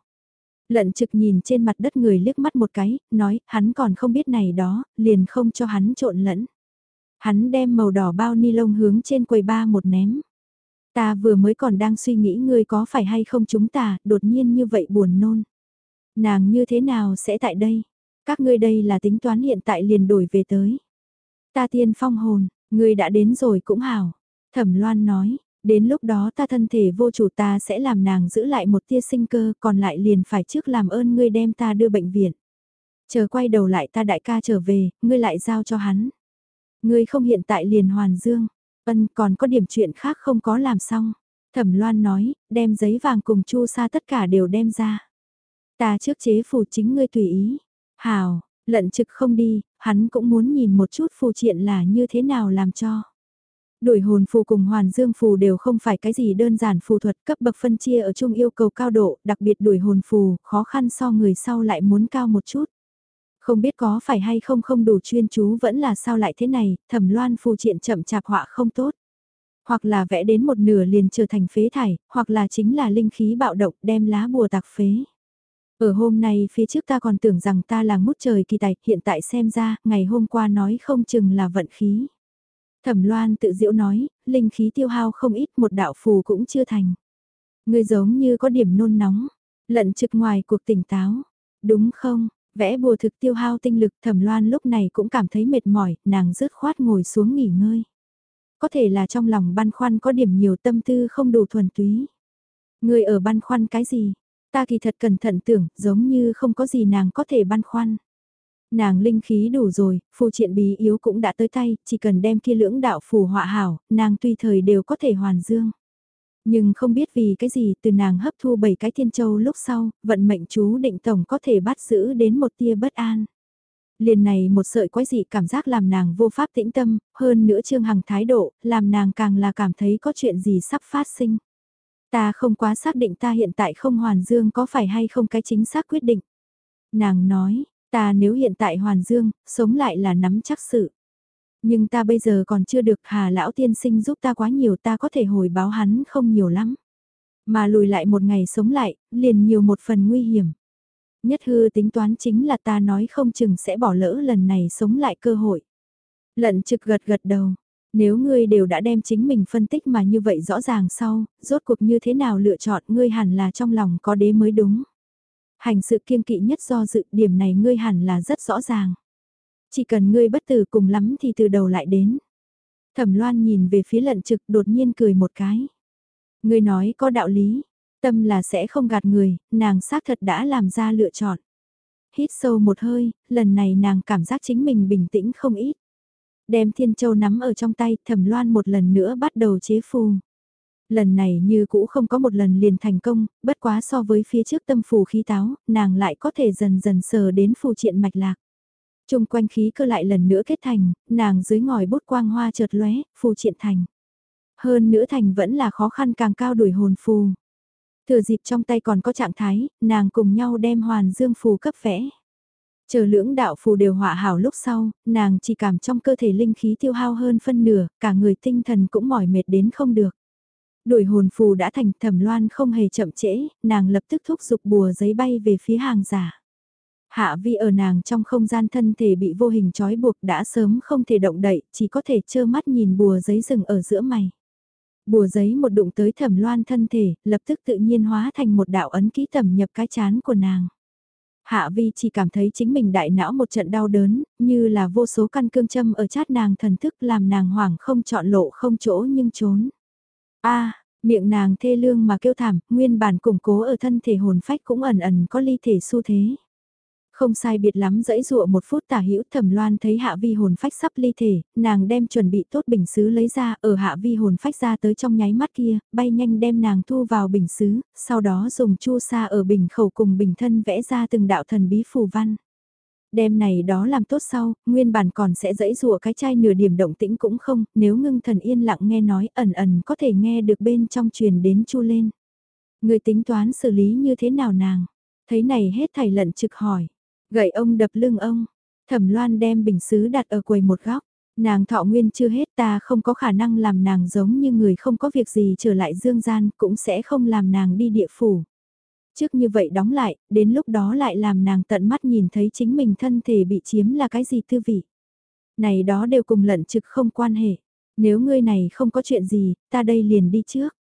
Lận trực nhìn trên mặt đất người liếc mắt một cái, nói, hắn còn không biết này đó, liền không cho hắn trộn lẫn. Hắn đem màu đỏ bao ni lông hướng trên quầy ba một ném. Ta vừa mới còn đang suy nghĩ ngươi có phải hay không chúng ta, đột nhiên như vậy buồn nôn. Nàng như thế nào sẽ tại đây? Các ngươi đây là tính toán hiện tại liền đổi về tới. Ta tiên phong hồn, ngươi đã đến rồi cũng hảo. Thẩm Loan nói, Đến lúc đó ta thân thể vô chủ ta sẽ làm nàng giữ lại một tia sinh cơ còn lại liền phải trước làm ơn ngươi đem ta đưa bệnh viện. Chờ quay đầu lại ta đại ca trở về, ngươi lại giao cho hắn. Ngươi không hiện tại liền hoàn dương, ân còn có điểm chuyện khác không có làm xong. Thẩm Loan nói, đem giấy vàng cùng chu sa tất cả đều đem ra. Ta trước chế phù chính ngươi tùy ý. Hào, lận trực không đi, hắn cũng muốn nhìn một chút phù triện là như thế nào làm cho. Đuổi hồn phù cùng hoàn dương phù đều không phải cái gì đơn giản phù thuật cấp bậc phân chia ở chung yêu cầu cao độ, đặc biệt đuổi hồn phù, khó khăn so người sau lại muốn cao một chút. Không biết có phải hay không không đủ chuyên chú vẫn là sao lại thế này, thẩm loan phù triện chậm chạp họa không tốt. Hoặc là vẽ đến một nửa liền trở thành phế thải, hoặc là chính là linh khí bạo động đem lá bùa tạc phế. Ở hôm nay phía trước ta còn tưởng rằng ta là ngút trời kỳ tài, hiện tại xem ra, ngày hôm qua nói không chừng là vận khí. Thẩm Loan tự diễu nói, linh khí tiêu hao không ít một đạo phù cũng chưa thành. Người giống như có điểm nôn nóng, lận trực ngoài cuộc tỉnh táo. Đúng không, vẽ bùa thực tiêu hao tinh lực thẩm loan lúc này cũng cảm thấy mệt mỏi, nàng rứt khoát ngồi xuống nghỉ ngơi. Có thể là trong lòng băn khoăn có điểm nhiều tâm tư không đủ thuần túy. Người ở băn khoăn cái gì? Ta thì thật cẩn thận tưởng, giống như không có gì nàng có thể băn khoăn. Nàng linh khí đủ rồi, phù triện bí yếu cũng đã tới tay, chỉ cần đem kia lưỡng đạo phù họa hảo, nàng tùy thời đều có thể hoàn dương. Nhưng không biết vì cái gì từ nàng hấp thu bảy cái thiên châu lúc sau, vận mệnh chú định tổng có thể bắt giữ đến một tia bất an. Liền này một sợi quái dị cảm giác làm nàng vô pháp tĩnh tâm, hơn nữa Trương Hằng thái độ, làm nàng càng là cảm thấy có chuyện gì sắp phát sinh. Ta không quá xác định ta hiện tại không hoàn dương có phải hay không cái chính xác quyết định. Nàng nói, ta nếu hiện tại hoàn dương, sống lại là nắm chắc sự. Nhưng ta bây giờ còn chưa được hà lão tiên sinh giúp ta quá nhiều ta có thể hồi báo hắn không nhiều lắm. Mà lùi lại một ngày sống lại, liền nhiều một phần nguy hiểm. Nhất hư tính toán chính là ta nói không chừng sẽ bỏ lỡ lần này sống lại cơ hội. Lận trực gật gật đầu. Nếu ngươi đều đã đem chính mình phân tích mà như vậy rõ ràng sau, rốt cuộc như thế nào lựa chọn ngươi hẳn là trong lòng có đế mới đúng. Hành sự kiêng kỵ nhất do dự điểm này ngươi hẳn là rất rõ ràng. Chỉ cần ngươi bất tử cùng lắm thì từ đầu lại đến. Thẩm loan nhìn về phía lận trực đột nhiên cười một cái. Ngươi nói có đạo lý, tâm là sẽ không gạt người, nàng xác thật đã làm ra lựa chọn. Hít sâu một hơi, lần này nàng cảm giác chính mình bình tĩnh không ít. Đem thiên châu nắm ở trong tay, thẩm loan một lần nữa bắt đầu chế phù. Lần này như cũ không có một lần liền thành công, bất quá so với phía trước tâm phù khí táo, nàng lại có thể dần dần sờ đến phù triện mạch lạc. Trung quanh khí cơ lại lần nữa kết thành, nàng dưới ngòi bút quang hoa chợt lóe, phù triện thành. Hơn nữa thành vẫn là khó khăn càng cao đuổi hồn phù. Thừa dịp trong tay còn có trạng thái, nàng cùng nhau đem hoàn dương phù cấp vẽ. Chờ lưỡng đạo phù đều họa hảo lúc sau, nàng chỉ cảm trong cơ thể linh khí tiêu hao hơn phân nửa, cả người tinh thần cũng mỏi mệt đến không được. Đuổi hồn phù đã thành thẩm loan không hề chậm trễ, nàng lập tức thúc giục bùa giấy bay về phía hàng giả. Hạ vi ở nàng trong không gian thân thể bị vô hình trói buộc đã sớm không thể động đậy, chỉ có thể trơ mắt nhìn bùa giấy rừng ở giữa mày. Bùa giấy một đụng tới thẩm loan thân thể, lập tức tự nhiên hóa thành một đạo ấn ký tầm nhập cái chán của nàng. Hạ vi chỉ cảm thấy chính mình đại não một trận đau đớn, như là vô số căn cương châm ở chát nàng thần thức làm nàng hoảng không chọn lộ không chỗ nhưng trốn a miệng nàng thê lương mà kêu thảm, nguyên bản củng cố ở thân thể hồn phách cũng ẩn ẩn có ly thể xu thế. Không sai biệt lắm dẫy dụa một phút tả hữu thẩm loan thấy hạ vi hồn phách sắp ly thể, nàng đem chuẩn bị tốt bình xứ lấy ra ở hạ vi hồn phách ra tới trong nháy mắt kia, bay nhanh đem nàng thu vào bình xứ, sau đó dùng chu sa ở bình khẩu cùng bình thân vẽ ra từng đạo thần bí phù văn. Đem này đó làm tốt sau, nguyên bản còn sẽ dẫy rùa cái chai nửa điểm động tĩnh cũng không, nếu ngưng thần yên lặng nghe nói ẩn ẩn có thể nghe được bên trong truyền đến chu lên. Người tính toán xử lý như thế nào nàng? Thấy này hết thầy lận trực hỏi. Gậy ông đập lưng ông, thẩm loan đem bình xứ đặt ở quầy một góc. Nàng thọ nguyên chưa hết ta không có khả năng làm nàng giống như người không có việc gì trở lại dương gian cũng sẽ không làm nàng đi địa phủ. Trước như vậy đóng lại, đến lúc đó lại làm nàng tận mắt nhìn thấy chính mình thân thể bị chiếm là cái gì tư vị. Này đó đều cùng lận trực không quan hệ. Nếu ngươi này không có chuyện gì, ta đây liền đi trước.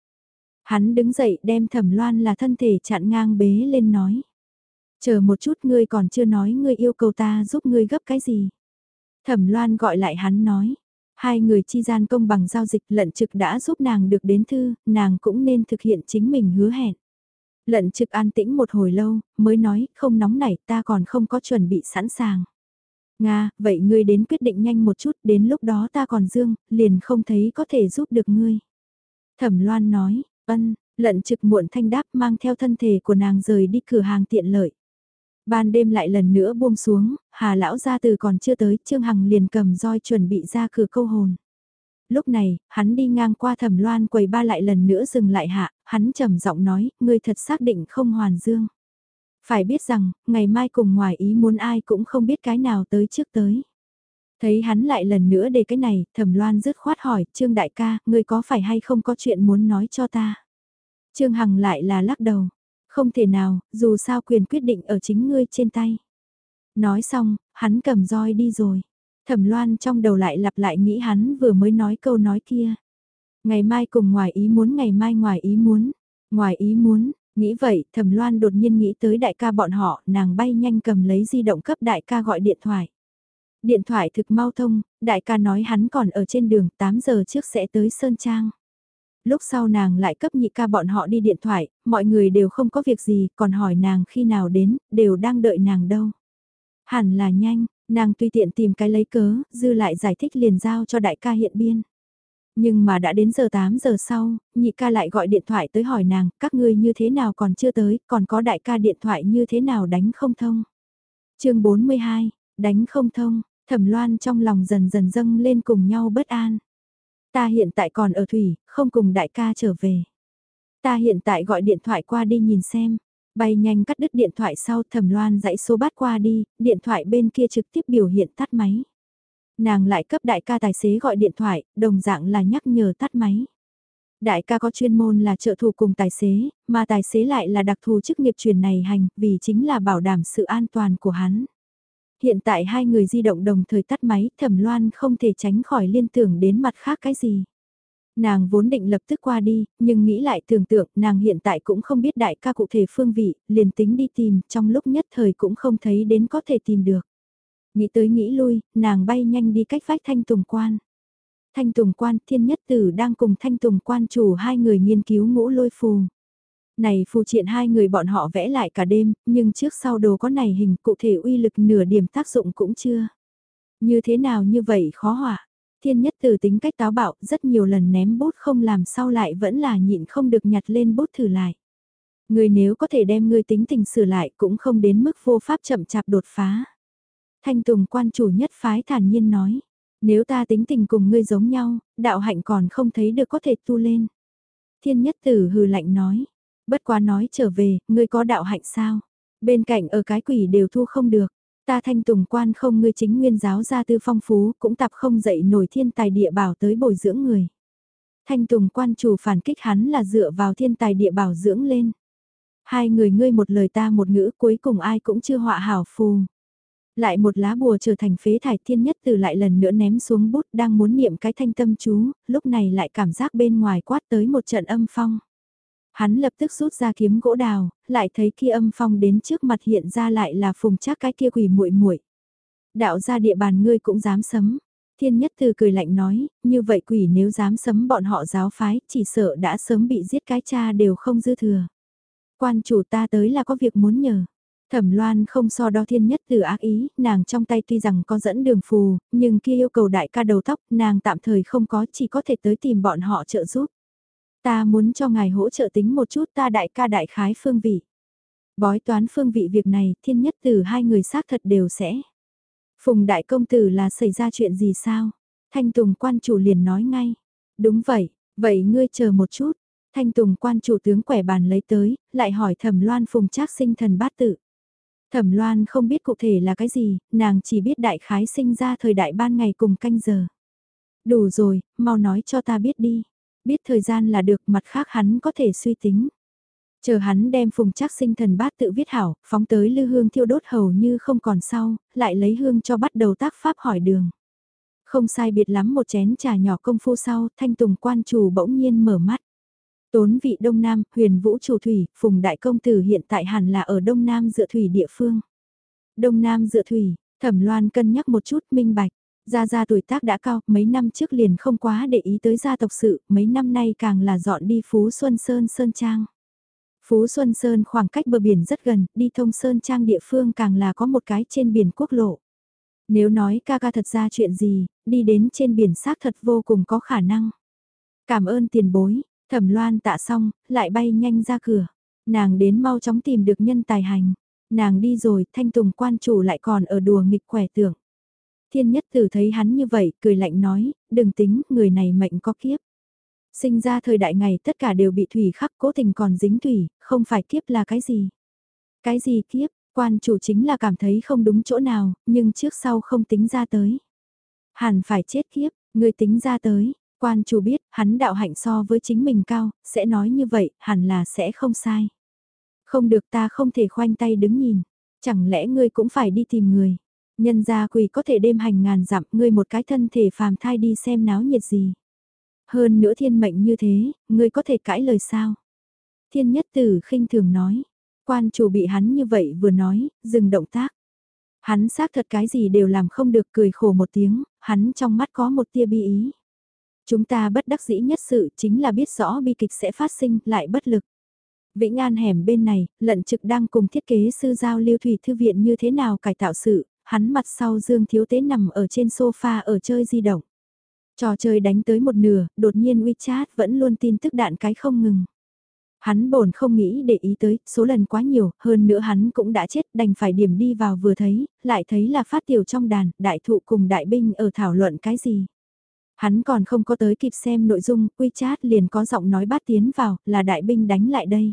Hắn đứng dậy đem thẩm loan là thân thể chặn ngang bế lên nói. Chờ một chút ngươi còn chưa nói ngươi yêu cầu ta giúp ngươi gấp cái gì. Thẩm Loan gọi lại hắn nói. Hai người chi gian công bằng giao dịch lận trực đã giúp nàng được đến thư, nàng cũng nên thực hiện chính mình hứa hẹn. Lận trực an tĩnh một hồi lâu, mới nói, không nóng nảy ta còn không có chuẩn bị sẵn sàng. Nga, vậy ngươi đến quyết định nhanh một chút, đến lúc đó ta còn dương, liền không thấy có thể giúp được ngươi. Thẩm Loan nói, ân, lận trực muộn thanh đáp mang theo thân thể của nàng rời đi cửa hàng tiện lợi. Ban đêm lại lần nữa buông xuống, Hà lão ra từ còn chưa tới, Trương Hằng liền cầm roi chuẩn bị ra cửa câu hồn. Lúc này, hắn đi ngang qua thẩm loan quầy ba lại lần nữa dừng lại hạ, hắn trầm giọng nói, ngươi thật xác định không hoàn dương. Phải biết rằng, ngày mai cùng ngoài ý muốn ai cũng không biết cái nào tới trước tới. Thấy hắn lại lần nữa để cái này, thẩm loan dứt khoát hỏi, Trương đại ca, ngươi có phải hay không có chuyện muốn nói cho ta? Trương Hằng lại là lắc đầu, không thể nào, dù sao quyền quyết định ở chính ngươi trên tay. Nói xong, hắn cầm roi đi rồi. Thẩm loan trong đầu lại lặp lại nghĩ hắn vừa mới nói câu nói kia. Ngày mai cùng ngoài ý muốn ngày mai ngoài ý muốn. Ngoài ý muốn, nghĩ vậy thẩm loan đột nhiên nghĩ tới đại ca bọn họ, nàng bay nhanh cầm lấy di động cấp đại ca gọi điện thoại. Điện thoại thực mau thông, đại ca nói hắn còn ở trên đường 8 giờ trước sẽ tới Sơn Trang lúc sau nàng lại cấp nhị ca bọn họ đi điện thoại, mọi người đều không có việc gì, còn hỏi nàng khi nào đến, đều đang đợi nàng đâu. Hẳn là nhanh, nàng tùy tiện tìm cái lấy cớ, dư lại giải thích liền giao cho đại ca hiện biên. Nhưng mà đã đến giờ 8 giờ sau, nhị ca lại gọi điện thoại tới hỏi nàng, các ngươi như thế nào còn chưa tới, còn có đại ca điện thoại như thế nào đánh không thông. chương 42, đánh không thông, thẩm loan trong lòng dần dần dâng lên cùng nhau bất an. Ta hiện tại còn ở thủy, không cùng đại ca trở về. Ta hiện tại gọi điện thoại qua đi nhìn xem. Bay nhanh cắt đứt điện thoại sau thẩm loan dãy số bát qua đi, điện thoại bên kia trực tiếp biểu hiện tắt máy. Nàng lại cấp đại ca tài xế gọi điện thoại, đồng dạng là nhắc nhở tắt máy. Đại ca có chuyên môn là trợ thủ cùng tài xế, mà tài xế lại là đặc thù chức nghiệp truyền này hành, vì chính là bảo đảm sự an toàn của hắn. Hiện tại hai người di động đồng thời tắt máy, thẩm loan không thể tránh khỏi liên tưởng đến mặt khác cái gì. Nàng vốn định lập tức qua đi, nhưng nghĩ lại tưởng tượng nàng hiện tại cũng không biết đại ca cụ thể phương vị, liền tính đi tìm, trong lúc nhất thời cũng không thấy đến có thể tìm được. Nghĩ tới nghĩ lui, nàng bay nhanh đi cách vách thanh tùng quan. Thanh Tùng Quan Thiên Nhất Tử đang cùng Thanh Tùng Quan chủ hai người nghiên cứu ngũ lôi phù. Này phù triện hai người bọn họ vẽ lại cả đêm, nhưng trước sau đồ có này hình cụ thể uy lực nửa điểm tác dụng cũng chưa. Như thế nào như vậy khó hỏa. Thiên Nhất Tử tính cách táo bạo rất nhiều lần ném bút không làm sao lại vẫn là nhịn không được nhặt lên bút thử lại. Người nếu có thể đem người tính tình sửa lại cũng không đến mức vô pháp chậm chạp đột phá. Thanh Tùng quan chủ nhất phái thản nhiên nói. Nếu ta tính tình cùng ngươi giống nhau, đạo hạnh còn không thấy được có thể tu lên. Thiên nhất tử hừ lạnh nói. Bất quá nói trở về, ngươi có đạo hạnh sao? Bên cạnh ở cái quỷ đều thu không được. Ta thanh tùng quan không ngươi chính nguyên giáo gia tư phong phú, cũng tập không dậy nổi thiên tài địa bảo tới bồi dưỡng người. Thanh tùng quan chủ phản kích hắn là dựa vào thiên tài địa bảo dưỡng lên. Hai người ngươi một lời ta một ngữ cuối cùng ai cũng chưa họa hảo phù. Lại một lá bùa trở thành phế thải thiên nhất từ lại lần nữa ném xuống bút đang muốn niệm cái thanh tâm chú, lúc này lại cảm giác bên ngoài quát tới một trận âm phong. Hắn lập tức rút ra kiếm gỗ đào, lại thấy kia âm phong đến trước mặt hiện ra lại là phùng chắc cái kia quỷ muội muội. Đạo ra địa bàn ngươi cũng dám sấm. Thiên nhất từ cười lạnh nói, như vậy quỷ nếu dám sấm bọn họ giáo phái, chỉ sợ đã sớm bị giết cái cha đều không dư thừa. Quan chủ ta tới là có việc muốn nhờ. Thẩm Loan không so đo thiên nhất từ ác ý, nàng trong tay tuy rằng có dẫn đường phù, nhưng kia yêu cầu đại ca đầu tóc, nàng tạm thời không có, chỉ có thể tới tìm bọn họ trợ giúp. Ta muốn cho ngài hỗ trợ tính một chút ta đại ca đại khái phương vị. Bói toán phương vị việc này, thiên nhất từ hai người xác thật đều sẽ. Phùng đại công tử là xảy ra chuyện gì sao? Thanh Tùng quan chủ liền nói ngay. Đúng vậy, vậy ngươi chờ một chút. Thanh Tùng quan chủ tướng quẻ bàn lấy tới, lại hỏi thẩm loan phùng trác sinh thần bát tự. Thẩm Loan không biết cụ thể là cái gì, nàng chỉ biết đại khái sinh ra thời đại ban ngày cùng canh giờ. Đủ rồi, mau nói cho ta biết đi. Biết thời gian là được mặt khác hắn có thể suy tính. Chờ hắn đem phùng chắc sinh thần bát tự viết hảo, phóng tới lư hương thiêu đốt hầu như không còn sau, lại lấy hương cho bắt đầu tác pháp hỏi đường. Không sai biệt lắm một chén trà nhỏ công phu sau, thanh tùng quan chủ bỗng nhiên mở mắt. Tốn vị Đông Nam, huyền vũ chủ thủy, phùng đại công tử hiện tại hẳn là ở Đông Nam dựa thủy địa phương. Đông Nam dựa thủy, thẩm loan cân nhắc một chút minh bạch. Gia Gia tuổi tác đã cao, mấy năm trước liền không quá để ý tới gia tộc sự, mấy năm nay càng là dọn đi Phú Xuân Sơn Sơn Trang. Phú Xuân Sơn khoảng cách bờ biển rất gần, đi thông Sơn Trang địa phương càng là có một cái trên biển quốc lộ. Nếu nói ca ca thật ra chuyện gì, đi đến trên biển xác thật vô cùng có khả năng. Cảm ơn tiền bối, Thẩm loan tạ xong, lại bay nhanh ra cửa. Nàng đến mau chóng tìm được nhân tài hành. Nàng đi rồi, thanh tùng quan chủ lại còn ở đùa nghịch khỏe tưởng. Thiên nhất tử thấy hắn như vậy, cười lạnh nói, đừng tính, người này mệnh có kiếp. Sinh ra thời đại ngày tất cả đều bị thủy khắc cố tình còn dính thủy, không phải kiếp là cái gì. Cái gì kiếp, quan chủ chính là cảm thấy không đúng chỗ nào, nhưng trước sau không tính ra tới. Hẳn phải chết kiếp, người tính ra tới, Quan chủ biết, hắn đạo hạnh so với chính mình cao, sẽ nói như vậy, hẳn là sẽ không sai. Không được ta không thể khoanh tay đứng nhìn. Chẳng lẽ ngươi cũng phải đi tìm người. Nhân gia quỷ có thể đêm hành ngàn dặm ngươi một cái thân thể phàm thai đi xem náo nhiệt gì. Hơn nữa thiên mệnh như thế, ngươi có thể cãi lời sao? Thiên nhất tử khinh thường nói. Quan chủ bị hắn như vậy vừa nói, dừng động tác. Hắn xác thật cái gì đều làm không được cười khổ một tiếng, hắn trong mắt có một tia bi ý. Chúng ta bất đắc dĩ nhất sự chính là biết rõ bi kịch sẽ phát sinh lại bất lực. Vĩnh An hẻm bên này, lận trực đang cùng thiết kế sư giao lưu thủy thư viện như thế nào cải tạo sự, hắn mặt sau Dương Thiếu Tế nằm ở trên sofa ở chơi di động. Trò chơi đánh tới một nửa, đột nhiên WeChat vẫn luôn tin tức đạn cái không ngừng. Hắn bổn không nghĩ để ý tới, số lần quá nhiều, hơn nữa hắn cũng đã chết, đành phải điểm đi vào vừa thấy, lại thấy là phát tiểu trong đàn, đại thụ cùng đại binh ở thảo luận cái gì. Hắn còn không có tới kịp xem nội dung, WeChat liền có giọng nói bát tiến vào, là đại binh đánh lại đây.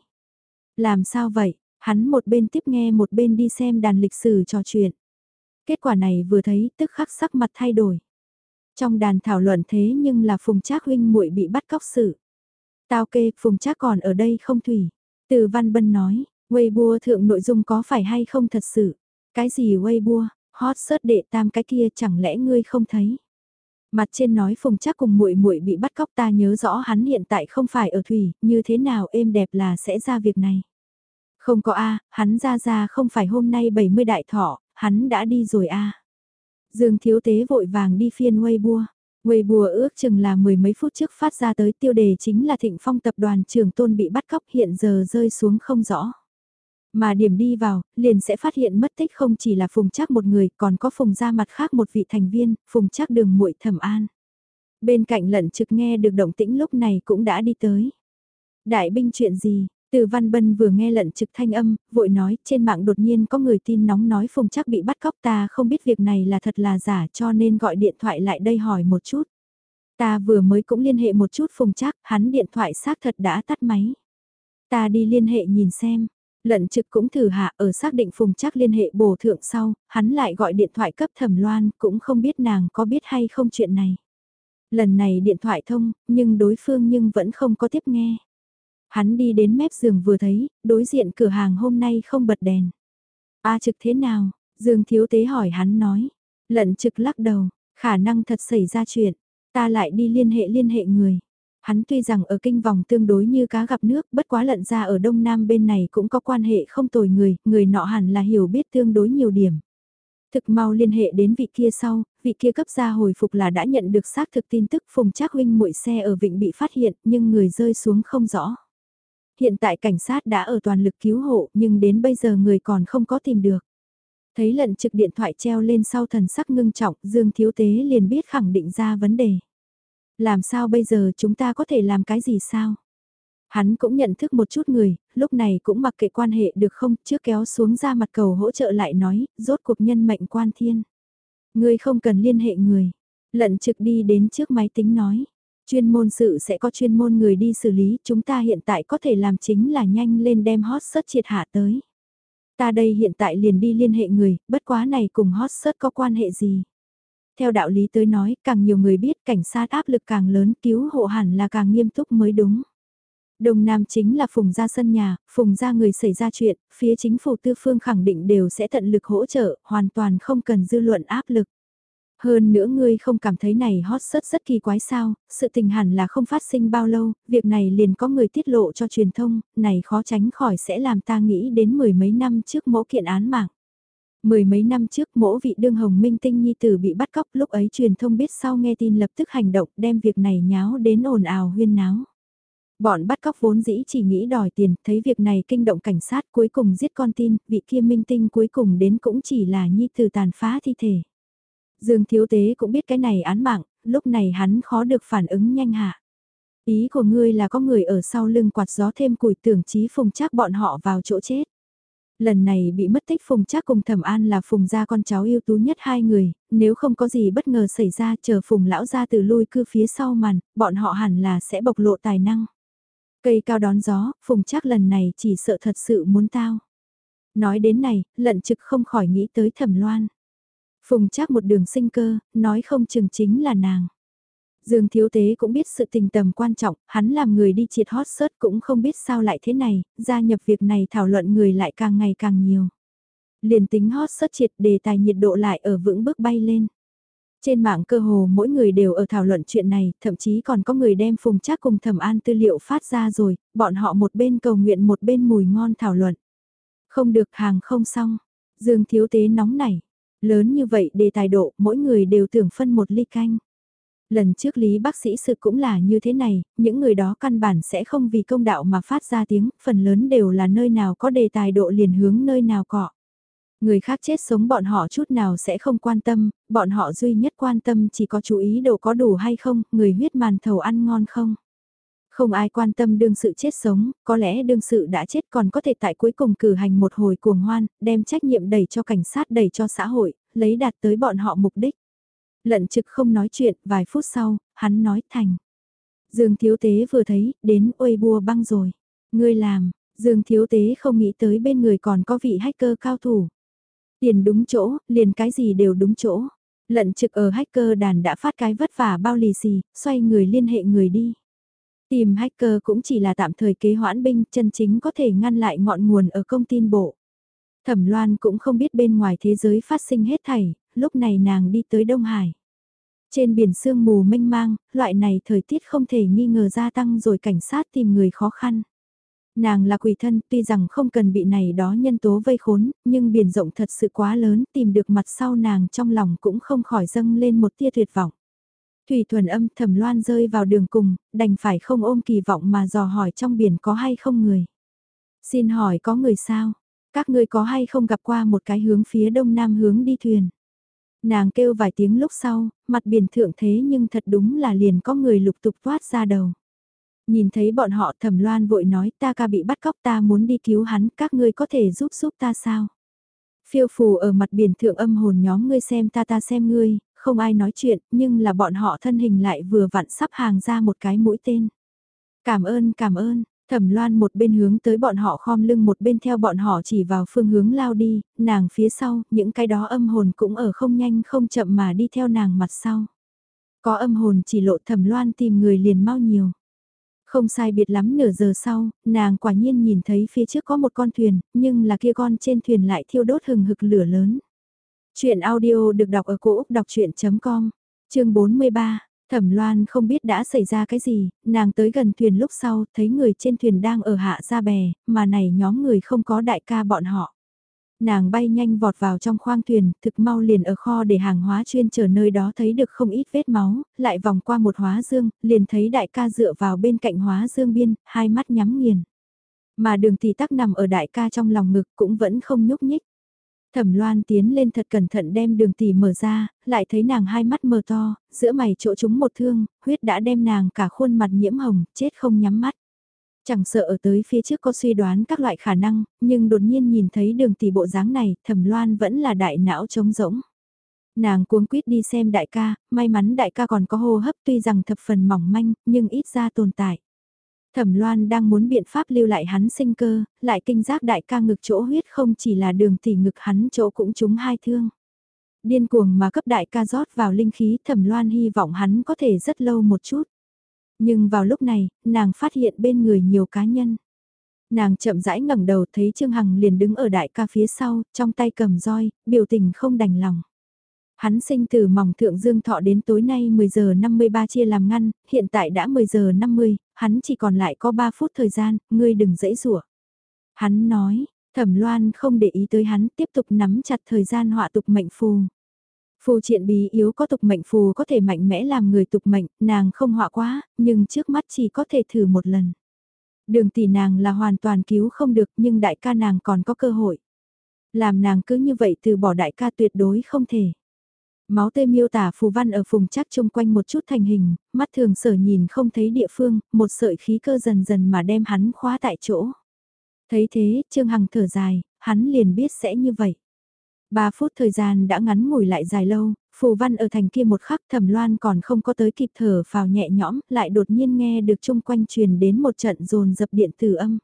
Làm sao vậy? Hắn một bên tiếp nghe một bên đi xem đàn lịch sử trò chuyện. Kết quả này vừa thấy tức khắc sắc mặt thay đổi. Trong đàn thảo luận thế nhưng là Phùng Trác huynh muội bị bắt cóc sự. Tao kê, Phùng Trác còn ở đây không Thủy? Từ Văn Bân nói, Weibo thượng nội dung có phải hay không thật sự? Cái gì Weibo, hot search đệ tam cái kia chẳng lẽ ngươi không thấy? Mặt trên nói Phùng Trác cùng muội muội bị bắt cóc ta nhớ rõ hắn hiện tại không phải ở Thủy, như thế nào êm đẹp là sẽ ra việc này. Không có A, hắn ra ra không phải hôm nay 70 đại thọ, hắn đã đi rồi A. Dương Thiếu Tế vội vàng đi phiên Weibo. Weibo ước chừng là mười mấy phút trước phát ra tới tiêu đề chính là thịnh phong tập đoàn trường tôn bị bắt cóc hiện giờ rơi xuống không rõ. Mà điểm đi vào, liền sẽ phát hiện mất tích không chỉ là phùng chắc một người còn có phùng ra mặt khác một vị thành viên, phùng chắc đường muội thẩm an. Bên cạnh lận trực nghe được động tĩnh lúc này cũng đã đi tới. Đại binh chuyện gì, từ Văn Bân vừa nghe lận trực thanh âm, vội nói, trên mạng đột nhiên có người tin nóng nói Phùng chắc bị bắt cóc ta không biết việc này là thật là giả cho nên gọi điện thoại lại đây hỏi một chút. Ta vừa mới cũng liên hệ một chút Phùng chắc, hắn điện thoại xác thật đã tắt máy. Ta đi liên hệ nhìn xem. Lận trực cũng thử hạ ở xác định Phùng chắc liên hệ bổ thượng sau, hắn lại gọi điện thoại cấp thẩm loan, cũng không biết nàng có biết hay không chuyện này. Lần này điện thoại thông, nhưng đối phương nhưng vẫn không có tiếp nghe. Hắn đi đến mép giường vừa thấy, đối diện cửa hàng hôm nay không bật đèn. A trực thế nào? Dương thiếu tế hỏi hắn nói. Lận trực lắc đầu, khả năng thật xảy ra chuyện. Ta lại đi liên hệ liên hệ người. Hắn tuy rằng ở kinh vòng tương đối như cá gặp nước, bất quá lận ra ở đông nam bên này cũng có quan hệ không tồi người, người nọ hẳn là hiểu biết tương đối nhiều điểm. Thực mau liên hệ đến vị kia sau, vị kia cấp ra hồi phục là đã nhận được xác thực tin tức phùng trác huynh muội xe ở vịnh bị phát hiện nhưng người rơi xuống không rõ. Hiện tại cảnh sát đã ở toàn lực cứu hộ nhưng đến bây giờ người còn không có tìm được. Thấy lận trực điện thoại treo lên sau thần sắc ngưng trọng, Dương Thiếu Tế liền biết khẳng định ra vấn đề. Làm sao bây giờ chúng ta có thể làm cái gì sao? Hắn cũng nhận thức một chút người, lúc này cũng mặc kệ quan hệ được không, trước kéo xuống ra mặt cầu hỗ trợ lại nói, rốt cuộc nhân mệnh quan thiên. Người không cần liên hệ người. Lận trực đi đến trước máy tính nói. Chuyên môn sự sẽ có chuyên môn người đi xử lý, chúng ta hiện tại có thể làm chính là nhanh lên đem hot search triệt hạ tới. Ta đây hiện tại liền đi liên hệ người, bất quá này cùng hot search có quan hệ gì. Theo đạo lý tới nói, càng nhiều người biết cảnh sát áp lực càng lớn cứu hộ hẳn là càng nghiêm túc mới đúng. Đông Nam chính là Phùng ra sân nhà, Phùng ra người xảy ra chuyện, phía chính phủ tư phương khẳng định đều sẽ tận lực hỗ trợ, hoàn toàn không cần dư luận áp lực. Hơn nữa ngươi không cảm thấy này hot rất rất kỳ quái sao, sự tình hẳn là không phát sinh bao lâu, việc này liền có người tiết lộ cho truyền thông, này khó tránh khỏi sẽ làm ta nghĩ đến mười mấy năm trước mỗi kiện án mạng. Mười mấy năm trước mỗi vị đương hồng minh tinh nhi tử bị bắt cóc lúc ấy truyền thông biết sau nghe tin lập tức hành động đem việc này nháo đến ồn ào huyên náo. Bọn bắt cóc vốn dĩ chỉ nghĩ đòi tiền, thấy việc này kinh động cảnh sát cuối cùng giết con tin, vị kia minh tinh cuối cùng đến cũng chỉ là nhi tử tàn phá thi thể. Dương Thiếu Tế cũng biết cái này án mạng, lúc này hắn khó được phản ứng nhanh hạ. Ý của ngươi là có người ở sau lưng quạt gió thêm củi tưởng chí phùng chắc bọn họ vào chỗ chết. Lần này bị mất tích Phùng Trác cùng Thẩm An là Phùng gia con cháu ưu tú nhất hai người, nếu không có gì bất ngờ xảy ra chờ Phùng lão gia từ lui cư phía sau màn, bọn họ hẳn là sẽ bộc lộ tài năng. Cây cao đón gió, Phùng Trác lần này chỉ sợ thật sự muốn tao. Nói đến này, lận trực không khỏi nghĩ tới Thẩm Loan. Phùng Trác một đường sinh cơ, nói không chừng chính là nàng. Dương Thiếu Tế cũng biết sự tình tầm quan trọng, hắn làm người đi triệt hot search cũng không biết sao lại thế này, gia nhập việc này thảo luận người lại càng ngày càng nhiều. Liền tính hot search triệt đề tài nhiệt độ lại ở vững bước bay lên. Trên mạng cơ hồ mỗi người đều ở thảo luận chuyện này, thậm chí còn có người đem phùng chắc cùng thẩm an tư liệu phát ra rồi, bọn họ một bên cầu nguyện một bên mùi ngon thảo luận. Không được hàng không xong, Dương Thiếu Tế nóng nảy, lớn như vậy đề tài độ mỗi người đều tưởng phân một ly canh. Lần trước Lý bác sĩ sự cũng là như thế này, những người đó căn bản sẽ không vì công đạo mà phát ra tiếng, phần lớn đều là nơi nào có đề tài độ liền hướng nơi nào cọ. Người khác chết sống bọn họ chút nào sẽ không quan tâm, bọn họ duy nhất quan tâm chỉ có chú ý độ có đủ hay không, người huyết màn thầu ăn ngon không. Không ai quan tâm đương sự chết sống, có lẽ đương sự đã chết còn có thể tại cuối cùng cử hành một hồi cuồng hoan, đem trách nhiệm đẩy cho cảnh sát đẩy cho xã hội, lấy đạt tới bọn họ mục đích. Lận trực không nói chuyện, vài phút sau, hắn nói thành. Dương Thiếu Tế vừa thấy, đến ôi bua băng rồi. Ngươi làm, Dương Thiếu Tế không nghĩ tới bên người còn có vị hacker cao thủ. Tiền đúng chỗ, liền cái gì đều đúng chỗ. Lận trực ở hacker đàn đã phát cái vất vả bao lì xì, xoay người liên hệ người đi. Tìm hacker cũng chỉ là tạm thời kế hoãn binh, chân chính có thể ngăn lại ngọn nguồn ở công tin bộ. Thẩm Loan cũng không biết bên ngoài thế giới phát sinh hết thảy, lúc này nàng đi tới Đông Hải. Trên biển sương mù mênh mang, loại này thời tiết không thể nghi ngờ gia tăng rồi cảnh sát tìm người khó khăn. Nàng là quỷ thân tuy rằng không cần bị này đó nhân tố vây khốn, nhưng biển rộng thật sự quá lớn tìm được mặt sau nàng trong lòng cũng không khỏi dâng lên một tia tuyệt vọng. Thủy thuần âm thẩm loan rơi vào đường cùng, đành phải không ôm kỳ vọng mà dò hỏi trong biển có hay không người. Xin hỏi có người sao? Các ngươi có hay không gặp qua một cái hướng phía đông nam hướng đi thuyền? Nàng kêu vài tiếng lúc sau, mặt biển thượng thế nhưng thật đúng là liền có người lục tục thoát ra đầu. Nhìn thấy bọn họ thẩm loan vội nói ta ca bị bắt cóc ta muốn đi cứu hắn, các ngươi có thể giúp giúp ta sao? Phiêu phù ở mặt biển thượng âm hồn nhóm ngươi xem ta ta xem ngươi, không ai nói chuyện, nhưng là bọn họ thân hình lại vừa vặn sắp hàng ra một cái mũi tên. Cảm ơn, cảm ơn, Thẩm Loan một bên hướng tới bọn họ khom lưng một bên theo bọn họ chỉ vào phương hướng lao đi, nàng phía sau, những cái đó âm hồn cũng ở không nhanh không chậm mà đi theo nàng mặt sau. Có âm hồn chỉ lộ Thẩm Loan tìm người liền mau nhiều. Không sai biệt lắm nửa giờ sau, nàng quả nhiên nhìn thấy phía trước có một con thuyền, nhưng là kia con trên thuyền lại thiêu đốt hừng hực lửa lớn. Chuyện audio được đọc ở cổ Úc đọc chuyện.com, chương 43. Thẩm Loan không biết đã xảy ra cái gì, nàng tới gần thuyền lúc sau, thấy người trên thuyền đang ở hạ ra bè, mà này nhóm người không có đại ca bọn họ. Nàng bay nhanh vọt vào trong khoang thuyền, thực mau liền ở kho để hàng hóa chuyên chờ nơi đó thấy được không ít vết máu, lại vòng qua một hóa dương, liền thấy đại ca dựa vào bên cạnh hóa dương biên, hai mắt nhắm nghiền. Mà đường tỷ tắc nằm ở đại ca trong lòng ngực cũng vẫn không nhúc nhích. Thẩm Loan tiến lên thật cẩn thận đem đường tỷ mở ra, lại thấy nàng hai mắt mờ to, giữa mày chỗ chúng một thương, huyết đã đem nàng cả khuôn mặt nhiễm hồng, chết không nhắm mắt. Chẳng sợ ở tới phía trước có suy đoán các loại khả năng, nhưng đột nhiên nhìn thấy đường tỷ bộ dáng này, Thẩm Loan vẫn là đại não trống rỗng. Nàng cuống quýt đi xem đại ca, may mắn đại ca còn có hô hấp tuy rằng thập phần mỏng manh, nhưng ít ra tồn tại. Thẩm Loan đang muốn biện pháp lưu lại hắn sinh cơ, lại kinh giác đại ca ngực chỗ huyết không chỉ là đường tỉ ngực hắn chỗ cũng trúng hai thương. Điên cuồng mà cấp đại ca rót vào linh khí Thẩm Loan hy vọng hắn có thể rất lâu một chút. Nhưng vào lúc này, nàng phát hiện bên người nhiều cá nhân. Nàng chậm rãi ngẩng đầu thấy Trương Hằng liền đứng ở đại ca phía sau, trong tay cầm roi, biểu tình không đành lòng. Hắn sinh từ mỏng thượng dương thọ đến tối nay 10 giờ 53 chia làm ngăn, hiện tại đã 10 giờ 50, hắn chỉ còn lại có 3 phút thời gian, ngươi đừng dãy rủa. Hắn nói, thẩm loan không để ý tới hắn tiếp tục nắm chặt thời gian họa tục mệnh phù. Phù triện bí yếu có tục mệnh phù có thể mạnh mẽ làm người tục mệnh, nàng không họa quá, nhưng trước mắt chỉ có thể thử một lần. Đường tỷ nàng là hoàn toàn cứu không được nhưng đại ca nàng còn có cơ hội. Làm nàng cứ như vậy từ bỏ đại ca tuyệt đối không thể. Máu tươi miêu tả phù văn ở phùng chắc chung quanh một chút thành hình, mắt thường sở nhìn không thấy địa phương, một sợi khí cơ dần dần mà đem hắn khóa tại chỗ. Thấy thế, Trương Hằng thở dài, hắn liền biết sẽ như vậy. Ba phút thời gian đã ngắn ngủi lại dài lâu, phù văn ở thành kia một khắc thẩm loan còn không có tới kịp thở vào nhẹ nhõm, lại đột nhiên nghe được chung quanh truyền đến một trận rồn dập điện tử âm.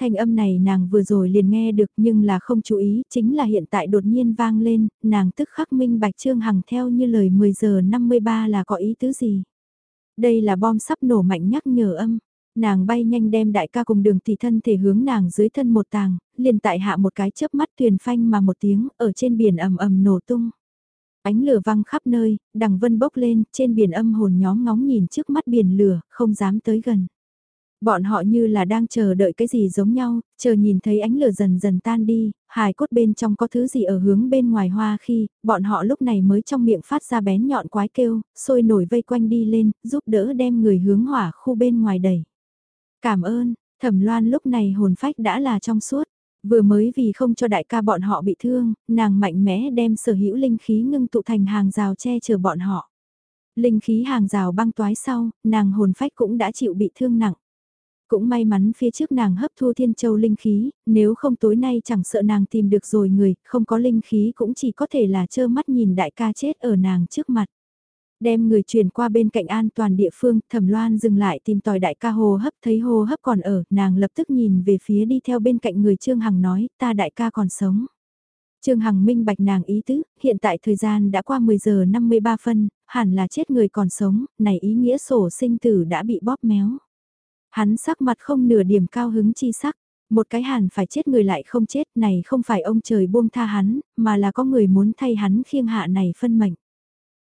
Thanh âm này nàng vừa rồi liền nghe được nhưng là không chú ý, chính là hiện tại đột nhiên vang lên, nàng tức khắc minh bạch Trương Hằng theo như lời 10 giờ 53 là có ý tứ gì. Đây là bom sắp nổ mạnh nhắc nhở âm. Nàng bay nhanh đem đại ca cùng đường tỷ thân thể hướng nàng dưới thân một tàng, liền tại hạ một cái chớp mắt thuyền phanh mà một tiếng, ở trên biển ầm ầm nổ tung. Ánh lửa văng khắp nơi, đằng vân bốc lên, trên biển âm hồn nhóm ngóng nhìn trước mắt biển lửa, không dám tới gần. Bọn họ như là đang chờ đợi cái gì giống nhau, chờ nhìn thấy ánh lửa dần dần tan đi, hài cốt bên trong có thứ gì ở hướng bên ngoài hoa khi, bọn họ lúc này mới trong miệng phát ra bén nhọn quái kêu, sôi nổi vây quanh đi lên, giúp đỡ đem người hướng hỏa khu bên ngoài đẩy. Cảm ơn, thẩm loan lúc này hồn phách đã là trong suốt, vừa mới vì không cho đại ca bọn họ bị thương, nàng mạnh mẽ đem sở hữu linh khí ngưng tụ thành hàng rào che chở bọn họ. Linh khí hàng rào băng toái sau, nàng hồn phách cũng đã chịu bị thương nặng. Cũng may mắn phía trước nàng hấp thu thiên châu linh khí, nếu không tối nay chẳng sợ nàng tìm được rồi người, không có linh khí cũng chỉ có thể là trơ mắt nhìn đại ca chết ở nàng trước mặt. Đem người chuyển qua bên cạnh an toàn địa phương, thẩm loan dừng lại tìm tòi đại ca hồ hấp thấy hồ hấp còn ở, nàng lập tức nhìn về phía đi theo bên cạnh người Trương Hằng nói, ta đại ca còn sống. Trương Hằng minh bạch nàng ý tứ, hiện tại thời gian đã qua 10 giờ 53 phân, hẳn là chết người còn sống, này ý nghĩa sổ sinh tử đã bị bóp méo. Hắn sắc mặt không nửa điểm cao hứng chi sắc, một cái hàn phải chết người lại không chết này không phải ông trời buông tha hắn, mà là có người muốn thay hắn khiêng hạ này phân mệnh.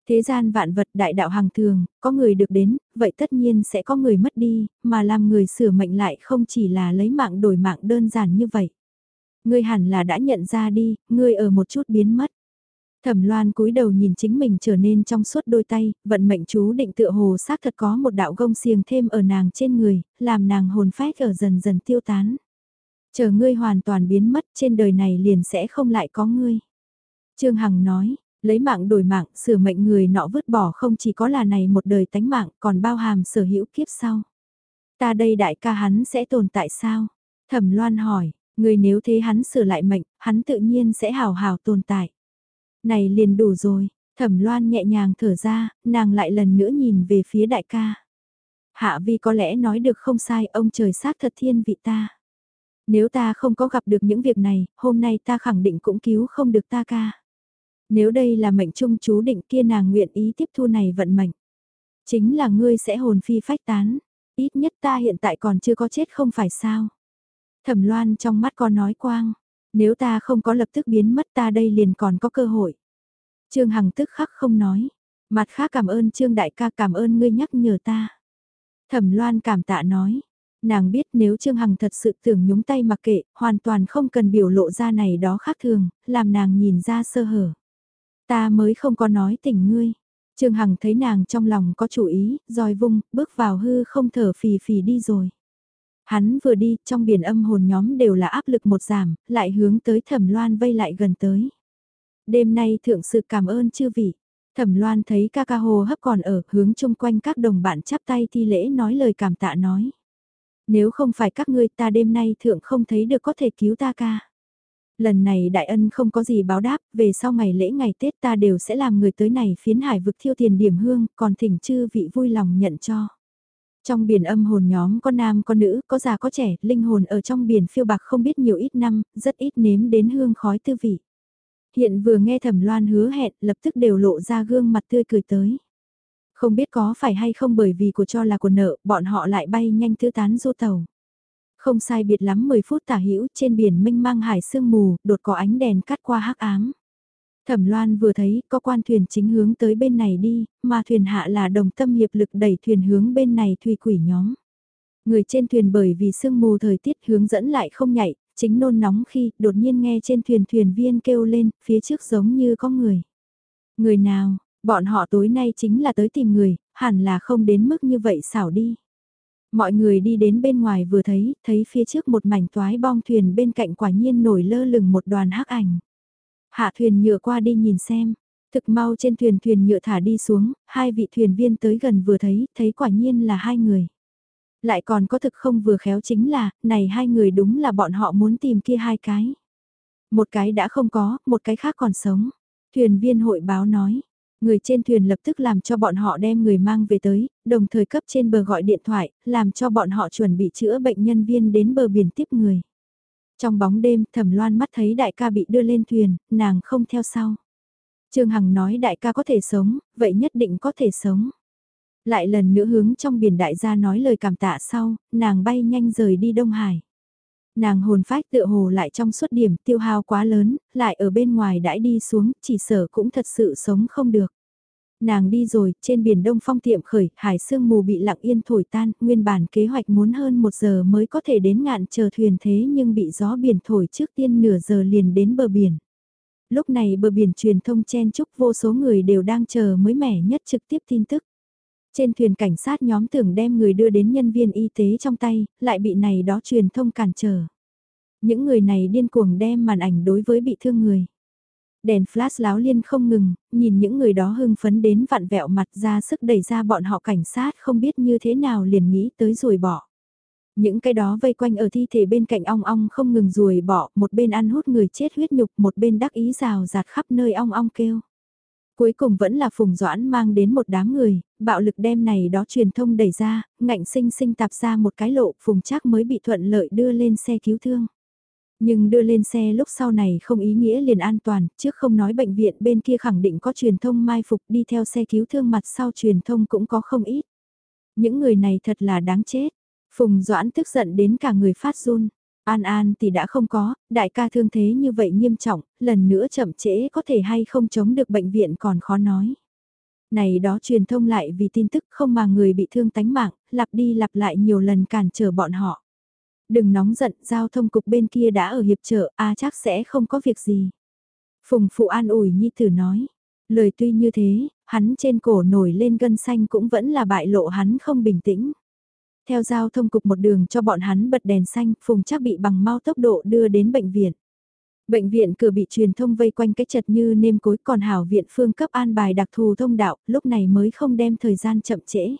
Thế gian vạn vật đại đạo hàng thường, có người được đến, vậy tất nhiên sẽ có người mất đi, mà làm người sửa mệnh lại không chỉ là lấy mạng đổi mạng đơn giản như vậy. Ngươi hẳn là đã nhận ra đi, ngươi ở một chút biến mất. Thẩm Loan cúi đầu nhìn chính mình trở nên trong suốt đôi tay, vận mệnh chú định tựa hồ xác thật có một đạo gông xiềng thêm ở nàng trên người, làm nàng hồn phách ở dần dần tiêu tán. Chờ ngươi hoàn toàn biến mất trên đời này liền sẽ không lại có ngươi. Trương Hằng nói, lấy mạng đổi mạng, sửa mệnh người nọ vứt bỏ không chỉ có là này một đời tánh mạng còn bao hàm sở hữu kiếp sau. Ta đây đại ca hắn sẽ tồn tại sao? Thẩm Loan hỏi, người nếu thế hắn sửa lại mệnh, hắn tự nhiên sẽ hào hào tồn tại. Này liền đủ rồi, thẩm loan nhẹ nhàng thở ra, nàng lại lần nữa nhìn về phía đại ca. Hạ vi có lẽ nói được không sai, ông trời sát thật thiên vị ta. Nếu ta không có gặp được những việc này, hôm nay ta khẳng định cũng cứu không được ta ca. Nếu đây là mệnh trung chú định kia nàng nguyện ý tiếp thu này vận mệnh. Chính là ngươi sẽ hồn phi phách tán. Ít nhất ta hiện tại còn chưa có chết không phải sao. Thẩm loan trong mắt có nói quang. Nếu ta không có lập tức biến mất ta đây liền còn có cơ hội. Trương Hằng tức khắc không nói. Mặt khác cảm ơn Trương Đại ca cảm ơn ngươi nhắc nhở ta. Thẩm Loan cảm tạ nói. Nàng biết nếu Trương Hằng thật sự tưởng nhúng tay mặc kệ, hoàn toàn không cần biểu lộ ra này đó khác thường, làm nàng nhìn ra sơ hở. Ta mới không có nói tình ngươi. Trương Hằng thấy nàng trong lòng có chủ ý, roi vung, bước vào hư không thở phì phì đi rồi. Hắn vừa đi, trong biển âm hồn nhóm đều là áp lực một giảm, lại hướng tới thẩm loan vây lại gần tới. Đêm nay thượng sự cảm ơn chư vị. Thẩm loan thấy ca ca hồ hấp còn ở, hướng chung quanh các đồng bạn chắp tay thi lễ nói lời cảm tạ nói. Nếu không phải các ngươi ta đêm nay thượng không thấy được có thể cứu ta ca. Lần này đại ân không có gì báo đáp, về sau ngày lễ ngày Tết ta đều sẽ làm người tới này phiến hải vực thiêu tiền điểm hương, còn thỉnh chư vị vui lòng nhận cho. Trong biển âm hồn nhóm có nam có nữ, có già có trẻ, linh hồn ở trong biển phiêu bạc không biết nhiều ít năm, rất ít nếm đến hương khói tư vị. Hiện vừa nghe thẩm loan hứa hẹn, lập tức đều lộ ra gương mặt tươi cười tới. Không biết có phải hay không bởi vì của cho là của nợ, bọn họ lại bay nhanh thư tán du tàu. Không sai biệt lắm 10 phút tả hữu trên biển mênh mang hải sương mù, đột có ánh đèn cắt qua hắc ám. Thẩm Loan vừa thấy có quan thuyền chính hướng tới bên này đi, mà thuyền hạ là đồng tâm hiệp lực đẩy thuyền hướng bên này thủy quỷ nhóm. Người trên thuyền bởi vì sương mù thời tiết hướng dẫn lại không nhạy, chính nôn nóng khi đột nhiên nghe trên thuyền thuyền viên kêu lên, phía trước giống như có người. Người nào, bọn họ tối nay chính là tới tìm người, hẳn là không đến mức như vậy xảo đi. Mọi người đi đến bên ngoài vừa thấy, thấy phía trước một mảnh toái bong thuyền bên cạnh quả nhiên nổi lơ lửng một đoàn hắc ảnh. Hạ thuyền nhựa qua đi nhìn xem. Thực mau trên thuyền thuyền nhựa thả đi xuống, hai vị thuyền viên tới gần vừa thấy, thấy quả nhiên là hai người. Lại còn có thực không vừa khéo chính là, này hai người đúng là bọn họ muốn tìm kia hai cái. Một cái đã không có, một cái khác còn sống. Thuyền viên hội báo nói, người trên thuyền lập tức làm cho bọn họ đem người mang về tới, đồng thời cấp trên bờ gọi điện thoại, làm cho bọn họ chuẩn bị chữa bệnh nhân viên đến bờ biển tiếp người. Trong bóng đêm, thẩm loan mắt thấy đại ca bị đưa lên thuyền, nàng không theo sau. Trương Hằng nói đại ca có thể sống, vậy nhất định có thể sống. Lại lần nữa hướng trong biển đại gia nói lời cảm tạ sau, nàng bay nhanh rời đi Đông Hải. Nàng hồn phách tựa hồ lại trong suốt điểm tiêu hao quá lớn, lại ở bên ngoài đãi đi xuống, chỉ sở cũng thật sự sống không được. Nàng đi rồi, trên biển đông phong tiệm khởi, hải sương mù bị lặng yên thổi tan, nguyên bản kế hoạch muốn hơn một giờ mới có thể đến ngạn chờ thuyền thế nhưng bị gió biển thổi trước tiên nửa giờ liền đến bờ biển. Lúc này bờ biển truyền thông chen chúc vô số người đều đang chờ mới mẻ nhất trực tiếp tin tức. Trên thuyền cảnh sát nhóm tưởng đem người đưa đến nhân viên y tế trong tay, lại bị này đó truyền thông cản trở. Những người này điên cuồng đem màn ảnh đối với bị thương người. Đèn flash láo liên không ngừng, nhìn những người đó hưng phấn đến vặn vẹo mặt ra sức đẩy ra bọn họ cảnh sát không biết như thế nào liền nghĩ tới rồi bỏ. Những cái đó vây quanh ở thi thể bên cạnh ong ong không ngừng ruồi bỏ, một bên ăn hút người chết huyết nhục, một bên đắc ý rào rạt khắp nơi ong ong kêu. Cuối cùng vẫn là Phùng Doãn mang đến một đám người, bạo lực đem này đó truyền thông đẩy ra, ngạnh sinh sinh tạp ra một cái lộ, Phùng chắc mới bị thuận lợi đưa lên xe cứu thương. Nhưng đưa lên xe lúc sau này không ý nghĩa liền an toàn, trước không nói bệnh viện bên kia khẳng định có truyền thông mai phục đi theo xe cứu thương mặt sau truyền thông cũng có không ít. Những người này thật là đáng chết. Phùng Doãn tức giận đến cả người phát run. An An thì đã không có, đại ca thương thế như vậy nghiêm trọng, lần nữa chậm trễ có thể hay không chống được bệnh viện còn khó nói. Này đó truyền thông lại vì tin tức không mà người bị thương tánh mạng, lặp đi lặp lại nhiều lần cản trở bọn họ. Đừng nóng giận, giao thông cục bên kia đã ở hiệp trợ, a chắc sẽ không có việc gì. Phùng phụ an ủi nhi tử nói. Lời tuy như thế, hắn trên cổ nổi lên gân xanh cũng vẫn là bại lộ hắn không bình tĩnh. Theo giao thông cục một đường cho bọn hắn bật đèn xanh, Phùng chắc bị bằng mau tốc độ đưa đến bệnh viện. Bệnh viện cửa bị truyền thông vây quanh cái chật như nêm cối còn hảo viện phương cấp an bài đặc thù thông đạo, lúc này mới không đem thời gian chậm trễ.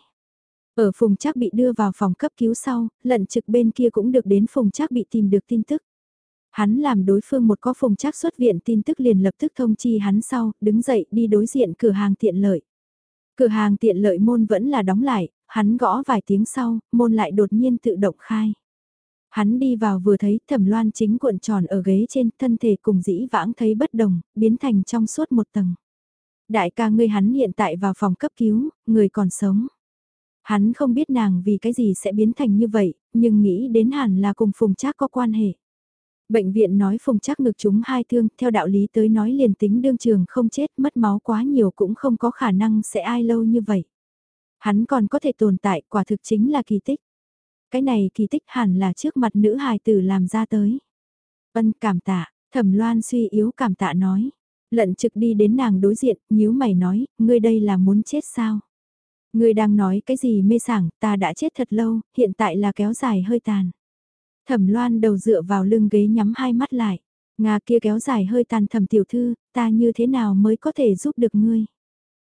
Ở Phùng chắc bị đưa vào phòng cấp cứu sau, lận trực bên kia cũng được đến Phùng chắc bị tìm được tin tức. Hắn làm đối phương một có Phùng chắc xuất viện tin tức liền lập tức thông chi hắn sau, đứng dậy đi đối diện cửa hàng tiện lợi. Cửa hàng tiện lợi môn vẫn là đóng lại, hắn gõ vài tiếng sau, môn lại đột nhiên tự động khai. Hắn đi vào vừa thấy thẩm loan chính cuộn tròn ở ghế trên thân thể cùng dĩ vãng thấy bất đồng, biến thành trong suốt một tầng. Đại ca ngươi hắn hiện tại vào phòng cấp cứu, người còn sống. Hắn không biết nàng vì cái gì sẽ biến thành như vậy, nhưng nghĩ đến hẳn là cùng Phùng Trác có quan hệ. Bệnh viện nói Phùng Trác ngực chúng hai thương, theo đạo lý tới nói liền tính đương trường không chết, mất máu quá nhiều cũng không có khả năng sẽ ai lâu như vậy. Hắn còn có thể tồn tại, quả thực chính là kỳ tích. Cái này kỳ tích hẳn là trước mặt nữ hài tử làm ra tới. Ân cảm tạ, thẩm loan suy yếu cảm tạ nói. Lận trực đi đến nàng đối diện, nhíu mày nói, ngươi đây là muốn chết sao? Ngươi đang nói cái gì mê sảng, ta đã chết thật lâu, hiện tại là kéo dài hơi tàn. Thẩm loan đầu dựa vào lưng ghế nhắm hai mắt lại. Nga kia kéo dài hơi tàn thẩm tiểu thư, ta như thế nào mới có thể giúp được ngươi?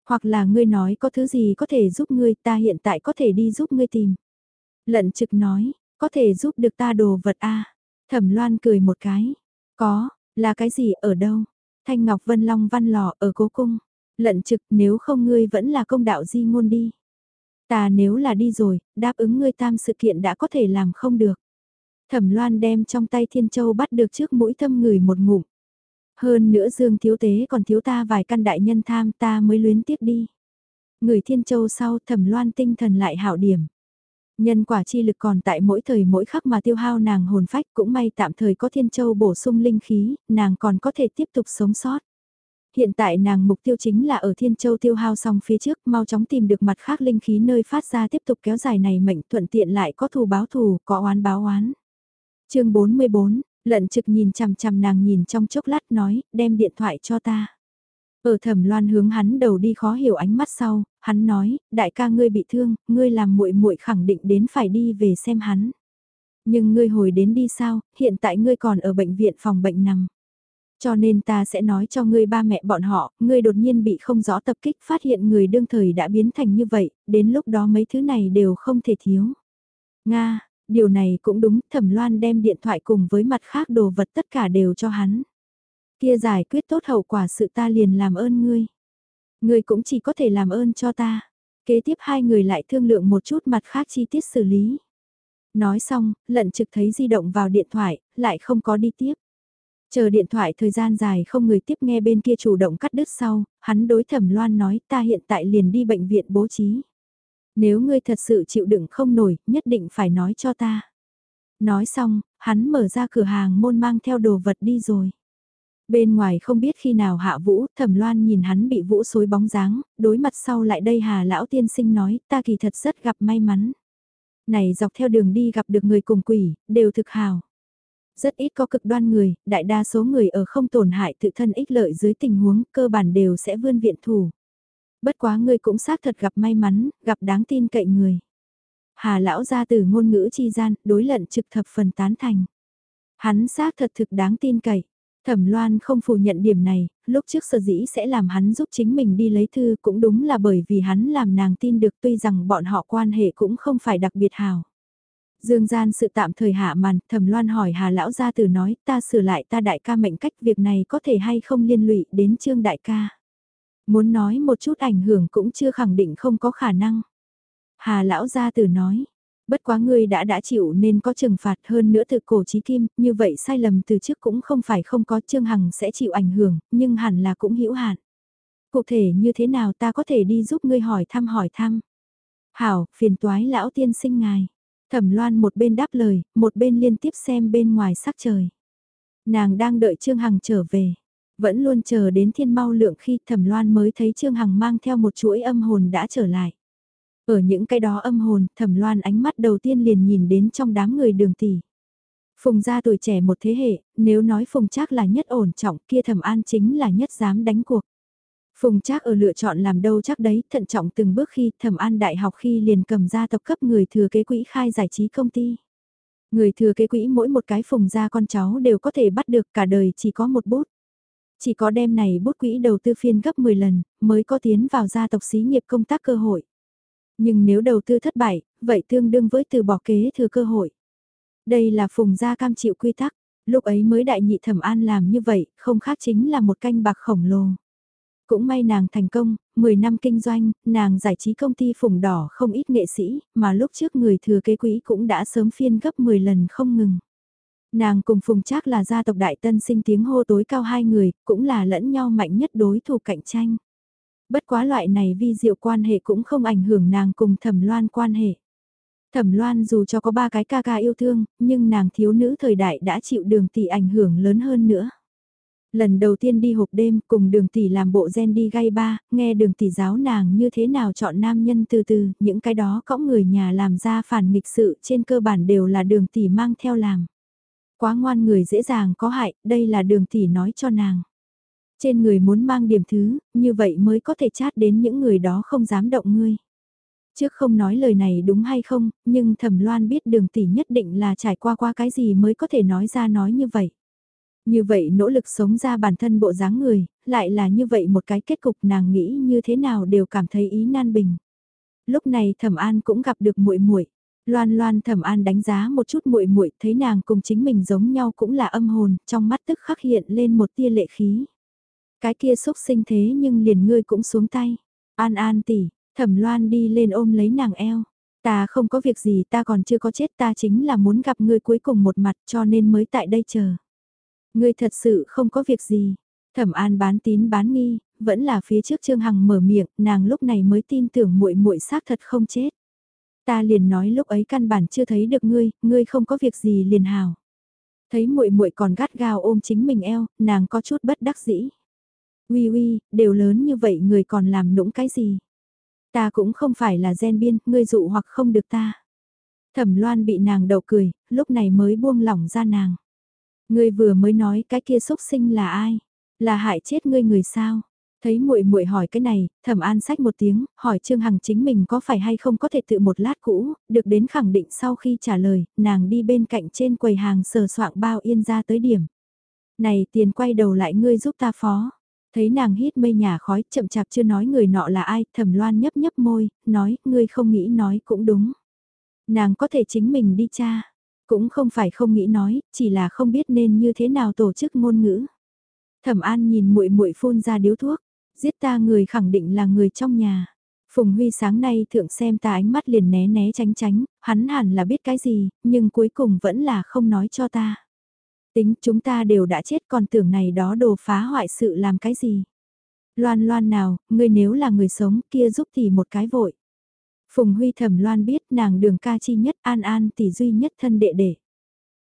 Hoặc là ngươi nói có thứ gì có thể giúp ngươi ta hiện tại có thể đi giúp ngươi tìm. Lận trực nói, có thể giúp được ta đồ vật a Thẩm loan cười một cái. Có, là cái gì ở đâu? Thanh Ngọc Vân Long Văn Lò ở cố cung. Lận trực nếu không ngươi vẫn là công đạo di ngôn đi. Ta nếu là đi rồi, đáp ứng ngươi tam sự kiện đã có thể làm không được. Thẩm loan đem trong tay thiên châu bắt được trước mũi thâm người một ngụm. Hơn nữa dương thiếu tế còn thiếu ta vài căn đại nhân tham ta mới luyến tiếc đi. Người thiên châu sau thẩm loan tinh thần lại hảo điểm. Nhân quả chi lực còn tại mỗi thời mỗi khắc mà tiêu hao nàng hồn phách cũng may tạm thời có thiên châu bổ sung linh khí, nàng còn có thể tiếp tục sống sót. Hiện tại nàng mục tiêu chính là ở Thiên Châu tiêu hao xong phía trước mau chóng tìm được mặt khác linh khí nơi phát ra tiếp tục kéo dài này mệnh thuận tiện lại có thù báo thù, có oán báo oán. chương 44, lận trực nhìn chằm chằm nàng nhìn trong chốc lát nói, đem điện thoại cho ta. Ở thẩm loan hướng hắn đầu đi khó hiểu ánh mắt sau, hắn nói, đại ca ngươi bị thương, ngươi làm muội muội khẳng định đến phải đi về xem hắn. Nhưng ngươi hồi đến đi sao, hiện tại ngươi còn ở bệnh viện phòng bệnh nằm. Cho nên ta sẽ nói cho ngươi ba mẹ bọn họ, ngươi đột nhiên bị không rõ tập kích phát hiện người đương thời đã biến thành như vậy, đến lúc đó mấy thứ này đều không thể thiếu. Nga, điều này cũng đúng, thẩm loan đem điện thoại cùng với mặt khác đồ vật tất cả đều cho hắn. Kia giải quyết tốt hậu quả sự ta liền làm ơn ngươi. Ngươi cũng chỉ có thể làm ơn cho ta. Kế tiếp hai người lại thương lượng một chút mặt khác chi tiết xử lý. Nói xong, lận trực thấy di động vào điện thoại, lại không có đi tiếp. Chờ điện thoại thời gian dài không người tiếp nghe bên kia chủ động cắt đứt sau, hắn đối thẩm loan nói ta hiện tại liền đi bệnh viện bố trí. Nếu ngươi thật sự chịu đựng không nổi, nhất định phải nói cho ta. Nói xong, hắn mở ra cửa hàng môn mang theo đồ vật đi rồi. Bên ngoài không biết khi nào hạ vũ, thẩm loan nhìn hắn bị vũ xối bóng dáng, đối mặt sau lại đây hà lão tiên sinh nói ta kỳ thật rất gặp may mắn. Này dọc theo đường đi gặp được người cùng quỷ, đều thực hào. Rất ít có cực đoan người, đại đa số người ở không tổn hại tự thân ích lợi dưới tình huống cơ bản đều sẽ vươn viện thủ. Bất quá ngươi cũng xác thật gặp may mắn, gặp đáng tin cậy người. Hà lão ra từ ngôn ngữ chi gian, đối lận trực thập phần tán thành. Hắn xác thật thực đáng tin cậy. Thẩm Loan không phủ nhận điểm này, lúc trước sở dĩ sẽ làm hắn giúp chính mình đi lấy thư cũng đúng là bởi vì hắn làm nàng tin được tuy rằng bọn họ quan hệ cũng không phải đặc biệt hào. Dương gian sự tạm thời hạ màn, Thẩm Loan hỏi Hà Lão Gia Tử nói ta sửa lại ta đại ca mệnh cách việc này có thể hay không liên lụy đến Trương đại ca. Muốn nói một chút ảnh hưởng cũng chưa khẳng định không có khả năng. Hà Lão Gia Tử nói, bất quá ngươi đã đã chịu nên có trừng phạt hơn nữa từ cổ chí kim, như vậy sai lầm từ trước cũng không phải không có Trương Hằng sẽ chịu ảnh hưởng, nhưng hẳn là cũng hữu hạn. Cụ thể như thế nào ta có thể đi giúp ngươi hỏi thăm hỏi thăm. Hảo, phiền toái lão tiên sinh ngài. Thẩm loan một bên đáp lời, một bên liên tiếp xem bên ngoài sắc trời. Nàng đang đợi Trương Hằng trở về. Vẫn luôn chờ đến thiên mau lượng khi thẩm loan mới thấy Trương Hằng mang theo một chuỗi âm hồn đã trở lại. Ở những cái đó âm hồn, thẩm loan ánh mắt đầu tiên liền nhìn đến trong đám người đường tỷ. Phùng gia tuổi trẻ một thế hệ, nếu nói Phùng Trác là nhất ổn trọng kia thẩm an chính là nhất dám đánh cuộc. Phùng Trác ở lựa chọn làm đâu chắc đấy, thận trọng từng bước khi thẩm an đại học khi liền cầm ra tập cấp người thừa kế quỹ khai giải trí công ty. Người thừa kế quỹ mỗi một cái phùng gia con cháu đều có thể bắt được cả đời chỉ có một bút. Chỉ có đem này bút quỹ đầu tư phiên gấp 10 lần, mới có tiến vào gia tộc xí nghiệp công tác cơ hội. Nhưng nếu đầu tư thất bại, vậy tương đương với từ bỏ kế thừa cơ hội. Đây là phùng gia cam chịu quy tắc, lúc ấy mới đại nhị thẩm an làm như vậy, không khác chính là một canh bạc khổng lồ. Cũng may nàng thành công, 10 năm kinh doanh, nàng giải trí công ty phùng đỏ không ít nghệ sĩ, mà lúc trước người thừa kế quỹ cũng đã sớm phiên gấp 10 lần không ngừng. Nàng cùng Phùng Trác là gia tộc đại tân sinh tiếng hô tối cao hai người, cũng là lẫn nhau mạnh nhất đối thủ cạnh tranh. Bất quá loại này vi diệu quan hệ cũng không ảnh hưởng nàng cùng thẩm loan quan hệ. Thẩm loan dù cho có ba cái ca ca yêu thương, nhưng nàng thiếu nữ thời đại đã chịu đường tỷ ảnh hưởng lớn hơn nữa. Lần đầu tiên đi hộp đêm cùng đường tỷ làm bộ gen đi gay ba, nghe đường tỷ giáo nàng như thế nào chọn nam nhân từ từ, những cái đó cõng người nhà làm ra phản nghịch sự trên cơ bản đều là đường tỷ mang theo làm. Quá ngoan người dễ dàng có hại, đây là đường tỷ nói cho nàng. Trên người muốn mang điểm thứ, như vậy mới có thể chát đến những người đó không dám động ngươi. Trước không nói lời này đúng hay không, nhưng thẩm loan biết đường tỷ nhất định là trải qua qua cái gì mới có thể nói ra nói như vậy. Như vậy nỗ lực sống ra bản thân bộ dáng người, lại là như vậy một cái kết cục nàng nghĩ như thế nào đều cảm thấy ý nan bình. Lúc này Thẩm An cũng gặp được muội muội. Loan Loan Thẩm An đánh giá một chút muội muội, thấy nàng cùng chính mình giống nhau cũng là âm hồn, trong mắt tức khắc hiện lên một tia lệ khí. Cái kia xúc sinh thế nhưng liền ngươi cũng xuống tay. An An tỷ, Thẩm Loan đi lên ôm lấy nàng eo. Ta không có việc gì ta còn chưa có chết ta chính là muốn gặp ngươi cuối cùng một mặt cho nên mới tại đây chờ. Ngươi thật sự không có việc gì. Thẩm An bán tín bán nghi, vẫn là phía trước Trương Hằng mở miệng, nàng lúc này mới tin tưởng muội muội xác thật không chết. Ta liền nói lúc ấy căn bản chưa thấy được ngươi, ngươi không có việc gì liền hào. Thấy muội muội còn gắt gao ôm chính mình eo, nàng có chút bất đắc dĩ. Uy uy, đều lớn như vậy người còn làm nũng cái gì? Ta cũng không phải là gen biên, ngươi dụ hoặc không được ta. Thẩm Loan bị nàng đầu cười, lúc này mới buông lỏng ra nàng. Ngươi vừa mới nói cái kia xúc sinh là ai? Là hại chết ngươi người sao? Thấy muội muội hỏi cái này, Thẩm An sách một tiếng, hỏi Trương Hằng chính mình có phải hay không có thể tự một lát cũ, được đến khẳng định sau khi trả lời, nàng đi bên cạnh trên quầy hàng sờ soạng bao yên ra tới điểm. Này tiền quay đầu lại ngươi giúp ta phó. Thấy nàng hít mây nhà khói, chậm chạp chưa nói người nọ là ai, Thẩm Loan nhấp nhấp môi, nói, ngươi không nghĩ nói cũng đúng. Nàng có thể chính mình đi cha. Cũng không phải không nghĩ nói, chỉ là không biết nên như thế nào tổ chức ngôn ngữ. Thẩm An nhìn muội muội phun ra điếu thuốc, giết ta người khẳng định là người trong nhà. Phùng Huy sáng nay thượng xem ta ánh mắt liền né né tránh tránh, hắn hẳn là biết cái gì, nhưng cuối cùng vẫn là không nói cho ta. Tính chúng ta đều đã chết còn tưởng này đó đồ phá hoại sự làm cái gì. Loan loan nào, ngươi nếu là người sống kia giúp thì một cái vội. Phùng Huy thẩm loan biết nàng đường ca chi nhất an an tỷ duy nhất thân đệ đệ.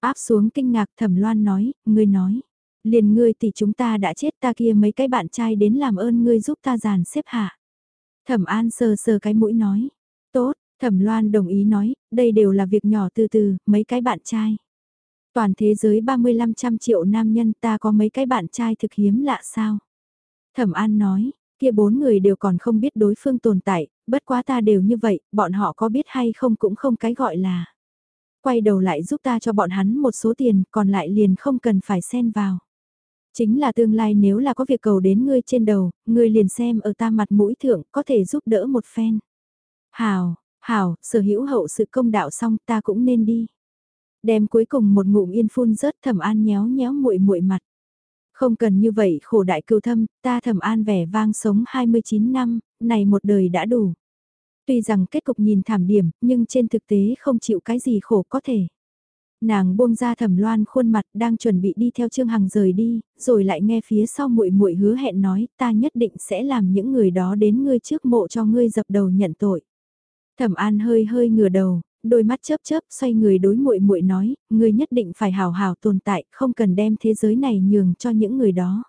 Áp xuống kinh ngạc thẩm loan nói, ngươi nói. Liền ngươi tỷ chúng ta đã chết ta kia mấy cái bạn trai đến làm ơn ngươi giúp ta giàn xếp hạ. Thẩm an sờ sờ cái mũi nói. Tốt, thẩm loan đồng ý nói, đây đều là việc nhỏ từ từ, mấy cái bạn trai. Toàn thế giới 35 trăm triệu nam nhân ta có mấy cái bạn trai thực hiếm lạ sao? Thẩm An nói, kia bốn người đều còn không biết đối phương tồn tại, bất quá ta đều như vậy, bọn họ có biết hay không cũng không cái gọi là. Quay đầu lại giúp ta cho bọn hắn một số tiền, còn lại liền không cần phải xen vào. Chính là tương lai nếu là có việc cầu đến ngươi trên đầu, ngươi liền xem ở ta mặt mũi thượng có thể giúp đỡ một phen. Hào, hào, sở hữu hậu sự công đạo xong ta cũng nên đi. Đem cuối cùng một ngụm yên phun rớt thẩm an nhéo nhéo muội muội mặt. Không cần như vậy khổ đại cưu thâm, ta thầm an vẻ vang sống 29 năm, này một đời đã đủ. Tuy rằng kết cục nhìn thảm điểm, nhưng trên thực tế không chịu cái gì khổ có thể. Nàng buông ra thẩm loan khuôn mặt đang chuẩn bị đi theo Trương Hằng rời đi, rồi lại nghe phía sau muội muội hứa hẹn nói ta nhất định sẽ làm những người đó đến ngươi trước mộ cho ngươi dập đầu nhận tội. Thẩm An hơi hơi ngửa đầu, đôi mắt chớp chớp xoay người đối muội muội nói, ngươi nhất định phải hào hào tồn tại, không cần đem thế giới này nhường cho những người đó.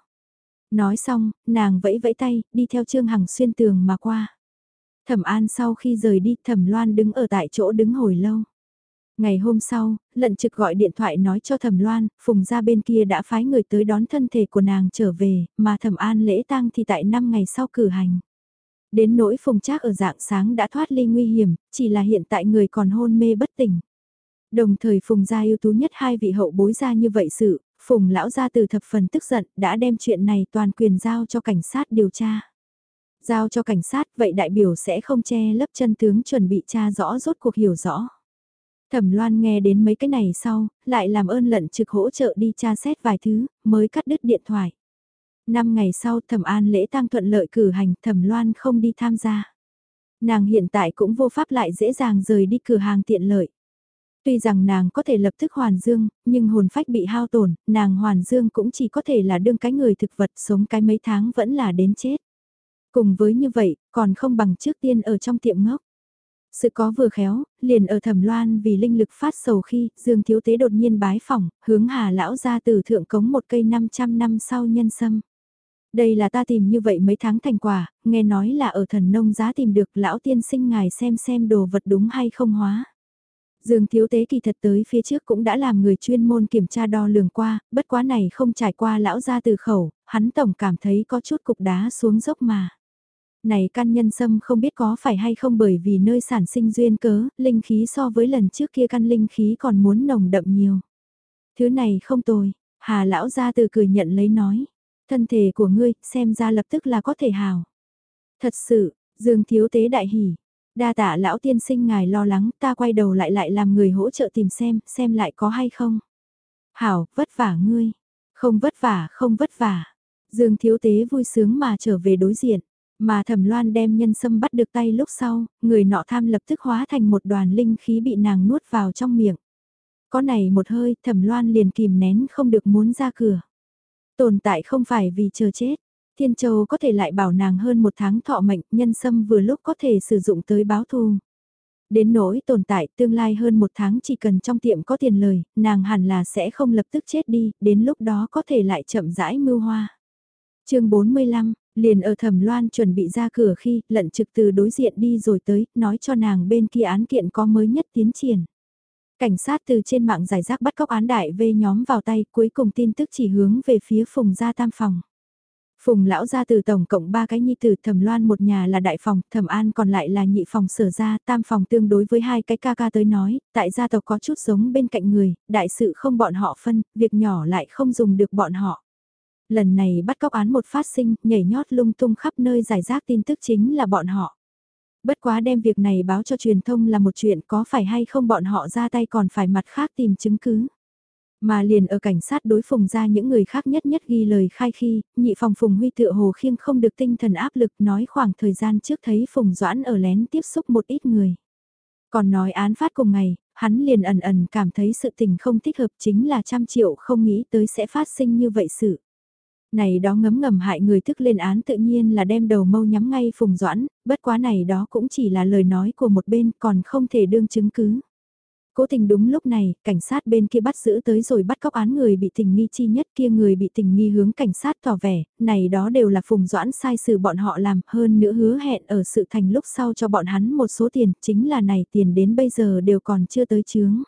Nói xong, nàng vẫy vẫy tay, đi theo Trương Hằng xuyên tường mà qua. Thẩm An sau khi rời đi, Thẩm Loan đứng ở tại chỗ đứng hồi lâu. Ngày hôm sau, lận trực gọi điện thoại nói cho Thẩm Loan, Phùng ra bên kia đã phái người tới đón thân thể của nàng trở về, mà Thẩm An lễ tang thì tại 5 ngày sau cử hành. Đến nỗi Phùng Trác ở dạng sáng đã thoát ly nguy hiểm, chỉ là hiện tại người còn hôn mê bất tỉnh. Đồng thời Phùng gia ưu tú nhất hai vị hậu bối ra như vậy sự, Phùng lão gia từ thập phần tức giận đã đem chuyện này toàn quyền giao cho cảnh sát điều tra. Giao cho cảnh sát vậy đại biểu sẽ không che lấp chân tướng chuẩn bị tra rõ rốt cuộc hiểu rõ. Thẩm Loan nghe đến mấy cái này sau, lại làm ơn lận trực hỗ trợ đi tra xét vài thứ, mới cắt đứt điện thoại. Năm ngày sau thẩm an lễ tang thuận lợi cử hành thẩm Loan không đi tham gia. Nàng hiện tại cũng vô pháp lại dễ dàng rời đi cửa hàng tiện lợi. Tuy rằng nàng có thể lập tức hoàn dương, nhưng hồn phách bị hao tổn, nàng hoàn dương cũng chỉ có thể là đương cái người thực vật sống cái mấy tháng vẫn là đến chết. Cùng với như vậy, còn không bằng trước tiên ở trong tiệm ngốc. Sự có vừa khéo, liền ở thẩm loan vì linh lực phát sầu khi Dương Thiếu Tế đột nhiên bái phỏng, hướng hà lão ra từ thượng cống một cây 500 năm sau nhân sâm. Đây là ta tìm như vậy mấy tháng thành quả, nghe nói là ở thần nông giá tìm được lão tiên sinh ngài xem xem đồ vật đúng hay không hóa. Dương Thiếu Tế kỳ thật tới phía trước cũng đã làm người chuyên môn kiểm tra đo lường qua, bất quá này không trải qua lão ra từ khẩu, hắn tổng cảm thấy có chút cục đá xuống dốc mà. Này căn nhân sâm không biết có phải hay không bởi vì nơi sản sinh duyên cớ, linh khí so với lần trước kia căn linh khí còn muốn nồng đậm nhiều. Thứ này không tồi, hà lão ra từ cười nhận lấy nói. Thân thể của ngươi, xem ra lập tức là có thể hào. Thật sự, Dương Thiếu Tế đại hỉ. Đa tạ lão tiên sinh ngài lo lắng, ta quay đầu lại lại làm người hỗ trợ tìm xem, xem lại có hay không. Hảo, vất vả ngươi. Không vất vả, không vất vả. Dương Thiếu Tế vui sướng mà trở về đối diện. Mà thẩm loan đem nhân sâm bắt được tay lúc sau, người nọ tham lập tức hóa thành một đoàn linh khí bị nàng nuốt vào trong miệng. Có này một hơi, thẩm loan liền kìm nén không được muốn ra cửa. Tồn tại không phải vì chờ chết. Thiên Châu có thể lại bảo nàng hơn một tháng thọ mệnh, nhân sâm vừa lúc có thể sử dụng tới báo thù. Đến nỗi tồn tại tương lai hơn một tháng chỉ cần trong tiệm có tiền lời, nàng hẳn là sẽ không lập tức chết đi, đến lúc đó có thể lại chậm rãi mưu hoa. chương 45, liền ở thẩm loan chuẩn bị ra cửa khi lận trực từ đối diện đi rồi tới, nói cho nàng bên kia án kiện có mới nhất tiến triển. Cảnh sát từ trên mạng giải rác bắt cóc án đại về nhóm vào tay, cuối cùng tin tức chỉ hướng về phía Phùng gia tam phòng. Phùng lão gia từ tổng cộng ba cái nhi tử thẩm loan một nhà là đại phòng, thẩm an còn lại là nhị phòng sở gia, tam phòng tương đối với hai cái ca ca tới nói, tại gia tộc có chút giống bên cạnh người, đại sự không bọn họ phân, việc nhỏ lại không dùng được bọn họ. Lần này bắt cóc án một phát sinh, nhảy nhót lung tung khắp nơi giải rác tin tức chính là bọn họ. Bất quá đem việc này báo cho truyền thông là một chuyện có phải hay không bọn họ ra tay còn phải mặt khác tìm chứng cứ. Mà liền ở cảnh sát đối phùng ra những người khác nhất nhất ghi lời khai khi, nhị phòng phùng huy tựa hồ khiêng không được tinh thần áp lực nói khoảng thời gian trước thấy phùng doãn ở lén tiếp xúc một ít người. Còn nói án phát cùng ngày, hắn liền ẩn ẩn cảm thấy sự tình không thích hợp chính là trăm triệu không nghĩ tới sẽ phát sinh như vậy sự. Này đó ngấm ngầm hại người thức lên án tự nhiên là đem đầu mâu nhắm ngay phùng doãn, bất quá này đó cũng chỉ là lời nói của một bên còn không thể đương chứng cứ. Cố tình đúng lúc này, cảnh sát bên kia bắt giữ tới rồi bắt cóc án người bị tình nghi chi nhất kia người bị tình nghi hướng cảnh sát tỏ vẻ, này đó đều là phùng doãn sai sự bọn họ làm, hơn nữa hứa hẹn ở sự thành lúc sau cho bọn hắn một số tiền, chính là này tiền đến bây giờ đều còn chưa tới chướng.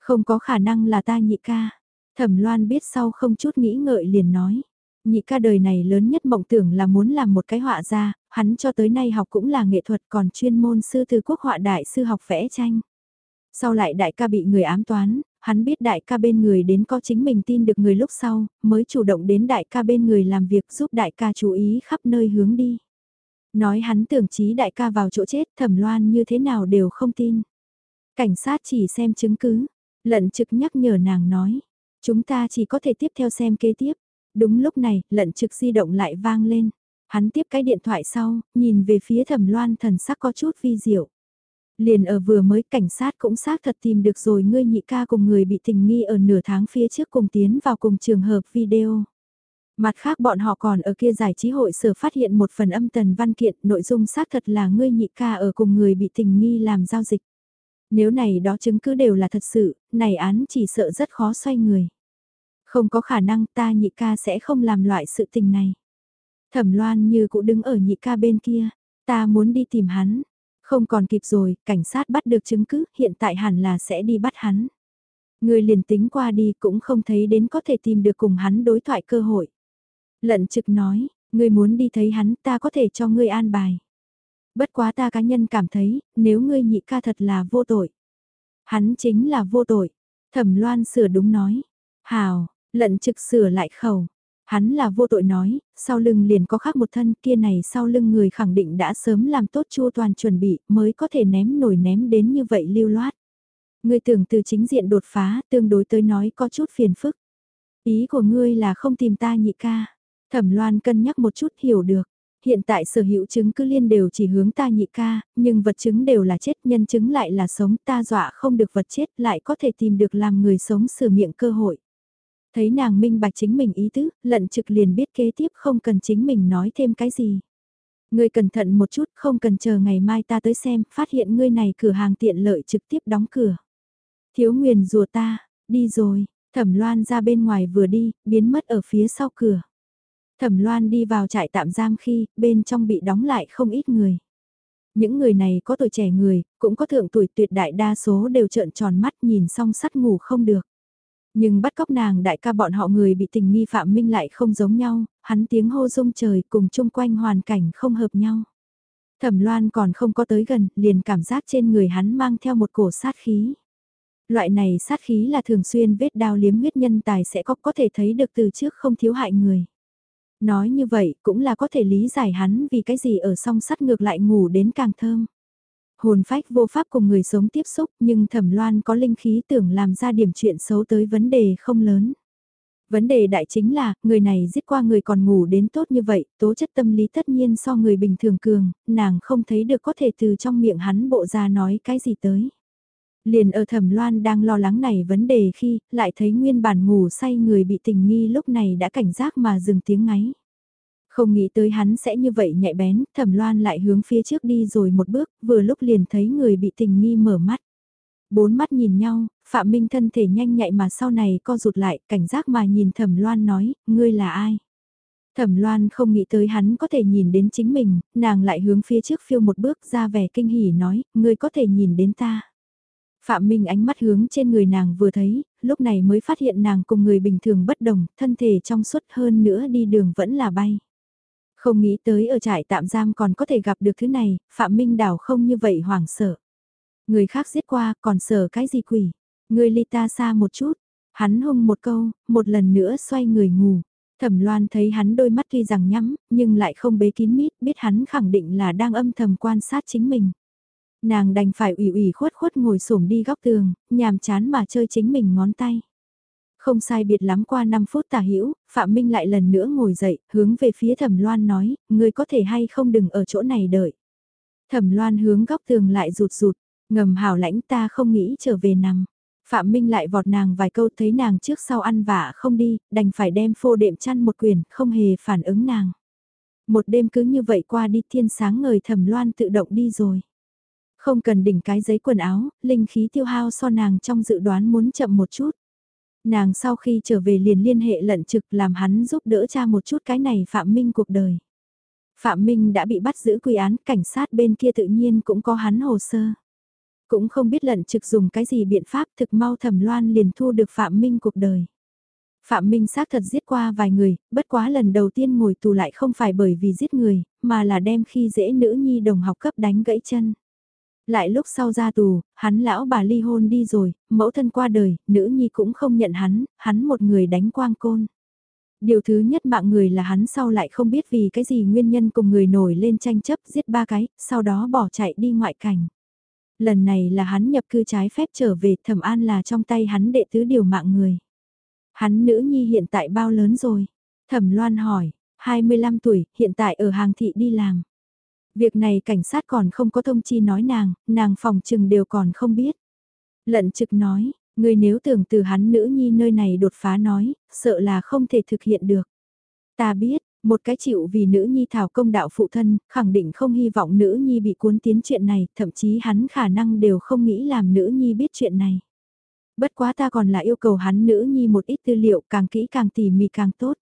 Không có khả năng là ta nhị ca. Thẩm loan biết sau không chút nghĩ ngợi liền nói nhị ca đời này lớn nhất mộng tưởng là muốn làm một cái họa gia, hắn cho tới nay học cũng là nghệ thuật còn chuyên môn sư từ quốc họa đại sư học vẽ tranh. Sau lại đại ca bị người ám toán, Hắn biết đại ca bên người đến có chính mình tin được người lúc sau, mới chủ động đến đại ca bên người làm việc giúp đại ca chú ý khắp nơi hướng đi. Nói hắn tưởng trí đại ca vào chỗ chết thẩm loan như thế nào đều không tin. Cảnh sát chỉ xem chứng cứ, lận trực nhắc nhở nàng nói. Chúng ta chỉ có thể tiếp theo xem kế tiếp. Đúng lúc này, lận trực di động lại vang lên. Hắn tiếp cái điện thoại sau, nhìn về phía thẩm loan thần sắc có chút vi diệu. Liền ở vừa mới cảnh sát cũng xác thật tìm được rồi ngươi nhị ca cùng người bị tình nghi ở nửa tháng phía trước cùng tiến vào cùng trường hợp video. Mặt khác bọn họ còn ở kia giải trí hội sở phát hiện một phần âm tần văn kiện nội dung xác thật là ngươi nhị ca ở cùng người bị tình nghi làm giao dịch. Nếu này đó chứng cứ đều là thật sự, này án chỉ sợ rất khó xoay người. Không có khả năng ta nhị ca sẽ không làm loại sự tình này. Thẩm loan như cũng đứng ở nhị ca bên kia, ta muốn đi tìm hắn. Không còn kịp rồi, cảnh sát bắt được chứng cứ, hiện tại hẳn là sẽ đi bắt hắn. Người liền tính qua đi cũng không thấy đến có thể tìm được cùng hắn đối thoại cơ hội. Lận trực nói, ngươi muốn đi thấy hắn ta có thể cho ngươi an bài. Bất quá ta cá nhân cảm thấy, nếu ngươi nhị ca thật là vô tội. Hắn chính là vô tội. Thẩm loan sửa đúng nói. Hào, lận trực sửa lại khẩu. Hắn là vô tội nói, sau lưng liền có khác một thân kia này sau lưng người khẳng định đã sớm làm tốt chua toàn chuẩn bị mới có thể ném nổi ném đến như vậy lưu loát. Ngươi tưởng từ chính diện đột phá tương đối tới nói có chút phiền phức. Ý của ngươi là không tìm ta nhị ca. Thẩm loan cân nhắc một chút hiểu được. Hiện tại sở hữu chứng cứ liên đều chỉ hướng ta nhị ca, nhưng vật chứng đều là chết nhân chứng lại là sống ta dọa không được vật chết lại có thể tìm được làm người sống sửa miệng cơ hội. Thấy nàng minh bạch chính mình ý tứ, lận trực liền biết kế tiếp không cần chính mình nói thêm cái gì. Ngươi cẩn thận một chút, không cần chờ ngày mai ta tới xem, phát hiện ngươi này cửa hàng tiện lợi trực tiếp đóng cửa. Thiếu nguyền rùa ta, đi rồi, thẩm loan ra bên ngoài vừa đi, biến mất ở phía sau cửa. Thẩm loan đi vào trại tạm giam khi, bên trong bị đóng lại không ít người. Những người này có tuổi trẻ người, cũng có thượng tuổi tuyệt đại đa số đều trợn tròn mắt nhìn song sắt ngủ không được. Nhưng bắt cóc nàng đại ca bọn họ người bị tình nghi phạm minh lại không giống nhau, hắn tiếng hô rung trời cùng chung quanh hoàn cảnh không hợp nhau. Thẩm loan còn không có tới gần, liền cảm giác trên người hắn mang theo một cổ sát khí. Loại này sát khí là thường xuyên vết đao liếm huyết nhân tài sẽ có có thể thấy được từ trước không thiếu hại người. Nói như vậy cũng là có thể lý giải hắn vì cái gì ở song sắt ngược lại ngủ đến càng thơm hồn phách vô pháp cùng người sống tiếp xúc nhưng thẩm loan có linh khí tưởng làm ra điểm chuyện xấu tới vấn đề không lớn. Vấn đề đại chính là, người này giết qua người còn ngủ đến tốt như vậy, tố chất tâm lý tất nhiên so người bình thường cường, nàng không thấy được có thể từ trong miệng hắn bộ ra nói cái gì tới. Liền ở thẩm loan đang lo lắng này vấn đề khi, lại thấy nguyên bản ngủ say người bị tình nghi lúc này đã cảnh giác mà dừng tiếng ngáy. Không nghĩ tới hắn sẽ như vậy nhạy bén, thẩm loan lại hướng phía trước đi rồi một bước, vừa lúc liền thấy người bị tình nghi mở mắt. Bốn mắt nhìn nhau, Phạm Minh thân thể nhanh nhạy mà sau này co rụt lại, cảnh giác mà nhìn thẩm loan nói, ngươi là ai? Thẩm loan không nghĩ tới hắn có thể nhìn đến chính mình, nàng lại hướng phía trước phiêu một bước ra vẻ kinh hỉ nói, ngươi có thể nhìn đến ta. Phạm Minh ánh mắt hướng trên người nàng vừa thấy, lúc này mới phát hiện nàng cùng người bình thường bất đồng, thân thể trong suốt hơn nữa đi đường vẫn là bay. Không nghĩ tới ở trại tạm giam còn có thể gặp được thứ này, Phạm Minh Đảo không như vậy hoảng sợ. Người khác giết qua còn sợ cái gì quỷ. Người ly ta xa một chút. Hắn hung một câu, một lần nữa xoay người ngủ. Thẩm Loan thấy hắn đôi mắt tuy rằng nhắm, nhưng lại không bế kín mít, biết hắn khẳng định là đang âm thầm quan sát chính mình. Nàng đành phải ủy ủy khuất khuất ngồi xổm đi góc tường, nhàm chán mà chơi chính mình ngón tay. Không sai biệt lắm qua 5 phút tả hữu Phạm Minh lại lần nữa ngồi dậy, hướng về phía Thẩm Loan nói, người có thể hay không đừng ở chỗ này đợi. Thẩm Loan hướng góc tường lại rụt rụt, ngầm hào lãnh ta không nghĩ trở về nằm. Phạm Minh lại vọt nàng vài câu thấy nàng trước sau ăn vả không đi, đành phải đem phô đệm chăn một quyền, không hề phản ứng nàng. Một đêm cứ như vậy qua đi thiên sáng ngời thẩm loan tự động đi rồi. Không cần đỉnh cái giấy quần áo, linh khí tiêu hao so nàng trong dự đoán muốn chậm một chút. Nàng sau khi trở về liền liên hệ lận trực làm hắn giúp đỡ cha một chút cái này Phạm Minh cuộc đời. Phạm Minh đã bị bắt giữ quy án, cảnh sát bên kia tự nhiên cũng có hắn hồ sơ. Cũng không biết lận trực dùng cái gì biện pháp thực mau thẩm loan liền thu được Phạm Minh cuộc đời. Phạm Minh xác thật giết qua vài người, bất quá lần đầu tiên ngồi tù lại không phải bởi vì giết người, mà là đem khi dễ nữ nhi đồng học cấp đánh gãy chân. Lại lúc sau ra tù, hắn lão bà ly hôn đi rồi, mẫu thân qua đời, nữ nhi cũng không nhận hắn, hắn một người đánh quang côn. Điều thứ nhất mạng người là hắn sau lại không biết vì cái gì nguyên nhân cùng người nổi lên tranh chấp giết ba cái, sau đó bỏ chạy đi ngoại cảnh. Lần này là hắn nhập cư trái phép trở về thẩm an là trong tay hắn đệ tứ điều mạng người. Hắn nữ nhi hiện tại bao lớn rồi? Thẩm loan hỏi, 25 tuổi, hiện tại ở hàng thị đi làm. Việc này cảnh sát còn không có thông chi nói nàng, nàng phòng trừng đều còn không biết. Lận trực nói, người nếu tưởng từ hắn nữ nhi nơi này đột phá nói, sợ là không thể thực hiện được. Ta biết, một cái chịu vì nữ nhi thảo công đạo phụ thân, khẳng định không hy vọng nữ nhi bị cuốn tiến chuyện này, thậm chí hắn khả năng đều không nghĩ làm nữ nhi biết chuyện này. Bất quá ta còn là yêu cầu hắn nữ nhi một ít tư liệu càng kỹ càng tỉ mỉ càng tốt.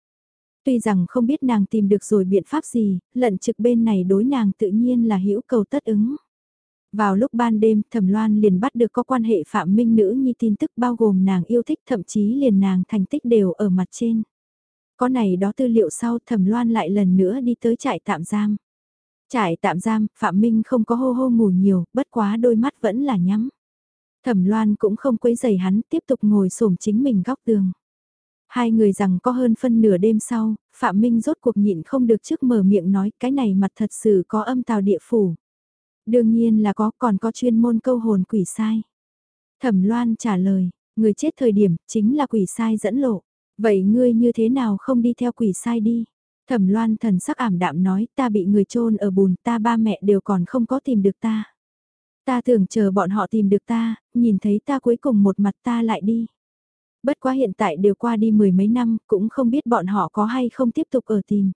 Tuy rằng không biết nàng tìm được rồi biện pháp gì, lận trực bên này đối nàng tự nhiên là hữu cầu tất ứng. Vào lúc ban đêm, Thẩm Loan liền bắt được có quan hệ Phạm Minh nữ nhi tin tức bao gồm nàng yêu thích thậm chí liền nàng thành tích đều ở mặt trên. Có này đó tư liệu sau Thẩm Loan lại lần nữa đi tới trại tạm giam. Trại tạm giam, Phạm Minh không có hô hô ngủ nhiều, bất quá đôi mắt vẫn là nhắm. Thẩm Loan cũng không quấy giày hắn, tiếp tục ngồi xổm chính mình góc tường. Hai người rằng có hơn phân nửa đêm sau, Phạm Minh rốt cuộc nhịn không được trước mở miệng nói cái này mặt thật sự có âm tào địa phủ. Đương nhiên là có còn có chuyên môn câu hồn quỷ sai. Thẩm Loan trả lời, người chết thời điểm chính là quỷ sai dẫn lộ. Vậy ngươi như thế nào không đi theo quỷ sai đi? Thẩm Loan thần sắc ảm đạm nói ta bị người chôn ở bùn ta ba mẹ đều còn không có tìm được ta. Ta tưởng chờ bọn họ tìm được ta, nhìn thấy ta cuối cùng một mặt ta lại đi. Bất quá hiện tại đều qua đi mười mấy năm, cũng không biết bọn họ có hay không tiếp tục ở tìm.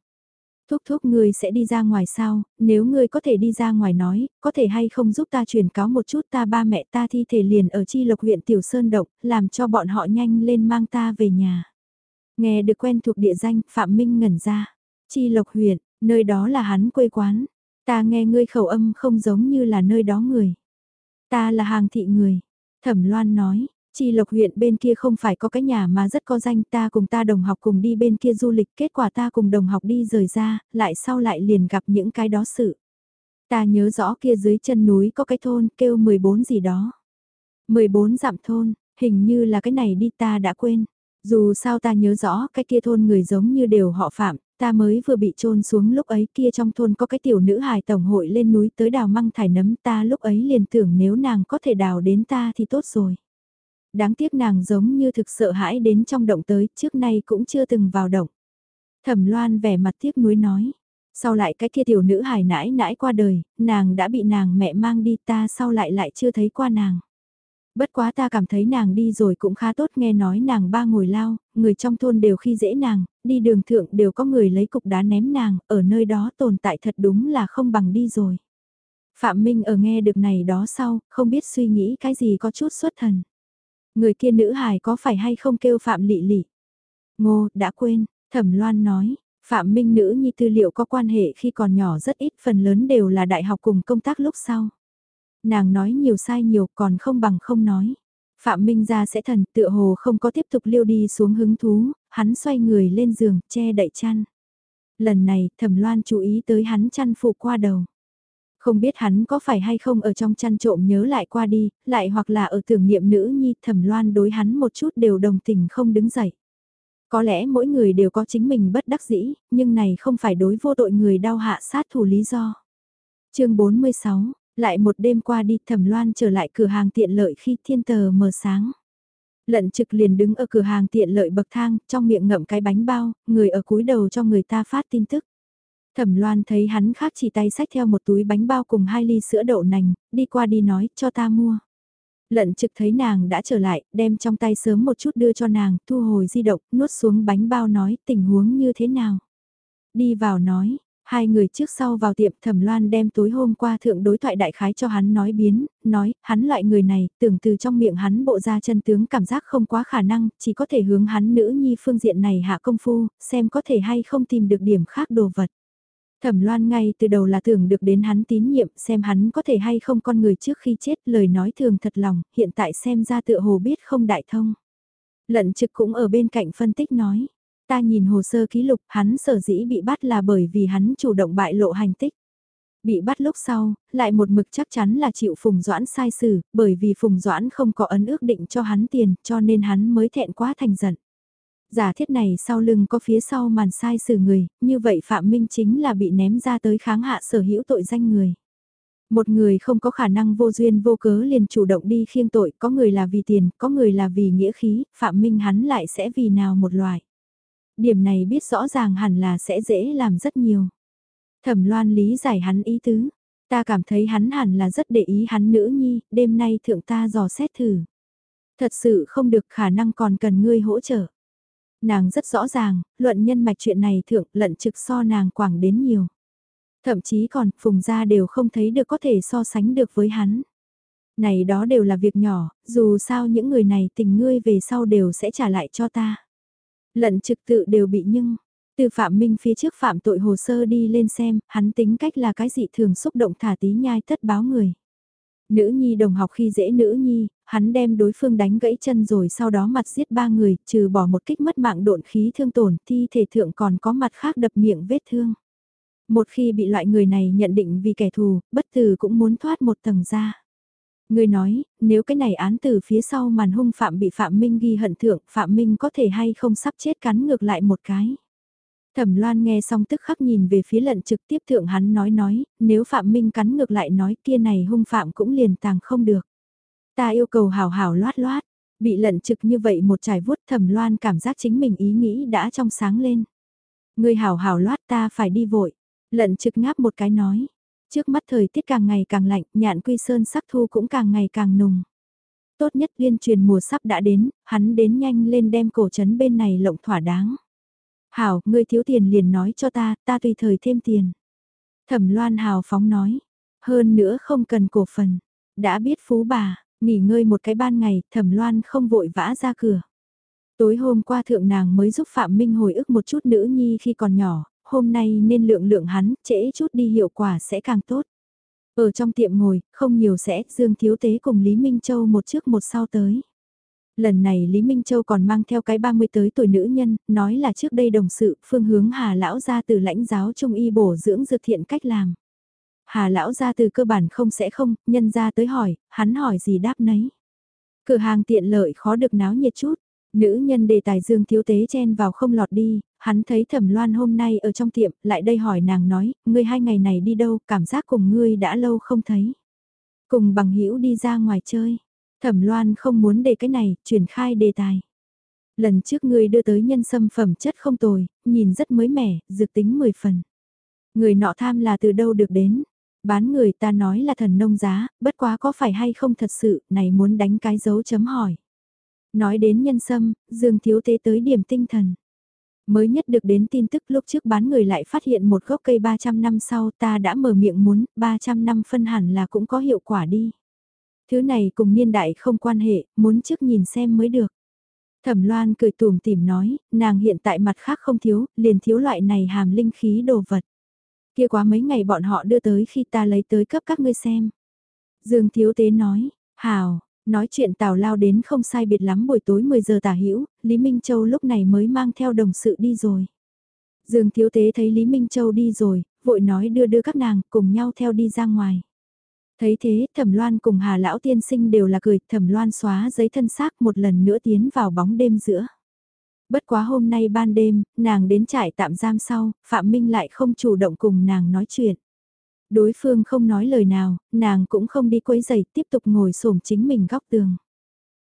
Thúc thúc ngươi sẽ đi ra ngoài sao, nếu ngươi có thể đi ra ngoài nói, có thể hay không giúp ta truyền cáo một chút ta ba mẹ ta thi thể liền ở Chi Lộc huyện Tiểu Sơn Động, làm cho bọn họ nhanh lên mang ta về nhà. Nghe được quen thuộc địa danh, Phạm Minh ngẩn ra. Chi Lộc huyện, nơi đó là hắn quê quán. Ta nghe ngươi khẩu âm không giống như là nơi đó người. Ta là hàng thị người. Thẩm Loan nói, Chi Lộc huyện bên kia không phải có cái nhà mà rất có danh ta cùng ta đồng học cùng đi bên kia du lịch kết quả ta cùng đồng học đi rời ra, lại sau lại liền gặp những cái đó sự. Ta nhớ rõ kia dưới chân núi có cái thôn kêu 14 gì đó. 14 dặm thôn, hình như là cái này đi ta đã quên. Dù sao ta nhớ rõ cái kia thôn người giống như đều họ phạm, ta mới vừa bị trôn xuống lúc ấy kia trong thôn có cái tiểu nữ hài tổng hội lên núi tới đào măng thải nấm ta lúc ấy liền tưởng nếu nàng có thể đào đến ta thì tốt rồi. Đáng tiếc nàng giống như thực sợ hãi đến trong động tới, trước nay cũng chưa từng vào động. Thẩm loan vẻ mặt tiếc nuối nói. Sau lại cái kia tiểu nữ hài nãi nãi qua đời, nàng đã bị nàng mẹ mang đi ta sau lại lại chưa thấy qua nàng. Bất quá ta cảm thấy nàng đi rồi cũng khá tốt nghe nói nàng ba ngồi lao, người trong thôn đều khi dễ nàng, đi đường thượng đều có người lấy cục đá ném nàng, ở nơi đó tồn tại thật đúng là không bằng đi rồi. Phạm Minh ở nghe được này đó sau, không biết suy nghĩ cái gì có chút xuất thần. Người kia nữ hài có phải hay không kêu Phạm Lị Lị? Ngô, đã quên, Thẩm Loan nói, Phạm Minh nữ nhi tư liệu có quan hệ khi còn nhỏ rất ít phần lớn đều là đại học cùng công tác lúc sau. Nàng nói nhiều sai nhiều còn không bằng không nói. Phạm Minh ra sẽ thần tựa hồ không có tiếp tục liêu đi xuống hứng thú, hắn xoay người lên giường, che đậy chăn. Lần này thẩm loan chú ý tới hắn chăn phụ qua đầu. Không biết hắn có phải hay không ở trong chăn trộm nhớ lại qua đi, lại hoặc là ở tưởng niệm nữ nhi thẩm loan đối hắn một chút đều đồng tình không đứng dậy. Có lẽ mỗi người đều có chính mình bất đắc dĩ, nhưng này không phải đối vô tội người đau hạ sát thủ lý do. chương 46, lại một đêm qua đi thẩm loan trở lại cửa hàng tiện lợi khi thiên tờ mờ sáng. Lận trực liền đứng ở cửa hàng tiện lợi bậc thang, trong miệng ngậm cái bánh bao, người ở cúi đầu cho người ta phát tin tức. Thẩm Loan thấy hắn khác chỉ tay sách theo một túi bánh bao cùng hai ly sữa đậu nành, đi qua đi nói, cho ta mua. Lận trực thấy nàng đã trở lại, đem trong tay sớm một chút đưa cho nàng, thu hồi di động, nuốt xuống bánh bao nói tình huống như thế nào. Đi vào nói, hai người trước sau vào tiệm thẩm loan đem tối hôm qua thượng đối thoại đại khái cho hắn nói biến, nói, hắn loại người này, tưởng từ trong miệng hắn bộ ra chân tướng cảm giác không quá khả năng, chỉ có thể hướng hắn nữ nhi phương diện này hạ công phu, xem có thể hay không tìm được điểm khác đồ vật. Thẩm loan ngay từ đầu là tưởng được đến hắn tín nhiệm xem hắn có thể hay không con người trước khi chết lời nói thường thật lòng, hiện tại xem ra tựa hồ biết không đại thông. Lận trực cũng ở bên cạnh phân tích nói, ta nhìn hồ sơ ký lục hắn sở dĩ bị bắt là bởi vì hắn chủ động bại lộ hành tích. Bị bắt lúc sau, lại một mực chắc chắn là chịu Phùng Doãn sai xử, bởi vì Phùng Doãn không có ấn ước định cho hắn tiền, cho nên hắn mới thẹn quá thành giận. Giả thiết này sau lưng có phía sau màn sai xử người, như vậy Phạm Minh chính là bị ném ra tới kháng hạ sở hữu tội danh người. Một người không có khả năng vô duyên vô cớ liền chủ động đi khiêng tội, có người là vì tiền, có người là vì nghĩa khí, Phạm Minh hắn lại sẽ vì nào một loại. Điểm này biết rõ ràng hẳn là sẽ dễ làm rất nhiều. Thẩm loan lý giải hắn ý tứ, ta cảm thấy hắn hẳn là rất để ý hắn nữ nhi, đêm nay thượng ta dò xét thử. Thật sự không được khả năng còn cần ngươi hỗ trợ. Nàng rất rõ ràng, luận nhân mạch chuyện này thượng lận trực so nàng quảng đến nhiều. Thậm chí còn, phùng gia đều không thấy được có thể so sánh được với hắn. Này đó đều là việc nhỏ, dù sao những người này tình ngươi về sau đều sẽ trả lại cho ta. Lận trực tự đều bị nhưng, từ Phạm Minh phía trước phạm tội hồ sơ đi lên xem, hắn tính cách là cái gì thường xúc động thả tí nhai tất báo người. Nữ nhi đồng học khi dễ nữ nhi, hắn đem đối phương đánh gãy chân rồi sau đó mặt giết ba người, trừ bỏ một kích mất mạng độn khí thương tổn, thi thể thượng còn có mặt khác đập miệng vết thương. Một khi bị loại người này nhận định vì kẻ thù, bất tử cũng muốn thoát một tầng ra. Người nói, nếu cái này án từ phía sau màn hung phạm bị Phạm Minh ghi hận thượng, Phạm Minh có thể hay không sắp chết cắn ngược lại một cái. Thẩm Loan nghe xong tức khắc nhìn về phía lận trực tiếp thượng hắn nói nói, nếu Phạm Minh cắn ngược lại nói kia này hung phạm cũng liền tàng không được. Ta yêu cầu hào hào loát loát, bị lận trực như vậy một trải vuốt Thẩm Loan cảm giác chính mình ý nghĩ đã trong sáng lên. Người hào hào loát ta phải đi vội, lận trực ngáp một cái nói. Trước mắt thời tiết càng ngày càng lạnh, nhạn quy sơn sắc thu cũng càng ngày càng nùng. Tốt nhất liên truyền mùa sắp đã đến, hắn đến nhanh lên đem cổ trấn bên này lộng thỏa đáng. Hảo, ngươi thiếu tiền liền nói cho ta, ta tùy thời thêm tiền. Thẩm loan hào phóng nói, hơn nữa không cần cổ phần. Đã biết phú bà, nghỉ ngơi một cái ban ngày, thẩm loan không vội vã ra cửa. Tối hôm qua thượng nàng mới giúp Phạm Minh hồi ức một chút nữ nhi khi còn nhỏ, hôm nay nên lượng lượng hắn, trễ chút đi hiệu quả sẽ càng tốt. Ở trong tiệm ngồi, không nhiều sẽ, Dương Thiếu Tế cùng Lý Minh Châu một trước một sau tới. Lần này Lý Minh Châu còn mang theo cái 30 tới tuổi nữ nhân, nói là trước đây đồng sự, phương hướng Hà Lão ra từ lãnh giáo trung y bổ dưỡng dược thiện cách làm. Hà Lão ra từ cơ bản không sẽ không, nhân ra tới hỏi, hắn hỏi gì đáp nấy. Cửa hàng tiện lợi khó được náo nhiệt chút, nữ nhân đề tài dương thiếu tế chen vào không lọt đi, hắn thấy thẩm loan hôm nay ở trong tiệm, lại đây hỏi nàng nói, ngươi hai ngày này đi đâu, cảm giác cùng ngươi đã lâu không thấy. Cùng bằng hữu đi ra ngoài chơi, Thẩm Loan không muốn để cái này, chuyển khai đề tài. Lần trước ngươi đưa tới nhân sâm phẩm chất không tồi, nhìn rất mới mẻ, dược tính 10 phần. Người nọ tham là từ đâu được đến. Bán người ta nói là thần nông giá, bất quá có phải hay không thật sự, này muốn đánh cái dấu chấm hỏi. Nói đến nhân sâm, Dương Thiếu Tế tới điểm tinh thần. Mới nhất được đến tin tức lúc trước bán người lại phát hiện một gốc cây 300 năm sau ta đã mở miệng muốn 300 năm phân hẳn là cũng có hiệu quả đi. Thứ này cùng niên đại không quan hệ, muốn trước nhìn xem mới được. Thẩm Loan cười tùm tìm nói, nàng hiện tại mặt khác không thiếu, liền thiếu loại này hàm linh khí đồ vật. Kia quá mấy ngày bọn họ đưa tới khi ta lấy tới cấp các ngươi xem. Dương Thiếu Tế nói, hào, nói chuyện tào lao đến không sai biệt lắm buổi tối 10 giờ tả hữu Lý Minh Châu lúc này mới mang theo đồng sự đi rồi. Dương Thiếu Tế thấy Lý Minh Châu đi rồi, vội nói đưa đưa các nàng cùng nhau theo đi ra ngoài. Thấy thế, Thẩm Loan cùng Hà Lão Tiên Sinh đều là cười, Thẩm Loan xóa giấy thân xác một lần nữa tiến vào bóng đêm giữa. Bất quá hôm nay ban đêm, nàng đến trại tạm giam sau, Phạm Minh lại không chủ động cùng nàng nói chuyện. Đối phương không nói lời nào, nàng cũng không đi quấy giày, tiếp tục ngồi xổm chính mình góc tường.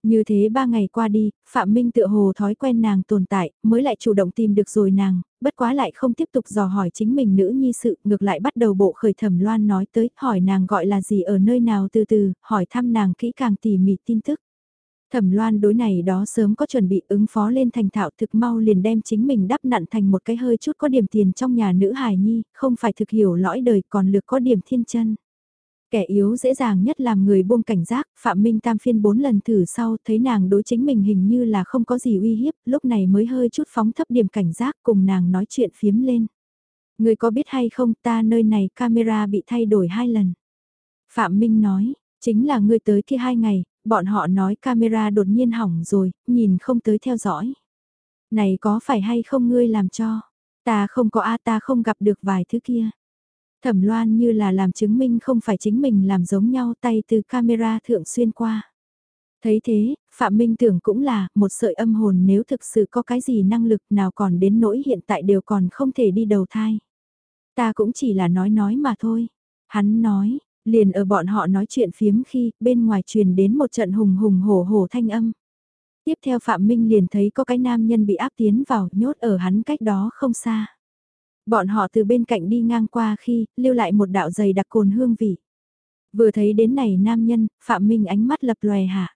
Như thế ba ngày qua đi, Phạm Minh tựa hồ thói quen nàng tồn tại, mới lại chủ động tìm được rồi nàng, bất quá lại không tiếp tục dò hỏi chính mình nữ nhi sự, ngược lại bắt đầu bộ khởi thẩm loan nói tới, hỏi nàng gọi là gì ở nơi nào từ từ, hỏi thăm nàng kỹ càng tỉ mỉ tin tức. Thẩm loan đối này đó sớm có chuẩn bị ứng phó lên thành thạo thực mau liền đem chính mình đắp nặn thành một cái hơi chút có điểm tiền trong nhà nữ hài nhi, không phải thực hiểu lõi đời còn lược có điểm thiên chân. Kẻ yếu dễ dàng nhất làm người buông cảnh giác, Phạm Minh Tam phiên bốn lần thử sau thấy nàng đối chính mình hình như là không có gì uy hiếp, lúc này mới hơi chút phóng thấp điểm cảnh giác cùng nàng nói chuyện phiếm lên. Người có biết hay không ta nơi này camera bị thay đổi hai lần. Phạm Minh nói, chính là ngươi tới kia hai ngày, bọn họ nói camera đột nhiên hỏng rồi, nhìn không tới theo dõi. Này có phải hay không ngươi làm cho? Ta không có a ta không gặp được vài thứ kia. Thẩm loan như là làm chứng minh không phải chính mình làm giống nhau tay từ camera thượng xuyên qua. Thấy thế, Phạm Minh tưởng cũng là một sợi âm hồn nếu thực sự có cái gì năng lực nào còn đến nỗi hiện tại đều còn không thể đi đầu thai. Ta cũng chỉ là nói nói mà thôi. Hắn nói, liền ở bọn họ nói chuyện phiếm khi bên ngoài truyền đến một trận hùng hùng hổ hổ thanh âm. Tiếp theo Phạm Minh liền thấy có cái nam nhân bị áp tiến vào nhốt ở hắn cách đó không xa. Bọn họ từ bên cạnh đi ngang qua khi lưu lại một đạo dày đặc cồn hương vị. Vừa thấy đến này nam nhân, Phạm Minh ánh mắt lập lòe hạ.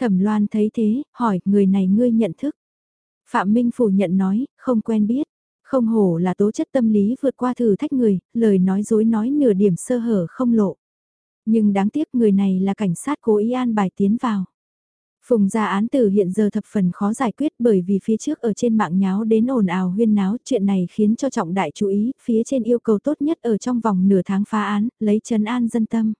Thẩm Loan thấy thế, hỏi người này ngươi nhận thức. Phạm Minh phủ nhận nói, không quen biết. Không hổ là tố chất tâm lý vượt qua thử thách người, lời nói dối nói nửa điểm sơ hở không lộ. Nhưng đáng tiếc người này là cảnh sát cố ý an bài tiến vào. Phùng gia án tử hiện giờ thập phần khó giải quyết bởi vì phía trước ở trên mạng nháo đến ồn ào huyên náo chuyện này khiến cho trọng đại chú ý, phía trên yêu cầu tốt nhất ở trong vòng nửa tháng phá án, lấy chấn an dân tâm.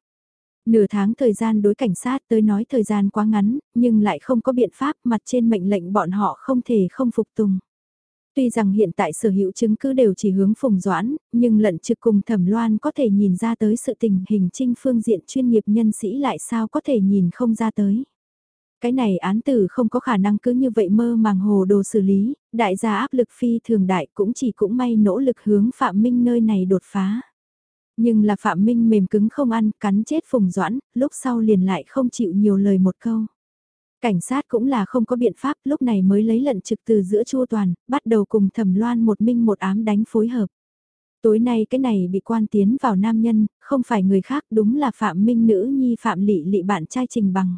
Nửa tháng thời gian đối cảnh sát tới nói thời gian quá ngắn, nhưng lại không có biện pháp mặt trên mệnh lệnh bọn họ không thể không phục tùng. Tuy rằng hiện tại sở hữu chứng cứ đều chỉ hướng Phùng Doãn, nhưng lận trực cùng Thẩm Loan có thể nhìn ra tới sự tình hình trinh phương diện chuyên nghiệp nhân sĩ lại sao có thể nhìn không ra tới. Cái này án tử không có khả năng cứ như vậy mơ màng hồ đồ xử lý, đại gia áp lực phi thường đại cũng chỉ cũng may nỗ lực hướng Phạm Minh nơi này đột phá. Nhưng là Phạm Minh mềm cứng không ăn, cắn chết Phùng Doãn, lúc sau liền lại không chịu nhiều lời một câu. Cảnh sát cũng là không có biện pháp, lúc này mới lấy lận trực từ giữa chua toàn, bắt đầu cùng thẩm loan một minh một ám đánh phối hợp. Tối nay cái này bị quan tiến vào nam nhân, không phải người khác đúng là Phạm Minh nữ nhi Phạm Lị Lị bạn trai Trình Bằng.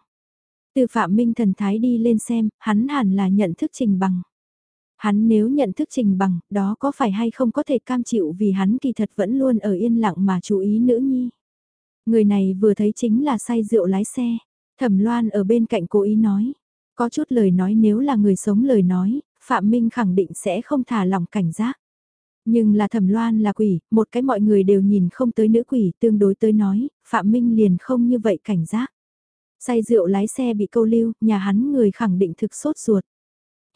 Từ Phạm Minh thần thái đi lên xem, hắn hẳn là nhận thức Trình Bằng. Hắn nếu nhận thức Trình Bằng, đó có phải hay không có thể cam chịu vì hắn kỳ thật vẫn luôn ở yên lặng mà chú ý nữ nhi. Người này vừa thấy chính là say rượu lái xe. Thẩm Loan ở bên cạnh cố ý nói. Có chút lời nói nếu là người sống lời nói, Phạm Minh khẳng định sẽ không thả lỏng cảnh giác. Nhưng là Thẩm Loan là quỷ, một cái mọi người đều nhìn không tới nữ quỷ tương đối tới nói, Phạm Minh liền không như vậy cảnh giác. Say rượu lái xe bị câu lưu, nhà hắn người khẳng định thực sốt ruột.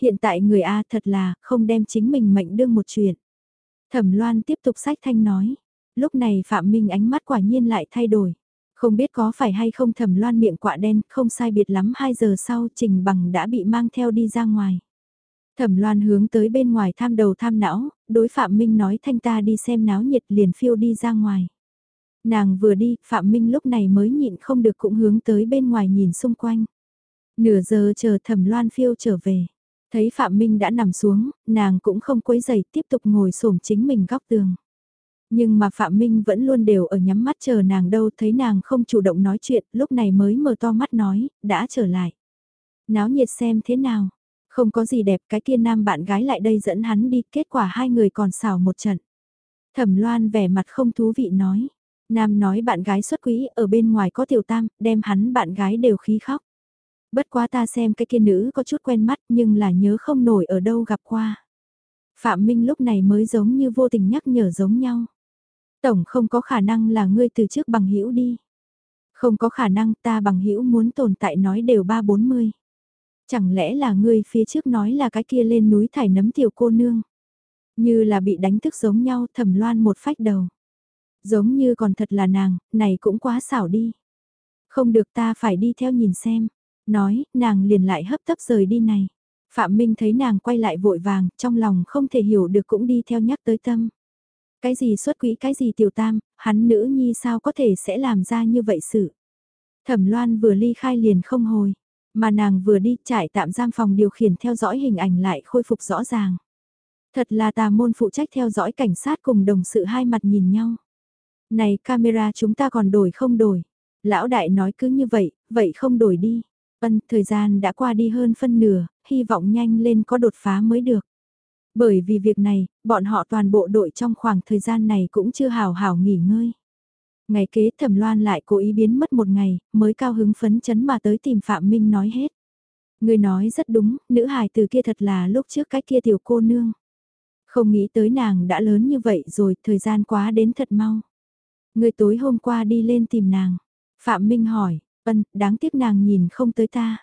Hiện tại người A thật là không đem chính mình mệnh đương một chuyện. Thẩm Loan tiếp tục sách thanh nói. Lúc này Phạm Minh ánh mắt quả nhiên lại thay đổi. Không biết có phải hay không thẩm loan miệng quạ đen, không sai biệt lắm 2 giờ sau Trình Bằng đã bị mang theo đi ra ngoài. Thẩm loan hướng tới bên ngoài tham đầu tham não, đối Phạm Minh nói thanh ta đi xem náo nhiệt liền phiêu đi ra ngoài. Nàng vừa đi, Phạm Minh lúc này mới nhịn không được cũng hướng tới bên ngoài nhìn xung quanh. Nửa giờ chờ thẩm loan phiêu trở về. Thấy Phạm Minh đã nằm xuống, nàng cũng không quấy giày tiếp tục ngồi xổm chính mình góc tường. Nhưng mà Phạm Minh vẫn luôn đều ở nhắm mắt chờ nàng đâu thấy nàng không chủ động nói chuyện, lúc này mới mở to mắt nói, đã trở lại. Náo nhiệt xem thế nào, không có gì đẹp cái kia nam bạn gái lại đây dẫn hắn đi, kết quả hai người còn xảo một trận. Thẩm Loan vẻ mặt không thú vị nói, nam nói bạn gái xuất quỹ ở bên ngoài có tiểu tam, đem hắn bạn gái đều khí khóc. Bất quá ta xem cái kia nữ có chút quen mắt nhưng là nhớ không nổi ở đâu gặp qua. Phạm Minh lúc này mới giống như vô tình nhắc nhở giống nhau. Tổng không có khả năng là ngươi từ trước bằng hữu đi. Không có khả năng ta bằng hữu muốn tồn tại nói đều ba bốn mươi. Chẳng lẽ là ngươi phía trước nói là cái kia lên núi thải nấm tiểu cô nương. Như là bị đánh thức giống nhau thầm loan một phách đầu. Giống như còn thật là nàng, này cũng quá xảo đi. Không được ta phải đi theo nhìn xem. Nói, nàng liền lại hấp tấp rời đi này. Phạm Minh thấy nàng quay lại vội vàng, trong lòng không thể hiểu được cũng đi theo nhắc tới tâm. Cái gì xuất quỹ cái gì tiểu tam, hắn nữ nhi sao có thể sẽ làm ra như vậy sự. Thẩm Loan vừa ly khai liền không hồi, mà nàng vừa đi trải tạm giam phòng điều khiển theo dõi hình ảnh lại khôi phục rõ ràng. Thật là tà môn phụ trách theo dõi cảnh sát cùng đồng sự hai mặt nhìn nhau. Này camera chúng ta còn đổi không đổi. Lão đại nói cứ như vậy, vậy không đổi đi. Ân, thời gian đã qua đi hơn phân nửa, hy vọng nhanh lên có đột phá mới được. Bởi vì việc này, bọn họ toàn bộ đội trong khoảng thời gian này cũng chưa hào hào nghỉ ngơi. Ngày kế thẩm loan lại cố ý biến mất một ngày, mới cao hứng phấn chấn mà tới tìm Phạm Minh nói hết. Người nói rất đúng, nữ hài từ kia thật là lúc trước cái kia tiểu cô nương. Không nghĩ tới nàng đã lớn như vậy rồi, thời gian quá đến thật mau. Người tối hôm qua đi lên tìm nàng. Phạm Minh hỏi, ân, đáng tiếc nàng nhìn không tới ta.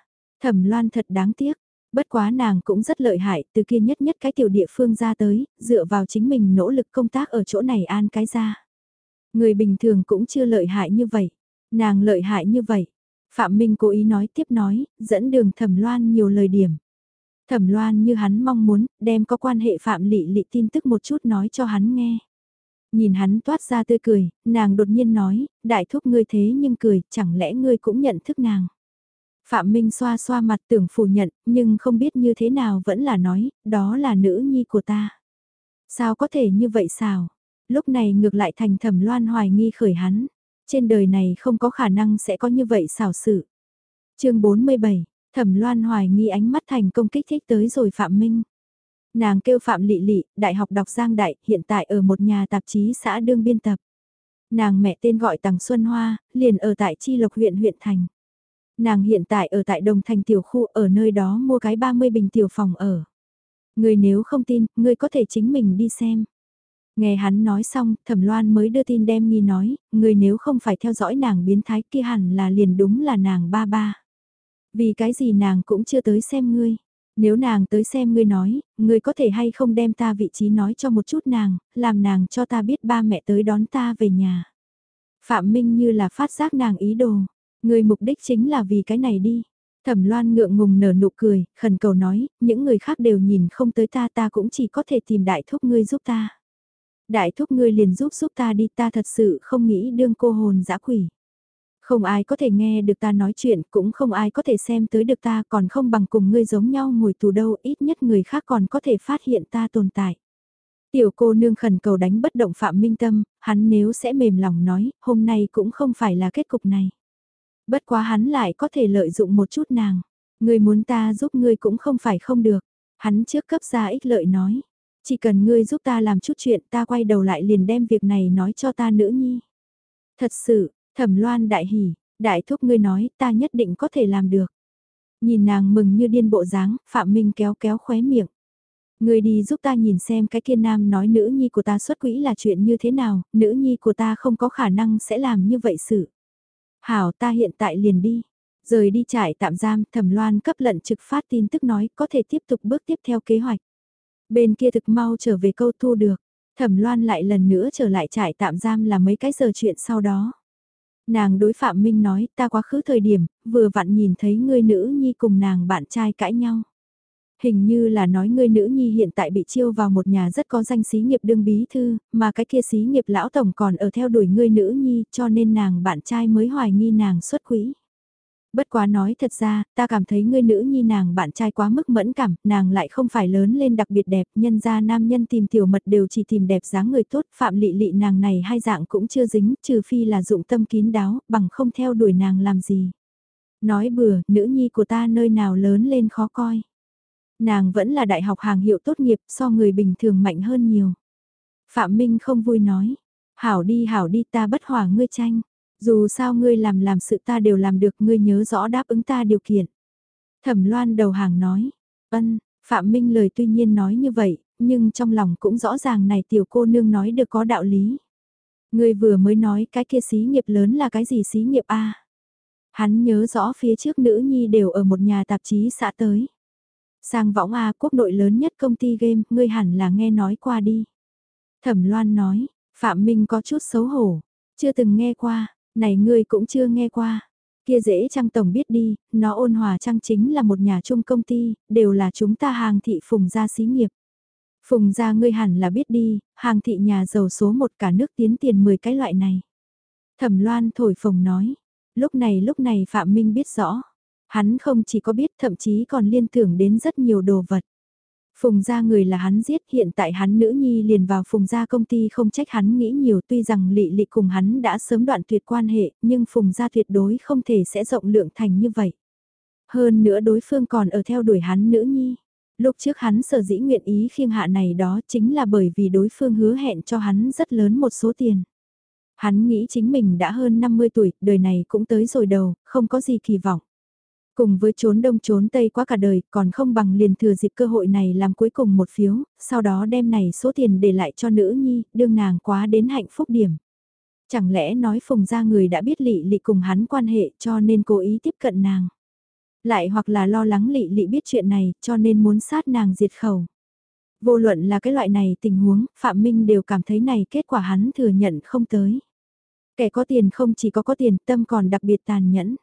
Thẩm loan thật đáng tiếc, Bất quá nàng cũng rất lợi hại, từ kia nhất nhất cái tiểu địa phương ra tới, dựa vào chính mình nỗ lực công tác ở chỗ này an cái ra. Người bình thường cũng chưa lợi hại như vậy. Nàng lợi hại như vậy. Phạm Minh cố ý nói tiếp nói, dẫn đường thẩm loan nhiều lời điểm. Thẩm loan như hắn mong muốn, đem có quan hệ Phạm Lị Lị tin tức một chút nói cho hắn nghe. Nhìn hắn toát ra tươi cười, nàng đột nhiên nói, đại thúc ngươi thế nhưng cười, chẳng lẽ ngươi cũng nhận thức nàng. Phạm Minh xoa xoa mặt tưởng phủ nhận, nhưng không biết như thế nào vẫn là nói, đó là nữ nhi của ta. Sao có thể như vậy sao? Lúc này ngược lại thành thẩm loan hoài nghi khởi hắn. Trên đời này không có khả năng sẽ có như vậy xảo sự. chương 47, thẩm loan hoài nghi ánh mắt thành công kích thích tới rồi Phạm Minh. Nàng kêu Phạm Lị Lị, đại học đọc Giang Đại, hiện tại ở một nhà tạp chí xã đương biên tập. Nàng mẹ tên gọi Tằng Xuân Hoa, liền ở tại Chi Lộc huyện huyện thành. Nàng hiện tại ở tại Đồng Thành tiểu khu ở nơi đó mua cái 30 bình tiểu phòng ở. Người nếu không tin, người có thể chính mình đi xem. Nghe hắn nói xong, Thẩm Loan mới đưa tin đem nghi nói, người nếu không phải theo dõi nàng biến thái kia hẳn là liền đúng là nàng ba ba. Vì cái gì nàng cũng chưa tới xem ngươi. Nếu nàng tới xem ngươi nói, ngươi có thể hay không đem ta vị trí nói cho một chút nàng, làm nàng cho ta biết ba mẹ tới đón ta về nhà. Phạm Minh như là phát giác nàng ý đồ, người mục đích chính là vì cái này đi. Thẩm Loan ngượng ngùng nở nụ cười, khẩn cầu nói, những người khác đều nhìn không tới ta ta cũng chỉ có thể tìm đại thúc ngươi giúp ta. Đại thúc ngươi liền giúp giúp ta đi ta thật sự không nghĩ đương cô hồn dã quỷ. Không ai có thể nghe được ta nói chuyện, cũng không ai có thể xem tới được ta còn không bằng cùng ngươi giống nhau ngồi tù đâu, ít nhất người khác còn có thể phát hiện ta tồn tại. Tiểu cô nương khẩn cầu đánh bất động Phạm Minh Tâm, hắn nếu sẽ mềm lòng nói, hôm nay cũng không phải là kết cục này. Bất quá hắn lại có thể lợi dụng một chút nàng. Ngươi muốn ta giúp ngươi cũng không phải không được. Hắn trước cấp ra ích lợi nói. Chỉ cần ngươi giúp ta làm chút chuyện ta quay đầu lại liền đem việc này nói cho ta nữ nhi. Thật sự, thẩm loan đại hỉ, đại thúc ngươi nói ta nhất định có thể làm được. Nhìn nàng mừng như điên bộ dáng, Phạm Minh kéo kéo khóe miệng. Ngươi đi giúp ta nhìn xem cái kia nam nói nữ nhi của ta xuất quỹ là chuyện như thế nào, nữ nhi của ta không có khả năng sẽ làm như vậy sự. Hảo ta hiện tại liền đi. Rời đi trại tạm giam, thẩm loan cấp lận trực phát tin tức nói có thể tiếp tục bước tiếp theo kế hoạch. Bên kia thực mau trở về câu thu được. Thẩm loan lại lần nữa trở lại trại tạm giam là mấy cái giờ chuyện sau đó. Nàng đối Phạm Minh nói ta quá khứ thời điểm, vừa vặn nhìn thấy ngươi nữ nhi cùng nàng bạn trai cãi nhau. Hình như là nói ngươi nữ nhi hiện tại bị chiêu vào một nhà rất có danh xí nghiệp đương bí thư, mà cái kia xí nghiệp lão tổng còn ở theo đuổi ngươi nữ nhi cho nên nàng bạn trai mới hoài nghi nàng xuất quỹ. Bất quá nói thật ra, ta cảm thấy ngươi nữ nhi nàng bạn trai quá mức mẫn cảm, nàng lại không phải lớn lên đặc biệt đẹp, nhân ra nam nhân tìm tiểu mật đều chỉ tìm đẹp dáng người tốt, phạm lị lị nàng này hai dạng cũng chưa dính, trừ phi là dụng tâm kín đáo, bằng không theo đuổi nàng làm gì. Nói bừa, nữ nhi của ta nơi nào lớn lên khó coi. Nàng vẫn là đại học hàng hiệu tốt nghiệp so người bình thường mạnh hơn nhiều. Phạm Minh không vui nói, hảo đi hảo đi ta bất hòa ngươi tranh. Dù sao ngươi làm làm sự ta đều làm được ngươi nhớ rõ đáp ứng ta điều kiện. Thẩm loan đầu hàng nói, ân, Phạm Minh lời tuy nhiên nói như vậy, nhưng trong lòng cũng rõ ràng này tiểu cô nương nói được có đạo lý. Ngươi vừa mới nói cái kia xí nghiệp lớn là cái gì xí nghiệp A. Hắn nhớ rõ phía trước nữ nhi đều ở một nhà tạp chí xã tới. Sang võng A quốc nội lớn nhất công ty game, ngươi hẳn là nghe nói qua đi. Thẩm Loan nói, Phạm Minh có chút xấu hổ, chưa từng nghe qua, này ngươi cũng chưa nghe qua. Kia dễ trăng tổng biết đi, nó ôn hòa trăng chính là một nhà chung công ty, đều là chúng ta hàng thị phùng gia xí nghiệp. Phùng gia ngươi hẳn là biết đi, hàng thị nhà giàu số một cả nước tiến tiền 10 cái loại này. Thẩm loan thổi phồng nói, lúc này lúc này Phạm Minh biết rõ, hắn không chỉ có biết thậm chí còn liên tưởng đến rất nhiều đồ vật. Phùng gia người là hắn giết, hiện tại hắn nữ nhi liền vào phùng gia công ty không trách hắn nghĩ nhiều tuy rằng lị lị cùng hắn đã sớm đoạn tuyệt quan hệ, nhưng phùng gia tuyệt đối không thể sẽ rộng lượng thành như vậy. Hơn nữa đối phương còn ở theo đuổi hắn nữ nhi. Lúc trước hắn sở dĩ nguyện ý khiêng hạ này đó chính là bởi vì đối phương hứa hẹn cho hắn rất lớn một số tiền. Hắn nghĩ chính mình đã hơn 50 tuổi, đời này cũng tới rồi đầu, không có gì kỳ vọng. Cùng với trốn đông trốn tây quá cả đời, còn không bằng liền thừa dịp cơ hội này làm cuối cùng một phiếu, sau đó đem này số tiền để lại cho nữ nhi, đương nàng quá đến hạnh phúc điểm. Chẳng lẽ nói phùng ra người đã biết lị lị cùng hắn quan hệ cho nên cố ý tiếp cận nàng. Lại hoặc là lo lắng lị lị biết chuyện này cho nên muốn sát nàng diệt khẩu. Vô luận là cái loại này tình huống, Phạm Minh đều cảm thấy này kết quả hắn thừa nhận không tới. Kẻ có tiền không chỉ có có tiền, tâm còn đặc biệt tàn nhẫn.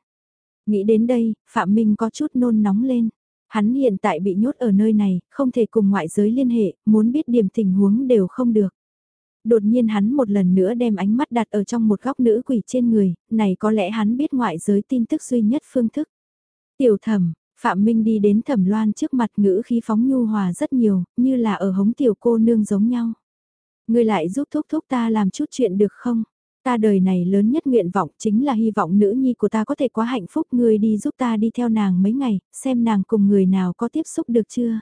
Nghĩ đến đây, Phạm Minh có chút nôn nóng lên. Hắn hiện tại bị nhốt ở nơi này, không thể cùng ngoại giới liên hệ, muốn biết điểm tình huống đều không được. Đột nhiên hắn một lần nữa đem ánh mắt đặt ở trong một góc nữ quỷ trên người, này có lẽ hắn biết ngoại giới tin tức duy nhất phương thức. Tiểu thẩm, Phạm Minh đi đến thẩm loan trước mặt ngữ khí phóng nhu hòa rất nhiều, như là ở hống tiểu cô nương giống nhau. Người lại giúp thúc thúc ta làm chút chuyện được không? Ta đời này lớn nhất nguyện vọng chính là hy vọng nữ nhi của ta có thể quá hạnh phúc ngươi đi giúp ta đi theo nàng mấy ngày, xem nàng cùng người nào có tiếp xúc được chưa.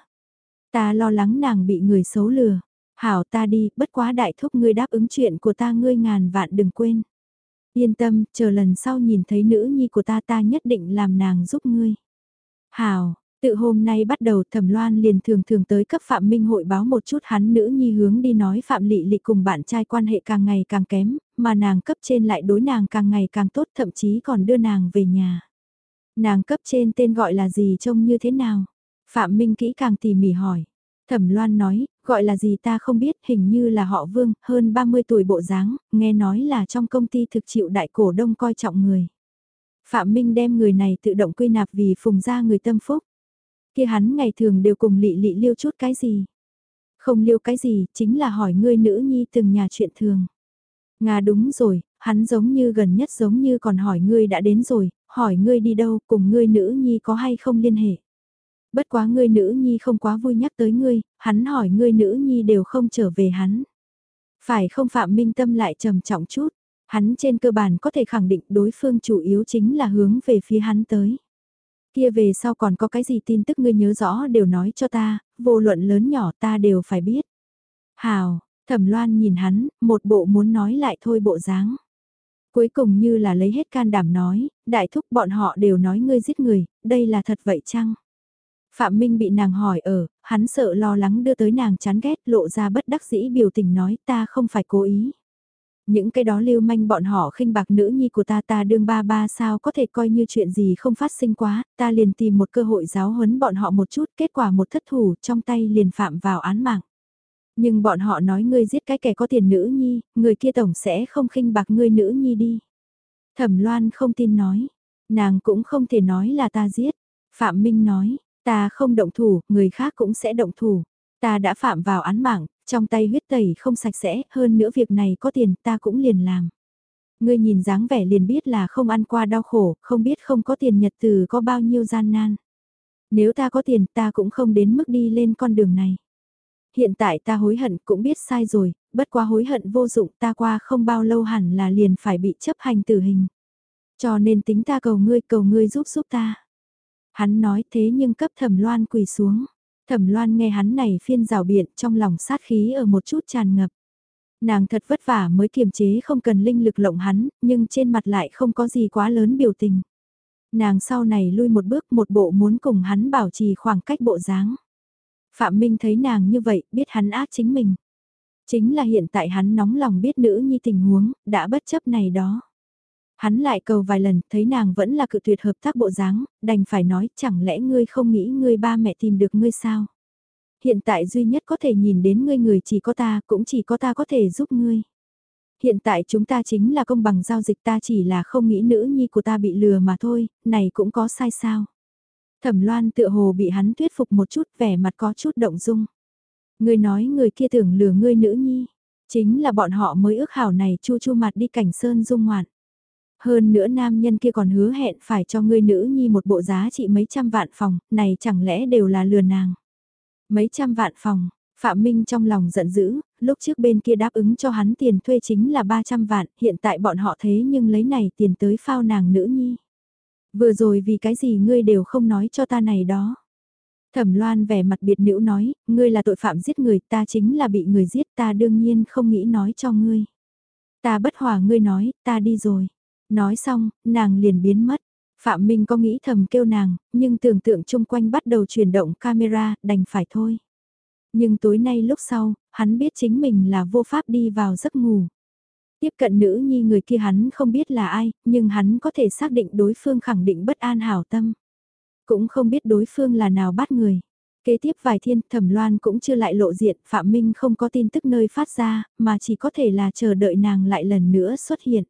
Ta lo lắng nàng bị người xấu lừa. Hảo ta đi, bất quá đại thúc ngươi đáp ứng chuyện của ta ngươi ngàn vạn đừng quên. Yên tâm, chờ lần sau nhìn thấy nữ nhi của ta ta nhất định làm nàng giúp ngươi. Hảo, Tự hôm nay bắt đầu Thẩm Loan liền thường thường tới cấp Phạm Minh hội báo một chút hắn nữ nhi hướng đi nói Phạm Lị Lị cùng bạn trai quan hệ càng ngày càng kém, mà nàng cấp trên lại đối nàng càng ngày càng tốt thậm chí còn đưa nàng về nhà. Nàng cấp trên tên gọi là gì trông như thế nào? Phạm Minh kỹ càng tỉ mỉ hỏi. Thẩm Loan nói, gọi là gì ta không biết, hình như là họ Vương, hơn 30 tuổi bộ dáng, nghe nói là trong công ty thực chịu đại cổ đông coi trọng người. Phạm Minh đem người này tự động quy nạp vì phùng ra người tâm phúc kia hắn ngày thường đều cùng lị lị liêu chút cái gì. Không liêu cái gì, chính là hỏi ngươi nữ nhi từng nhà chuyện thường. Nga đúng rồi, hắn giống như gần nhất giống như còn hỏi ngươi đã đến rồi, hỏi ngươi đi đâu, cùng ngươi nữ nhi có hay không liên hệ. Bất quá ngươi nữ nhi không quá vui nhắc tới ngươi, hắn hỏi ngươi nữ nhi đều không trở về hắn. Phải không Phạm Minh Tâm lại trầm trọng chút, hắn trên cơ bản có thể khẳng định đối phương chủ yếu chính là hướng về phía hắn tới. Kia về sau còn có cái gì tin tức ngươi nhớ rõ đều nói cho ta, vô luận lớn nhỏ ta đều phải biết. Hào, thẩm loan nhìn hắn, một bộ muốn nói lại thôi bộ dáng. Cuối cùng như là lấy hết can đảm nói, đại thúc bọn họ đều nói ngươi giết người, đây là thật vậy chăng? Phạm Minh bị nàng hỏi ở, hắn sợ lo lắng đưa tới nàng chán ghét lộ ra bất đắc dĩ biểu tình nói ta không phải cố ý. Những cái đó lưu manh bọn họ khinh bạc nữ nhi của ta ta đương ba ba sao có thể coi như chuyện gì không phát sinh quá, ta liền tìm một cơ hội giáo huấn bọn họ một chút, kết quả một thất thủ trong tay liền phạm vào án mạng. Nhưng bọn họ nói ngươi giết cái kẻ có tiền nữ nhi, người kia tổng sẽ không khinh bạc ngươi nữ nhi đi. Thẩm Loan không tin nói, nàng cũng không thể nói là ta giết. Phạm Minh nói, ta không động thủ, người khác cũng sẽ động thủ. Ta đã phạm vào án mạng, trong tay huyết tẩy không sạch sẽ, hơn nữa việc này có tiền ta cũng liền làm. Ngươi nhìn dáng vẻ liền biết là không ăn qua đau khổ, không biết không có tiền nhật từ có bao nhiêu gian nan. Nếu ta có tiền ta cũng không đến mức đi lên con đường này. Hiện tại ta hối hận cũng biết sai rồi, bất quá hối hận vô dụng ta qua không bao lâu hẳn là liền phải bị chấp hành tử hình. Cho nên tính ta cầu ngươi cầu ngươi giúp giúp ta. Hắn nói thế nhưng cấp thẩm loan quỳ xuống. Thẩm Loan nghe hắn này phiên rào biện trong lòng sát khí ở một chút tràn ngập. Nàng thật vất vả mới kiềm chế không cần linh lực lộng hắn, nhưng trên mặt lại không có gì quá lớn biểu tình. Nàng sau này lui một bước một bộ muốn cùng hắn bảo trì khoảng cách bộ dáng. Phạm Minh thấy nàng như vậy, biết hắn ác chính mình. Chính là hiện tại hắn nóng lòng biết nữ nhi tình huống, đã bất chấp này đó. Hắn lại cầu vài lần, thấy nàng vẫn là cự tuyệt hợp tác bộ dáng, đành phải nói chẳng lẽ ngươi không nghĩ ngươi ba mẹ tìm được ngươi sao? Hiện tại duy nhất có thể nhìn đến ngươi người chỉ có ta, cũng chỉ có ta có thể giúp ngươi. Hiện tại chúng ta chính là công bằng giao dịch ta chỉ là không nghĩ nữ nhi của ta bị lừa mà thôi, này cũng có sai sao. Thẩm loan tựa hồ bị hắn thuyết phục một chút vẻ mặt có chút động dung. Ngươi nói người kia tưởng lừa ngươi nữ nhi, chính là bọn họ mới ước hảo này chu chu mặt đi cảnh sơn dung ngoạn. Hơn nữa nam nhân kia còn hứa hẹn phải cho ngươi nữ nhi một bộ giá trị mấy trăm vạn phòng, này chẳng lẽ đều là lừa nàng. Mấy trăm vạn phòng, Phạm Minh trong lòng giận dữ, lúc trước bên kia đáp ứng cho hắn tiền thuê chính là 300 vạn, hiện tại bọn họ thế nhưng lấy này tiền tới phao nàng nữ nhi. Vừa rồi vì cái gì ngươi đều không nói cho ta này đó. Thẩm Loan vẻ mặt biệt nữ nói, ngươi là tội phạm giết người, ta chính là bị người giết, ta đương nhiên không nghĩ nói cho ngươi. Ta bất hòa ngươi nói, ta đi rồi. Nói xong, nàng liền biến mất. Phạm Minh có nghĩ thầm kêu nàng, nhưng tưởng tượng chung quanh bắt đầu chuyển động camera, đành phải thôi. Nhưng tối nay lúc sau, hắn biết chính mình là vô pháp đi vào giấc ngủ. Tiếp cận nữ nhi người kia hắn không biết là ai, nhưng hắn có thể xác định đối phương khẳng định bất an hảo tâm. Cũng không biết đối phương là nào bắt người. Kế tiếp vài thiên, thẩm loan cũng chưa lại lộ diện, Phạm Minh không có tin tức nơi phát ra, mà chỉ có thể là chờ đợi nàng lại lần nữa xuất hiện.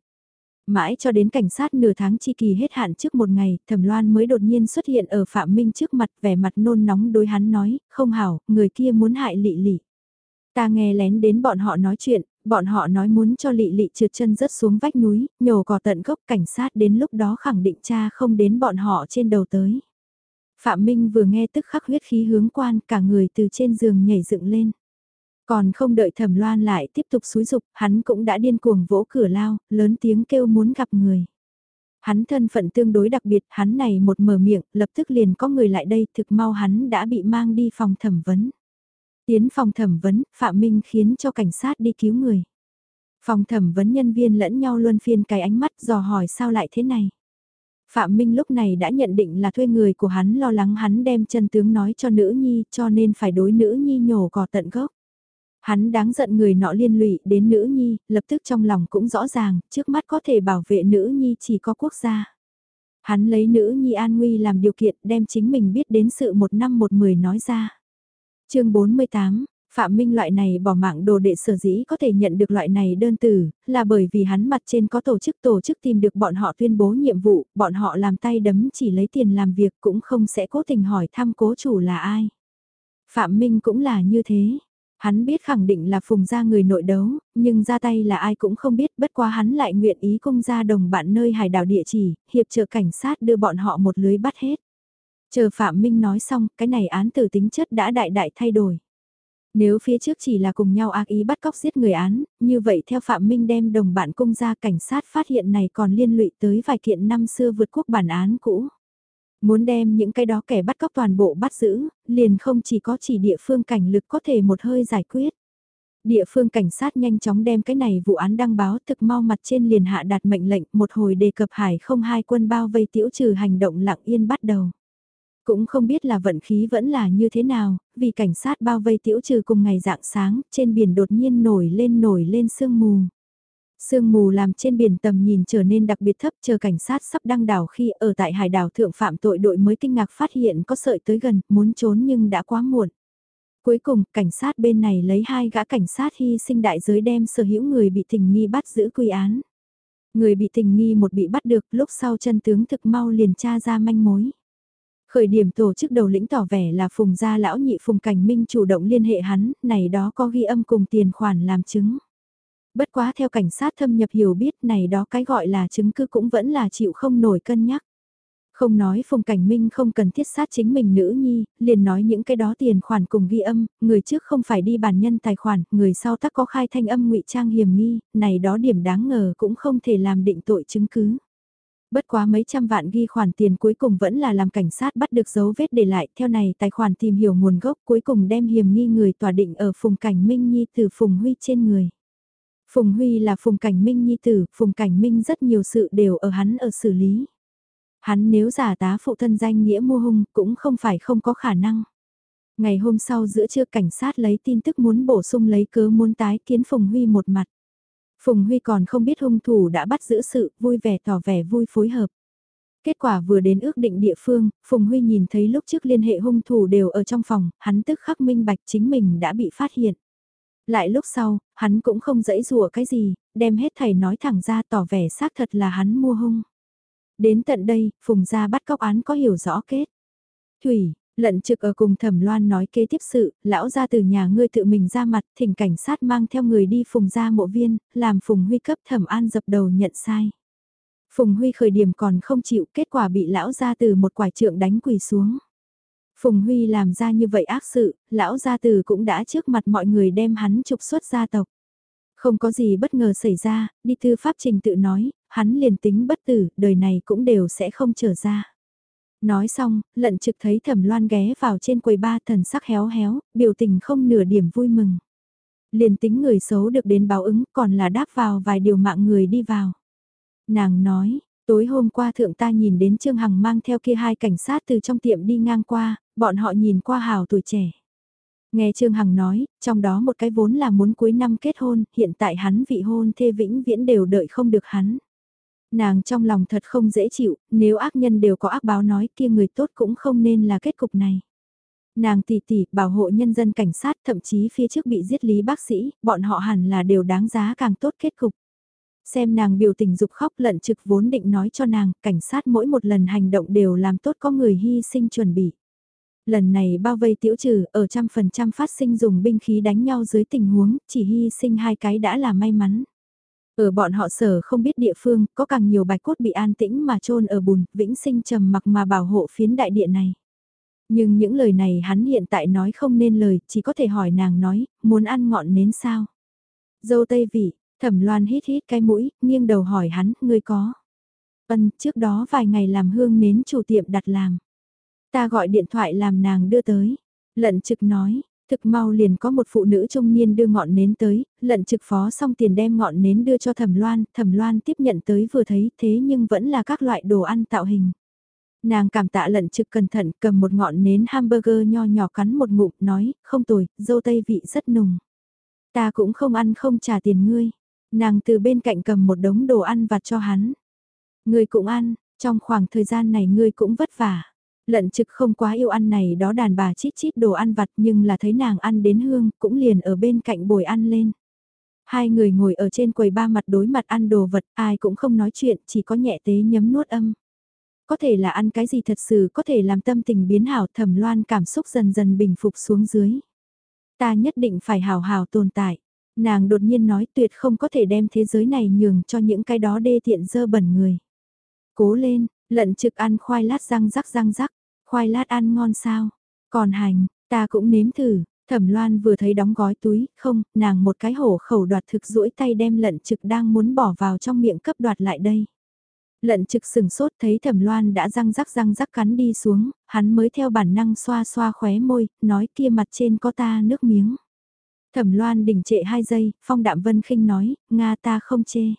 Mãi cho đến cảnh sát nửa tháng chi kỳ hết hạn trước một ngày, Thẩm Loan mới đột nhiên xuất hiện ở Phạm Minh trước mặt vẻ mặt nôn nóng đối hắn nói, không hảo, người kia muốn hại lị lị. Ta nghe lén đến bọn họ nói chuyện, bọn họ nói muốn cho lị lị trượt chân rớt xuống vách núi, nhổ cỏ tận gốc cảnh sát đến lúc đó khẳng định cha không đến bọn họ trên đầu tới. Phạm Minh vừa nghe tức khắc huyết khí hướng quan cả người từ trên giường nhảy dựng lên. Còn không đợi thẩm loan lại tiếp tục xúi dục, hắn cũng đã điên cuồng vỗ cửa lao, lớn tiếng kêu muốn gặp người. Hắn thân phận tương đối đặc biệt, hắn này một mở miệng, lập tức liền có người lại đây, thực mau hắn đã bị mang đi phòng thẩm vấn. Tiến phòng thẩm vấn, Phạm Minh khiến cho cảnh sát đi cứu người. Phòng thẩm vấn nhân viên lẫn nhau luân phiên cái ánh mắt dò hỏi sao lại thế này. Phạm Minh lúc này đã nhận định là thuê người của hắn lo lắng hắn đem chân tướng nói cho nữ nhi cho nên phải đối nữ nhi nhổ cỏ tận gốc. Hắn đáng giận người nọ liên lụy đến nữ nhi, lập tức trong lòng cũng rõ ràng, trước mắt có thể bảo vệ nữ nhi chỉ có quốc gia. Hắn lấy nữ nhi an nguy làm điều kiện đem chính mình biết đến sự một năm một mười nói ra. chương 48, Phạm Minh loại này bỏ mạng đồ đệ sở dĩ có thể nhận được loại này đơn từ, là bởi vì hắn mặt trên có tổ chức tổ chức tìm được bọn họ tuyên bố nhiệm vụ, bọn họ làm tay đấm chỉ lấy tiền làm việc cũng không sẽ cố tình hỏi thăm cố chủ là ai. Phạm Minh cũng là như thế. Hắn biết khẳng định là phùng ra người nội đấu, nhưng ra tay là ai cũng không biết bất quá hắn lại nguyện ý cung ra đồng bạn nơi hải đảo địa chỉ, hiệp trợ cảnh sát đưa bọn họ một lưới bắt hết. Chờ Phạm Minh nói xong, cái này án tử tính chất đã đại đại thay đổi. Nếu phía trước chỉ là cùng nhau ác ý bắt cóc giết người án, như vậy theo Phạm Minh đem đồng bạn cung ra cảnh sát phát hiện này còn liên lụy tới vài kiện năm xưa vượt quốc bản án cũ. Muốn đem những cái đó kẻ bắt cóc toàn bộ bắt giữ, liền không chỉ có chỉ địa phương cảnh lực có thể một hơi giải quyết. Địa phương cảnh sát nhanh chóng đem cái này vụ án đăng báo thực mau mặt trên liền hạ đạt mệnh lệnh một hồi đề cập hải không hai quân bao vây tiễu trừ hành động lặng yên bắt đầu. Cũng không biết là vận khí vẫn là như thế nào, vì cảnh sát bao vây tiễu trừ cùng ngày dạng sáng, trên biển đột nhiên nổi lên nổi lên sương mù. Sương mù làm trên biển tầm nhìn trở nên đặc biệt thấp chờ cảnh sát sắp đăng đảo khi ở tại hải đảo thượng phạm tội đội mới kinh ngạc phát hiện có sợi tới gần, muốn trốn nhưng đã quá muộn. Cuối cùng, cảnh sát bên này lấy hai gã cảnh sát hy sinh đại giới đem sở hữu người bị tình nghi bắt giữ quy án. Người bị tình nghi một bị bắt được lúc sau chân tướng thực mau liền tra ra manh mối. Khởi điểm tổ chức đầu lĩnh tỏ vẻ là Phùng gia lão nhị Phùng Cảnh Minh chủ động liên hệ hắn, này đó có ghi âm cùng tiền khoản làm chứng. Bất quá theo cảnh sát thâm nhập hiểu biết này đó cái gọi là chứng cứ cũng vẫn là chịu không nổi cân nhắc. Không nói Phùng Cảnh Minh không cần thiết sát chính mình nữ nhi, liền nói những cái đó tiền khoản cùng ghi âm, người trước không phải đi bản nhân tài khoản, người sau tắc có khai thanh âm ngụy trang hiểm nghi, này đó điểm đáng ngờ cũng không thể làm định tội chứng cứ. Bất quá mấy trăm vạn ghi khoản tiền cuối cùng vẫn là làm cảnh sát bắt được dấu vết để lại, theo này tài khoản tìm hiểu nguồn gốc cuối cùng đem hiểm nghi người tỏa định ở Phùng Cảnh Minh Nhi từ Phùng Huy trên người. Phùng Huy là Phùng Cảnh Minh Nhi tử, Phùng Cảnh Minh rất nhiều sự đều ở hắn ở xử lý. Hắn nếu giả tá phụ thân danh nghĩa mua hung cũng không phải không có khả năng. Ngày hôm sau giữa trưa cảnh sát lấy tin tức muốn bổ sung lấy cớ muốn tái kiến Phùng Huy một mặt. Phùng Huy còn không biết hung thủ đã bắt giữ sự vui vẻ tỏ vẻ vui phối hợp. Kết quả vừa đến ước định địa phương, Phùng Huy nhìn thấy lúc trước liên hệ hung thủ đều ở trong phòng, hắn tức khắc minh bạch chính mình đã bị phát hiện. Lại lúc sau, hắn cũng không dẫy rùa cái gì, đem hết thầy nói thẳng ra tỏ vẻ xác thật là hắn mua hung. Đến tận đây, Phùng gia bắt cóc án có hiểu rõ kết. Thủy, lận trực ở cùng thẩm loan nói kế tiếp sự, lão ra từ nhà ngươi tự mình ra mặt, thỉnh cảnh sát mang theo người đi Phùng gia mộ viên, làm Phùng Huy cấp thẩm an dập đầu nhận sai. Phùng Huy khởi điểm còn không chịu, kết quả bị lão ra từ một quả trượng đánh quỳ xuống. Phùng Huy làm ra như vậy ác sự, lão gia tử cũng đã trước mặt mọi người đem hắn trục xuất gia tộc. Không có gì bất ngờ xảy ra, đi thư pháp trình tự nói, hắn liền tính bất tử, đời này cũng đều sẽ không trở ra. Nói xong, lận trực thấy thẩm loan ghé vào trên quầy ba thần sắc héo héo, biểu tình không nửa điểm vui mừng. Liền tính người xấu được đến báo ứng còn là đáp vào vài điều mạng người đi vào. Nàng nói, tối hôm qua thượng ta nhìn đến Trương Hằng mang theo kia hai cảnh sát từ trong tiệm đi ngang qua, bọn họ nhìn qua hào tuổi trẻ. Nghe Trương Hằng nói, trong đó một cái vốn là muốn cuối năm kết hôn, hiện tại hắn vị hôn thê vĩnh viễn đều đợi không được hắn. Nàng trong lòng thật không dễ chịu, nếu ác nhân đều có ác báo nói kia người tốt cũng không nên là kết cục này. Nàng tỷ tỷ bảo hộ nhân dân cảnh sát thậm chí phía trước bị giết lý bác sĩ, bọn họ hẳn là đều đáng giá càng tốt kết cục. Xem nàng biểu tình dục khóc lận trực vốn định nói cho nàng, cảnh sát mỗi một lần hành động đều làm tốt có người hy sinh chuẩn bị. Lần này bao vây tiểu trừ ở trăm phần trăm phát sinh dùng binh khí đánh nhau dưới tình huống, chỉ hy sinh hai cái đã là may mắn. Ở bọn họ sở không biết địa phương, có càng nhiều bạch cốt bị an tĩnh mà trôn ở bùn, vĩnh sinh trầm mặc mà bảo hộ phiến đại địa này. Nhưng những lời này hắn hiện tại nói không nên lời, chỉ có thể hỏi nàng nói, muốn ăn ngọn nến sao? Dâu tây vị, thẩm loan hít hít cái mũi, nghiêng đầu hỏi hắn, ngươi có? Ân, trước đó vài ngày làm hương nến chủ tiệm đặt làm. Ta gọi điện thoại làm nàng đưa tới. Lận trực nói, thực mau liền có một phụ nữ trung niên đưa ngọn nến tới, lận trực phó xong tiền đem ngọn nến đưa cho thẩm loan, thẩm loan tiếp nhận tới vừa thấy thế nhưng vẫn là các loại đồ ăn tạo hình. Nàng cảm tạ lận trực cẩn thận cầm một ngọn nến hamburger nho nhỏ cắn một ngụm nói, không tồi, dâu tây vị rất nùng. Ta cũng không ăn không trả tiền ngươi. Nàng từ bên cạnh cầm một đống đồ ăn vặt cho hắn. Ngươi cũng ăn, trong khoảng thời gian này ngươi cũng vất vả. Lận trực không quá yêu ăn này đó đàn bà chít chít đồ ăn vặt nhưng là thấy nàng ăn đến hương cũng liền ở bên cạnh bồi ăn lên. Hai người ngồi ở trên quầy ba mặt đối mặt ăn đồ vật ai cũng không nói chuyện chỉ có nhẹ tế nhấm nuốt âm. Có thể là ăn cái gì thật sự có thể làm tâm tình biến hảo thẩm loan cảm xúc dần dần bình phục xuống dưới. Ta nhất định phải hào hào tồn tại. Nàng đột nhiên nói tuyệt không có thể đem thế giới này nhường cho những cái đó đê tiện dơ bẩn người. Cố lên, lận trực ăn khoai lát răng rắc răng rắc, khoai lát ăn ngon sao, còn hành, ta cũng nếm thử, thẩm loan vừa thấy đóng gói túi, không, nàng một cái hổ khẩu đoạt thực duỗi tay đem lận trực đang muốn bỏ vào trong miệng cấp đoạt lại đây. Lận trực sừng sốt thấy thẩm loan đã răng rắc răng rắc cắn đi xuống, hắn mới theo bản năng xoa xoa khóe môi, nói kia mặt trên có ta nước miếng. Thẩm loan đình trệ hai giây, phong đạm vân khinh nói, Nga ta không chê.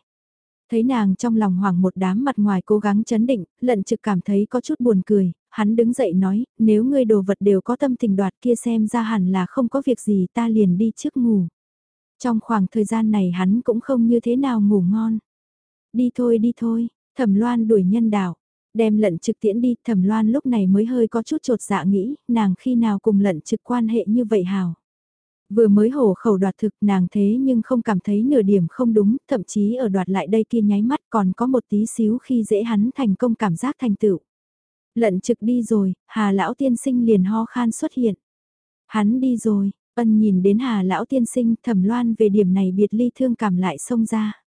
Thấy nàng trong lòng hoảng một đám mặt ngoài cố gắng chấn định, lận trực cảm thấy có chút buồn cười, hắn đứng dậy nói, nếu ngươi đồ vật đều có tâm tình đoạt kia xem ra hẳn là không có việc gì ta liền đi trước ngủ. Trong khoảng thời gian này hắn cũng không như thế nào ngủ ngon. Đi thôi đi thôi, thẩm loan đuổi nhân đạo, đem lận trực tiễn đi, thẩm loan lúc này mới hơi có chút trột dạ nghĩ, nàng khi nào cùng lận trực quan hệ như vậy hào. Vừa mới hổ khẩu đoạt thực nàng thế nhưng không cảm thấy nửa điểm không đúng, thậm chí ở đoạt lại đây kia nháy mắt còn có một tí xíu khi dễ hắn thành công cảm giác thành tựu. Lận trực đi rồi, hà lão tiên sinh liền ho khan xuất hiện. Hắn đi rồi, ân nhìn đến hà lão tiên sinh thẩm loan về điểm này biệt ly thương cảm lại xông ra.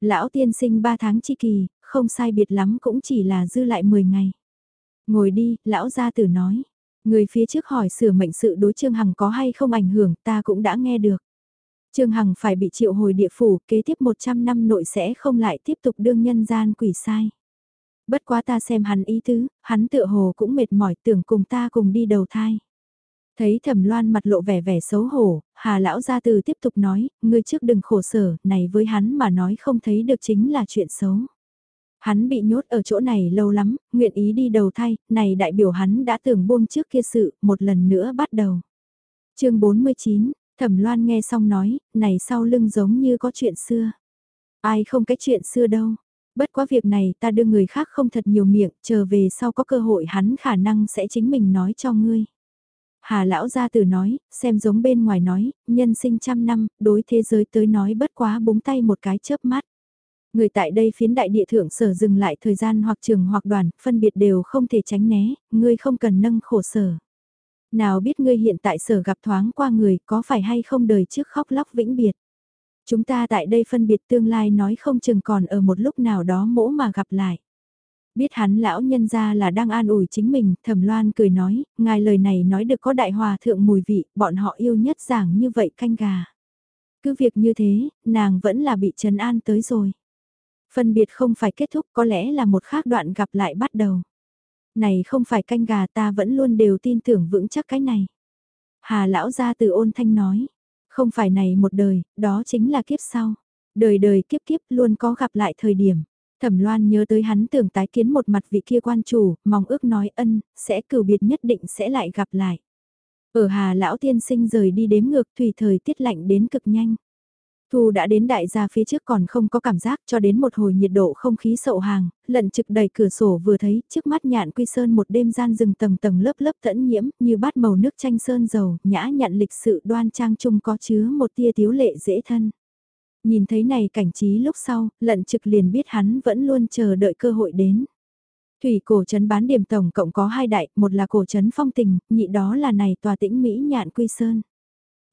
Lão tiên sinh ba tháng chi kỳ, không sai biệt lắm cũng chỉ là dư lại 10 ngày. Ngồi đi, lão gia tử nói. Người phía trước hỏi sửa mệnh sự đối Trương Hằng có hay không ảnh hưởng ta cũng đã nghe được. Trương Hằng phải bị triệu hồi địa phủ kế tiếp 100 năm nội sẽ không lại tiếp tục đương nhân gian quỷ sai. Bất quá ta xem hắn ý tứ, hắn tựa hồ cũng mệt mỏi tưởng cùng ta cùng đi đầu thai. Thấy thẩm loan mặt lộ vẻ vẻ xấu hổ, hà lão gia từ tiếp tục nói, ngươi trước đừng khổ sở, này với hắn mà nói không thấy được chính là chuyện xấu. Hắn bị nhốt ở chỗ này lâu lắm, nguyện ý đi đầu thay, này đại biểu hắn đã tưởng buông trước kia sự, một lần nữa bắt đầu. chương 49, Thẩm Loan nghe xong nói, này sau lưng giống như có chuyện xưa. Ai không cái chuyện xưa đâu. Bất quá việc này ta đưa người khác không thật nhiều miệng, chờ về sau có cơ hội hắn khả năng sẽ chính mình nói cho ngươi. Hà lão gia tử nói, xem giống bên ngoài nói, nhân sinh trăm năm, đối thế giới tới nói bất quá búng tay một cái chớp mắt. Người tại đây phiến đại địa thượng sở dừng lại thời gian hoặc trường hoặc đoàn, phân biệt đều không thể tránh né, ngươi không cần nâng khổ sở. Nào biết ngươi hiện tại sở gặp thoáng qua người có phải hay không đời trước khóc lóc vĩnh biệt. Chúng ta tại đây phân biệt tương lai nói không chừng còn ở một lúc nào đó mỗ mà gặp lại. Biết hắn lão nhân ra là đang an ủi chính mình, thẩm loan cười nói, ngài lời này nói được có đại hòa thượng mùi vị, bọn họ yêu nhất giảng như vậy canh gà. Cứ việc như thế, nàng vẫn là bị trấn an tới rồi. Phân biệt không phải kết thúc có lẽ là một khác đoạn gặp lại bắt đầu. Này không phải canh gà ta vẫn luôn đều tin tưởng vững chắc cái này. Hà lão ra từ ôn thanh nói. Không phải này một đời, đó chính là kiếp sau. Đời đời kiếp kiếp luôn có gặp lại thời điểm. Thẩm Loan nhớ tới hắn tưởng tái kiến một mặt vị kia quan chủ, mong ước nói ân, sẽ cửu biệt nhất định sẽ lại gặp lại. Ở Hà Lão Tiên Sinh rời đi đếm ngược thủy thời tiết lạnh đến cực nhanh. Thu đã đến đại gia phía trước còn không có cảm giác cho đến một hồi nhiệt độ không khí sậu hàng, lận trực đầy cửa sổ vừa thấy trước mắt nhạn quy sơn một đêm gian rừng tầng tầng lớp lớp tẫn nhiễm như bát màu nước chanh sơn dầu, nhã nhặn lịch sự đoan trang chung có chứa một tia tiếu lệ dễ thân. Nhìn thấy này cảnh trí lúc sau, lận trực liền biết hắn vẫn luôn chờ đợi cơ hội đến. Thủy cổ trấn bán điểm tổng cộng có hai đại, một là cổ trấn phong tình, nhị đó là này tòa tĩnh Mỹ nhạn quy sơn.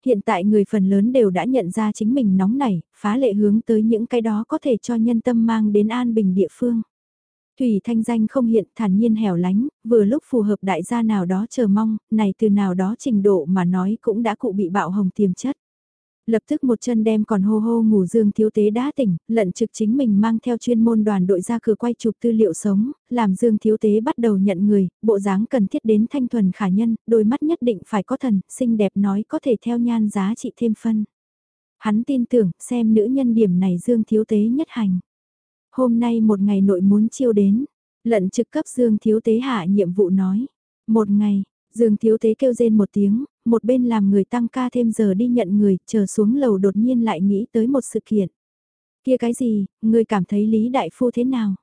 Hiện tại người phần lớn đều đã nhận ra chính mình nóng nảy, phá lệ hướng tới những cái đó có thể cho nhân tâm mang đến an bình địa phương. Thủy thanh danh không hiện thản nhiên hẻo lánh, vừa lúc phù hợp đại gia nào đó chờ mong, này từ nào đó trình độ mà nói cũng đã cụ bị bạo hồng tiềm chất. Lập tức một chân đem còn hô hô ngủ dương thiếu tế đã tỉnh, lận trực chính mình mang theo chuyên môn đoàn đội ra cửa quay chụp tư liệu sống, làm dương thiếu tế bắt đầu nhận người, bộ dáng cần thiết đến thanh thuần khả nhân, đôi mắt nhất định phải có thần, xinh đẹp nói có thể theo nhan giá trị thêm phân. Hắn tin tưởng, xem nữ nhân điểm này dương thiếu tế nhất hành. Hôm nay một ngày nội muốn chiêu đến, lận trực cấp dương thiếu tế hạ nhiệm vụ nói. Một ngày, Dương Thiếu Tế kêu rên một tiếng, một bên làm người tăng ca thêm giờ đi nhận người, chờ xuống lầu đột nhiên lại nghĩ tới một sự kiện. Kia cái gì, người cảm thấy Lý Đại Phu thế nào?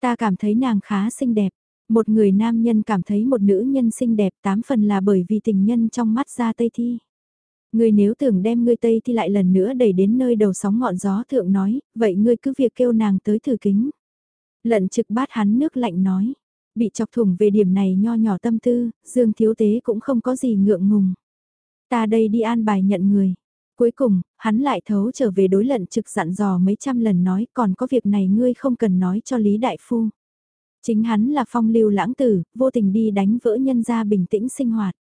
Ta cảm thấy nàng khá xinh đẹp. Một người nam nhân cảm thấy một nữ nhân xinh đẹp tám phần là bởi vì tình nhân trong mắt ra Tây Thi. Người nếu tưởng đem ngươi Tây Thi lại lần nữa đẩy đến nơi đầu sóng ngọn gió thượng nói, vậy ngươi cứ việc kêu nàng tới thử kính. Lận trực bát hắn nước lạnh nói, Bị chọc thủng về điểm này nho nhỏ tâm tư, Dương Thiếu Tế cũng không có gì ngượng ngùng. Ta đây đi an bài nhận người. Cuối cùng, hắn lại thấu trở về đối lận trực dặn dò mấy trăm lần nói còn có việc này ngươi không cần nói cho Lý Đại Phu. Chính hắn là phong lưu lãng tử, vô tình đi đánh vỡ nhân ra bình tĩnh sinh hoạt.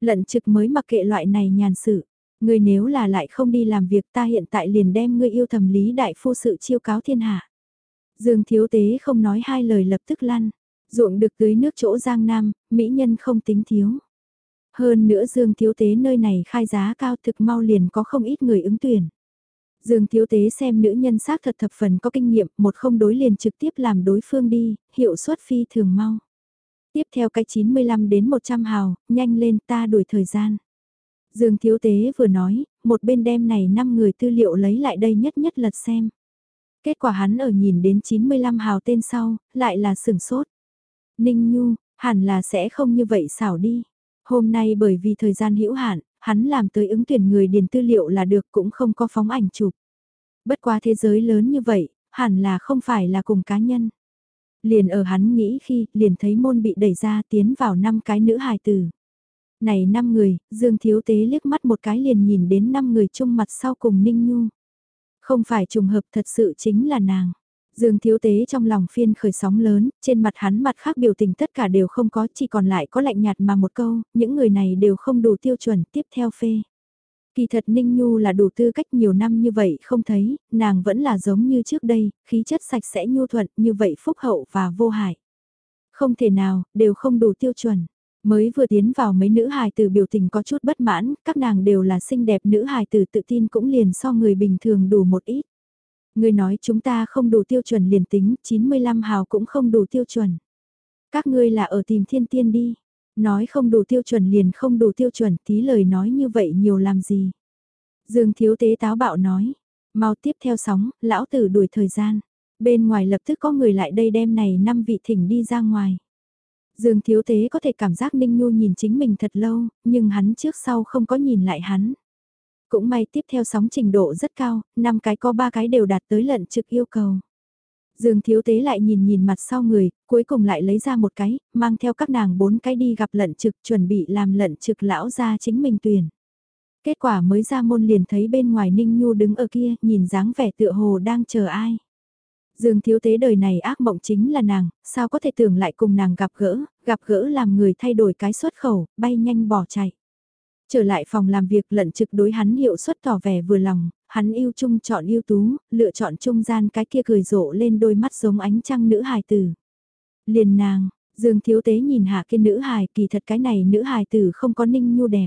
Lận trực mới mặc kệ loại này nhàn sự. Ngươi nếu là lại không đi làm việc ta hiện tại liền đem ngươi yêu thầm Lý Đại Phu sự chiêu cáo thiên hạ. Dương Thiếu Tế không nói hai lời lập tức lăn. Ruộng được tưới nước chỗ Giang Nam, mỹ nhân không tính thiếu. Hơn nữa Dương Thiếu Tế nơi này khai giá cao thực mau liền có không ít người ứng tuyển. Dương Thiếu Tế xem nữ nhân xác thật thập phần có kinh nghiệm, một không đối liền trực tiếp làm đối phương đi, hiệu suất phi thường mau. Tiếp theo cái 95 đến 100 hào, nhanh lên ta đuổi thời gian. Dương Thiếu Tế vừa nói, một bên đem này 5 người tư liệu lấy lại đây nhất nhất lật xem. Kết quả hắn ở nhìn đến 95 hào tên sau, lại là sửng sốt. Ninh Nhu, hẳn là sẽ không như vậy xảo đi. Hôm nay bởi vì thời gian hữu hạn, hắn làm tới ứng tuyển người điền tư liệu là được cũng không có phóng ảnh chụp. Bất qua thế giới lớn như vậy, hẳn là không phải là cùng cá nhân. Liền ở hắn nghĩ khi, liền thấy môn bị đẩy ra tiến vào năm cái nữ hài tử. Này năm người, Dương Thiếu Tế liếc mắt một cái liền nhìn đến năm người chung mặt sau cùng Ninh Nhu. Không phải trùng hợp thật sự chính là nàng. Dương Thiếu Tế trong lòng phiên khởi sóng lớn, trên mặt hắn mặt khác biểu tình tất cả đều không có, chỉ còn lại có lạnh nhạt mà một câu, những người này đều không đủ tiêu chuẩn tiếp theo phê. Kỳ thật Ninh Nhu là đủ tư cách nhiều năm như vậy không thấy, nàng vẫn là giống như trước đây, khí chất sạch sẽ nhu thuận như vậy phúc hậu và vô hại. Không thể nào, đều không đủ tiêu chuẩn. Mới vừa tiến vào mấy nữ hài tử biểu tình có chút bất mãn, các nàng đều là xinh đẹp nữ hài tử tự tin cũng liền so người bình thường đủ một ít. Người nói chúng ta không đủ tiêu chuẩn liền tính, 95 hào cũng không đủ tiêu chuẩn. Các ngươi là ở tìm thiên tiên đi. Nói không đủ tiêu chuẩn liền không đủ tiêu chuẩn, tí lời nói như vậy nhiều làm gì. Dương thiếu tế táo bạo nói, mau tiếp theo sóng, lão tử đuổi thời gian. Bên ngoài lập tức có người lại đây đem này năm vị thỉnh đi ra ngoài. Dương thiếu tế có thể cảm giác Ninh Nhu nhìn chính mình thật lâu, nhưng hắn trước sau không có nhìn lại hắn. Cũng may tiếp theo sóng trình độ rất cao, năm cái có ba cái đều đạt tới lận trực yêu cầu. Dương thiếu tế lại nhìn nhìn mặt sau người, cuối cùng lại lấy ra một cái, mang theo các nàng bốn cái đi gặp lận trực chuẩn bị làm lận trực lão ra chính mình tuyển. Kết quả mới ra môn liền thấy bên ngoài Ninh Nhu đứng ở kia, nhìn dáng vẻ tựa hồ đang chờ ai. Dương thiếu tế đời này ác mộng chính là nàng, sao có thể tưởng lại cùng nàng gặp gỡ, gặp gỡ làm người thay đổi cái xuất khẩu, bay nhanh bỏ chạy. Trở lại phòng làm việc lận trực đối hắn hiệu suất tỏ vẻ vừa lòng, hắn yêu chung chọn yêu tú, lựa chọn trung gian cái kia cười rộ lên đôi mắt giống ánh trăng nữ hài tử. Liền nàng, Dương Thiếu Tế nhìn hạ kia nữ hài kỳ thật cái này nữ hài tử không có ninh nhu đẹp.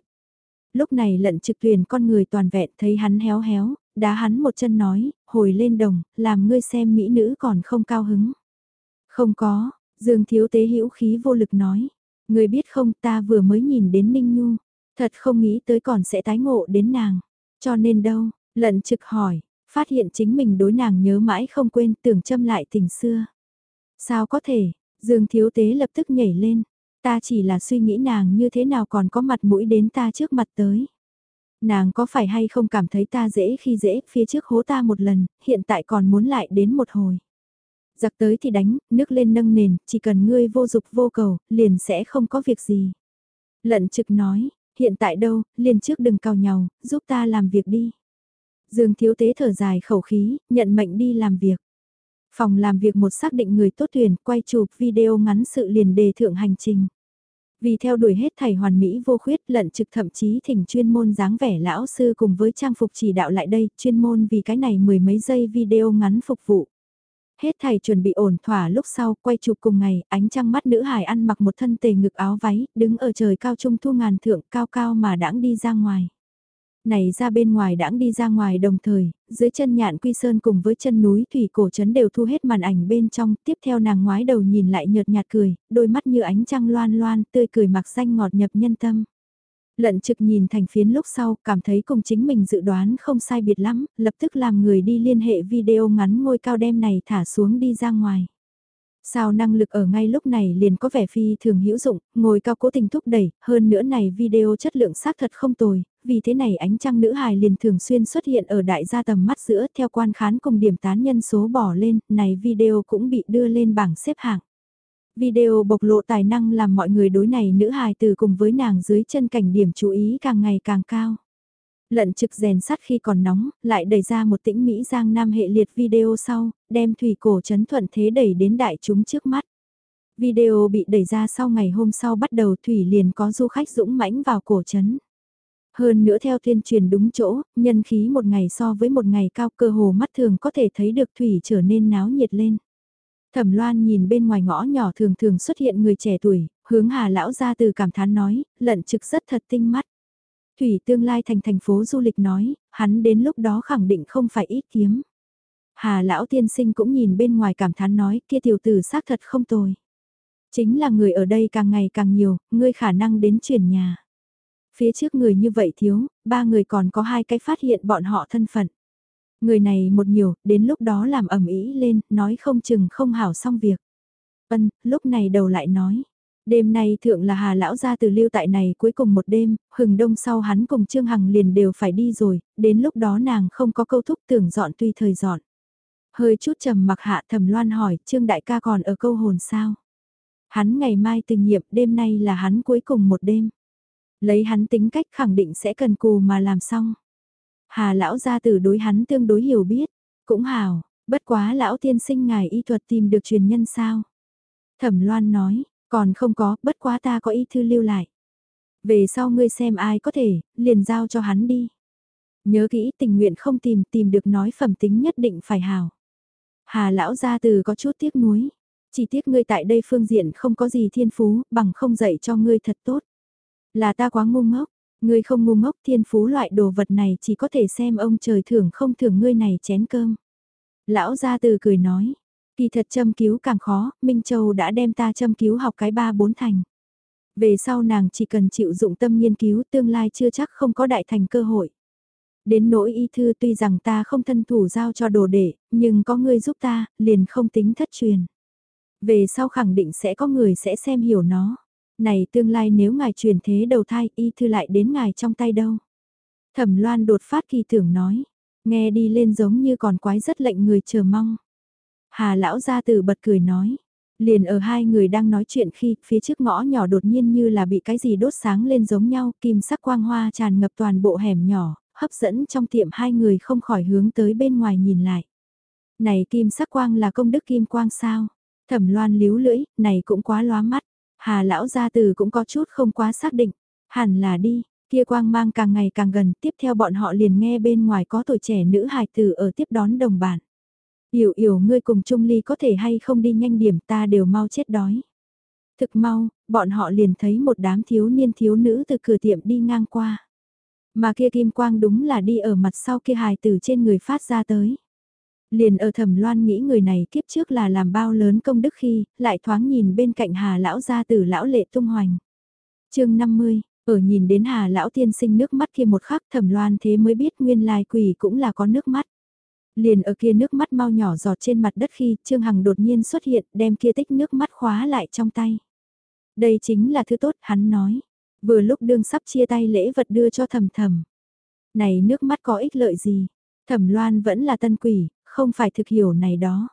Lúc này lận trực thuyền con người toàn vẹn thấy hắn héo héo, đá hắn một chân nói, hồi lên đồng, làm ngươi xem mỹ nữ còn không cao hứng. Không có, Dương Thiếu Tế hữu khí vô lực nói, ngươi biết không ta vừa mới nhìn đến ninh nhu. Thật không nghĩ tới còn sẽ tái ngộ đến nàng. Cho nên đâu, lận trực hỏi, phát hiện chính mình đối nàng nhớ mãi không quên tưởng châm lại tình xưa. Sao có thể, Dương Thiếu Tế lập tức nhảy lên. Ta chỉ là suy nghĩ nàng như thế nào còn có mặt mũi đến ta trước mặt tới. Nàng có phải hay không cảm thấy ta dễ khi dễ, phía trước hố ta một lần, hiện tại còn muốn lại đến một hồi. Giặc tới thì đánh, nước lên nâng nền, chỉ cần ngươi vô dục vô cầu, liền sẽ không có việc gì. Lận trực nói, hiện tại đâu, liền trước đừng cào nhau, giúp ta làm việc đi. Dương thiếu tế thở dài khẩu khí, nhận mệnh đi làm việc. Phòng làm việc một xác định người tốt tuyển, quay chụp video ngắn sự liền đề thượng hành trình. Vì theo đuổi hết thầy hoàn mỹ vô khuyết lận trực thậm chí thỉnh chuyên môn dáng vẻ lão sư cùng với trang phục chỉ đạo lại đây, chuyên môn vì cái này mười mấy giây video ngắn phục vụ. Hết thầy chuẩn bị ổn thỏa lúc sau, quay chụp cùng ngày, ánh trăng mắt nữ hài ăn mặc một thân tề ngực áo váy, đứng ở trời cao trung thu ngàn thượng cao cao mà đãng đi ra ngoài. Này ra bên ngoài đãng đi ra ngoài đồng thời, dưới chân nhạn quy sơn cùng với chân núi thủy cổ trấn đều thu hết màn ảnh bên trong, tiếp theo nàng ngoái đầu nhìn lại nhợt nhạt cười, đôi mắt như ánh trăng loan loan, tươi cười mặc xanh ngọt nhập nhân tâm. Lận trực nhìn thành phiến lúc sau, cảm thấy cùng chính mình dự đoán không sai biệt lắm, lập tức làm người đi liên hệ video ngắn ngôi cao đem này thả xuống đi ra ngoài. Sao năng lực ở ngay lúc này liền có vẻ phi thường hữu dụng, ngồi cao cố tình thúc đẩy, hơn nữa này video chất lượng xác thật không tồi, vì thế này ánh trăng nữ hài liền thường xuyên xuất hiện ở đại gia tầm mắt giữa theo quan khán cùng điểm tán nhân số bỏ lên, này video cũng bị đưa lên bảng xếp hạng. Video bộc lộ tài năng làm mọi người đối này nữ hài từ cùng với nàng dưới chân cảnh điểm chú ý càng ngày càng cao. Lận trực rèn sắt khi còn nóng, lại đẩy ra một tĩnh Mỹ Giang Nam hệ liệt video sau, đem thủy cổ chấn thuận thế đẩy đến đại chúng trước mắt. Video bị đẩy ra sau ngày hôm sau bắt đầu Thủy liền có du khách dũng mãnh vào cổ chấn. Hơn nữa theo tuyên truyền đúng chỗ, nhân khí một ngày so với một ngày cao cơ hồ mắt thường có thể thấy được Thủy trở nên náo nhiệt lên. Thẩm Loan nhìn bên ngoài ngõ nhỏ thường thường xuất hiện người trẻ tuổi, hướng Hà lão ra từ cảm thán nói, lận trực rất thật tinh mắt. Thủy tương lai thành thành phố du lịch nói, hắn đến lúc đó khẳng định không phải ít kiếm. Hà lão tiên sinh cũng nhìn bên ngoài cảm thán nói, kia tiểu tử xác thật không tồi. Chính là người ở đây càng ngày càng nhiều, ngươi khả năng đến chuyển nhà. Phía trước người như vậy thiếu, ba người còn có hai cái phát hiện bọn họ thân phận. Người này một nhiều, đến lúc đó làm ẩm ý lên, nói không chừng không hảo xong việc. vân lúc này đầu lại nói. Đêm nay thượng là Hà lão ra từ lưu tại này cuối cùng một đêm, hừng đông sau hắn cùng Trương Hằng liền đều phải đi rồi, đến lúc đó nàng không có câu thúc tưởng dọn tuy thời dọn. Hơi chút trầm mặc hạ thầm loan hỏi Trương đại ca còn ở câu hồn sao? Hắn ngày mai tình nhiệm đêm nay là hắn cuối cùng một đêm. Lấy hắn tính cách khẳng định sẽ cần cù mà làm xong. Hà lão gia tử đối hắn tương đối hiểu biết, cũng hào, bất quá lão tiên sinh ngài y thuật tìm được truyền nhân sao. Thẩm loan nói, còn không có, bất quá ta có y thư lưu lại. Về sau ngươi xem ai có thể, liền giao cho hắn đi. Nhớ kỹ tình nguyện không tìm, tìm được nói phẩm tính nhất định phải hào. Hà lão gia từ có chút tiếc nuối. Chỉ tiếc ngươi tại đây phương diện không có gì thiên phú, bằng không dạy cho ngươi thật tốt. Là ta quá ngu ngốc, ngươi không ngu ngốc thiên phú loại đồ vật này chỉ có thể xem ông trời thưởng không thưởng ngươi này chén cơm. Lão gia từ cười nói, kỳ thật châm cứu càng khó, Minh Châu đã đem ta châm cứu học cái ba bốn thành. Về sau nàng chỉ cần chịu dụng tâm nghiên cứu tương lai chưa chắc không có đại thành cơ hội. Đến nỗi y thư tuy rằng ta không thân thủ giao cho đồ đệ, nhưng có người giúp ta, liền không tính thất truyền. Về sau khẳng định sẽ có người sẽ xem hiểu nó. Này tương lai nếu ngài truyền thế đầu thai y thư lại đến ngài trong tay đâu. Thẩm loan đột phát kỳ tưởng nói, nghe đi lên giống như còn quái rất lệnh người chờ mong. Hà lão gia tử bật cười nói, liền ở hai người đang nói chuyện khi phía trước ngõ nhỏ đột nhiên như là bị cái gì đốt sáng lên giống nhau, kim sắc quang hoa tràn ngập toàn bộ hẻm nhỏ, hấp dẫn trong tiệm hai người không khỏi hướng tới bên ngoài nhìn lại. Này kim sắc quang là công đức kim quang sao? Thẩm loan líu lưỡi, này cũng quá lóa mắt. Hà lão gia từ cũng có chút không quá xác định. Hẳn là đi, kia quang mang càng ngày càng gần, tiếp theo bọn họ liền nghe bên ngoài có tuổi trẻ nữ hài tử ở tiếp đón đồng bản. Yểu yểu ngươi cùng Trung Ly có thể hay không đi nhanh điểm ta đều mau chết đói. Thực mau, bọn họ liền thấy một đám thiếu niên thiếu nữ từ cửa tiệm đi ngang qua. Mà kia kim quang đúng là đi ở mặt sau kia hài tử trên người phát ra tới. Liền ở thẩm loan nghĩ người này kiếp trước là làm bao lớn công đức khi, lại thoáng nhìn bên cạnh hà lão gia tử lão lệ tung hoành. chương 50, ở nhìn đến hà lão tiên sinh nước mắt kia một khắc thẩm loan thế mới biết nguyên lai quỷ cũng là có nước mắt. Liền ở kia nước mắt mau nhỏ giọt trên mặt đất khi Trương Hằng đột nhiên xuất hiện đem kia tích nước mắt khóa lại trong tay. Đây chính là thứ tốt hắn nói. Vừa lúc đương sắp chia tay lễ vật đưa cho thầm thầm. Này nước mắt có ích lợi gì? Thẩm Loan vẫn là tân quỷ, không phải thực hiểu này đó.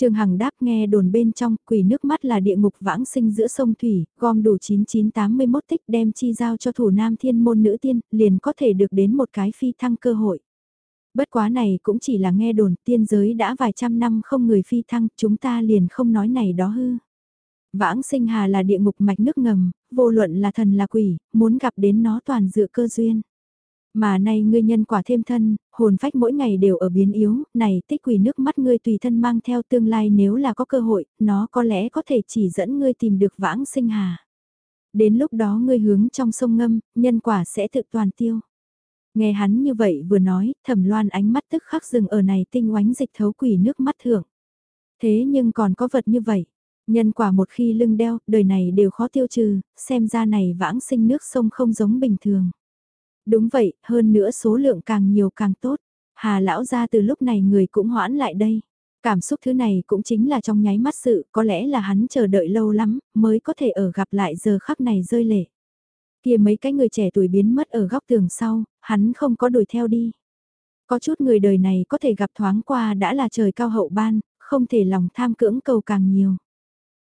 Trương Hằng đáp nghe đồn bên trong, quỷ nước mắt là địa ngục vãng sinh giữa sông Thủy, gom đủ 9981 tích đem chi giao cho thủ nam thiên môn nữ tiên, liền có thể được đến một cái phi thăng cơ hội. Bất quá này cũng chỉ là nghe đồn, tiên giới đã vài trăm năm không người phi thăng, chúng ta liền không nói này đó hư. Vãng sinh hà là địa ngục mạch nước ngầm, vô luận là thần là quỷ, muốn gặp đến nó toàn dựa cơ duyên. Mà nay ngươi nhân quả thêm thân, hồn phách mỗi ngày đều ở biến yếu, này tích quỷ nước mắt ngươi tùy thân mang theo tương lai nếu là có cơ hội, nó có lẽ có thể chỉ dẫn ngươi tìm được vãng sinh hà. Đến lúc đó ngươi hướng trong sông ngâm, nhân quả sẽ tự toàn tiêu. Nghe hắn như vậy vừa nói, thẩm loan ánh mắt tức khắc dừng ở này tinh oánh dịch thấu quỷ nước mắt thưởng. Thế nhưng còn có vật như vậy, nhân quả một khi lưng đeo, đời này đều khó tiêu trừ, xem ra này vãng sinh nước sông không giống bình thường. Đúng vậy, hơn nữa số lượng càng nhiều càng tốt. Hà lão ra từ lúc này người cũng hoãn lại đây. Cảm xúc thứ này cũng chính là trong nháy mắt sự, có lẽ là hắn chờ đợi lâu lắm, mới có thể ở gặp lại giờ khắc này rơi lệ. Kia mấy cái người trẻ tuổi biến mất ở góc tường sau, hắn không có đuổi theo đi. Có chút người đời này có thể gặp thoáng qua đã là trời cao hậu ban, không thể lòng tham cưỡng cầu càng nhiều.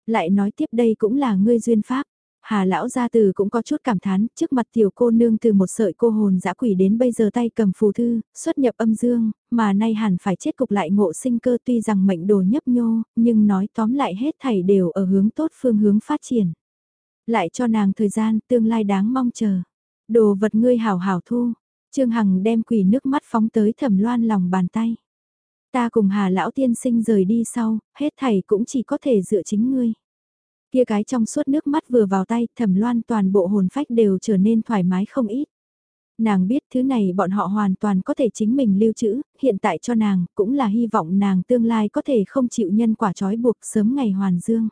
Lại nói tiếp đây cũng là ngươi duyên pháp. Hà lão gia từ cũng có chút cảm thán, trước mặt tiểu cô nương từ một sợi cô hồn dã quỷ đến bây giờ tay cầm phù thư, xuất nhập âm dương, mà nay hẳn phải chết cục lại ngộ sinh cơ tuy rằng mệnh đồ nhấp nhô, nhưng nói tóm lại hết thảy đều ở hướng tốt phương hướng phát triển. Lại cho nàng thời gian tương lai đáng mong chờ. Đồ vật ngươi hảo hảo thu, Trương Hằng đem quỷ nước mắt phóng tới thẩm loan lòng bàn tay. Ta cùng Hà lão tiên sinh rời đi sau, hết thảy cũng chỉ có thể dựa chính ngươi. Kia cái trong suốt nước mắt vừa vào tay, thẩm loan toàn bộ hồn phách đều trở nên thoải mái không ít. Nàng biết thứ này bọn họ hoàn toàn có thể chính mình lưu trữ, hiện tại cho nàng, cũng là hy vọng nàng tương lai có thể không chịu nhân quả trói buộc sớm ngày hoàn dương.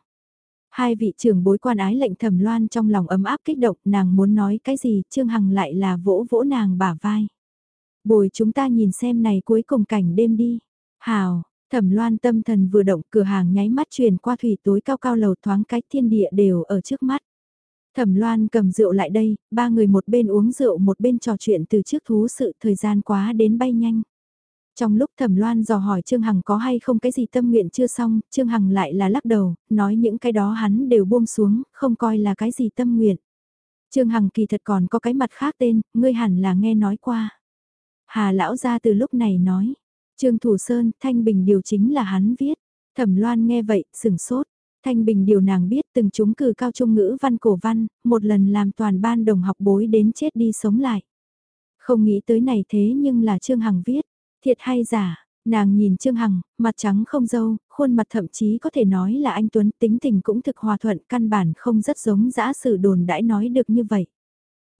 Hai vị trưởng bối quan ái lệnh thẩm loan trong lòng ấm áp kích động, nàng muốn nói cái gì, Trương Hằng lại là vỗ vỗ nàng bả vai. Bồi chúng ta nhìn xem này cuối cùng cảnh đêm đi. Hào, Thẩm loan tâm thần vừa động cửa hàng nháy mắt truyền qua thủy tối cao cao lầu thoáng cách thiên địa đều ở trước mắt. Thẩm loan cầm rượu lại đây, ba người một bên uống rượu một bên trò chuyện từ trước thú sự thời gian quá đến bay nhanh. Trong lúc thẩm loan dò hỏi Trương Hằng có hay không cái gì tâm nguyện chưa xong, Trương Hằng lại là lắc đầu, nói những cái đó hắn đều buông xuống, không coi là cái gì tâm nguyện. Trương Hằng kỳ thật còn có cái mặt khác tên, ngươi hẳn là nghe nói qua. Hà lão ra từ lúc này nói, Trương Thủ Sơn, Thanh Bình điều chính là hắn viết. Thẩm Loan nghe vậy, sừng sốt. Thanh Bình điều nàng biết từng chúng cử cao trung ngữ văn cổ văn, một lần làm toàn ban đồng học bối đến chết đi sống lại. Không nghĩ tới này thế nhưng là Trương Hằng viết. Thiệt hay giả, nàng nhìn Trương Hằng, mặt trắng không dâu, khuôn mặt thậm chí có thể nói là anh Tuấn tính tình cũng thực hòa thuận căn bản không rất giống dã sử đồn đãi nói được như vậy.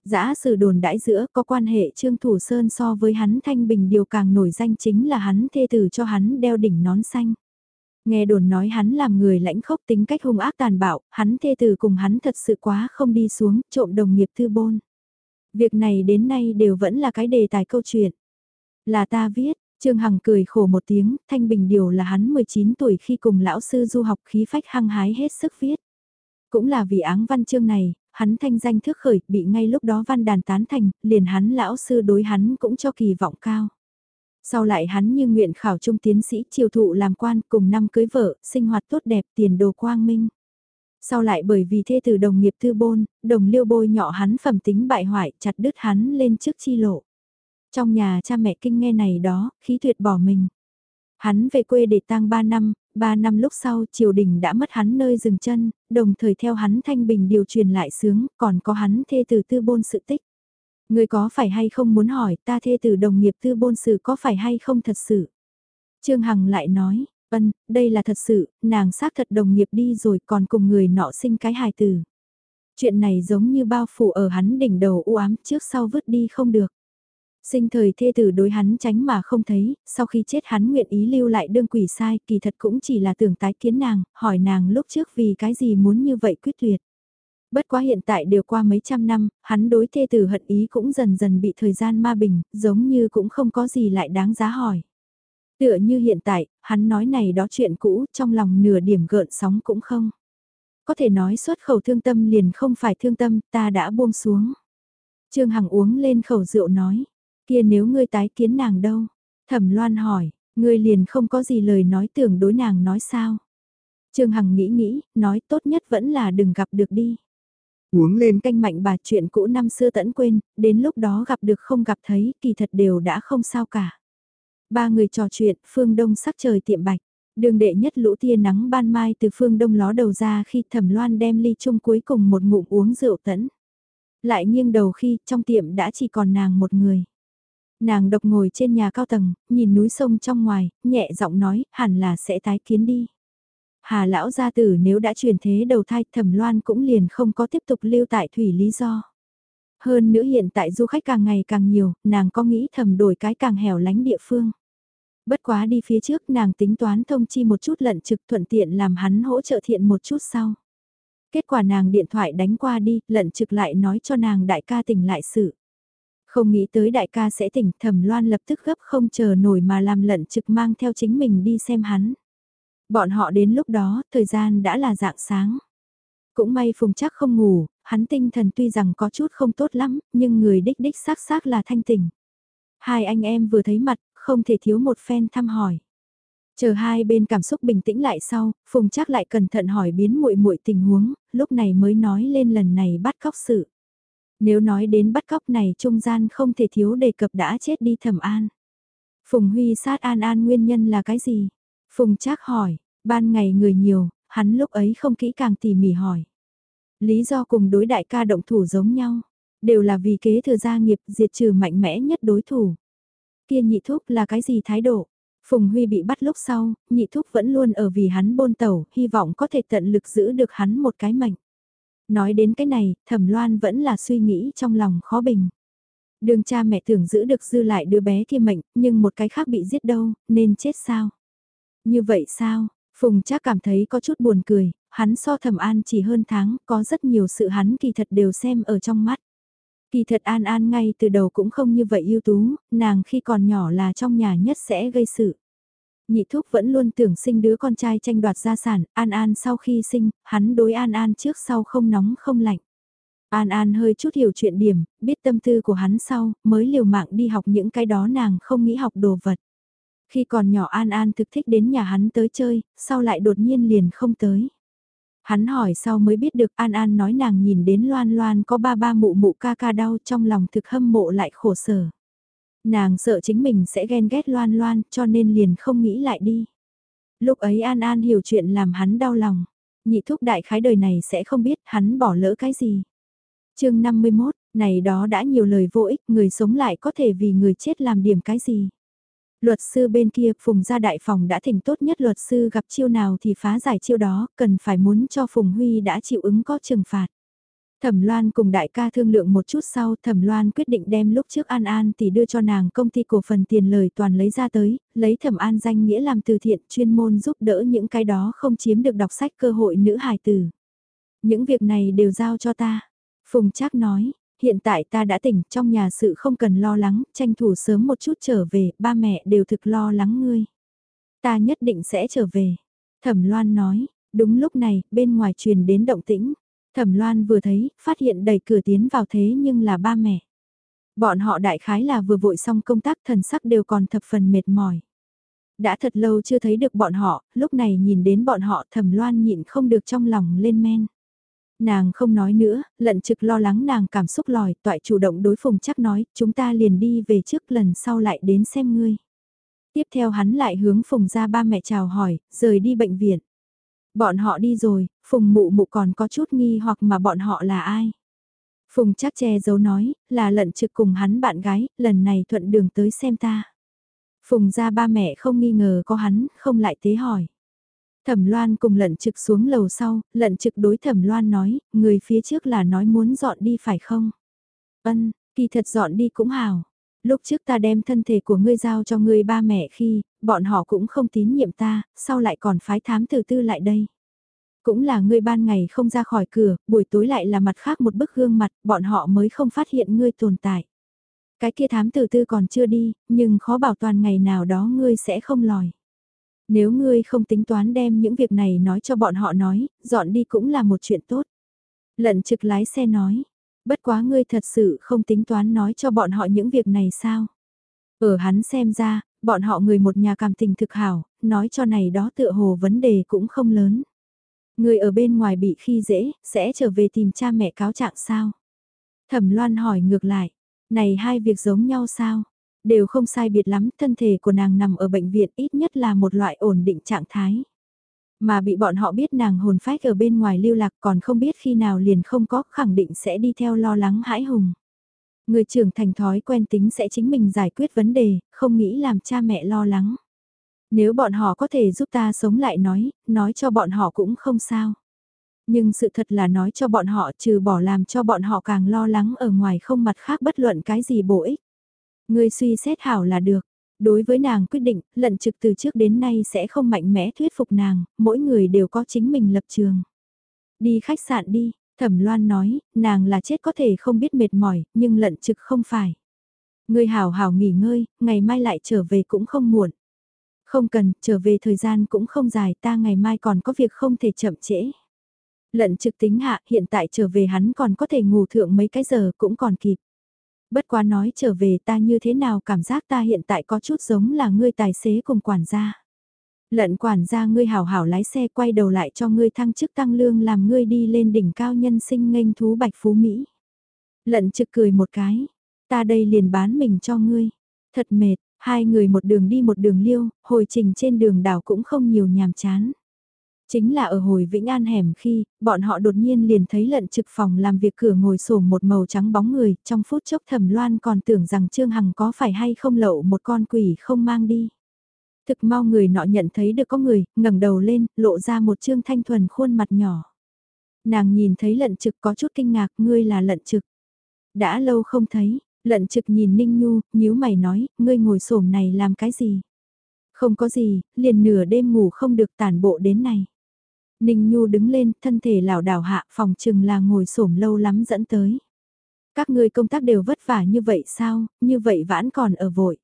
Giã sử đồn đãi giữa có quan hệ Trương Thủ Sơn so với hắn Thanh Bình điều càng nổi danh chính là hắn thê tử cho hắn đeo đỉnh nón xanh. Nghe đồn nói hắn làm người lãnh khốc tính cách hung ác tàn bạo, hắn thê tử cùng hắn thật sự quá không đi xuống, trộm đồng nghiệp thư bôn. Việc này đến nay đều vẫn là cái đề tài câu chuyện. Là ta viết, Trương Hằng cười khổ một tiếng, Thanh Bình điều là hắn 19 tuổi khi cùng lão sư du học khí phách hăng hái hết sức viết. Cũng là vì áng văn chương này, hắn thanh danh thước khởi, bị ngay lúc đó văn đàn tán thành, liền hắn lão sư đối hắn cũng cho kỳ vọng cao. Sau lại hắn như nguyện khảo trung tiến sĩ triều thụ làm quan cùng năm cưới vợ, sinh hoạt tốt đẹp tiền đồ quang minh. Sau lại bởi vì thê từ đồng nghiệp thư bôn, đồng liêu bôi nhọ hắn phẩm tính bại hoại chặt đứt hắn lên trước chi lộ. Trong nhà cha mẹ kinh nghe này đó, khí tuyệt bỏ mình. Hắn về quê để tang 3 năm, 3 năm lúc sau triều đình đã mất hắn nơi dừng chân, đồng thời theo hắn thanh bình điều truyền lại sướng, còn có hắn thê tử tư bôn sự tích. Người có phải hay không muốn hỏi ta thê tử đồng nghiệp tư bôn sự có phải hay không thật sự? Trương Hằng lại nói, ân, đây là thật sự, nàng xác thật đồng nghiệp đi rồi còn cùng người nọ sinh cái hài tử. Chuyện này giống như bao phủ ở hắn đỉnh đầu u ám trước sau vứt đi không được. Sinh thời thê tử đối hắn tránh mà không thấy, sau khi chết hắn nguyện ý lưu lại đương quỷ sai, kỳ thật cũng chỉ là tưởng tái kiến nàng, hỏi nàng lúc trước vì cái gì muốn như vậy quyết tuyệt. Bất quá hiện tại đều qua mấy trăm năm, hắn đối thê tử hận ý cũng dần dần bị thời gian ma bình, giống như cũng không có gì lại đáng giá hỏi. Tựa như hiện tại, hắn nói này đó chuyện cũ, trong lòng nửa điểm gợn sóng cũng không. Có thể nói xuất khẩu thương tâm liền không phải thương tâm, ta đã buông xuống. Trương Hằng uống lên khẩu rượu nói, Kia nếu ngươi tái kiến nàng đâu? Thẩm Loan hỏi, ngươi liền không có gì lời nói tưởng đối nàng nói sao? Trương Hằng nghĩ nghĩ, nói tốt nhất vẫn là đừng gặp được đi. Uống lên canh mạnh bà chuyện cũ năm xưa tẫn quên, đến lúc đó gặp được không gặp thấy, kỳ thật đều đã không sao cả. Ba người trò chuyện, phương đông sắc trời tiệm bạch. Đường đệ nhất lũ tia nắng ban mai từ phương đông ló đầu ra khi thẩm loan đem ly chung cuối cùng một ngụm uống rượu tẫn. Lại nghiêng đầu khi trong tiệm đã chỉ còn nàng một người. Nàng độc ngồi trên nhà cao tầng, nhìn núi sông trong ngoài, nhẹ giọng nói, hẳn là sẽ tái kiến đi. Hà lão gia tử nếu đã chuyển thế đầu thai thẩm loan cũng liền không có tiếp tục lưu tại thủy lý do. Hơn nữa hiện tại du khách càng ngày càng nhiều, nàng có nghĩ thầm đổi cái càng hẻo lánh địa phương. Bất quá đi phía trước nàng tính toán thông chi một chút lận trực thuận tiện làm hắn hỗ trợ thiện một chút sau. Kết quả nàng điện thoại đánh qua đi, lận trực lại nói cho nàng đại ca tỉnh lại sự. Không nghĩ tới đại ca sẽ tỉnh thẩm loan lập tức gấp không chờ nổi mà làm lận trực mang theo chính mình đi xem hắn. Bọn họ đến lúc đó, thời gian đã là dạng sáng. Cũng may Phùng chắc không ngủ, hắn tinh thần tuy rằng có chút không tốt lắm, nhưng người đích đích xác xác là thanh tỉnh. Hai anh em vừa thấy mặt, không thể thiếu một phen thăm hỏi. Chờ hai bên cảm xúc bình tĩnh lại sau, Phùng chắc lại cẩn thận hỏi biến muội muội tình huống, lúc này mới nói lên lần này bắt cóc sự. Nếu nói đến bắt cóc này trung gian không thể thiếu đề cập đã chết đi thẩm an. Phùng Huy sát an an nguyên nhân là cái gì? Phùng Trác hỏi, ban ngày người nhiều, hắn lúc ấy không kỹ càng tỉ mỉ hỏi. Lý do cùng đối đại ca động thủ giống nhau, đều là vì kế thừa gia nghiệp diệt trừ mạnh mẽ nhất đối thủ. Kia nhị thúc là cái gì thái độ? Phùng Huy bị bắt lúc sau, nhị thúc vẫn luôn ở vì hắn bôn tẩu, hy vọng có thể tận lực giữ được hắn một cái mạnh. Nói đến cái này, thẩm loan vẫn là suy nghĩ trong lòng khó bình. Đường cha mẹ tưởng giữ được dư lại đứa bé kia mệnh, nhưng một cái khác bị giết đâu, nên chết sao? Như vậy sao? Phùng chắc cảm thấy có chút buồn cười, hắn so thẩm an chỉ hơn tháng, có rất nhiều sự hắn kỳ thật đều xem ở trong mắt. Kỳ thật An An ngay từ đầu cũng không như vậy ưu tú, nàng khi còn nhỏ là trong nhà nhất sẽ gây sự. Nhị thúc vẫn luôn tưởng sinh đứa con trai tranh đoạt gia sản, An An sau khi sinh, hắn đối An An trước sau không nóng không lạnh. An An hơi chút hiểu chuyện điểm, biết tâm tư của hắn sau, mới liều mạng đi học những cái đó nàng không nghĩ học đồ vật. Khi còn nhỏ An An thực thích đến nhà hắn tới chơi, sau lại đột nhiên liền không tới. Hắn hỏi sau mới biết được An An nói nàng nhìn đến loan loan có ba ba mụ mụ ca ca đau trong lòng thực hâm mộ lại khổ sở. Nàng sợ chính mình sẽ ghen ghét loan loan cho nên liền không nghĩ lại đi. Lúc ấy An An hiểu chuyện làm hắn đau lòng. Nhị thúc đại khái đời này sẽ không biết hắn bỏ lỡ cái gì. chương 51, này đó đã nhiều lời vô ích, người sống lại có thể vì người chết làm điểm cái gì. Luật sư bên kia, Phùng gia đại phòng đã thỉnh tốt nhất luật sư gặp chiêu nào thì phá giải chiêu đó, cần phải muốn cho Phùng Huy đã chịu ứng có trừng phạt. Thẩm Loan cùng đại ca thương lượng một chút sau, Thẩm Loan quyết định đem lúc trước An An thì đưa cho nàng công ty cổ phần tiền lời toàn lấy ra tới, lấy Thẩm An danh nghĩa làm từ thiện chuyên môn giúp đỡ những cái đó không chiếm được đọc sách cơ hội nữ hài tử. Những việc này đều giao cho ta. Phùng Trác nói, hiện tại ta đã tỉnh trong nhà sự không cần lo lắng, tranh thủ sớm một chút trở về, ba mẹ đều thực lo lắng ngươi. Ta nhất định sẽ trở về. Thẩm Loan nói, đúng lúc này, bên ngoài truyền đến động tĩnh. Thẩm Loan vừa thấy, phát hiện đẩy cửa tiến vào thế nhưng là ba mẹ. Bọn họ đại khái là vừa vội xong công tác thần sắc đều còn thập phần mệt mỏi. Đã thật lâu chưa thấy được bọn họ, lúc này nhìn đến bọn họ thẩm loan nhịn không được trong lòng lên men. Nàng không nói nữa, lận trực lo lắng nàng cảm xúc lòi, toại chủ động đối phùng chắc nói, chúng ta liền đi về trước lần sau lại đến xem ngươi. Tiếp theo hắn lại hướng phùng ra ba mẹ chào hỏi, rời đi bệnh viện. Bọn họ đi rồi, phùng mụ mụ còn có chút nghi hoặc mà bọn họ là ai. Phùng chắc che giấu nói, là lận trực cùng hắn bạn gái, lần này thuận đường tới xem ta. Phùng ra ba mẹ không nghi ngờ có hắn, không lại tế hỏi. Thẩm Loan cùng lận trực xuống lầu sau, lận trực đối Thẩm Loan nói, người phía trước là nói muốn dọn đi phải không? Ân, kỳ thật dọn đi cũng hào. Lúc trước ta đem thân thể của ngươi giao cho ngươi ba mẹ khi, bọn họ cũng không tín nhiệm ta, sau lại còn phái thám từ tư lại đây. Cũng là ngươi ban ngày không ra khỏi cửa, buổi tối lại là mặt khác một bức gương mặt, bọn họ mới không phát hiện ngươi tồn tại. Cái kia thám tử tư còn chưa đi, nhưng khó bảo toàn ngày nào đó ngươi sẽ không lòi. Nếu ngươi không tính toán đem những việc này nói cho bọn họ nói, dọn đi cũng là một chuyện tốt. Lận trực lái xe nói, bất quá ngươi thật sự không tính toán nói cho bọn họ những việc này sao? Ở hắn xem ra, bọn họ người một nhà cảm tình thực hảo, nói cho này đó tựa hồ vấn đề cũng không lớn. Người ở bên ngoài bị khi dễ, sẽ trở về tìm cha mẹ cáo trạng sao? Thẩm Loan hỏi ngược lại, này hai việc giống nhau sao? Đều không sai biệt lắm, thân thể của nàng nằm ở bệnh viện ít nhất là một loại ổn định trạng thái. Mà bị bọn họ biết nàng hồn phách ở bên ngoài lưu lạc còn không biết khi nào liền không có khẳng định sẽ đi theo lo lắng hãi hùng. Người trưởng thành thói quen tính sẽ chính mình giải quyết vấn đề, không nghĩ làm cha mẹ lo lắng. Nếu bọn họ có thể giúp ta sống lại nói, nói cho bọn họ cũng không sao. Nhưng sự thật là nói cho bọn họ trừ bỏ làm cho bọn họ càng lo lắng ở ngoài không mặt khác bất luận cái gì bổ ích. Người suy xét hảo là được. Đối với nàng quyết định, lận trực từ trước đến nay sẽ không mạnh mẽ thuyết phục nàng, mỗi người đều có chính mình lập trường. Đi khách sạn đi, Thẩm Loan nói, nàng là chết có thể không biết mệt mỏi, nhưng lận trực không phải. Người hảo hảo nghỉ ngơi, ngày mai lại trở về cũng không muộn. Không cần, trở về thời gian cũng không dài, ta ngày mai còn có việc không thể chậm trễ. Lận trực tính hạ, hiện tại trở về hắn còn có thể ngủ thượng mấy cái giờ cũng còn kịp. Bất quá nói trở về ta như thế nào cảm giác ta hiện tại có chút giống là ngươi tài xế cùng quản gia. Lận quản gia ngươi hảo hảo lái xe quay đầu lại cho ngươi thăng chức tăng lương làm ngươi đi lên đỉnh cao nhân sinh nghênh thú bạch phú Mỹ. Lận trực cười một cái, ta đây liền bán mình cho ngươi. Thật mệt, hai người một đường đi một đường liêu, hồi trình trên đường đảo cũng không nhiều nhàm chán. Chính là ở hồi Vĩnh An hẻm khi, bọn họ đột nhiên liền thấy lận trực phòng làm việc cửa ngồi sổ một màu trắng bóng người, trong phút chốc thẩm loan còn tưởng rằng Trương Hằng có phải hay không lậu một con quỷ không mang đi. Thực mau người nọ nhận thấy được có người, ngẩng đầu lên, lộ ra một trương thanh thuần khuôn mặt nhỏ. Nàng nhìn thấy lận trực có chút kinh ngạc, ngươi là lận trực. Đã lâu không thấy, lận trực nhìn Ninh Nhu, nhíu mày nói, ngươi ngồi xổm này làm cái gì? Không có gì, liền nửa đêm ngủ không được tản bộ đến này. Ninh Nhu đứng lên, thân thể lảo đảo hạ, phòng chừng là ngồi xổm lâu lắm dẫn tới. Các ngươi công tác đều vất vả như vậy sao, như vậy vãn còn ở vội.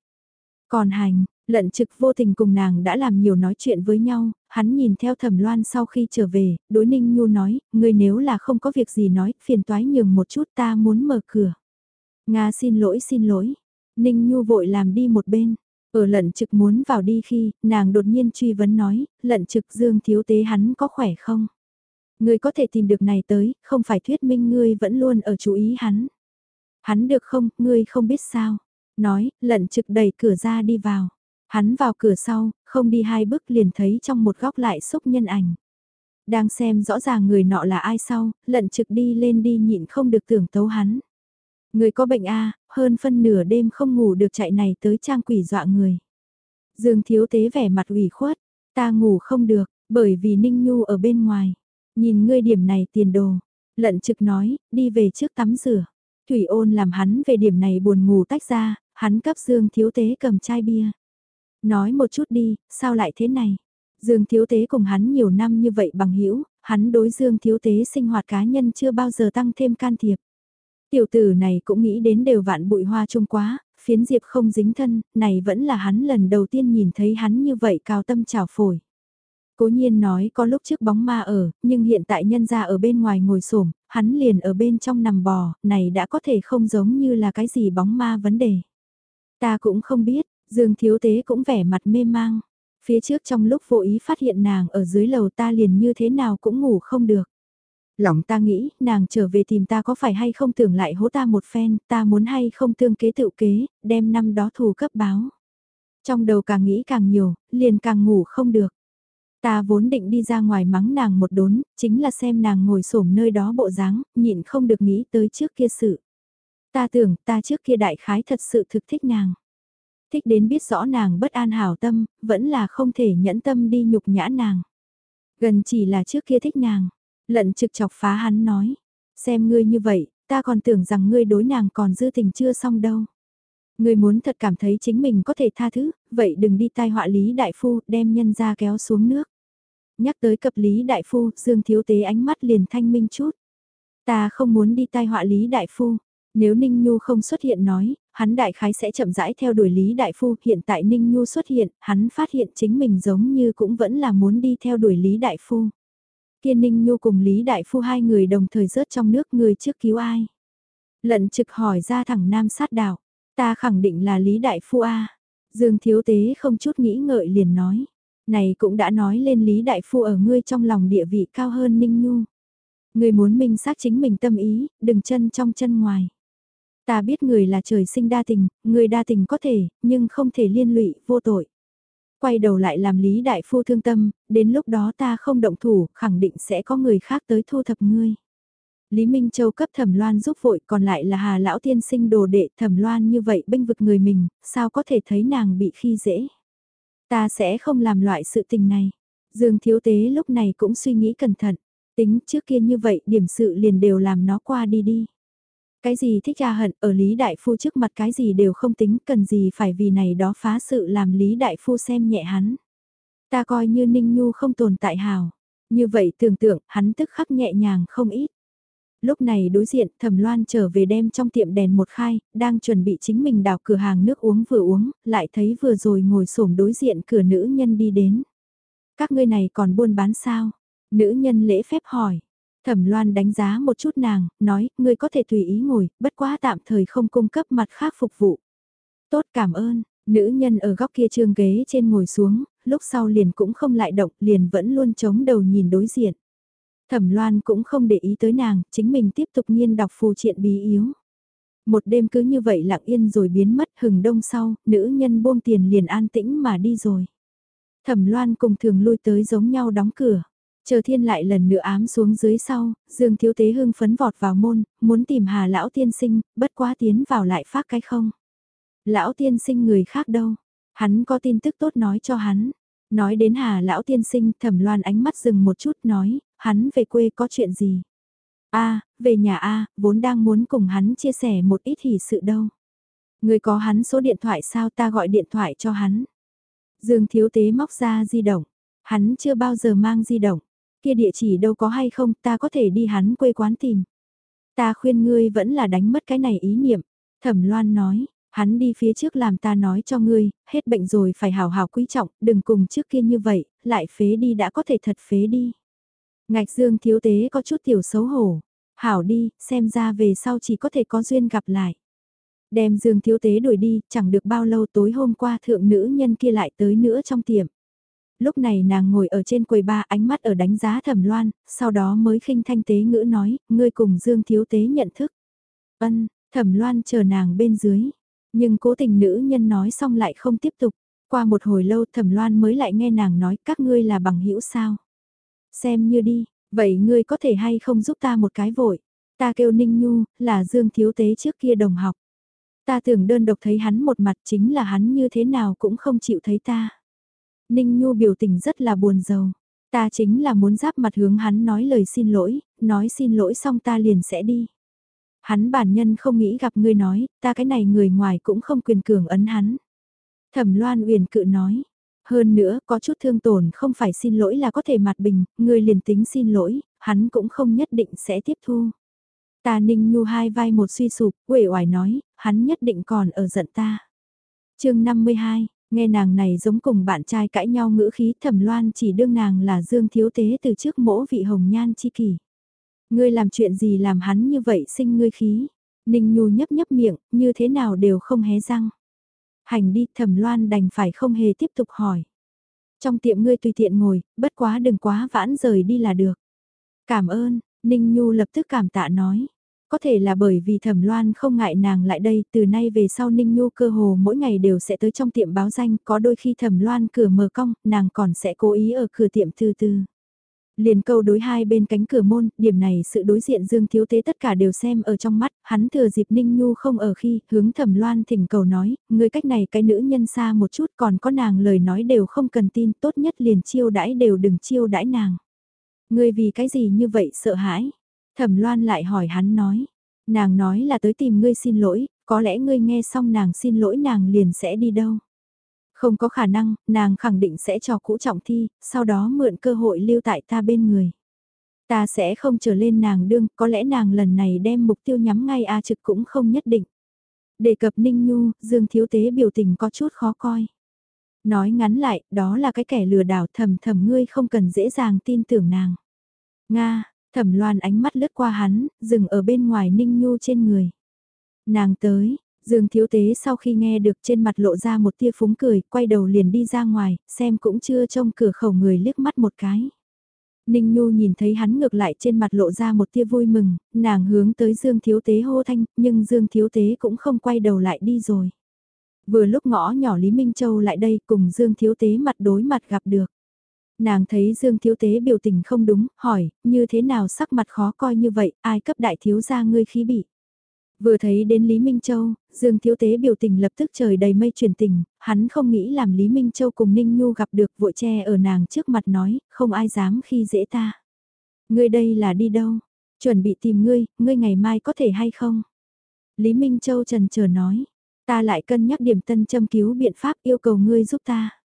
Còn hành, lận trực vô tình cùng nàng đã làm nhiều nói chuyện với nhau, hắn nhìn theo thẩm loan sau khi trở về, đối Ninh Nhu nói, ngươi nếu là không có việc gì nói, phiền toái nhường một chút ta muốn mở cửa. Nga xin lỗi xin lỗi. Ninh Nhu vội làm đi một bên. Ở lận trực muốn vào đi khi, nàng đột nhiên truy vấn nói, lận trực dương thiếu tế hắn có khỏe không? Ngươi có thể tìm được này tới, không phải thuyết minh ngươi vẫn luôn ở chú ý hắn. Hắn được không, ngươi không biết sao. Nói, lận trực đẩy cửa ra đi vào. Hắn vào cửa sau, không đi hai bước liền thấy trong một góc lại xúc nhân ảnh. Đang xem rõ ràng người nọ là ai sau, lận trực đi lên đi nhịn không được tưởng tấu hắn. Người có bệnh a hơn phân nửa đêm không ngủ được chạy này tới trang quỷ dọa người. Dương thiếu tế vẻ mặt ủy khuất, ta ngủ không được, bởi vì Ninh Nhu ở bên ngoài. Nhìn ngươi điểm này tiền đồ. Lận trực nói, đi về trước tắm rửa. Thủy ôn làm hắn về điểm này buồn ngủ tách ra, hắn cấp Dương thiếu tế cầm chai bia. Nói một chút đi, sao lại thế này? Dương thiếu tế cùng hắn nhiều năm như vậy bằng hữu hắn đối Dương thiếu tế sinh hoạt cá nhân chưa bao giờ tăng thêm can thiệp. Tiểu tử này cũng nghĩ đến đều vạn bụi hoa trung quá, phiến diệp không dính thân, này vẫn là hắn lần đầu tiên nhìn thấy hắn như vậy cao tâm trào phổi. Cố nhiên nói có lúc trước bóng ma ở, nhưng hiện tại nhân ra ở bên ngoài ngồi xổm hắn liền ở bên trong nằm bò, này đã có thể không giống như là cái gì bóng ma vấn đề. Ta cũng không biết, Dương Thiếu Tế cũng vẻ mặt mê mang. Phía trước trong lúc vô ý phát hiện nàng ở dưới lầu ta liền như thế nào cũng ngủ không được. Lòng ta nghĩ, nàng trở về tìm ta có phải hay không tưởng lại hố ta một phen, ta muốn hay không tương kế tự kế, đem năm đó thù cấp báo. Trong đầu càng nghĩ càng nhiều, liền càng ngủ không được. Ta vốn định đi ra ngoài mắng nàng một đốn, chính là xem nàng ngồi xổm nơi đó bộ dáng, nhịn không được nghĩ tới trước kia sự. Ta tưởng ta trước kia đại khái thật sự thực thích nàng. Thích đến biết rõ nàng bất an hảo tâm, vẫn là không thể nhẫn tâm đi nhục nhã nàng. Gần chỉ là trước kia thích nàng, Lận trực chọc phá hắn nói, xem ngươi như vậy, ta còn tưởng rằng ngươi đối nàng còn dư tình chưa xong đâu. Ngươi muốn thật cảm thấy chính mình có thể tha thứ, vậy đừng đi tai họa Lý Đại Phu đem nhân ra kéo xuống nước. Nhắc tới cập Lý Đại Phu, Dương Thiếu Tế ánh mắt liền thanh minh chút. Ta không muốn đi tai họa Lý Đại Phu. Nếu Ninh Nhu không xuất hiện nói, hắn đại khái sẽ chậm rãi theo đuổi Lý Đại Phu. Hiện tại Ninh Nhu xuất hiện, hắn phát hiện chính mình giống như cũng vẫn là muốn đi theo đuổi Lý Đại Phu. Kiên Ninh Nhu cùng Lý Đại Phu hai người đồng thời rớt trong nước người trước cứu ai. Lận trực hỏi ra thẳng nam sát đảo. Ta khẳng định là Lý Đại Phu A. Dương Thiếu Tế không chút nghĩ ngợi liền nói. Này cũng đã nói lên Lý Đại Phu ở ngươi trong lòng địa vị cao hơn Ninh Nhu. Ngươi muốn minh xác chính mình tâm ý, đừng chân trong chân ngoài. Ta biết người là trời sinh đa tình, người đa tình có thể, nhưng không thể liên lụy, vô tội. Quay đầu lại làm Lý Đại Phu thương tâm, đến lúc đó ta không động thủ, khẳng định sẽ có người khác tới thu thập ngươi. Lý Minh Châu cấp Thẩm Loan giúp vội còn lại là Hà Lão Tiên sinh đồ đệ Thẩm Loan như vậy bênh vực người mình, sao có thể thấy nàng bị khi dễ. Ta sẽ không làm loại sự tình này. Dương Thiếu Tế lúc này cũng suy nghĩ cẩn thận, tính trước kia như vậy điểm sự liền đều làm nó qua đi đi. Cái gì thích ra hận ở Lý Đại Phu trước mặt cái gì đều không tính cần gì phải vì này đó phá sự làm Lý Đại Phu xem nhẹ hắn. Ta coi như Ninh Nhu không tồn tại hào. Như vậy tưởng tượng hắn tức khắc nhẹ nhàng không ít. Lúc này đối diện thẩm loan trở về đem trong tiệm đèn một khai, đang chuẩn bị chính mình đào cửa hàng nước uống vừa uống, lại thấy vừa rồi ngồi xổm đối diện cửa nữ nhân đi đến. Các ngươi này còn buôn bán sao? Nữ nhân lễ phép hỏi. Thẩm Loan đánh giá một chút nàng, nói, ngươi có thể tùy ý ngồi, bất quá tạm thời không cung cấp mặt khác phục vụ. Tốt cảm ơn, nữ nhân ở góc kia trương ghế trên ngồi xuống, lúc sau liền cũng không lại động, liền vẫn luôn chống đầu nhìn đối diện. Thẩm Loan cũng không để ý tới nàng, chính mình tiếp tục nghiên đọc phù triện bí yếu. Một đêm cứ như vậy lặng yên rồi biến mất hừng đông sau, nữ nhân buông tiền liền an tĩnh mà đi rồi. Thẩm Loan cùng thường lui tới giống nhau đóng cửa. Chờ thiên lại lần nữa ám xuống dưới sau, Dương Thiếu Tế hưng phấn vọt vào môn, muốn tìm Hà Lão Tiên Sinh, bất quá tiến vào lại phát cái không. Lão Tiên Sinh người khác đâu, hắn có tin tức tốt nói cho hắn. Nói đến Hà Lão Tiên Sinh thẩm loan ánh mắt dừng một chút nói, hắn về quê có chuyện gì. a về nhà a vốn đang muốn cùng hắn chia sẻ một ít hỉ sự đâu. Người có hắn số điện thoại sao ta gọi điện thoại cho hắn. Dương Thiếu Tế móc ra di động, hắn chưa bao giờ mang di động kia địa chỉ đâu có hay không ta có thể đi hắn quê quán tìm. Ta khuyên ngươi vẫn là đánh mất cái này ý niệm. Thẩm Loan nói, hắn đi phía trước làm ta nói cho ngươi, hết bệnh rồi phải hào hào quý trọng, đừng cùng trước kia như vậy, lại phế đi đã có thể thật phế đi. Ngạch dương thiếu tế có chút tiểu xấu hổ. Hảo đi, xem ra về sau chỉ có thể có duyên gặp lại. Đem dương thiếu tế đuổi đi, chẳng được bao lâu tối hôm qua thượng nữ nhân kia lại tới nữa trong tiệm. Lúc này nàng ngồi ở trên quầy ba ánh mắt ở đánh giá thẩm loan, sau đó mới khinh thanh tế ngữ nói, ngươi cùng Dương Thiếu Tế nhận thức. Ân, thẩm loan chờ nàng bên dưới. Nhưng cố tình nữ nhân nói xong lại không tiếp tục. Qua một hồi lâu thẩm loan mới lại nghe nàng nói các ngươi là bằng hữu sao. Xem như đi, vậy ngươi có thể hay không giúp ta một cái vội. Ta kêu Ninh Nhu, là Dương Thiếu Tế trước kia đồng học. Ta tưởng đơn độc thấy hắn một mặt chính là hắn như thế nào cũng không chịu thấy ta. Ninh Nhu biểu tình rất là buồn rầu. Ta chính là muốn giáp mặt hướng hắn nói lời xin lỗi, nói xin lỗi xong ta liền sẽ đi. Hắn bản nhân không nghĩ gặp ngươi nói, ta cái này người ngoài cũng không quyền cường ấn hắn. Thẩm Loan Uyển cự nói, hơn nữa có chút thương tổn không phải xin lỗi là có thể mặt bình, ngươi liền tính xin lỗi, hắn cũng không nhất định sẽ tiếp thu. Ta Ninh Nhu hai vai một suy sụp, uể oải nói, hắn nhất định còn ở giận ta. chương 52, Nghe nàng này giống cùng bạn trai cãi nhau ngữ khí thẩm loan chỉ đương nàng là dương thiếu tế từ trước mỗ vị hồng nhan chi kỷ. Ngươi làm chuyện gì làm hắn như vậy sinh ngươi khí. Ninh nhu nhấp nhấp miệng, như thế nào đều không hé răng. Hành đi thẩm loan đành phải không hề tiếp tục hỏi. Trong tiệm ngươi tùy tiện ngồi, bất quá đừng quá vãn rời đi là được. Cảm ơn, Ninh Nhu lập tức cảm tạ nói. Có thể là bởi vì thẩm loan không ngại nàng lại đây, từ nay về sau Ninh Nhu cơ hồ mỗi ngày đều sẽ tới trong tiệm báo danh, có đôi khi thẩm loan cửa mở cong, nàng còn sẽ cố ý ở cửa tiệm từ từ. Liền câu đối hai bên cánh cửa môn, điểm này sự đối diện Dương Thiếu Tế tất cả đều xem ở trong mắt, hắn thừa dịp Ninh Nhu không ở khi, hướng thẩm loan thỉnh cầu nói, người cách này cái nữ nhân xa một chút còn có nàng lời nói đều không cần tin, tốt nhất liền chiêu đãi đều đừng chiêu đãi nàng. Người vì cái gì như vậy sợ hãi? Thẩm Loan lại hỏi hắn nói, nàng nói là tới tìm ngươi xin lỗi, có lẽ ngươi nghe xong nàng xin lỗi nàng liền sẽ đi đâu. Không có khả năng, nàng khẳng định sẽ cho cũ trọng thi, sau đó mượn cơ hội lưu tại ta bên người. Ta sẽ không trở lên nàng đương, có lẽ nàng lần này đem mục tiêu nhắm ngay A trực cũng không nhất định. Đề cập Ninh Nhu, Dương Thiếu Tế biểu tình có chút khó coi. Nói ngắn lại, đó là cái kẻ lừa đảo thầm thầm ngươi không cần dễ dàng tin tưởng nàng. Nga, Thẩm loan ánh mắt lướt qua hắn, dừng ở bên ngoài ninh nhu trên người. Nàng tới, Dương Thiếu Tế sau khi nghe được trên mặt lộ ra một tia phúng cười, quay đầu liền đi ra ngoài, xem cũng chưa trông cửa khẩu người liếc mắt một cái. Ninh Nhu nhìn thấy hắn ngược lại trên mặt lộ ra một tia vui mừng, nàng hướng tới Dương Thiếu Tế hô thanh, nhưng Dương Thiếu Tế cũng không quay đầu lại đi rồi. Vừa lúc ngõ nhỏ Lý Minh Châu lại đây cùng Dương Thiếu Tế mặt đối mặt gặp được. Nàng thấy Dương Thiếu Tế biểu tình không đúng, hỏi, như thế nào sắc mặt khó coi như vậy, ai cấp đại thiếu gia ngươi khí bị. Vừa thấy đến Lý Minh Châu, Dương Thiếu Tế biểu tình lập tức trời đầy mây truyền tình, hắn không nghĩ làm Lý Minh Châu cùng Ninh Nhu gặp được vội che ở nàng trước mặt nói, không ai dám khi dễ ta. Ngươi đây là đi đâu? Chuẩn bị tìm ngươi, ngươi ngày mai có thể hay không? Lý Minh Châu trần chờ nói, ta lại cân nhắc điểm tân châm cứu biện pháp yêu cầu ngươi giúp ta.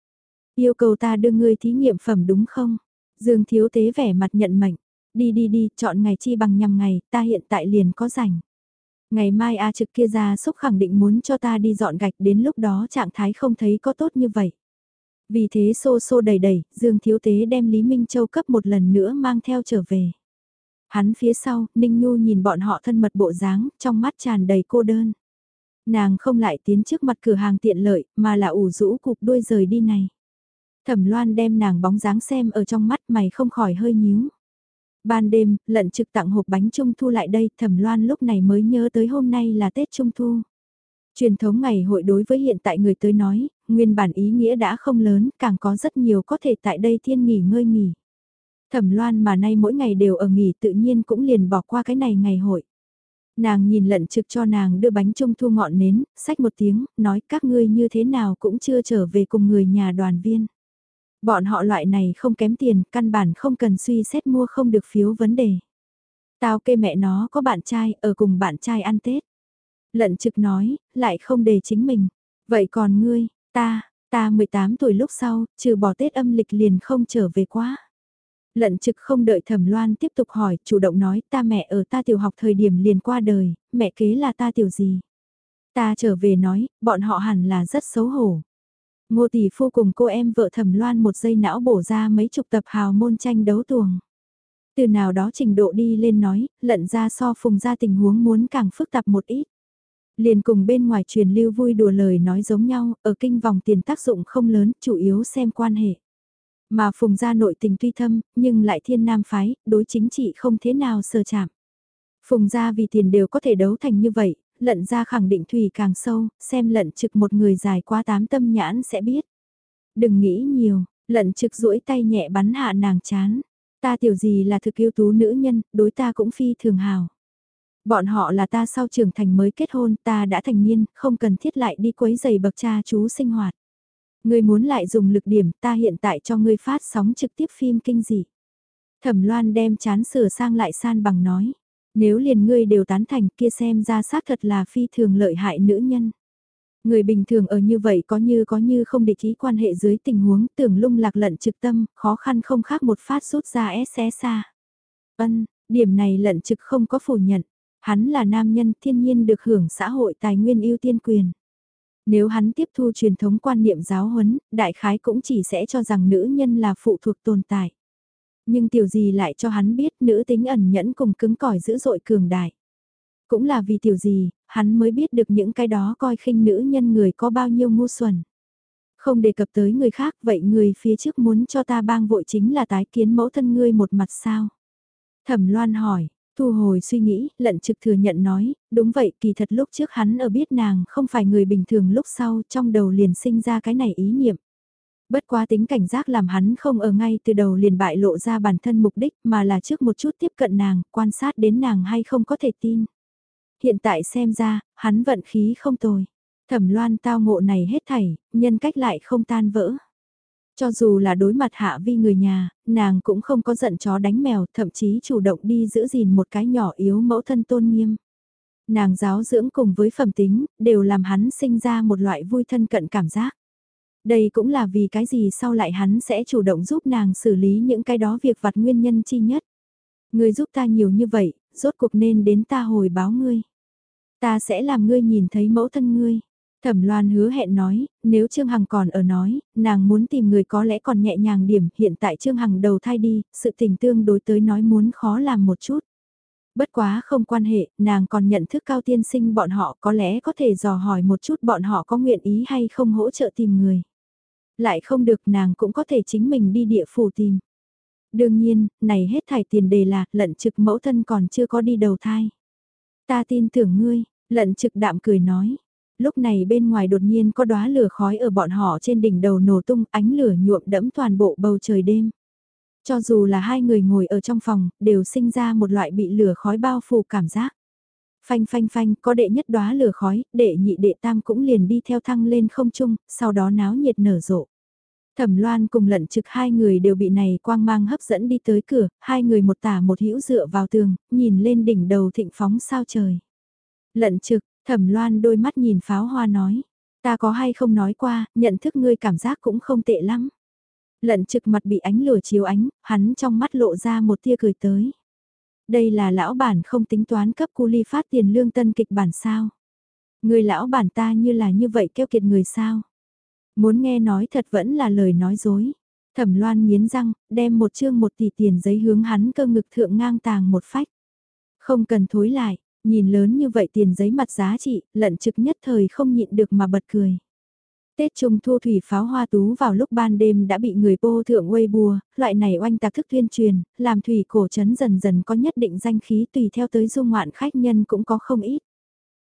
Yêu cầu ta đưa ngươi thí nghiệm phẩm đúng không? Dương Thiếu Tế vẻ mặt nhận mệnh, đi đi đi, chọn ngày chi bằng nhằm ngày, ta hiện tại liền có rảnh. Ngày mai A trực kia ra xúc khẳng định muốn cho ta đi dọn gạch đến lúc đó trạng thái không thấy có tốt như vậy. Vì thế xô xô đầy đầy, Dương Thiếu Tế đem Lý Minh Châu cấp một lần nữa mang theo trở về. Hắn phía sau, Ninh Nhu nhìn bọn họ thân mật bộ dáng, trong mắt tràn đầy cô đơn. Nàng không lại tiến trước mặt cửa hàng tiện lợi, mà là ủ rũ cục đuôi rời đi này. Thẩm Loan đem nàng bóng dáng xem ở trong mắt mày không khỏi hơi nhíu. Ban đêm, lận trực tặng hộp bánh trung thu lại đây, thẩm loan lúc này mới nhớ tới hôm nay là Tết Trung Thu. Truyền thống ngày hội đối với hiện tại người tới nói, nguyên bản ý nghĩa đã không lớn, càng có rất nhiều có thể tại đây thiên nghỉ ngơi nghỉ. Thẩm loan mà nay mỗi ngày đều ở nghỉ tự nhiên cũng liền bỏ qua cái này ngày hội. Nàng nhìn lận trực cho nàng đưa bánh trung thu ngọn nến, sách một tiếng, nói các ngươi như thế nào cũng chưa trở về cùng người nhà đoàn viên. Bọn họ loại này không kém tiền, căn bản không cần suy xét mua không được phiếu vấn đề. Tao kê mẹ nó có bạn trai, ở cùng bạn trai ăn Tết. Lận trực nói, lại không để chính mình. Vậy còn ngươi, ta, ta 18 tuổi lúc sau, trừ bỏ Tết âm lịch liền không trở về quá. Lận trực không đợi thẩm loan tiếp tục hỏi, chủ động nói ta mẹ ở ta tiểu học thời điểm liền qua đời, mẹ kế là ta tiểu gì. Ta trở về nói, bọn họ hẳn là rất xấu hổ. Ngô tỷ phu cùng cô em vợ thẩm loan một giây não bổ ra mấy chục tập hào môn tranh đấu tuồng. Từ nào đó trình độ đi lên nói, lận ra so phùng ra tình huống muốn càng phức tạp một ít. Liền cùng bên ngoài truyền lưu vui đùa lời nói giống nhau, ở kinh vòng tiền tác dụng không lớn, chủ yếu xem quan hệ. Mà phùng ra nội tình tuy thâm, nhưng lại thiên nam phái, đối chính trị không thế nào sơ chạm. Phùng ra vì tiền đều có thể đấu thành như vậy, lận ra khẳng định thủy càng sâu, xem lận trực một người dài quá tám tâm nhãn sẽ biết. Đừng nghĩ nhiều, lận trực duỗi tay nhẹ bắn hạ nàng chán. Ta tiểu gì là thực yêu tú nữ nhân, đối ta cũng phi thường hào. Bọn họ là ta sau trưởng thành mới kết hôn, ta đã thành niên, không cần thiết lại đi quấy giày bậc cha chú sinh hoạt. Ngươi muốn lại dùng lực điểm, ta hiện tại cho ngươi phát sóng trực tiếp phim kinh dị. Thẩm Loan đem chán sửa sang lại san bằng nói. Nếu liền ngươi đều tán thành kia xem ra xác thật là phi thường lợi hại nữ nhân. Người bình thường ở như vậy có như có như không địch ý quan hệ dưới tình huống tưởng lung lạc lận trực tâm, khó khăn không khác một phát rút ra xé xa. Ân, điểm này lận trực không có phủ nhận. Hắn là nam nhân thiên nhiên được hưởng xã hội tài nguyên ưu tiên quyền. Nếu hắn tiếp thu truyền thống quan niệm giáo huấn, đại khái cũng chỉ sẽ cho rằng nữ nhân là phụ thuộc tồn tại. Nhưng tiểu gì lại cho hắn biết nữ tính ẩn nhẫn cùng cứng cỏi dữ dội cường đại. Cũng là vì tiểu gì, hắn mới biết được những cái đó coi khinh nữ nhân người có bao nhiêu ngu xuẩn. Không đề cập tới người khác vậy người phía trước muốn cho ta bang vội chính là tái kiến mẫu thân ngươi một mặt sao. Thẩm loan hỏi, thu hồi suy nghĩ, lận trực thừa nhận nói, đúng vậy kỳ thật lúc trước hắn ở biết nàng không phải người bình thường lúc sau trong đầu liền sinh ra cái này ý niệm. Bất quá tính cảnh giác làm hắn không ở ngay từ đầu liền bại lộ ra bản thân mục đích mà là trước một chút tiếp cận nàng, quan sát đến nàng hay không có thể tin. Hiện tại xem ra, hắn vận khí không tồi. Thẩm loan tao ngộ này hết thảy, nhân cách lại không tan vỡ. Cho dù là đối mặt hạ vi người nhà, nàng cũng không có giận chó đánh mèo, thậm chí chủ động đi giữ gìn một cái nhỏ yếu mẫu thân tôn nghiêm. Nàng giáo dưỡng cùng với phẩm tính, đều làm hắn sinh ra một loại vui thân cận cảm giác. Đây cũng là vì cái gì sau lại hắn sẽ chủ động giúp nàng xử lý những cái đó việc vặt nguyên nhân chi nhất. Ngươi giúp ta nhiều như vậy, rốt cuộc nên đến ta hồi báo ngươi. Ta sẽ làm ngươi nhìn thấy mẫu thân ngươi. Thẩm Loan hứa hẹn nói, nếu Trương Hằng còn ở nói, nàng muốn tìm người có lẽ còn nhẹ nhàng điểm, hiện tại Trương Hằng đầu thai đi, sự tình tương đối tới nói muốn khó làm một chút. Bất quá không quan hệ, nàng còn nhận thức cao tiên sinh bọn họ có lẽ có thể dò hỏi một chút bọn họ có nguyện ý hay không hỗ trợ tìm người. Lại không được nàng cũng có thể chính mình đi địa phủ tìm. Đương nhiên, này hết thải tiền đề là lận trực mẫu thân còn chưa có đi đầu thai. Ta tin tưởng ngươi, lận trực đạm cười nói. Lúc này bên ngoài đột nhiên có đóa lửa khói ở bọn họ trên đỉnh đầu nổ tung ánh lửa nhuộm đẫm toàn bộ bầu trời đêm. Cho dù là hai người ngồi ở trong phòng, đều sinh ra một loại bị lửa khói bao phủ cảm giác. Phanh phanh phanh, có đệ nhất đóa lửa khói, đệ nhị đệ tam cũng liền đi theo thăng lên không trung, sau đó náo nhiệt nở rộ. Thẩm Loan cùng lận trực hai người đều bị này quang mang hấp dẫn đi tới cửa, hai người một tả một hữu dựa vào tường, nhìn lên đỉnh đầu thịnh phóng sao trời. Lận trực, Thẩm Loan đôi mắt nhìn pháo hoa nói, ta có hay không nói qua, nhận thức ngươi cảm giác cũng không tệ lắm. Lận trực mặt bị ánh lửa chiếu ánh, hắn trong mắt lộ ra một tia cười tới. Đây là lão bản không tính toán cấp cu ly phát tiền lương tân kịch bản sao. Người lão bản ta như là như vậy keo kiệt người sao. Muốn nghe nói thật vẫn là lời nói dối. Thẩm loan nghiến răng, đem một chương một tỷ tiền giấy hướng hắn cơ ngực thượng ngang tàng một phách. Không cần thối lại, nhìn lớn như vậy tiền giấy mặt giá trị, lận trực nhất thời không nhịn được mà bật cười. Tết Trung Thu thủy pháo hoa tú vào lúc ban đêm đã bị người bô thượng quây bùa, loại này oanh tạc thức tuyên truyền, làm thủy cổ trấn dần dần có nhất định danh khí tùy theo tới du ngoạn khách nhân cũng có không ít.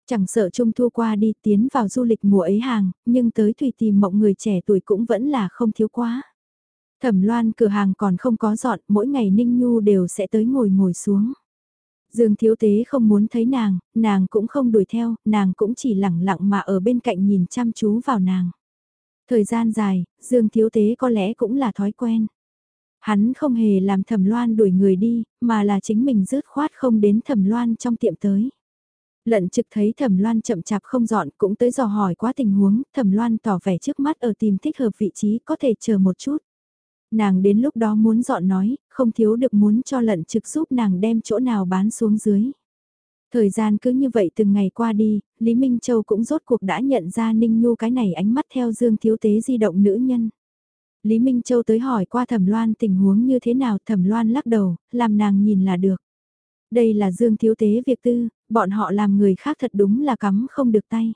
Chẳng sợ Trung Thu qua đi tiến vào du lịch mùa ấy hàng, nhưng tới thủy tìm mộng người trẻ tuổi cũng vẫn là không thiếu quá. Thẩm loan cửa hàng còn không có dọn, mỗi ngày Ninh Nhu đều sẽ tới ngồi ngồi xuống. Dương thiếu tế không muốn thấy nàng, nàng cũng không đuổi theo, nàng cũng chỉ lẳng lặng mà ở bên cạnh nhìn chăm chú vào nàng. Thời gian dài, Dương thiếu tế có lẽ cũng là thói quen. Hắn không hề làm thẩm loan đuổi người đi, mà là chính mình rứt khoát không đến thẩm loan trong tiệm tới. Lận trực thấy thẩm loan chậm chạp không dọn cũng tới dò hỏi quá tình huống, thẩm loan tỏ vẻ trước mắt ở tìm thích hợp vị trí có thể chờ một chút. Nàng đến lúc đó muốn dọn nói, không thiếu được muốn cho lận trực giúp nàng đem chỗ nào bán xuống dưới. Thời gian cứ như vậy từng ngày qua đi, Lý Minh Châu cũng rốt cuộc đã nhận ra Ninh Nhu cái này ánh mắt theo Dương Thiếu Tế di động nữ nhân. Lý Minh Châu tới hỏi qua Thẩm Loan tình huống như thế nào Thẩm Loan lắc đầu, làm nàng nhìn là được. Đây là Dương Thiếu Tế việc tư, bọn họ làm người khác thật đúng là cắm không được tay.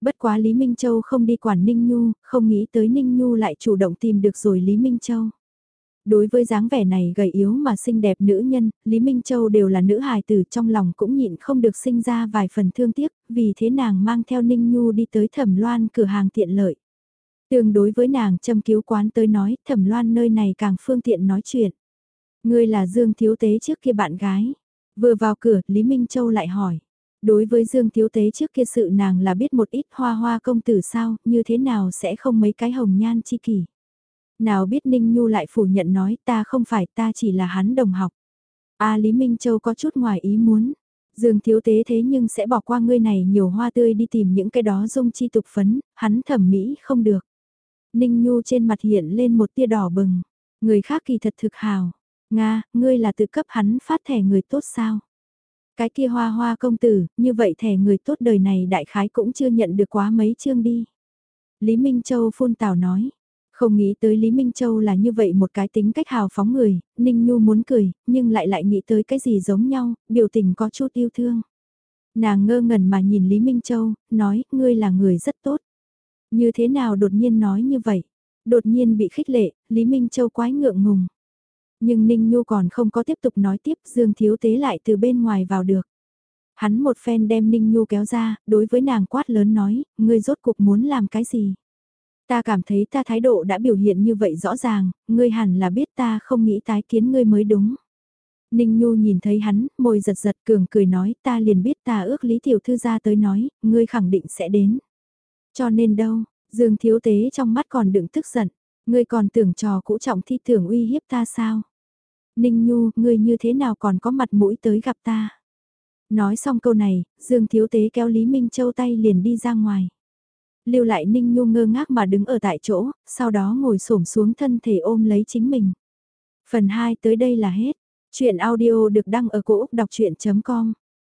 Bất quá Lý Minh Châu không đi quản Ninh Nhu, không nghĩ tới Ninh Nhu lại chủ động tìm được rồi Lý Minh Châu. Đối với dáng vẻ này gầy yếu mà xinh đẹp nữ nhân, Lý Minh Châu đều là nữ hài tử trong lòng cũng nhịn không được sinh ra vài phần thương tiếc, vì thế nàng mang theo Ninh Nhu đi tới thẩm loan cửa hàng tiện lợi. Tương đối với nàng châm cứu quán tới nói, thẩm loan nơi này càng phương tiện nói chuyện. Ngươi là Dương Thiếu Tế trước kia bạn gái. Vừa vào cửa, Lý Minh Châu lại hỏi. Đối với Dương Thiếu Tế trước kia sự nàng là biết một ít hoa hoa công tử sao, như thế nào sẽ không mấy cái hồng nhan chi kỷ. Nào biết Ninh Nhu lại phủ nhận nói ta không phải ta chỉ là hắn đồng học. A Lý Minh Châu có chút ngoài ý muốn. Dương thiếu tế thế nhưng sẽ bỏ qua ngươi này nhiều hoa tươi đi tìm những cái đó dung chi tục phấn, hắn thẩm mỹ không được. Ninh Nhu trên mặt hiện lên một tia đỏ bừng. Người khác kỳ thật thực hào. Nga, ngươi là tự cấp hắn phát thẻ người tốt sao? Cái kia hoa hoa công tử, như vậy thẻ người tốt đời này đại khái cũng chưa nhận được quá mấy chương đi. Lý Minh Châu phun tào nói, không nghĩ tới Lý Minh Châu là như vậy một cái tính cách hào phóng người, Ninh Nhu muốn cười, nhưng lại lại nghĩ tới cái gì giống nhau, biểu tình có chút yêu thương. Nàng ngơ ngẩn mà nhìn Lý Minh Châu, nói, ngươi là người rất tốt. Như thế nào đột nhiên nói như vậy? Đột nhiên bị khích lệ, Lý Minh Châu quái ngượng ngùng. Nhưng Ninh Nhu còn không có tiếp tục nói tiếp, Dương Thiếu Tế lại từ bên ngoài vào được. Hắn một phen đem Ninh Nhu kéo ra, đối với nàng quát lớn nói, ngươi rốt cuộc muốn làm cái gì? Ta cảm thấy ta thái độ đã biểu hiện như vậy rõ ràng, ngươi hẳn là biết ta không nghĩ tái kiến ngươi mới đúng. Ninh Nhu nhìn thấy hắn, môi giật giật cường cười nói ta liền biết ta ước Lý Tiểu Thư ra tới nói, ngươi khẳng định sẽ đến. Cho nên đâu, Dương Thiếu Tế trong mắt còn đựng tức giận, ngươi còn tưởng trò cũ trọng thi tưởng uy hiếp ta sao? Ninh Nhu, ngươi như thế nào còn có mặt mũi tới gặp ta? Nói xong câu này, Dương Thiếu Tế kéo Lý Minh Châu tay liền đi ra ngoài lưu lại Ninh Nhu ngơ ngác mà đứng ở tại chỗ, sau đó ngồi xổm xuống thân thể ôm lấy chính mình. Phần 2 tới đây là hết. Chuyện audio được đăng ở cổ Úc đọc chuyện.com